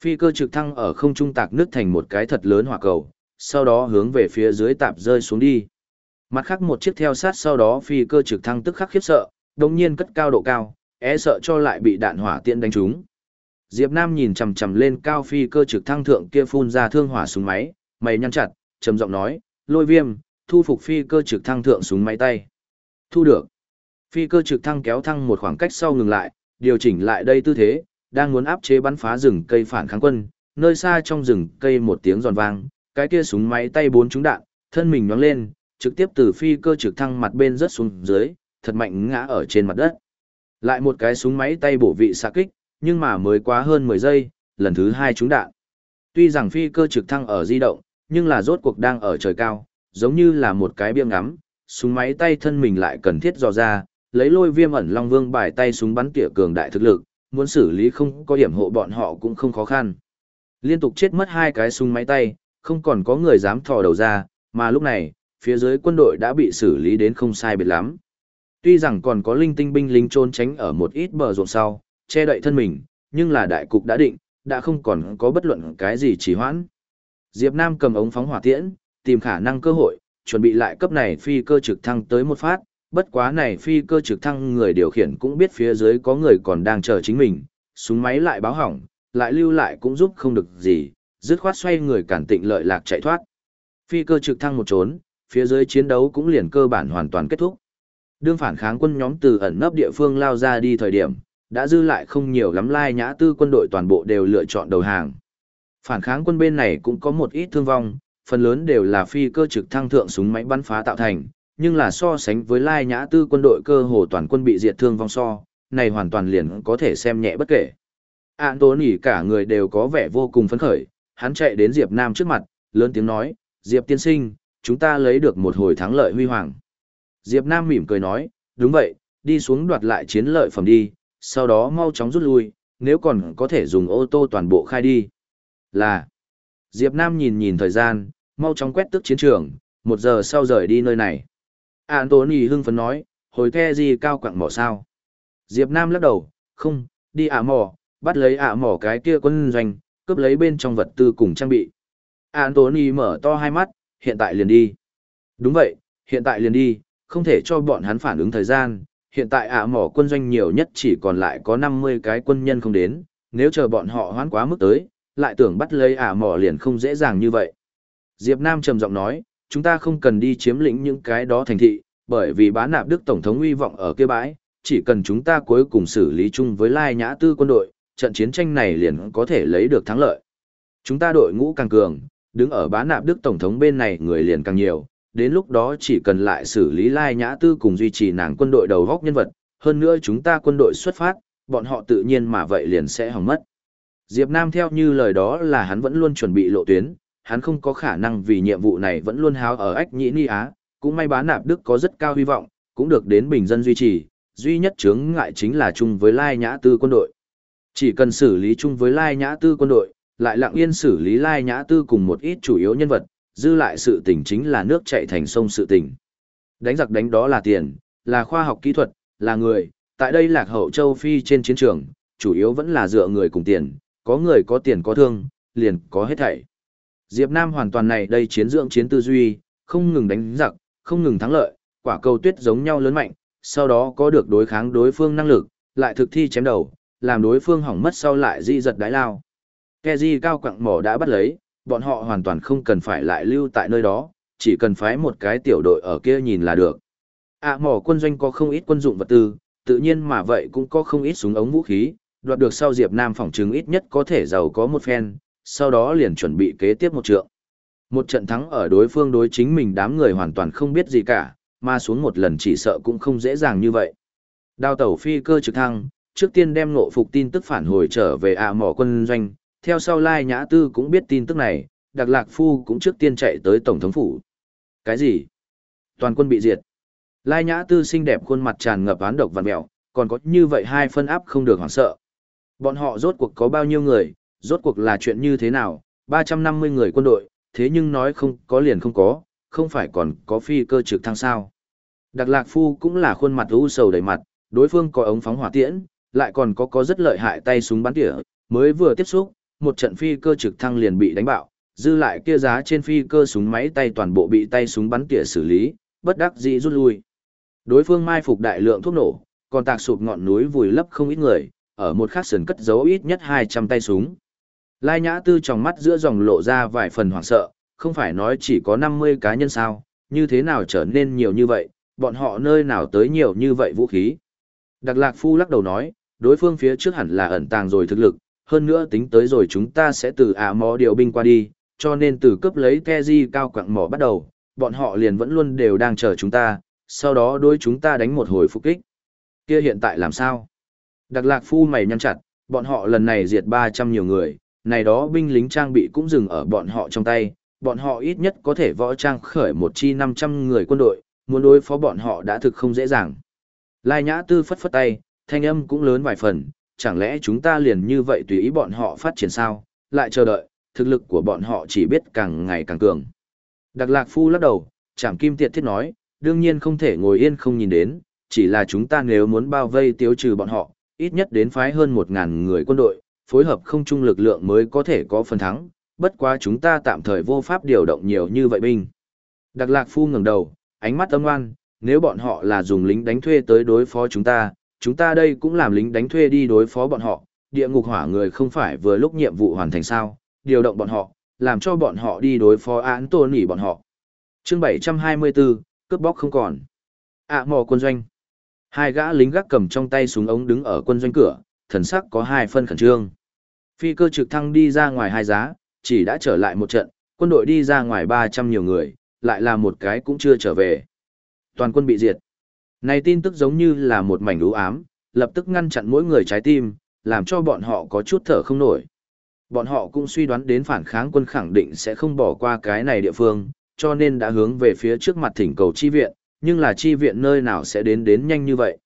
phi cơ trực thăng ở không trung tạc nước thành một cái thật lớn hỏa cầu, sau đó hướng về phía dưới tạp rơi xuống đi. Mặt khác một chiếc theo sát sau đó phi cơ trực thăng tức khắc khiếp sợ, đồng nhiên cất cao độ cao, e sợ cho lại bị đạn hỏa tiễn đánh trúng. Diệp Nam nhìn chằm chằm lên cao phi cơ trực thăng thượng kia phun ra thương hỏa súng máy, mày nhăn chặt, trầm giọng nói, lôi viêm, thu phục phi cơ trực thăng thượng súng máy tay. Thu được. Phi cơ trực thăng kéo thăng một khoảng cách sau ngừng lại, điều chỉnh lại đây tư thế, đang muốn áp chế bắn phá rừng cây phản kháng quân, nơi xa trong rừng cây một tiếng giòn vang, cái kia súng máy tay bốn trúng đạn, thân mình nhoáng lên, trực tiếp từ phi cơ trực thăng mặt bên rớt xuống dưới, thật mạnh ngã ở trên mặt đất. Lại một cái súng máy tay bổ vị xạ kích, nhưng mà mới quá hơn 10 giây, lần thứ hai trúng đạn. Tuy rằng phi cơ trực thăng ở di động, nhưng là rốt cuộc đang ở trời cao, giống như là một cái biếng ngắm, súng máy tay thân mình lại cần thiết dò ra, lấy lôi viêm ẩn long vương bài tay súng bắn tỉa cường đại thực lực, muốn xử lý không có điểm hộ bọn họ cũng không khó khăn. Liên tục chết mất hai cái súng máy tay, không còn có người dám thò đầu ra, mà lúc này, phía dưới quân đội đã bị xử lý đến không sai biệt lắm. Tuy rằng còn có linh tinh binh lính trốn tránh ở một ít bờ ruộng sau, che đậy thân mình, nhưng là đại cục đã định, đã không còn có bất luận cái gì trì hoãn. Diệp Nam cầm ống phóng hỏa tiễn, tìm khả năng cơ hội, chuẩn bị lại cấp này phi cơ trực thăng tới một phát, bất quá này phi cơ trực thăng người điều khiển cũng biết phía dưới có người còn đang chờ chính mình, súng máy lại báo hỏng, lại lưu lại cũng giúp không được gì, dứt khoát xoay người cản tịnh lợi lạc chạy thoát. Phi cơ trực thăng một trốn, phía dưới chiến đấu cũng liền cơ bản hoàn toàn kết thúc. Đương phản kháng quân nhóm từ ẩn nấp địa phương lao ra đi thời điểm, đã dư lại không nhiều lắm lai nhã tư quân đội toàn bộ đều lựa chọn đầu hàng. Phản kháng quân bên này cũng có một ít thương vong, phần lớn đều là phi cơ trực thăng thượng súng máy bắn phá tạo thành, nhưng là so sánh với lai nhã tư quân đội cơ hồ toàn quân bị diệt thương vong so, này hoàn toàn liền có thể xem nhẹ bất kể. Án tố nỉ cả người đều có vẻ vô cùng phấn khởi, hắn chạy đến Diệp Nam trước mặt, lớn tiếng nói, Diệp tiên sinh, chúng ta lấy được một hồi thắng lợi huy hoàng. Diệp Nam mỉm cười nói, đúng vậy, đi xuống đoạt lại chiến lợi phẩm đi, sau đó mau chóng rút lui, nếu còn có thể dùng ô tô toàn bộ khai đi. Là, Diệp Nam nhìn nhìn thời gian, mau chóng quét tức chiến trường, một giờ sau rời đi nơi này. Anthony hưng phấn nói, hồi the gì cao quặng mỏ sao. Diệp Nam lắc đầu, không, đi ả mỏ, bắt lấy ả mỏ cái kia quân doanh, cướp lấy bên trong vật tư cùng trang bị. Anthony mở to hai mắt, hiện tại liền đi. Đúng vậy, hiện tại liền đi, không thể cho bọn hắn phản ứng thời gian. Hiện tại ả mỏ quân doanh nhiều nhất chỉ còn lại có 50 cái quân nhân không đến, nếu chờ bọn họ hoán quá mức tới, lại tưởng bắt lấy ả mỏ liền không dễ dàng như vậy. Diệp Nam trầm giọng nói, chúng ta không cần đi chiếm lĩnh những cái đó thành thị, bởi vì bá nạp Đức Tổng thống uy vọng ở kia bãi, chỉ cần chúng ta cuối cùng xử lý chung với Lai Nhã Tư quân đội, trận chiến tranh này liền có thể lấy được thắng lợi. Chúng ta đội ngũ càng cường, đứng ở bá nạp Đức Tổng thống bên này người liền càng nhiều, đến lúc đó chỉ cần lại xử lý Lai Nhã Tư cùng duy trì nàng quân đội đầu góc nhân vật, hơn nữa chúng ta quân đội xuất phát, bọn họ tự nhiên mà vậy liền sẽ hỏng mất. Diệp Nam theo như lời đó là hắn vẫn luôn chuẩn bị lộ tuyến, hắn không có khả năng vì nhiệm vụ này vẫn luôn háo ở ách nhĩ ni á, cũng may bá nạp Đức có rất cao hy vọng, cũng được đến bình dân duy trì, duy nhất chướng ngại chính là chung với Lai Nhã Tư quân đội. Chỉ cần xử lý chung với Lai Nhã Tư quân đội, lại lặng yên xử lý Lai Nhã Tư cùng một ít chủ yếu nhân vật, dư lại sự tình chính là nước chảy thành sông sự tình. Đánh giặc đánh đó là tiền, là khoa học kỹ thuật, là người, tại đây lạc hậu châu Phi trên chiến trường, chủ yếu vẫn là dựa người cùng tiền, có người có tiền có thương, liền có hết thảy. Diệp Nam hoàn toàn này đây chiến dưỡng chiến tư duy, không ngừng đánh giặc, không ngừng thắng lợi, quả cầu tuyết giống nhau lớn mạnh, sau đó có được đối kháng đối phương năng lực, lại thực thi chém đầu, làm đối phương hỏng mất sau lại di giật đái lao. Keji cao quặng mỏ đã bắt lấy, bọn họ hoàn toàn không cần phải lại lưu tại nơi đó, chỉ cần phái một cái tiểu đội ở kia nhìn là được. À mỏ quân doanh có không ít quân dụng vật tư, tự nhiên mà vậy cũng có không ít súng ống vũ khí, đoạt được sau Diệp Nam phỏng chứng ít nhất có thể giàu có một phen, sau đó liền chuẩn bị kế tiếp một trượng. Một trận thắng ở đối phương đối chính mình đám người hoàn toàn không biết gì cả, mà xuống một lần chỉ sợ cũng không dễ dàng như vậy. Đào tẩu phi cơ trực thăng, trước tiên đem ngộ phục tin tức phản hồi trở về ạ mỏ quân doanh, theo sau Lai Nhã Tư cũng biết tin tức này, Đặc Lạc Phu cũng trước tiên chạy tới Tổng thống phủ. Cái gì? Toàn quân bị diệt. Lai Nhã Tư xinh đẹp khuôn mặt tràn ngập án độc và mẹo, còn có như vậy hai phân áp không được hoảng sợ. Bọn họ rốt cuộc có bao nhiêu người, rốt cuộc là chuyện như thế nào, 350 người quân đội, thế nhưng nói không có liền không có, không phải còn có phi cơ trực thăng sao. Đặc Lạc Phu cũng là khuôn mặt u sầu đầy mặt, đối phương có ống phóng hỏa tiễn, lại còn có có rất lợi hại tay súng bắn tỉa, mới vừa tiếp xúc, một trận phi cơ trực thăng liền bị đánh bạo, dư lại kia giá trên phi cơ súng máy tay toàn bộ bị tay súng bắn tỉa xử lý, bất đắc dĩ rút lui. Đối phương mai phục đại lượng thuốc nổ, còn tạc sụp ngọn núi vùi lấp không ít người, ở một khắc sườn cất giấu ít nhất 200 tay súng. Lai Nhã Tư trong mắt giữa dòng lộ ra vài phần hoảng sợ, không phải nói chỉ có 50 cá nhân sao, như thế nào trở nên nhiều như vậy, bọn họ nơi nào tới nhiều như vậy vũ khí. Đặc Lạc Phu lắc đầu nói, đối phương phía trước hẳn là ẩn tàng rồi thực lực, hơn nữa tính tới rồi chúng ta sẽ từ ả mò điều binh qua đi, cho nên từ cấp lấy Keji cao quặng mỏ bắt đầu, bọn họ liền vẫn luôn đều đang chờ chúng ta, sau đó đối chúng ta đánh một hồi phục kích. Kia hiện tại làm sao? Đặc lạc phu mày nhăn chặt, bọn họ lần này diệt 300 nhiều người, này đó binh lính trang bị cũng dừng ở bọn họ trong tay, bọn họ ít nhất có thể võ trang khởi một chi 500 người quân đội, muốn đối phó bọn họ đã thực không dễ dàng. Lai Nhã Tư phất phất tay, thanh âm cũng lớn vài phần, chẳng lẽ chúng ta liền như vậy tùy ý bọn họ phát triển sao, lại chờ đợi, thực lực của bọn họ chỉ biết càng ngày càng cường. Đặc Lạc Phu lắc đầu, chảm kim tiệt thiết nói, đương nhiên không thể ngồi yên không nhìn đến, chỉ là chúng ta nếu muốn bao vây tiêu trừ bọn họ, ít nhất đến phái hơn 1.000 người quân đội, phối hợp không chung lực lượng mới có thể có phần thắng, bất quá chúng ta tạm thời vô pháp điều động nhiều như vậy binh. Đặc Lạc Phu ngẩng đầu, ánh mắt âm ngoan, nếu bọn họ là dùng lính đánh thuê tới đối phó chúng ta, chúng ta đây cũng làm lính đánh thuê đi đối phó bọn họ, địa ngục hỏa người không phải vừa lúc nhiệm vụ hoàn thành sao, điều động bọn họ, làm cho bọn họ đi đối phó án tôn nỉ bọn họ. chương 724, cướp bóc không còn. ạ mò quân doanh. Hai gã lính gác cầm trong tay súng ống đứng ở quân doanh cửa, thần sắc có hai phân khẩn trương. Phi cơ trực thăng đi ra ngoài hai giá, chỉ đã trở lại một trận, quân đội đi ra ngoài 300 nhiều người, lại là một cái cũng chưa trở về. Toàn quân bị diệt. Này tin tức giống như là một mảnh ưu ám, lập tức ngăn chặn mỗi người trái tim, làm cho bọn họ có chút thở không nổi. Bọn họ cũng suy đoán đến phản kháng quân khẳng định sẽ không bỏ qua cái này địa phương, cho nên đã hướng về phía trước mặt thỉnh cầu chi viện, nhưng là chi viện nơi nào sẽ đến đến nhanh như vậy.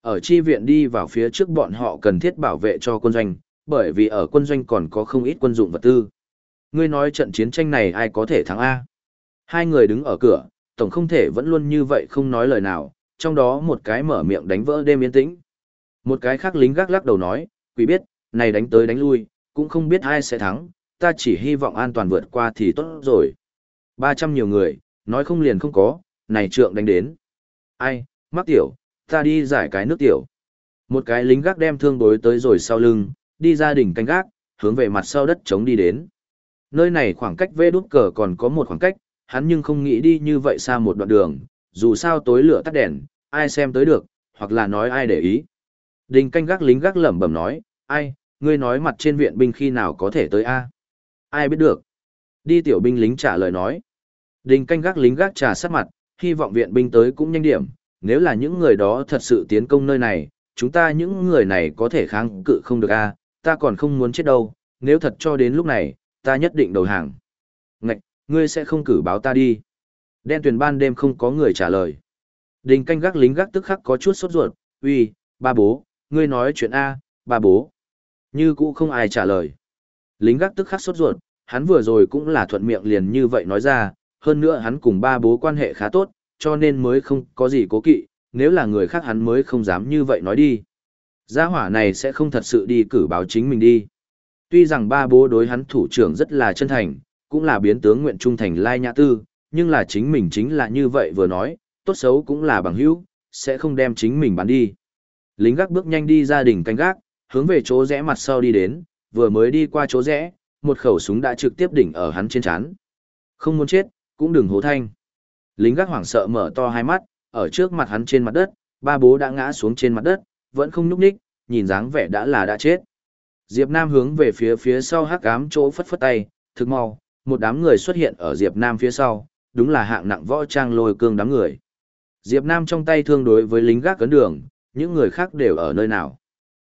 Ở chi viện đi vào phía trước bọn họ cần thiết bảo vệ cho quân doanh, bởi vì ở quân doanh còn có không ít quân dụng vật tư. Ngươi nói trận chiến tranh này ai có thể thắng A? Hai người đứng ở cửa, tổng không thể vẫn luôn như vậy không nói lời nào, trong đó một cái mở miệng đánh vỡ đêm yên tĩnh. Một cái khác lính gác lắc đầu nói, quỷ biết, này đánh tới đánh lui, cũng không biết ai sẽ thắng, ta chỉ hy vọng an toàn vượt qua thì tốt rồi. 300 nhiều người, nói không liền không có, này trượng đánh đến. Ai, mắc tiểu, ta đi giải cái nước tiểu. Một cái lính gác đem thương đối tới rồi sau lưng, đi ra đỉnh canh gác, hướng về mặt sau đất chống đi đến. Nơi này khoảng cách vê đút cờ còn có một khoảng cách, hắn nhưng không nghĩ đi như vậy xa một đoạn đường, dù sao tối lửa tắt đèn, ai xem tới được, hoặc là nói ai để ý. Đình canh gác lính gác lẩm bẩm nói, ai, ngươi nói mặt trên viện binh khi nào có thể tới a? Ai biết được? Đi tiểu binh lính trả lời nói. Đình canh gác lính gác trà sát mặt, hy vọng viện binh tới cũng nhanh điểm, nếu là những người đó thật sự tiến công nơi này, chúng ta những người này có thể kháng cự không được a, ta còn không muốn chết đâu, nếu thật cho đến lúc này, ta nhất định đầu hàng. Ngạch, ngươi sẽ không cử báo ta đi. Đen tuyển ban đêm không có người trả lời. Đình canh gác lính gác tức khắc có chút sốt ruột, uy, ba bố, ngươi nói chuyện A, ba bố. Như cũ không ai trả lời. Lính gác tức khắc sốt ruột, hắn vừa rồi cũng là thuận miệng liền như vậy nói ra, hơn nữa hắn cùng ba bố quan hệ khá tốt, cho nên mới không có gì cố kỵ, nếu là người khác hắn mới không dám như vậy nói đi. Gia hỏa này sẽ không thật sự đi cử báo chính mình đi. Tuy rằng ba bố đối hắn thủ trưởng rất là chân thành, cũng là biến tướng nguyện trung thành lai nhã tư, nhưng là chính mình chính là như vậy vừa nói, tốt xấu cũng là bằng hữu, sẽ không đem chính mình bán đi. Lính gác bước nhanh đi ra đỉnh canh gác, hướng về chỗ rẽ mặt sau đi đến, vừa mới đi qua chỗ rẽ, một khẩu súng đã trực tiếp đỉnh ở hắn trên chán. Không muốn chết, cũng đừng hố thanh. Lính gác hoảng sợ mở to hai mắt, ở trước mặt hắn trên mặt đất, ba bố đã ngã xuống trên mặt đất, vẫn không nhúc nhích, nhìn dáng vẻ đã là đã chết. Diệp Nam hướng về phía phía sau hắc ám chỗ phất phất tay, thực mau, một đám người xuất hiện ở Diệp Nam phía sau, đúng là hạng nặng võ trang lôi cương đám người. Diệp Nam trong tay thương đối với lính gác cấn đường, những người khác đều ở nơi nào.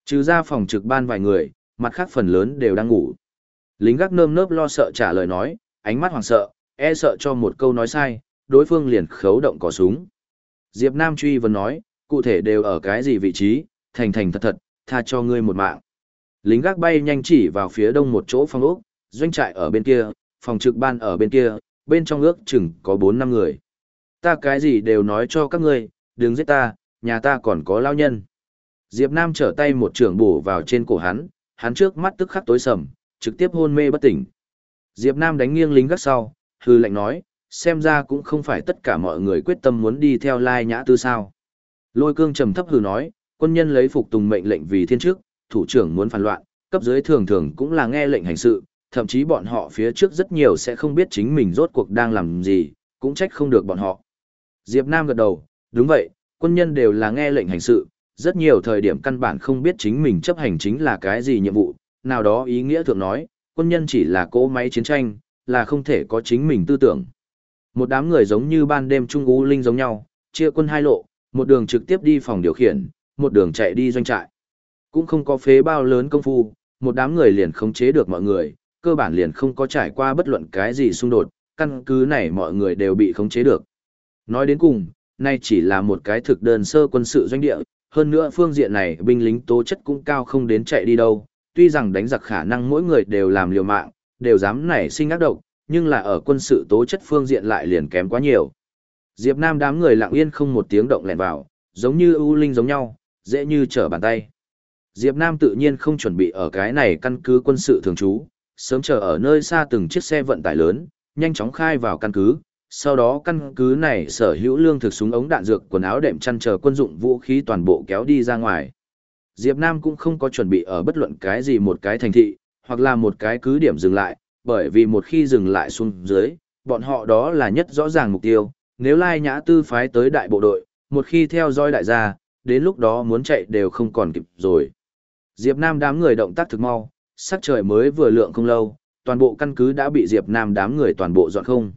Trừ ra phòng trực ban vài người, mặt khác phần lớn đều đang ngủ. Lính gác nơm nớp lo sợ trả lời nói, ánh mắt hoảng sợ, e sợ cho một câu nói sai, đối phương liền khấu động cò súng. Diệp Nam truy vấn nói, cụ thể đều ở cái gì vị trí, thành thành thật thật, tha cho ngươi một mạng. Lính gác bay nhanh chỉ vào phía đông một chỗ phòng ốc, doanh trại ở bên kia, phòng trực ban ở bên kia, bên trong ước chừng có 4 năm người. Ta cái gì đều nói cho các ngươi, đừng giết ta, nhà ta còn có lao nhân. Diệp Nam trở tay một trường bổ vào trên cổ hắn, hắn trước mắt tức khắc tối sầm, trực tiếp hôn mê bất tỉnh. Diệp Nam đánh nghiêng lính gác sau, hư lệnh nói, xem ra cũng không phải tất cả mọi người quyết tâm muốn đi theo lai nhã tư sao. Lôi cương trầm thấp hừ nói, quân nhân lấy phục tùng mệnh lệnh vì thiên chức, thủ trưởng muốn phản loạn, cấp dưới thường thường cũng là nghe lệnh hành sự, thậm chí bọn họ phía trước rất nhiều sẽ không biết chính mình rốt cuộc đang làm gì, cũng trách không được bọn họ. Diệp Nam gật đầu, đúng vậy, quân nhân đều là nghe lệnh hành sự, rất nhiều thời điểm căn bản không biết chính mình chấp hành chính là cái gì nhiệm vụ, nào đó ý nghĩa thượng nói, quân nhân chỉ là cỗ máy chiến tranh, là không thể có chính mình tư tưởng. Một đám người giống như ban đêm trung Ú linh giống nhau, chia quân hai lộ, một đường trực tiếp đi phòng điều khiển, một đường chạy đi doanh trại. Cũng không có phế bao lớn công phu, một đám người liền khống chế được mọi người, cơ bản liền không có trải qua bất luận cái gì xung đột, căn cứ này mọi người đều bị khống chế được. Nói đến cùng, nay chỉ là một cái thực đơn sơ quân sự doanh địa, hơn nữa phương diện này binh lính tố chất cũng cao không đến chạy đi đâu, tuy rằng đánh giặc khả năng mỗi người đều làm liều mạng, đều dám nảy sinh ác độc, nhưng là ở quân sự tố chất phương diện lại liền kém quá nhiều. Diệp Nam đám người lặng yên không một tiếng động lẻn vào, giống như ưu linh giống nhau, dễ như trở bàn tay. Diệp Nam tự nhiên không chuẩn bị ở cái này căn cứ quân sự thường trú, sớm chờ ở nơi xa từng chiếc xe vận tải lớn, nhanh chóng khai vào căn cứ, sau đó căn cứ này sở hữu lương thực súng ống đạn dược quần áo đệm chăn chờ quân dụng vũ khí toàn bộ kéo đi ra ngoài. Diệp Nam cũng không có chuẩn bị ở bất luận cái gì một cái thành thị, hoặc là một cái cứ điểm dừng lại, bởi vì một khi dừng lại xuống dưới, bọn họ đó là nhất rõ ràng mục tiêu, nếu lai nhã tư phái tới đại bộ đội, một khi theo dõi đại gia, đến lúc đó muốn chạy đều không còn kịp rồi. Diệp Nam đám người động tác thực mau, sắc trời mới vừa lượng không lâu, toàn bộ căn cứ đã bị Diệp Nam đám người toàn bộ dọn không.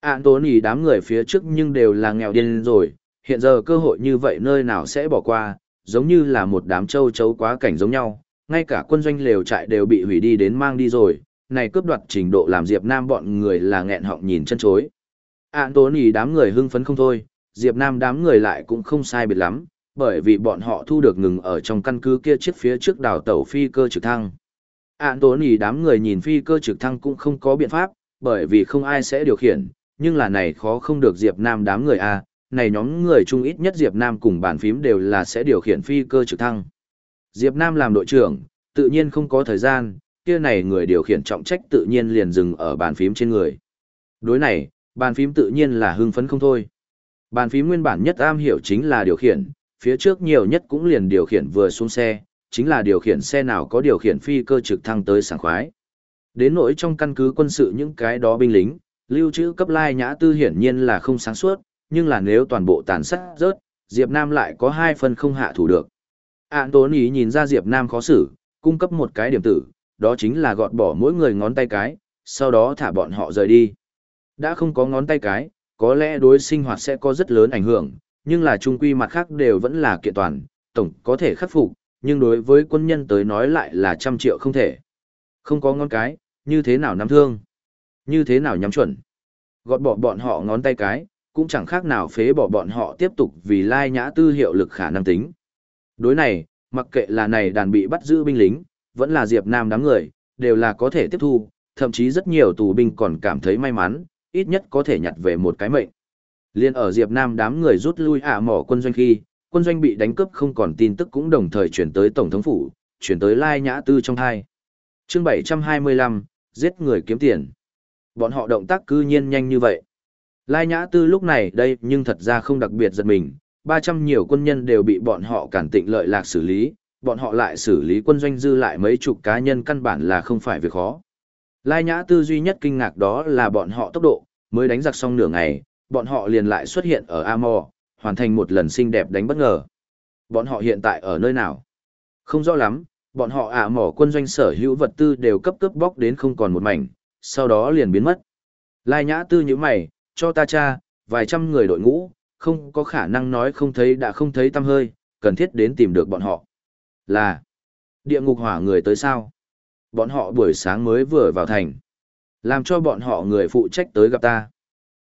Án tố nỉ đám người phía trước nhưng đều là nghèo điên rồi, hiện giờ cơ hội như vậy nơi nào sẽ bỏ qua, giống như là một đám châu chấu quá cảnh giống nhau, ngay cả quân doanh lều trại đều bị hủy đi đến mang đi rồi, này cướp đoạt trình độ làm Diệp Nam bọn người là nghẹn họng nhìn chân chối. Án tố nỉ đám người hưng phấn không thôi, Diệp Nam đám người lại cũng không sai biệt lắm, bởi vì bọn họ thu được ngừng ở trong căn cứ kia chiếc phía trước đảo tàu phi cơ trực thăng. Ản tố nỉ đám người nhìn phi cơ trực thăng cũng không có biện pháp, bởi vì không ai sẽ điều khiển, nhưng là này khó không được Diệp Nam đám người a, này nhóm người chung ít nhất Diệp Nam cùng bàn phím đều là sẽ điều khiển phi cơ trực thăng. Diệp Nam làm đội trưởng, tự nhiên không có thời gian, kia này người điều khiển trọng trách tự nhiên liền dừng ở bàn phím trên người. Đối này, bàn phím tự nhiên là hưng phấn không thôi. Bàn phím nguyên bản nhất am hiểu chính là điều khiển, phía trước nhiều nhất cũng liền điều khiển vừa xuống xe, chính là điều khiển xe nào có điều khiển phi cơ trực thăng tới sảng khoái. Đến nỗi trong căn cứ quân sự những cái đó binh lính, lưu trữ cấp lai nhã tư hiển nhiên là không sáng suốt, nhưng là nếu toàn bộ tàn sát rớt, Diệp Nam lại có hai phần không hạ thủ được. Ản tốn ý nhìn ra Diệp Nam khó xử, cung cấp một cái điểm tử, đó chính là gọt bỏ mỗi người ngón tay cái, sau đó thả bọn họ rời đi. Đã không có ngón tay cái, có lẽ đối sinh hoạt sẽ có rất lớn ảnh hưởng, nhưng là trung quy mặt khác đều vẫn là kiện toàn, tổng có thể khắc phục, nhưng đối với quân nhân tới nói lại là trăm triệu không thể. Không có ngón cái, như thế nào nắm thương? Như thế nào nhắm chuẩn? Gọt bỏ bọn họ ngón tay cái, cũng chẳng khác nào phế bỏ bọn họ tiếp tục vì lai nhã tư hiệu lực khả năng tính. Đối này, mặc kệ là này đàn bị bắt giữ binh lính, vẫn là Diệp Nam đám người, đều là có thể tiếp thu, thậm chí rất nhiều tù binh còn cảm thấy may mắn, ít nhất có thể nhặt về một cái mệnh. Liên ở Diệp Nam đám người rút lui ả mỏ quân doanh khi, quân doanh bị đánh cướp không còn tin tức cũng đồng thời chuyển tới Tổng thống phủ, chuyển tới Lai Nhã Tư trong hai. Chương 725, giết người kiếm tiền. Bọn họ động tác cư nhiên nhanh như vậy. Lai Nhã Tư lúc này đây nhưng thật ra không đặc biệt giật mình, 300 nhiều quân nhân đều bị bọn họ cản tịnh lợi lạc xử lý, bọn họ lại xử lý quân doanh dư lại mấy chục cá nhân căn bản là không phải việc khó. Lai Nhã Tư duy nhất kinh ngạc đó là bọn họ tốc độ, mới đánh giặc xong nửa ngày, bọn họ liền lại xuất hiện ở Amor, hoàn thành một lần xinh đẹp đánh bất ngờ. Bọn họ hiện tại ở nơi nào? Không rõ lắm, bọn họ ả mỏ quân doanh sở hữu vật tư đều cấp cướp bóc đến không còn một mảnh, sau đó liền biến mất. Lai Nhã Tư như mày, cho ta cha, vài trăm người đội ngũ, không có khả năng nói không thấy đã không thấy tâm hơi, cần thiết đến tìm được bọn họ. Là, địa ngục hỏa người tới sao? Bọn họ buổi sáng mới vừa vào thành. Làm cho bọn họ người phụ trách tới gặp ta.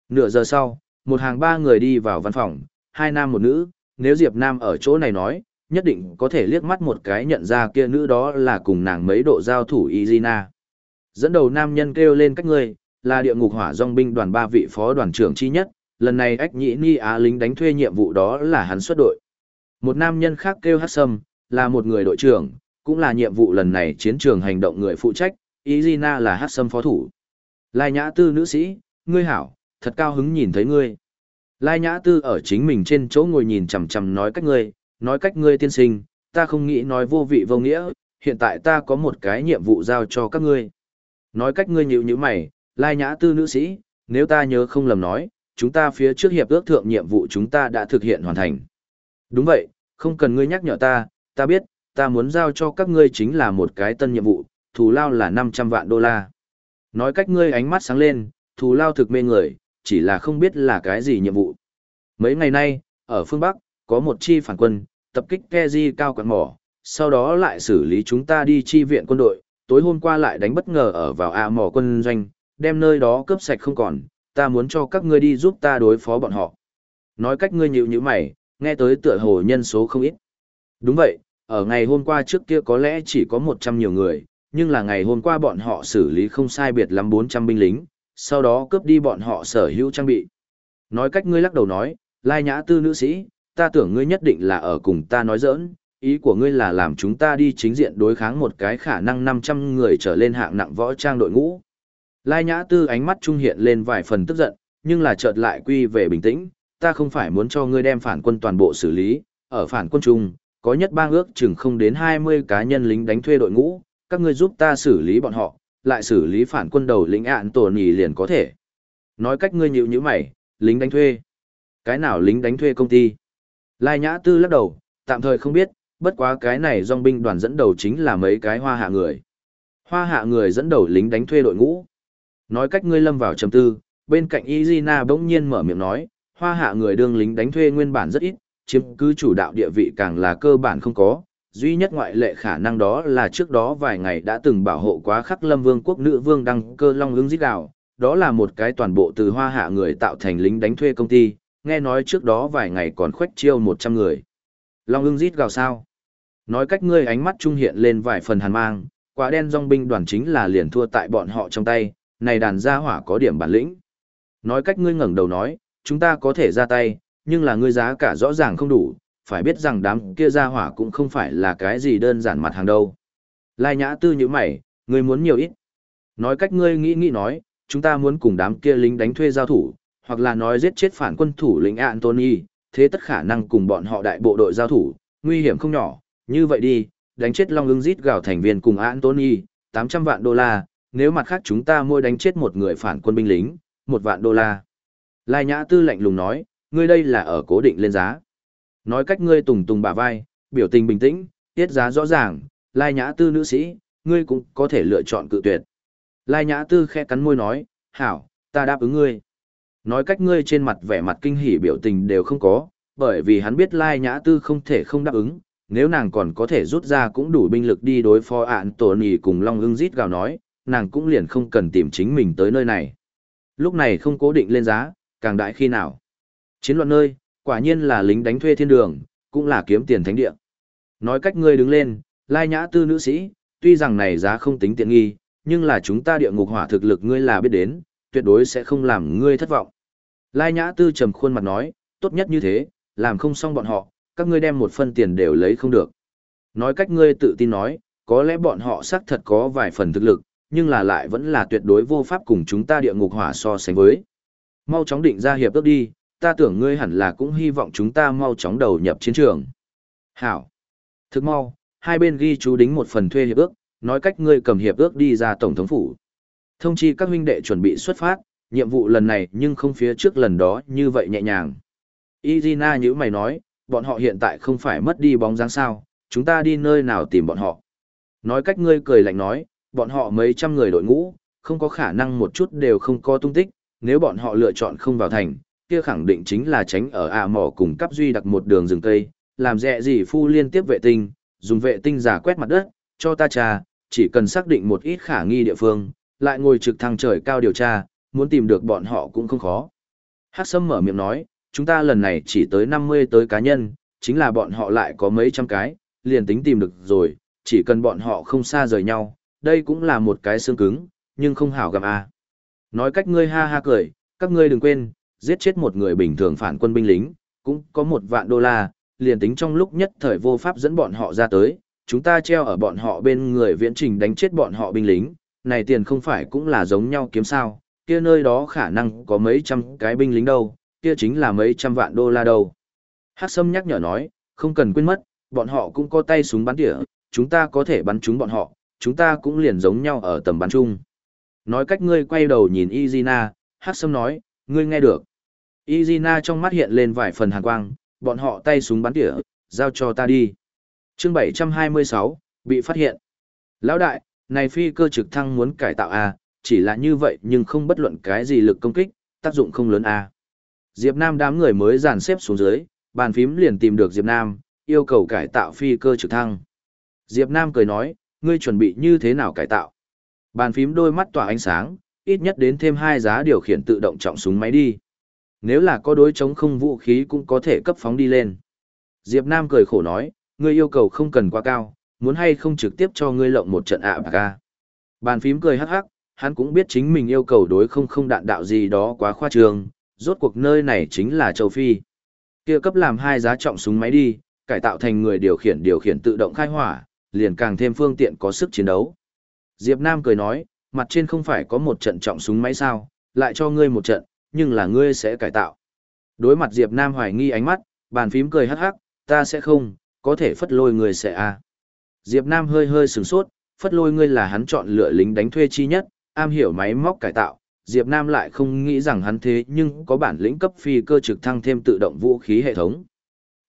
Nửa giờ sau, một hàng ba người đi vào văn phòng, hai nam một nữ, nếu Diệp Nam ở chỗ này nói, nhất định có thể liếc mắt một cái nhận ra kia nữ đó là cùng nàng mấy độ giao thủ Izina. Dẫn đầu nam nhân kêu lên các người, là địa ngục hỏa dòng binh đoàn ba vị phó đoàn trưởng chi nhất, lần này ách nhĩ ni á lính đánh thuê nhiệm vụ đó là hắn xuất đội. Một nam nhân khác kêu hát sâm, là một người đội trưởng, cũng là nhiệm vụ lần này chiến trường hành động người phụ trách, Izina là hát sâm phó thủ. Lai nhã tư nữ sĩ, ngươi hảo, thật cao hứng nhìn thấy ngươi. Lai nhã tư ở chính mình trên chỗ ngồi nhìn chằm chằm nói cách ngươi, nói cách ngươi tiên sinh, ta không nghĩ nói vô vị vô nghĩa, hiện tại ta có một cái nhiệm vụ giao cho các ngươi. Nói cách ngươi nhịu như mày, lai nhã tư nữ sĩ, nếu ta nhớ không lầm nói, chúng ta phía trước hiệp ước thượng nhiệm vụ chúng ta đã thực hiện hoàn thành. Đúng vậy, không cần ngươi nhắc nhở ta, ta biết, ta muốn giao cho các ngươi chính là một cái tân nhiệm vụ, thù lao là 500 vạn đô la. Nói cách ngươi ánh mắt sáng lên, thù lao thực mê người, chỉ là không biết là cái gì nhiệm vụ. Mấy ngày nay, ở phương Bắc, có một chi phản quân, tập kích Keji cao quạt mỏ, sau đó lại xử lý chúng ta đi chi viện quân đội, tối hôm qua lại đánh bất ngờ ở vào A mỏ quân doanh, đem nơi đó cướp sạch không còn, ta muốn cho các ngươi đi giúp ta đối phó bọn họ. Nói cách ngươi nhịu như mày, nghe tới tựa hồ nhân số không ít. Đúng vậy, ở ngày hôm qua trước kia có lẽ chỉ có 100 nhiều người, nhưng là ngày hôm qua bọn họ xử lý không sai biệt lắm 400 binh lính, sau đó cướp đi bọn họ sở hữu trang bị. Nói cách ngươi lắc đầu nói, lai nhã tư nữ sĩ, ta tưởng ngươi nhất định là ở cùng ta nói giỡn, ý của ngươi là làm chúng ta đi chính diện đối kháng một cái khả năng 500 người trở lên hạng nặng võ trang đội ngũ. Lai nhã tư ánh mắt trung hiện lên vài phần tức giận, nhưng là chợt lại quy về bình tĩnh, ta không phải muốn cho ngươi đem phản quân toàn bộ xử lý, ở phản quân trung, có nhất bang ước chừng không đến 20 cá nhân lính đánh thuê đội ngũ, các ngươi giúp ta xử lý bọn họ, lại xử lý phản quân đầu lính ạn tổ nỉ liền có thể. Nói cách ngươi nhịu như mày, lính đánh thuê. Cái nào lính đánh thuê công ty? Lai Nhã Tư lắc đầu, tạm thời không biết, bất quá cái này dòng binh đoàn dẫn đầu chính là mấy cái hoa hạ người. Hoa hạ người dẫn đầu lính đánh thuê đội ngũ. Nói cách ngươi lâm vào trầm tư, bên cạnh Izina bỗng nhiên mở miệng nói, hoa hạ người đương lính đánh thuê nguyên bản rất ít, chiếm cứ chủ đạo địa vị càng là cơ bản không có. Duy nhất ngoại lệ khả năng đó là trước đó vài ngày đã từng bảo hộ quá khắc lâm vương quốc nữ vương đăng cơ long ứng giết gạo, đó là một cái toàn bộ từ hoa hạ người tạo thành lính đánh thuê công ty, nghe nói trước đó vài ngày còn khoách chiêu 100 người. Long ưng rít gào sao? Nói cách ngươi ánh mắt trung hiện lên vài phần hàn mang, quả đen dong binh đoàn chính là liền thua tại bọn họ trong tay, này đàn gia hỏa có điểm bản lĩnh. Nói cách ngươi ngẩng đầu nói, chúng ta có thể ra tay, nhưng là ngươi giá cả rõ ràng không đủ, phải biết rằng đám kia ra hỏa cũng không phải là cái gì đơn giản mặt hàng đâu. Lai nhã tư như mày, ngươi muốn nhiều ít. Nói cách ngươi nghĩ nghĩ nói, chúng ta muốn cùng đám kia lính đánh thuê giao thủ, hoặc là nói giết chết phản quân thủ lĩnh Anthony, thế tất khả năng cùng bọn họ đại bộ đội giao thủ, nguy hiểm không nhỏ, như vậy đi, đánh chết Long ưng rít gào thành viên cùng Anthony, 800 vạn đô la, nếu mặt khác chúng ta mua đánh chết một người phản quân binh lính, một vạn đô la. Lai Nhã Tư lạnh lùng nói, ngươi đây là ở cố định lên giá. Nói cách ngươi tùng tùng bả vai, biểu tình bình tĩnh, tiết giá rõ ràng, Lai Nhã Tư nữ sĩ, ngươi cũng có thể lựa chọn cự tuyệt. Lai Nhã Tư khẽ cắn môi nói, hảo, ta đáp ứng ngươi. Nói cách ngươi trên mặt vẻ mặt kinh hỉ biểu tình đều không có, bởi vì hắn biết Lai Nhã Tư không thể không đáp ứng, nếu nàng còn có thể rút ra cũng đủ binh lực đi đối phó ạn tổ nì cùng Long ưng rít gào nói, nàng cũng liền không cần tìm chính mình tới nơi này. Lúc này không cố định lên giá, càng đại khi nào. Chiến luận nơi, quả nhiên là lính đánh thuê thiên đường, cũng là kiếm tiền thánh địa. Nói cách ngươi đứng lên, Lai Nhã Tư nữ sĩ, tuy rằng này giá không tính tiện nghi, nhưng là chúng ta địa ngục hỏa thực lực ngươi là biết đến, tuyệt đối sẽ không làm ngươi thất vọng. Lai Nhã Tư trầm khuôn mặt nói, tốt nhất như thế, làm không xong bọn họ, các ngươi đem một phân tiền đều lấy không được. Nói cách ngươi tự tin nói, có lẽ bọn họ xác thật có vài phần thực lực, nhưng là lại vẫn là tuyệt đối vô pháp cùng chúng ta địa ngục hỏa so sánh với. Mau chóng định ra hiệp ước đi, ta tưởng ngươi hẳn là cũng hy vọng chúng ta mau chóng đầu nhập chiến trường. Hảo. Thức mau, hai bên ghi chú đính một phần thuê hiệp ước, nói cách ngươi cầm hiệp ước đi ra tổng thống phủ. Thông chi các huynh đệ chuẩn bị xuất phát, nhiệm vụ lần này nhưng không phía trước lần đó như vậy nhẹ nhàng. Izina như mày nói, bọn họ hiện tại không phải mất đi bóng dáng sao, chúng ta đi nơi nào tìm bọn họ. Nói cách ngươi cười lạnh nói, bọn họ mấy trăm người đội ngũ, không có khả năng một chút đều không có tung tích, nếu bọn họ lựa chọn không vào thành, kia khẳng định chính là tránh ở ạ mỏ cùng cấp duy đặt một đường rừng cây, làm rẻ gì phu liên tiếp vệ tinh, dùng vệ tinh giả quét mặt đất, cho ta trà, chỉ cần xác định một ít khả nghi địa phương, lại ngồi trực thăng trời cao điều tra, muốn tìm được bọn họ cũng không khó. Hắc Sâm mở miệng nói, chúng ta lần này chỉ tới 50 tới cá nhân, chính là bọn họ lại có mấy trăm cái, liền tính tìm được rồi, chỉ cần bọn họ không xa rời nhau, đây cũng là một cái xương cứng, nhưng không hảo gặp à. Nói cách ngươi ha ha cười, các ngươi đừng quên, giết chết một người bình thường phản quân binh lính, cũng có một vạn đô la, liền tính trong lúc nhất thời vô pháp dẫn bọn họ ra tới, chúng ta treo ở bọn họ bên người viễn trình đánh chết bọn họ binh lính, này tiền không phải cũng là giống nhau kiếm sao, kia nơi đó khả năng có mấy trăm cái binh lính đâu, kia chính là mấy trăm vạn đô la đâu. Hắc Sâm nhắc nhở nói, không cần quên mất, bọn họ cũng có tay súng bắn tỉa, chúng ta có thể bắn chúng bọn họ, chúng ta cũng liền giống nhau ở tầm bắn chung. Nói cách ngươi quay đầu nhìn Izina, Hắc Sâm nói, ngươi nghe được. Izina trong mắt hiện lên vài phần hàn quang, bọn họ tay súng bắn tỉa, giao cho ta đi. chương 726, bị phát hiện. Lão đại, này phi cơ trực thăng muốn cải tạo A, chỉ là như vậy nhưng không bất luận cái gì lực công kích, tác dụng không lớn A. Diệp Nam đám người mới dàn xếp xuống dưới, bàn phím liền tìm được Diệp Nam, yêu cầu cải tạo phi cơ trực thăng. Diệp Nam cười nói, ngươi chuẩn bị như thế nào cải tạo? Bàn phím đôi mắt tỏa ánh sáng, ít nhất đến thêm hai giá điều khiển tự động trọng súng máy đi. Nếu là có đối chống không vũ khí cũng có thể cấp phóng đi lên. Diệp Nam cười khổ nói, ngươi yêu cầu không cần quá cao, muốn hay không trực tiếp cho ngươi lộng một trận ạ bạc ca. Bàn phím cười hắc hắc, hắn cũng biết chính mình yêu cầu đối không không đạn đạo gì đó quá khoa trương, rốt cuộc nơi này chính là châu Phi. Kia cấp làm hai giá trọng súng máy đi, cải tạo thành người điều khiển điều khiển tự động khai hỏa, liền càng thêm phương tiện có sức chiến đấu. Diệp Nam cười nói, mặt trên không phải có một trận trọng súng máy sao, lại cho ngươi một trận, nhưng là ngươi sẽ cải tạo. Đối mặt Diệp Nam hoài nghi ánh mắt, bàn phím cười hắc hắc, ta sẽ không, có thể phất lôi người sẽ à. Diệp Nam hơi hơi sửng sốt, phất lôi ngươi là hắn chọn lựa lính đánh thuê chi nhất, am hiểu máy móc cải tạo. Diệp Nam lại không nghĩ rằng hắn thế nhưng có bản lĩnh cấp phi cơ trực thăng thêm tự động vũ khí hệ thống.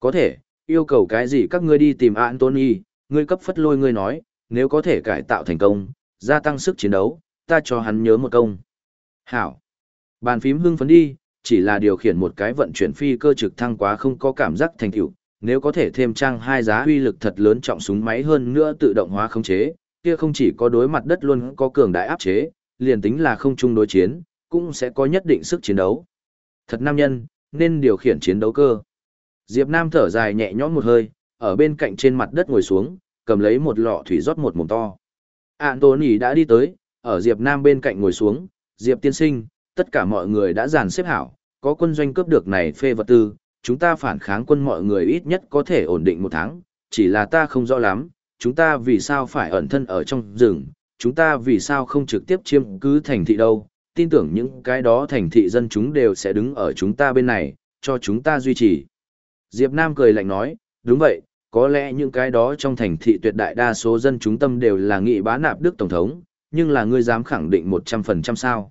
Có thể, yêu cầu cái gì các ngươi đi tìm Anthony, ngươi cấp phất lôi ngươi nói, nếu có thể cải tạo thành công, gia tăng sức chiến đấu, ta cho hắn nhớ một công. Hảo. Bàn phím hưng phấn đi, chỉ là điều khiển một cái vận chuyển phi cơ trực thăng quá không có cảm giác thành tựu, nếu có thể thêm trang hai giá uy lực thật lớn trọng súng máy hơn nữa tự động hóa khống chế, kia không chỉ có đối mặt đất luôn có cường đại áp chế, liền tính là không chung đối chiến, cũng sẽ có nhất định sức chiến đấu. Thật nam nhân, nên điều khiển chiến đấu cơ. Diệp Nam thở dài nhẹ nhõm một hơi, ở bên cạnh trên mặt đất ngồi xuống, cầm lấy một lọ thủy rót một mồm to. Anthony đã đi tới, ở Diệp Nam bên cạnh ngồi xuống, Diệp tiên sinh, tất cả mọi người đã dàn xếp hảo, có quân doanh cướp được này phê vật tư, chúng ta phản kháng quân mọi người ít nhất có thể ổn định một tháng, chỉ là ta không rõ lắm, chúng ta vì sao phải ẩn thân ở trong rừng, chúng ta vì sao không trực tiếp chiếm cứ thành thị đâu, tin tưởng những cái đó thành thị dân chúng đều sẽ đứng ở chúng ta bên này, cho chúng ta duy trì. Diệp Nam cười lạnh nói, đúng vậy, có lẽ những cái đó trong thành thị tuyệt đại đa số dân chúng tâm đều là nghị bá nạp Đức Tổng thống, nhưng là ngươi dám khẳng định 100% sao.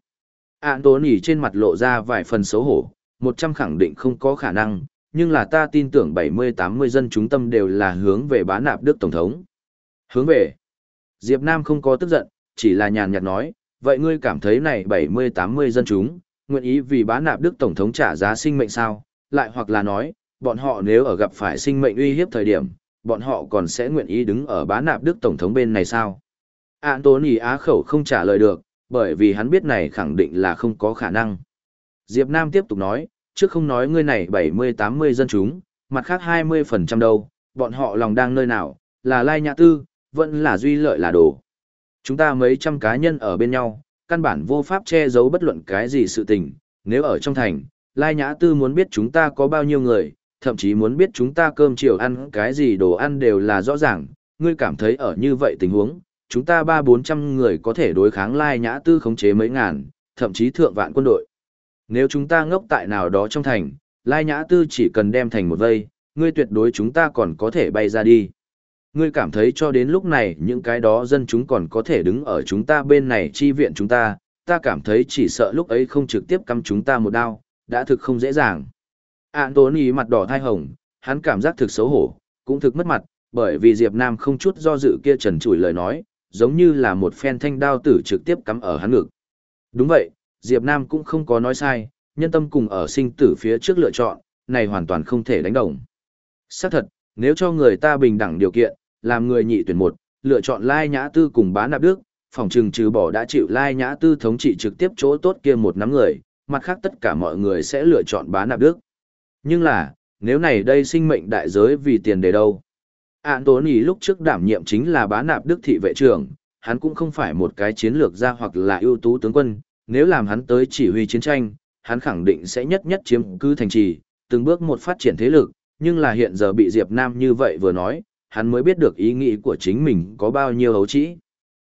Anthony trên mặt lộ ra vài phần xấu hổ, 100 khẳng định không có khả năng, nhưng là ta tin tưởng 70-80 dân chúng tâm đều là hướng về bá nạp Đức Tổng thống. Hướng về. Diệp Nam không có tức giận, chỉ là nhàn nhạt nói, vậy ngươi cảm thấy này 70-80 dân chúng, nguyện ý vì bá nạp Đức Tổng thống trả giá sinh mệnh sao, lại hoặc là nói, bọn họ nếu ở gặp phải sinh mệnh uy hiếp thời điểm, bọn họ còn sẽ nguyện ý đứng ở bá nạp Đức Tổng thống bên này sao? Anthony Á khẩu không trả lời được, bởi vì hắn biết này khẳng định là không có khả năng. Diệp Nam tiếp tục nói, trước không nói ngươi này 70-80 dân chúng, mặt khác 20% đâu, bọn họ lòng đang nơi nào, là Lai Nhã Tư, vẫn là duy lợi là đồ. Chúng ta mấy trăm cá nhân ở bên nhau, căn bản vô pháp che giấu bất luận cái gì sự tình, nếu ở trong thành, Lai Nhã Tư muốn biết chúng ta có bao nhiêu người, thậm chí muốn biết chúng ta cơm chiều ăn cái gì đồ ăn đều là rõ ràng, ngươi cảm thấy ở như vậy tình huống, chúng ta ba bốn trăm người có thể đối kháng Lai Nhã Tư khống chế mấy ngàn, thậm chí thượng vạn quân đội. Nếu chúng ta ngốc tại nào đó trong thành, Lai Nhã Tư chỉ cần đem thành một vây, ngươi tuyệt đối chúng ta còn có thể bay ra đi. Ngươi cảm thấy cho đến lúc này những cái đó dân chúng còn có thể đứng ở chúng ta bên này chi viện chúng ta, ta cảm thấy chỉ sợ lúc ấy không trực tiếp cắm chúng ta một đao, đã thực không dễ dàng. Anthony mặt đỏ thai hồng, hắn cảm giác thực xấu hổ, cũng thực mất mặt, bởi vì Diệp Nam không chút do dự kia trần trụi lời nói, giống như là một phen thanh đao tử trực tiếp cắm ở hắn ngực. Đúng vậy, Diệp Nam cũng không có nói sai, nhân tâm cùng ở sinh tử phía trước lựa chọn, này hoàn toàn không thể đánh đồng. Xác thật, nếu cho người ta bình đẳng điều kiện, làm người nhị tuyển một, lựa chọn Lai Nhã Tư cùng bá nạp đức, phòng trừng trừ bỏ đã chịu Lai Nhã Tư thống trị trực tiếp chỗ tốt kia một nắm người, mặt khác tất cả mọi người sẽ lựa chọn bá nạp đức. Nhưng là, nếu này đây sinh mệnh đại giới vì tiền đề đâu? Anthony lúc trước đảm nhiệm chính là bá nạp đức thị vệ trưởng, hắn cũng không phải một cái chiến lược gia hoặc là ưu tú tướng quân, nếu làm hắn tới chỉ huy chiến tranh, hắn khẳng định sẽ nhất nhất chiếm cứ thành trì, từng bước một phát triển thế lực, nhưng là hiện giờ bị Diệp Nam như vậy vừa nói, hắn mới biết được ý nghĩ của chính mình có bao nhiêu hấu trĩ.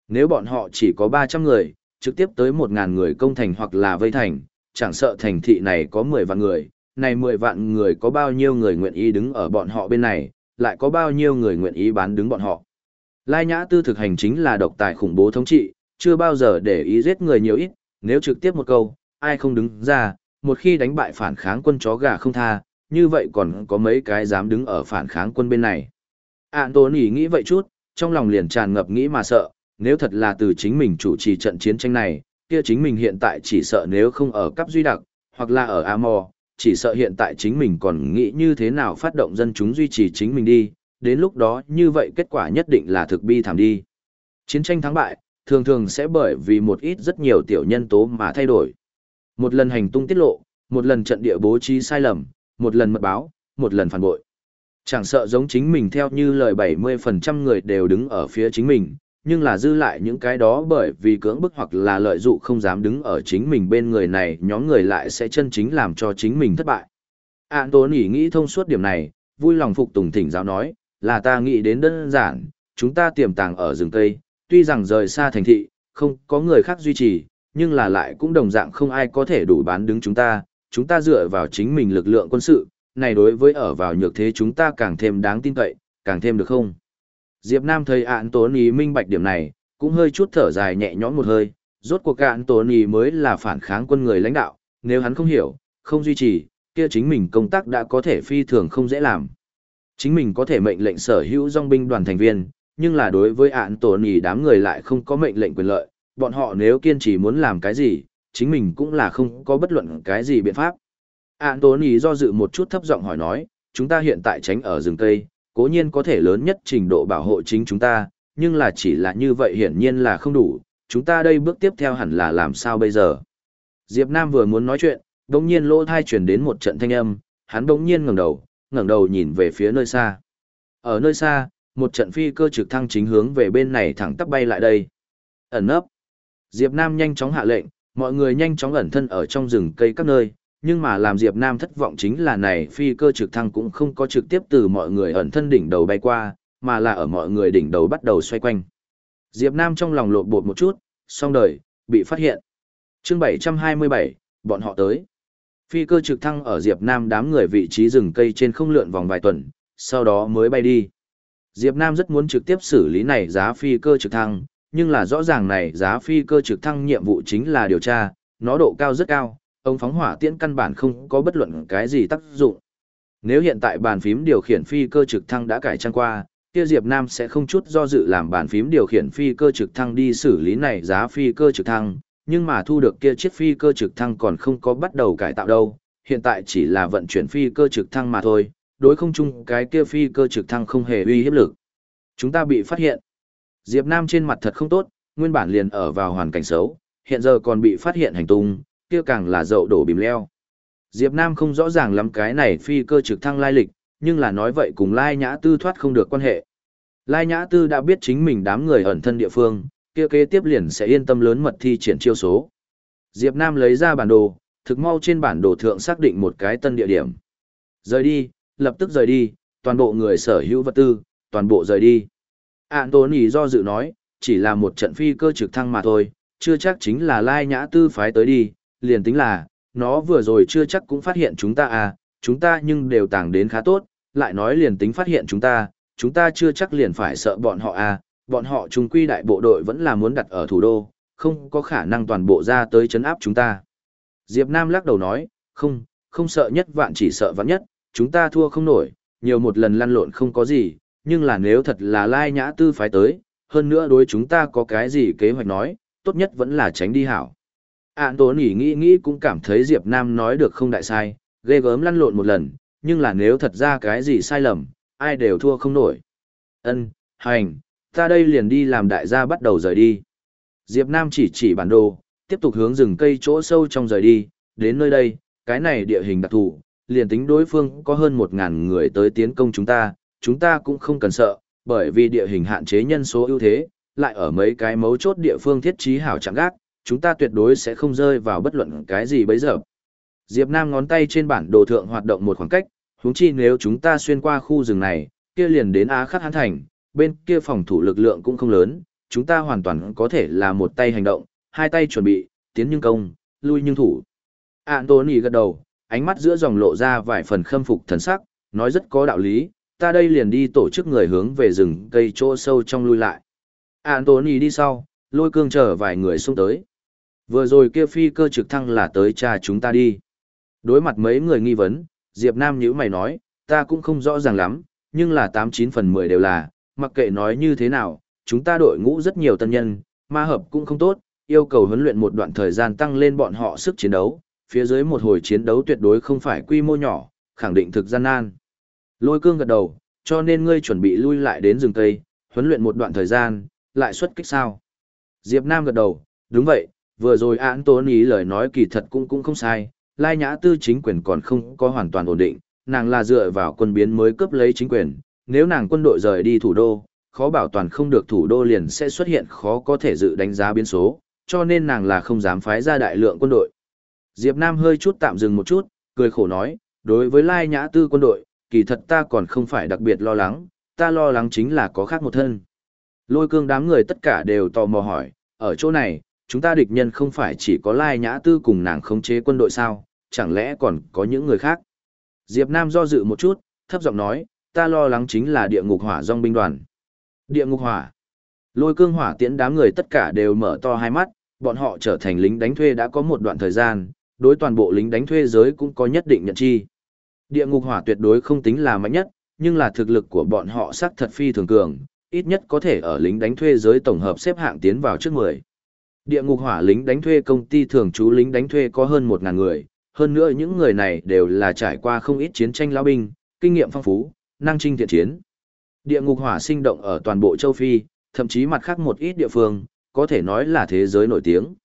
Nếu bọn họ chỉ có 300 người, trực tiếp tới 1.000 người công thành hoặc là vây thành, chẳng sợ thành thị này có 10 vạn người, này 10 vạn người có bao nhiêu người nguyện ý đứng ở bọn họ bên này, lại có bao nhiêu người nguyện ý bán đứng bọn họ. Lai Nhã Tư thực hành chính là độc tài khủng bố thống trị, chưa bao giờ để ý giết người nhiều ít, nếu trực tiếp một câu, ai không đứng ra, một khi đánh bại phản kháng quân chó gà không tha, như vậy còn có mấy cái dám đứng ở phản kháng quân bên này. Anthony nghĩ vậy chút, trong lòng liền tràn ngập nghĩ mà sợ, nếu thật là từ chính mình chủ trì trận chiến tranh này, kia chính mình hiện tại chỉ sợ nếu không ở cấp duy đặc, hoặc là ở Amor, chỉ sợ hiện tại chính mình còn nghĩ như thế nào phát động dân chúng duy trì chính mình đi, đến lúc đó như vậy kết quả nhất định là thực bi thảm đi. Chiến tranh thắng bại, thường thường sẽ bởi vì một ít rất nhiều tiểu nhân tố mà thay đổi. Một lần hành tung tiết lộ, một lần trận địa bố trí sai lầm, một lần mật báo, một lần phản bội. Chẳng sợ giống chính mình theo như lời 70% người đều đứng ở phía chính mình, nhưng là dư lại những cái đó bởi vì cưỡng bức hoặc là lợi dụng không dám đứng ở chính mình bên người này nhóm người lại sẽ chân chính làm cho chính mình thất bại. Anthony nghĩ thông suốt điểm này, vui lòng phục tùng thỉnh giáo nói, là ta nghĩ đến đơn giản, chúng ta tiềm tàng ở rừng cây, tuy rằng rời xa thành thị, không có người khác duy trì, nhưng là lại cũng đồng dạng không ai có thể đủ bán đứng chúng ta, chúng ta dựa vào chính mình lực lượng quân sự, này đối với ở vào nhược thế chúng ta càng thêm đáng tin cậy, càng thêm được không? Diệp Nam thấy ạn tốn ý minh bạch điểm này, cũng hơi chút thở dài nhẹ nhõm một hơi, rốt cuộc ạn tốn ý mới là phản kháng quân người lãnh đạo, nếu hắn không hiểu, không duy trì, kia chính mình công tác đã có thể phi thường không dễ làm. Chính mình có thể mệnh lệnh sở hữu dòng binh đoàn thành viên, nhưng là đối với ạn tố nỉ đám người lại không có mệnh lệnh quyền lợi, bọn họ nếu kiên trì muốn làm cái gì, chính mình cũng là không có bất luận cái gì biện pháp. Ản tố nỉ do dự một chút thấp giọng hỏi nói, chúng ta hiện tại tránh ở rừng cây, cố nhiên có thể lớn nhất trình độ bảo hộ chính chúng ta, nhưng là chỉ là như vậy hiển nhiên là không đủ, chúng ta đây bước tiếp theo hẳn là làm sao bây giờ. Diệp Nam vừa muốn nói chuyện, đống nhiên lỗ thai truyền đến một trận thanh âm, hắn đống nhiên ngẩng đầu, ngẩng đầu nhìn về phía nơi xa. Ở nơi xa, một trận phi cơ trực thăng chính hướng về bên này thẳng tắp bay lại đây. Ẩn nấp. Diệp Nam nhanh chóng hạ lệnh, mọi người nhanh chóng ẩn thân ở trong rừng cây các nơi, nhưng mà làm Diệp Nam thất vọng chính là này phi cơ trực thăng cũng không có trực tiếp từ mọi người ẩn thân đỉnh đầu bay qua, mà là ở mọi người đỉnh đầu bắt đầu xoay quanh. Diệp Nam trong lòng lộn bột một chút, xong đời, bị phát hiện. Chương 727, bọn họ tới. Phi cơ trực thăng ở Diệp Nam đám người vị trí rừng cây trên không lượn vòng vài tuần, sau đó mới bay đi. Diệp Nam rất muốn trực tiếp xử lý này giá phi cơ trực thăng, nhưng là rõ ràng này giá phi cơ trực thăng nhiệm vụ chính là điều tra, nó độ cao rất cao, ông phóng hỏa tiễn căn bản không có bất luận cái gì tác dụng. Nếu hiện tại bàn phím điều khiển phi cơ trực thăng đã cải trang qua, kia Diệp Nam sẽ không chút do dự làm bàn phím điều khiển phi cơ trực thăng đi xử lý này giá phi cơ trực thăng, nhưng mà thu được kia chiếc phi cơ trực thăng còn không có bắt đầu cải tạo đâu, hiện tại chỉ là vận chuyển phi cơ trực thăng mà thôi, đối không chung cái kia phi cơ trực thăng không hề uy hiếp lực. Chúng ta bị phát hiện. Diệp Nam trên mặt thật không tốt, nguyên bản liền ở vào hoàn cảnh xấu, hiện giờ còn bị phát hiện hành tung, kia càng là dậu đổ bìm leo. Diệp Nam không rõ ràng lắm cái này phi cơ trực thăng lai lịch, nhưng là nói vậy cùng Lai Nhã Tư thoát không được quan hệ. Lai Nhã Tư đã biết chính mình đám người ẩn thân địa phương, kia kế tiếp liền sẽ yên tâm lớn mật thi triển chiêu số. Diệp Nam lấy ra bản đồ, thực mau trên bản đồ thượng xác định một cái tân địa điểm. Rời đi, lập tức rời đi, toàn bộ người sở hữu vật tư, toàn bộ rời đi. Anthony do dự nói, chỉ là một trận phi cơ trực thăng mà thôi, chưa chắc chính là Lai Nhã Tư phái tới đi, liền tính là, nó vừa rồi chưa chắc cũng phát hiện chúng ta à, chúng ta nhưng đều tàng đến khá tốt, lại nói liền tính phát hiện chúng ta, chúng ta chưa chắc liền phải sợ bọn họ à, bọn họ trung quy đại bộ đội vẫn là muốn đặt ở thủ đô, không có khả năng toàn bộ ra tới chấn áp chúng ta. Diệp Nam lắc đầu nói, không, không sợ nhất vạn chỉ sợ vạn nhất, chúng ta thua không nổi, nhiều một lần lăn lộn không có gì, nhưng là nếu thật là lai nhã tư phái tới, hơn nữa đối chúng ta có cái gì kế hoạch nói, tốt nhất vẫn là tránh đi hảo. Ản tố nỉ nghĩ nghĩ cũng cảm thấy Diệp Nam nói được không đại sai, ghê gớm lăn lộn một lần, nhưng là nếu thật ra cái gì sai lầm, ai đều thua không nổi. Ân, hành, ta đây liền đi làm đại gia bắt đầu rời đi. Diệp Nam chỉ chỉ bản đồ, tiếp tục hướng rừng cây chỗ sâu trong rời đi, đến nơi đây, cái này địa hình đặc thù, liền tính đối phương có hơn một ngàn người tới tiến công chúng ta, chúng ta cũng không cần sợ, bởi vì địa hình hạn chế nhân số ưu thế, lại ở mấy cái mấu chốt địa phương thiết trí hảo chẳng gác, chúng ta tuyệt đối sẽ không rơi vào bất luận cái gì bấy giờ. Diệp Nam ngón tay trên bản đồ thượng hoạt động một khoảng cách, huống chi nếu chúng ta xuyên qua khu rừng này, kia liền đến Á Khắc Hán Thành, bên kia phòng thủ lực lượng cũng không lớn, chúng ta hoàn toàn có thể là một tay hành động, hai tay chuẩn bị, tiến nhưng công, lui nhưng thủ. Anthony gật đầu, ánh mắt giữa dòng lộ ra vài phần khâm phục thần sắc, nói rất có đạo lý, ta đây liền đi tổ chức người hướng về rừng cây chỗ sâu trong lui lại. Anthony đi sau, lôi cương chờ vài người xung tới. Vừa rồi kia phi cơ trực thăng là tới cha chúng ta đi. Đối mặt mấy người nghi vấn, Diệp Nam nhữ mày nói, ta cũng không rõ ràng lắm, nhưng là 89 phần 10 đều là, mặc kệ nói như thế nào, chúng ta đội ngũ rất nhiều tân nhân, ma hợp cũng không tốt, yêu cầu huấn luyện một đoạn thời gian tăng lên bọn họ sức chiến đấu, phía dưới một hồi chiến đấu tuyệt đối không phải quy mô nhỏ, khẳng định thực gian nan. Lôi cương gật đầu, cho nên ngươi chuẩn bị lui lại đến rừng Tây, huấn luyện một đoạn thời gian, lại xuất kích sao. Diệp Nam gật đầu, đúng vậy, vừa rồi án tốn ý lời nói kỳ thật cũng cũng không sai, Lai Nhã Tư chính quyền còn không có hoàn toàn ổn định, nàng là dựa vào quân biến mới cướp lấy chính quyền, nếu nàng quân đội rời đi thủ đô, khó bảo toàn không được thủ đô liền sẽ xuất hiện khó có thể dự đánh giá biến số, cho nên nàng là không dám phái ra đại lượng quân đội. Diệp Nam hơi chút tạm dừng một chút, cười khổ nói, đối với Lai Nhã Tư quân đội, kỳ thật ta còn không phải đặc biệt lo lắng, ta lo lắng chính là có khác một thân. Lôi cương đám người tất cả đều tò mò hỏi, ở chỗ này, chúng ta địch nhân không phải chỉ có Lai Nhã Tư cùng nàng khống chế quân đội sao, chẳng lẽ còn có những người khác? Diệp Nam do dự một chút, thấp giọng nói, ta lo lắng chính là địa ngục hỏa dòng binh đoàn. Địa ngục hỏa. Lôi cương hỏa tiễn đám người tất cả đều mở to hai mắt, bọn họ trở thành lính đánh thuê đã có một đoạn thời gian, đối toàn bộ lính đánh thuê giới cũng có nhất định nhận chi. Địa ngục hỏa tuyệt đối không tính là mạnh nhất, nhưng là thực lực của bọn họ sắc thật phi thường cường, ít nhất có thể ở lính đánh thuê giới tổng hợp xếp hạng tiến vào trước 10. Địa ngục hỏa lính đánh thuê công ty thường trú lính đánh thuê có hơn 1.000 người, hơn nữa những người này đều là trải qua không ít chiến tranh lao binh, kinh nghiệm phong phú, năng trinh thiện chiến. Địa ngục hỏa sinh động ở toàn bộ châu Phi, thậm chí mặt khác một ít địa phương, có thể nói là thế giới nổi tiếng.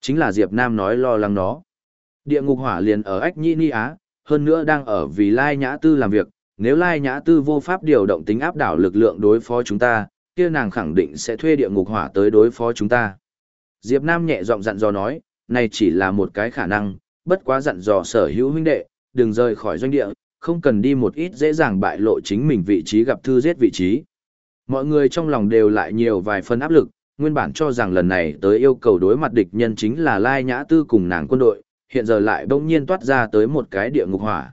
Chính là Diệp Nam nói lo lắng nó. Địa ngục hỏa liền ở Ách Nhĩ Ni Á, hơn nữa đang ở vì Lai Nhã Tư làm việc, nếu Lai Nhã Tư vô pháp điều động tính áp đảo lực lượng đối phó chúng ta, kia nàng khẳng định sẽ thuê địa ngục hỏa tới đối phó chúng ta. Diệp Nam nhẹ giọng dặn dò nói, này chỉ là một cái khả năng, bất quá dặn dò sở hữu huynh đệ, đừng rời khỏi doanh địa, không cần đi một ít dễ dàng bại lộ chính mình vị trí gặp thư giết vị trí. Mọi người trong lòng đều lại nhiều vài phần áp lực, nguyên bản cho rằng lần này tới yêu cầu đối mặt địch nhân chính là Lai Nhã Tư cùng nàng quân đội, hiện giờ lại bỗng nhiên toát ra tới một cái địa ngục hỏa.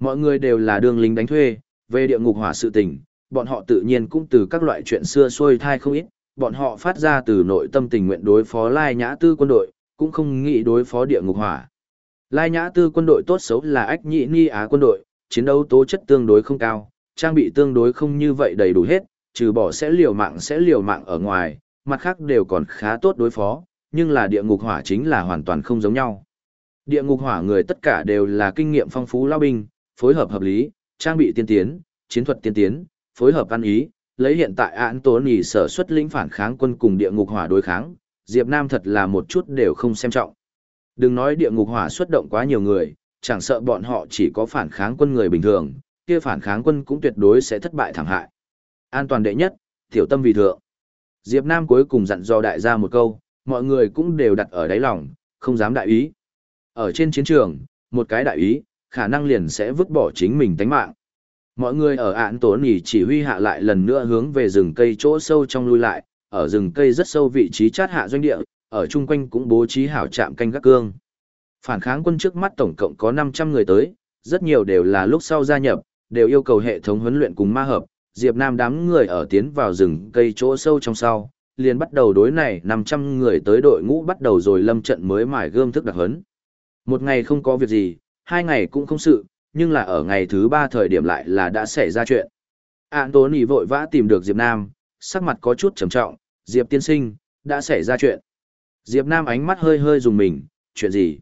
Mọi người đều là đường lính đánh thuê, về địa ngục hỏa sự tình, bọn họ tự nhiên cũng từ các loại chuyện xưa xuôi thai không ít, bọn họ phát ra từ nội tâm tình nguyện đối phó Lai Nhã Tư quân đội, cũng không nghĩ đối phó địa ngục hỏa. Lai Nhã Tư quân đội tốt xấu là ách nhị ni á quân đội, chiến đấu tố chất tương đối không cao, trang bị tương đối không như vậy đầy đủ hết, trừ bỏ sẽ liều mạng sẽ liều mạng ở ngoài, mặt khác đều còn khá tốt đối phó, nhưng là địa ngục hỏa chính là hoàn toàn không giống nhau. Địa ngục hỏa người tất cả đều là kinh nghiệm phong phú lao binh, phối hợp hợp lý, trang bị tiên tiến, chiến thuật tiên tiến, phối hợp ăn ý, lấy hiện tại án tố nỉ sở xuất lĩnh phản kháng quân cùng địa ngục hỏa đối kháng, Diệp Nam thật là một chút đều không xem trọng. Đừng nói địa ngục hỏa xuất động quá nhiều người, chẳng sợ bọn họ chỉ có phản kháng quân người bình thường, kia phản kháng quân cũng tuyệt đối sẽ thất bại thảm hại. An toàn đệ nhất, tiểu tâm vì thượng. Diệp Nam cuối cùng dặn dò đại gia một câu, mọi người cũng đều đặt ở đáy lòng, không dám đại ý. Ở trên chiến trường, một cái đại ý, khả năng liền sẽ vứt bỏ chính mình tánh mạng. Mọi người ở ạn tổ nhỉ chỉ huy hạ lại lần nữa hướng về rừng cây chỗ sâu trong lui lại, ở rừng cây rất sâu vị trí chát hạ doanh địa, ở chung quanh cũng bố trí hảo trạm canh gác cương. Phản kháng quân trước mắt tổng cộng có 500 người tới, rất nhiều đều là lúc sau gia nhập, đều yêu cầu hệ thống huấn luyện cùng ma hợp, Diệp Nam đám người ở tiến vào rừng cây chỗ sâu trong sau, liền bắt đầu đối này 500 người tới đội ngũ bắt đầu rồi lâm trận mới mải gươm thức đặc huấn. Một ngày không có việc gì, hai ngày cũng không sự, nhưng là ở ngày thứ ba thời điểm lại là đã xảy ra chuyện. Anthony vội vã tìm được Diệp Nam, sắc mặt có chút trầm trọng, Diệp tiên sinh, đã xảy ra chuyện. Diệp Nam ánh mắt hơi hơi dùng mình, chuyện gì?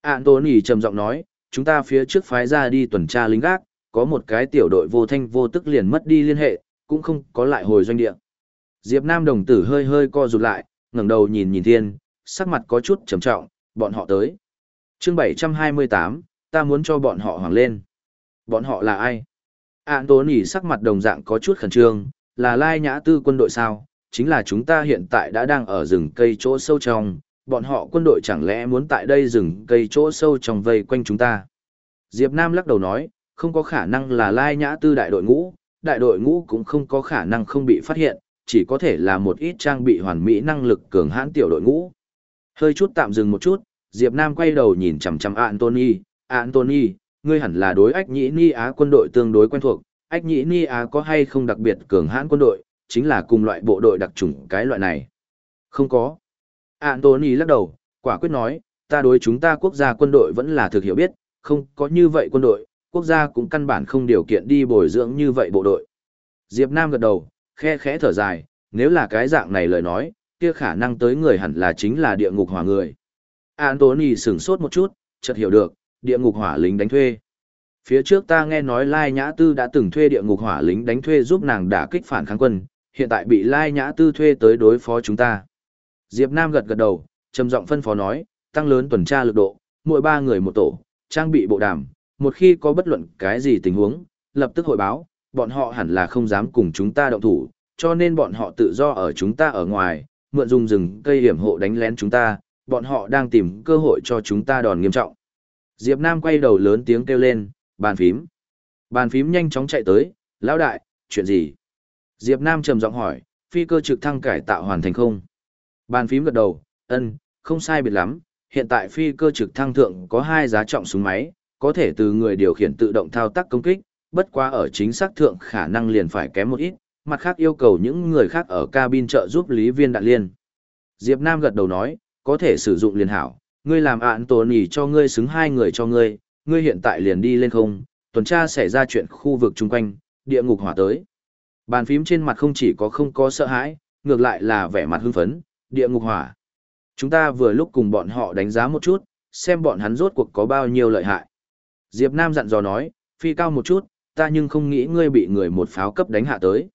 Anthony trầm giọng nói, chúng ta phía trước phái ra đi tuần tra lính gác, có một cái tiểu đội vô thanh vô tức liền mất đi liên hệ, cũng không có lại hồi doanh địa. Diệp Nam đồng tử hơi hơi co rụt lại, ngẩng đầu nhìn nhìn thiên, sắc mặt có chút trầm trọng, bọn họ tới. Chương 728, ta muốn cho bọn họ hoàng lên. Bọn họ là ai? Anthony sắc mặt đồng dạng có chút khẩn trương, là Lai Nhã Tư quân đội sao? Chính là chúng ta hiện tại đã đang ở rừng cây chỗ sâu trong, bọn họ quân đội chẳng lẽ muốn tại đây rừng cây chỗ sâu trong vây quanh chúng ta? Diệp Nam lắc đầu nói, không có khả năng là Lai Nhã Tư đại đội ngũ, đại đội ngũ cũng không có khả năng không bị phát hiện, chỉ có thể là một ít trang bị hoàn mỹ năng lực cường hãn tiểu đội ngũ. Hơi chút tạm dừng một chút, Diệp Nam quay đầu nhìn chằm chằm Anthony, Anthony, ngươi hẳn là đối ách nhĩ ni Á quân đội tương đối quen thuộc, ách nhĩ ni Á có hay không đặc biệt cường hãn quân đội, chính là cùng loại bộ đội đặc chủng cái loại này. Không có. Anthony lắc đầu, quả quyết nói, ta đối chúng ta quốc gia quân đội vẫn là thực hiểu biết, không có như vậy quân đội, quốc gia cũng căn bản không điều kiện đi bồi dưỡng như vậy bộ đội. Diệp Nam gật đầu, khe khẽ thở dài, nếu là cái dạng này lời nói, kia khả năng tới người hẳn là chính là địa ngục hỏa người. Anthony sửng sốt một chút, chợt hiểu được, địa ngục hỏa lính đánh thuê. Phía trước ta nghe nói Lai Nhã Tư đã từng thuê địa ngục hỏa lính đánh thuê giúp nàng đả kích phản kháng quân, hiện tại bị Lai Nhã Tư thuê tới đối phó chúng ta. Diệp Nam gật gật đầu, trầm giọng phân phó nói, tăng lớn tuần tra lực độ, mỗi ba người một tổ, trang bị bộ đàm, một khi có bất luận cái gì tình huống, lập tức hội báo, bọn họ hẳn là không dám cùng chúng ta động thủ, cho nên bọn họ tự do ở chúng ta ở ngoài, mượn dùng rừng cây hiểm hộ đánh lén chúng ta, bọn họ đang tìm cơ hội cho chúng ta đòn nghiêm trọng. Diệp Nam quay đầu lớn tiếng kêu lên, bàn phím. Bàn phím nhanh chóng chạy tới, lão đại, chuyện gì? Diệp Nam trầm giọng hỏi, phi cơ trực thăng cải tạo hoàn thành không? Bàn phím gật đầu, ân, không sai biệt lắm, hiện tại phi cơ trực thăng thượng có hai giá trọng súng máy, có thể từ người điều khiển tự động thao tác công kích, bất quá ở chính xác thượng khả năng liền phải kém một ít, mặt khác yêu cầu những người khác ở cabin trợ giúp lý viên đạn liên. Diệp Nam gật đầu nói, có thể sử dụng liền hảo, ngươi làm ạn tổ nỉ cho ngươi xứng hai người cho ngươi, ngươi hiện tại liền đi lên không, tuần tra xảy ra chuyện khu vực chung quanh, địa ngục hỏa tới. Bàn phím trên mặt không chỉ có không có sợ hãi, ngược lại là vẻ mặt hưng phấn, địa ngục hỏa. Chúng ta vừa lúc cùng bọn họ đánh giá một chút, xem bọn hắn rốt cuộc có bao nhiêu lợi hại. Diệp Nam dặn dò nói, phi cao một chút, ta nhưng không nghĩ ngươi bị người một pháo cấp đánh hạ tới.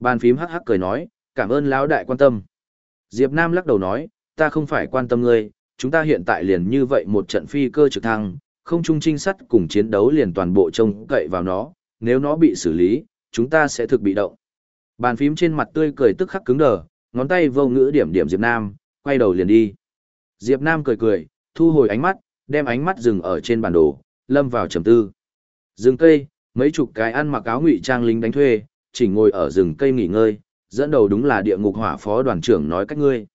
Bàn phím hắc hắc cười nói, cảm ơn lão đại quan tâm. Diệp Nam lắc đầu nói, ta không phải quan tâm ngươi, chúng ta hiện tại liền như vậy một trận phi cơ trực thăng, không trung trinh sát cùng chiến đấu liền toàn bộ trông cậy vào nó, nếu nó bị xử lý, chúng ta sẽ thực bị động. Bàn phím trên mặt tươi cười tức khắc cứng đờ, ngón tay vô ngữ điểm điểm Diệp Nam, quay đầu liền đi. Diệp Nam cười cười, thu hồi ánh mắt, đem ánh mắt dừng ở trên bản đồ, lâm vào trầm tư. dừng cây, mấy chục cái ăn mặc áo ngụy trang lính đánh thuê, chỉ ngồi ở rừng cây nghỉ ngơi, dẫn đầu đúng là địa ngục hỏa phó đoàn trưởng nói cách ngươi.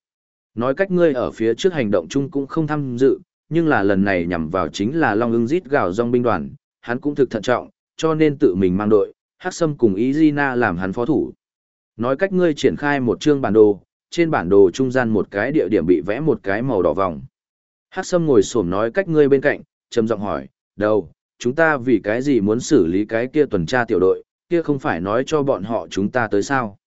Nói cách ngươi ở phía trước hành động chung cũng không tham dự, nhưng là lần này nhằm vào chính là Long ưng rít gào dòng binh đoàn, hắn cũng thực thận trọng, cho nên tự mình mang đội, Hắc Sâm cùng Izina làm hắn phó thủ. Nói cách ngươi triển khai một chương bản đồ, trên bản đồ trung gian một cái địa điểm bị vẽ một cái màu đỏ vòng. Hắc Sâm ngồi xổm nói cách ngươi bên cạnh, trầm giọng hỏi, "Đâu, chúng ta vì cái gì muốn xử lý cái kia tuần tra tiểu đội, kia không phải nói cho bọn họ chúng ta tới sao?"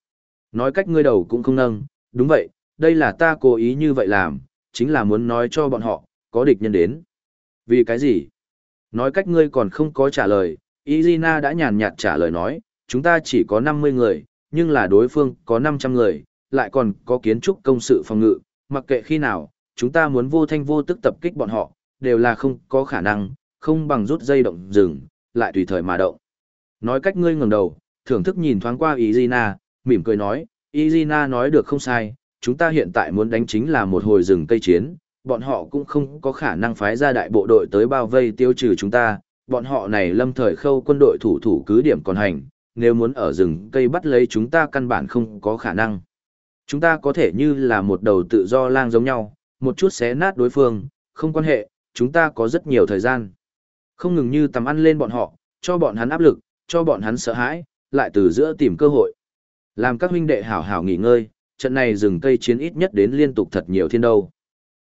Nói cách ngươi đầu cũng không nâng, "Đúng vậy, đây là ta cố ý như vậy làm, chính là muốn nói cho bọn họ, có địch nhân đến." "Vì cái gì?" Nói cách ngươi còn không có trả lời, Izina đã nhàn nhạt trả lời nói, "Chúng ta chỉ có 50 người, nhưng là đối phương có 500 người." lại còn có kiến trúc công sự phòng ngự, mặc kệ khi nào, chúng ta muốn vô thanh vô tức tập kích bọn họ, đều là không có khả năng, không bằng rút dây động rừng, lại tùy thời mà động. Nói cách ngươi ngẩng đầu, thưởng thức nhìn thoáng qua Izina, mỉm cười nói, Izina nói được không sai, chúng ta hiện tại muốn đánh chính là một hồi rừng cây chiến, bọn họ cũng không có khả năng phái ra đại bộ đội tới bao vây tiêu trừ chúng ta, bọn họ này lâm thời khâu quân đội thủ thủ cứ điểm còn hành, nếu muốn ở rừng cây bắt lấy chúng ta căn bản không có khả năng. Chúng ta có thể như là một đầu tự do lang giống nhau, một chút xé nát đối phương, không quan hệ, chúng ta có rất nhiều thời gian. Không ngừng như tầm ăn lên bọn họ, cho bọn hắn áp lực, cho bọn hắn sợ hãi, lại từ giữa tìm cơ hội. Làm các huynh đệ hảo hảo nghỉ ngơi, trận này rừng cây chiến ít nhất đến liên tục thật nhiều thiên đâu.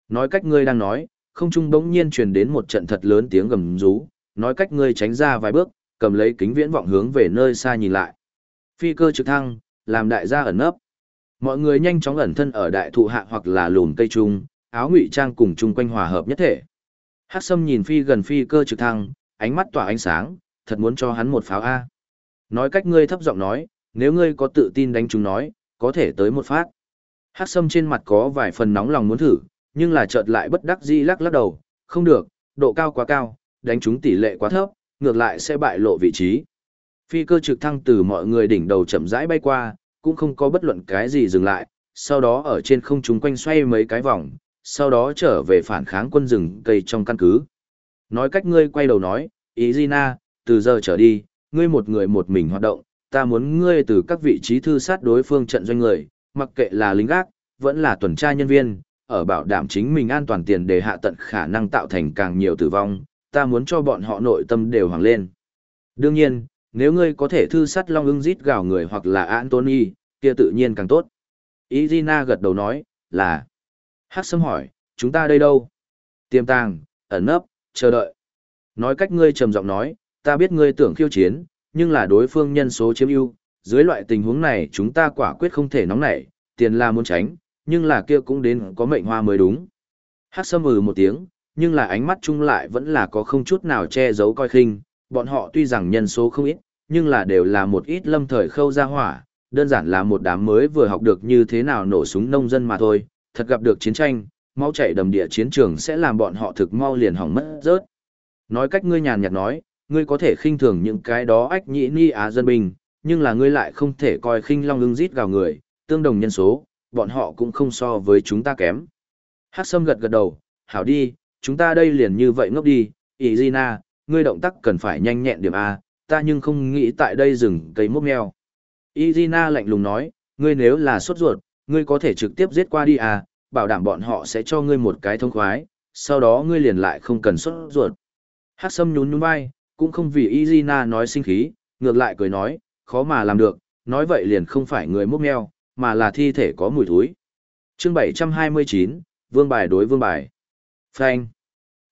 Nói cách ngươi đang nói, không trung bỗng nhiên truyền đến một trận thật lớn tiếng gầm rú, nói cách ngươi tránh ra vài bước, cầm lấy kính viễn vọng hướng về nơi xa nhìn lại. Phi cơ trực thăng, làm đại gia ẩn nấp. Mọi người nhanh chóng ẩn thân ở đại thụ hạ hoặc là lùm cây trung, áo ngụy trang cùng chung quanh hòa hợp nhất thể. Hắc Sâm nhìn phi gần phi cơ trực thăng, ánh mắt tỏa ánh sáng, thật muốn cho hắn một pháo a. Nói cách ngươi thấp giọng nói, nếu ngươi có tự tin đánh chúng nói, có thể tới một phát. Hắc Sâm trên mặt có vài phần nóng lòng muốn thử, nhưng là chợt lại bất đắc dĩ lắc lắc đầu, không được, độ cao quá cao, đánh chúng tỷ lệ quá thấp, ngược lại sẽ bại lộ vị trí. Phi cơ trực thăng từ mọi người đỉnh đầu chậm rãi bay qua, cũng không có bất luận cái gì dừng lại, sau đó ở trên không trung quanh xoay mấy cái vòng, sau đó trở về phản kháng quân rừng cây trong căn cứ. Nói cách ngươi quay đầu nói, Izina, từ giờ trở đi, ngươi một người một mình hoạt động, ta muốn ngươi từ các vị trí thư sát đối phương trận doanh người, mặc kệ là lính gác, vẫn là tuần tra nhân viên, ở bảo đảm chính mình an toàn tiền để hạ tận khả năng tạo thành càng nhiều tử vong, ta muốn cho bọn họ nội tâm đều hoàng lên. Đương nhiên, nếu ngươi có thể thư sát long ưng rít gào người hoặc là Anthony, kia tự nhiên càng tốt. Izina gật đầu nói, là. Hắc sâm hỏi, chúng ta đây đâu? Tiềm tàng, ẩn nấp, chờ đợi. Nói cách ngươi trầm giọng nói, ta biết ngươi tưởng khiêu chiến, nhưng là đối phương nhân số chiếm ưu, dưới loại tình huống này chúng ta quả quyết không thể nóng nảy, tiền là muốn tránh, nhưng là kia cũng đến có mệnh hoa mới đúng. Hắc sâm ừ một tiếng, nhưng là ánh mắt chung lại vẫn là có không chút nào che giấu coi khinh, bọn họ tuy rằng nhân số không ít, nhưng là đều là một ít lâm thời khâu ra hỏa, đơn giản là một đám mới vừa học được như thế nào nổ súng nông dân mà thôi, thật gặp được chiến tranh, mau chạy đầm địa chiến trường sẽ làm bọn họ thực mau liền hỏng mất rớt. Nói cách ngươi nhàn nhạt nói, ngươi có thể khinh thường những cái đó ách nhĩ ni á dân binh, nhưng là ngươi lại không thể coi khinh long ưng rít gào người, tương đồng nhân số, bọn họ cũng không so với chúng ta kém. Hắc Sâm gật gật đầu, hảo đi, chúng ta đây liền như vậy ngốc đi, Izina, ngươi động tác cần phải nhanh nhẹn điểm A, ta nhưng không nghĩ tại đây dừng cây mốc meo. Izina lạnh lùng nói, ngươi nếu là sốt ruột, ngươi có thể trực tiếp giết qua đi à, bảo đảm bọn họ sẽ cho ngươi một cái thông khoái, sau đó ngươi liền lại không cần sốt ruột. Hắc Sâm nhún nhún vai, cũng không vì Izina nói sinh khí, ngược lại cười nói, khó mà làm được, nói vậy liền không phải người mốc meo, mà là thi thể có mùi thối. Chương 729, Vương bài đối Vương bài. Phanh.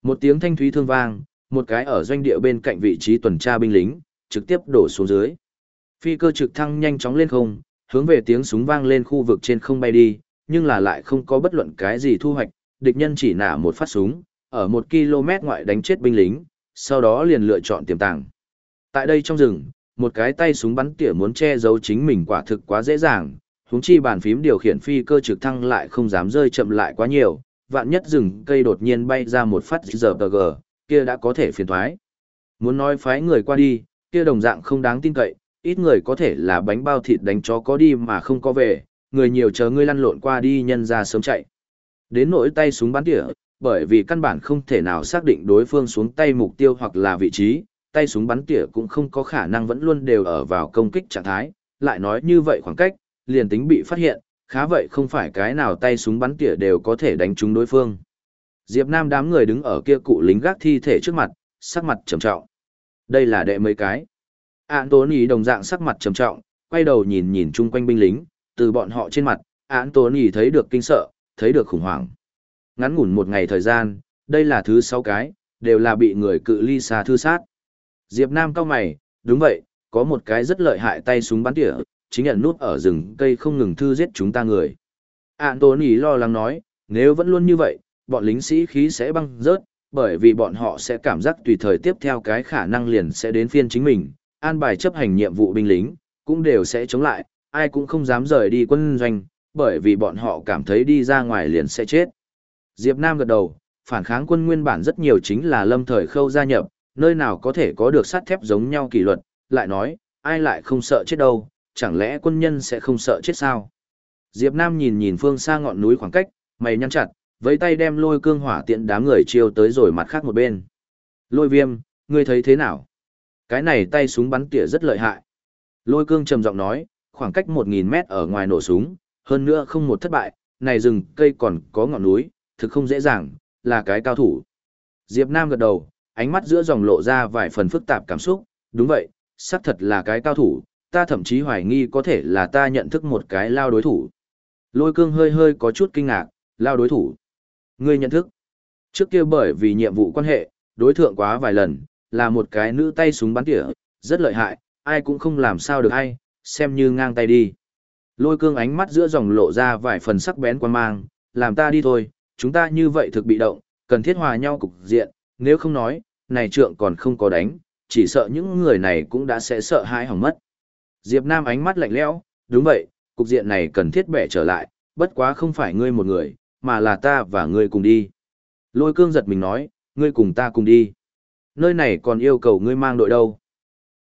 Một tiếng thanh thúy thương vang, một cái ở doanh địa bên cạnh vị trí tuần tra binh lính, trực tiếp đổ xuống dưới. Phi cơ trực thăng nhanh chóng lên không, hướng về tiếng súng vang lên khu vực trên không bay đi, nhưng là lại không có bất luận cái gì thu hoạch, địch nhân chỉ nả một phát súng, ở một km ngoại đánh chết binh lính, sau đó liền lựa chọn tiềm tàng. Tại đây trong rừng, một cái tay súng bắn tỉa muốn che giấu chính mình quả thực quá dễ dàng, huống chi bàn phím điều khiển phi cơ trực thăng lại không dám rơi chậm lại quá nhiều, vạn nhất rừng cây đột nhiên bay ra một phát giờ gờ, kia đã có thể phiền thoái. Muốn nói phái người qua đi, kia đồng dạng không đáng tin cậy, ít người có thể là bánh bao thịt đánh chó có đi mà không có về, người nhiều chờ ngươi lăn lộn qua đi nhân ra sớm chạy. Đến nỗi tay súng bắn tỉa, bởi vì căn bản không thể nào xác định đối phương xuống tay mục tiêu hoặc là vị trí, tay súng bắn tỉa cũng không có khả năng vẫn luôn đều ở vào công kích trạng thái, lại nói như vậy khoảng cách, liền tính bị phát hiện, khá vậy không phải cái nào tay súng bắn tỉa đều có thể đánh trúng đối phương. Diệp Nam đám người đứng ở kia cụ lính gác thi thể trước mặt, sắc mặt trầm trọng. Đây là đệ mấy cái. Anthony đồng dạng sắc mặt trầm trọng, quay đầu nhìn nhìn chung quanh binh lính, từ bọn họ trên mặt, Anthony thấy được kinh sợ, thấy được khủng hoảng. Ngắn ngủn một ngày thời gian, đây là thứ sáu cái, đều là bị người cự ly xa thư sát. Diệp Nam cao mày, đúng vậy, có một cái rất lợi hại tay súng bắn tỉa, chính ẩn nút ở rừng cây không ngừng thư giết chúng ta người. Anthony lo lắng nói, nếu vẫn luôn như vậy, bọn lính sĩ khí sẽ băng rớt, bởi vì bọn họ sẽ cảm giác tùy thời tiếp theo cái khả năng liền sẽ đến phiên chính mình, an bài chấp hành nhiệm vụ binh lính, cũng đều sẽ chống lại, ai cũng không dám rời đi quân doanh, bởi vì bọn họ cảm thấy đi ra ngoài liền sẽ chết. Diệp Nam gật đầu, phản kháng quân nguyên bản rất nhiều chính là lâm thời khâu gia nhập, nơi nào có thể có được sắt thép giống nhau kỷ luật, lại nói, ai lại không sợ chết đâu, chẳng lẽ quân nhân sẽ không sợ chết sao? Diệp Nam nhìn nhìn phương xa ngọn núi khoảng cách, mày nhăn chặt, với tay đem lôi cương hỏa tiện đám người chiêu tới rồi mặt khác một bên. Lôi viêm, ngươi thấy thế nào? Cái này tay súng bắn tỉa rất lợi hại. Lôi cương trầm giọng nói, khoảng cách 1.000 mét ở ngoài nổ súng, hơn nữa không một thất bại, này rừng cây còn có ngọn núi, thực không dễ dàng, là cái cao thủ. Diệp Nam gật đầu, ánh mắt giữa dòng lộ ra vài phần phức tạp cảm xúc, đúng vậy, xác thật là cái cao thủ, ta thậm chí hoài nghi có thể là ta nhận thức một cái lao đối thủ. Lôi cương hơi hơi có chút kinh ngạc, lao đối thủ. Ngươi nhận thức. Trước kia bởi vì nhiệm vụ quan hệ, đối thượng quá vài lần, là một cái nữ tay súng bắn tỉa, rất lợi hại, ai cũng không làm sao được hay, xem như ngang tay đi. Lôi cương ánh mắt giữa dòng lộ ra vài phần sắc bén quan mang, làm ta đi thôi, chúng ta như vậy thực bị động, cần thiết hòa nhau cục diện, nếu không nói, này trượng còn không có đánh, chỉ sợ những người này cũng đã sẽ sợ hãi hỏng mất. Diệp Nam ánh mắt lạnh lẽo, đúng vậy, cục diện này cần thiết bẻ trở lại, bất quá không phải ngươi một người, mà là ta và ngươi cùng đi. Lôi cương giật mình nói, ngươi cùng ta cùng đi. Nơi này còn yêu cầu ngươi mang đội đâu.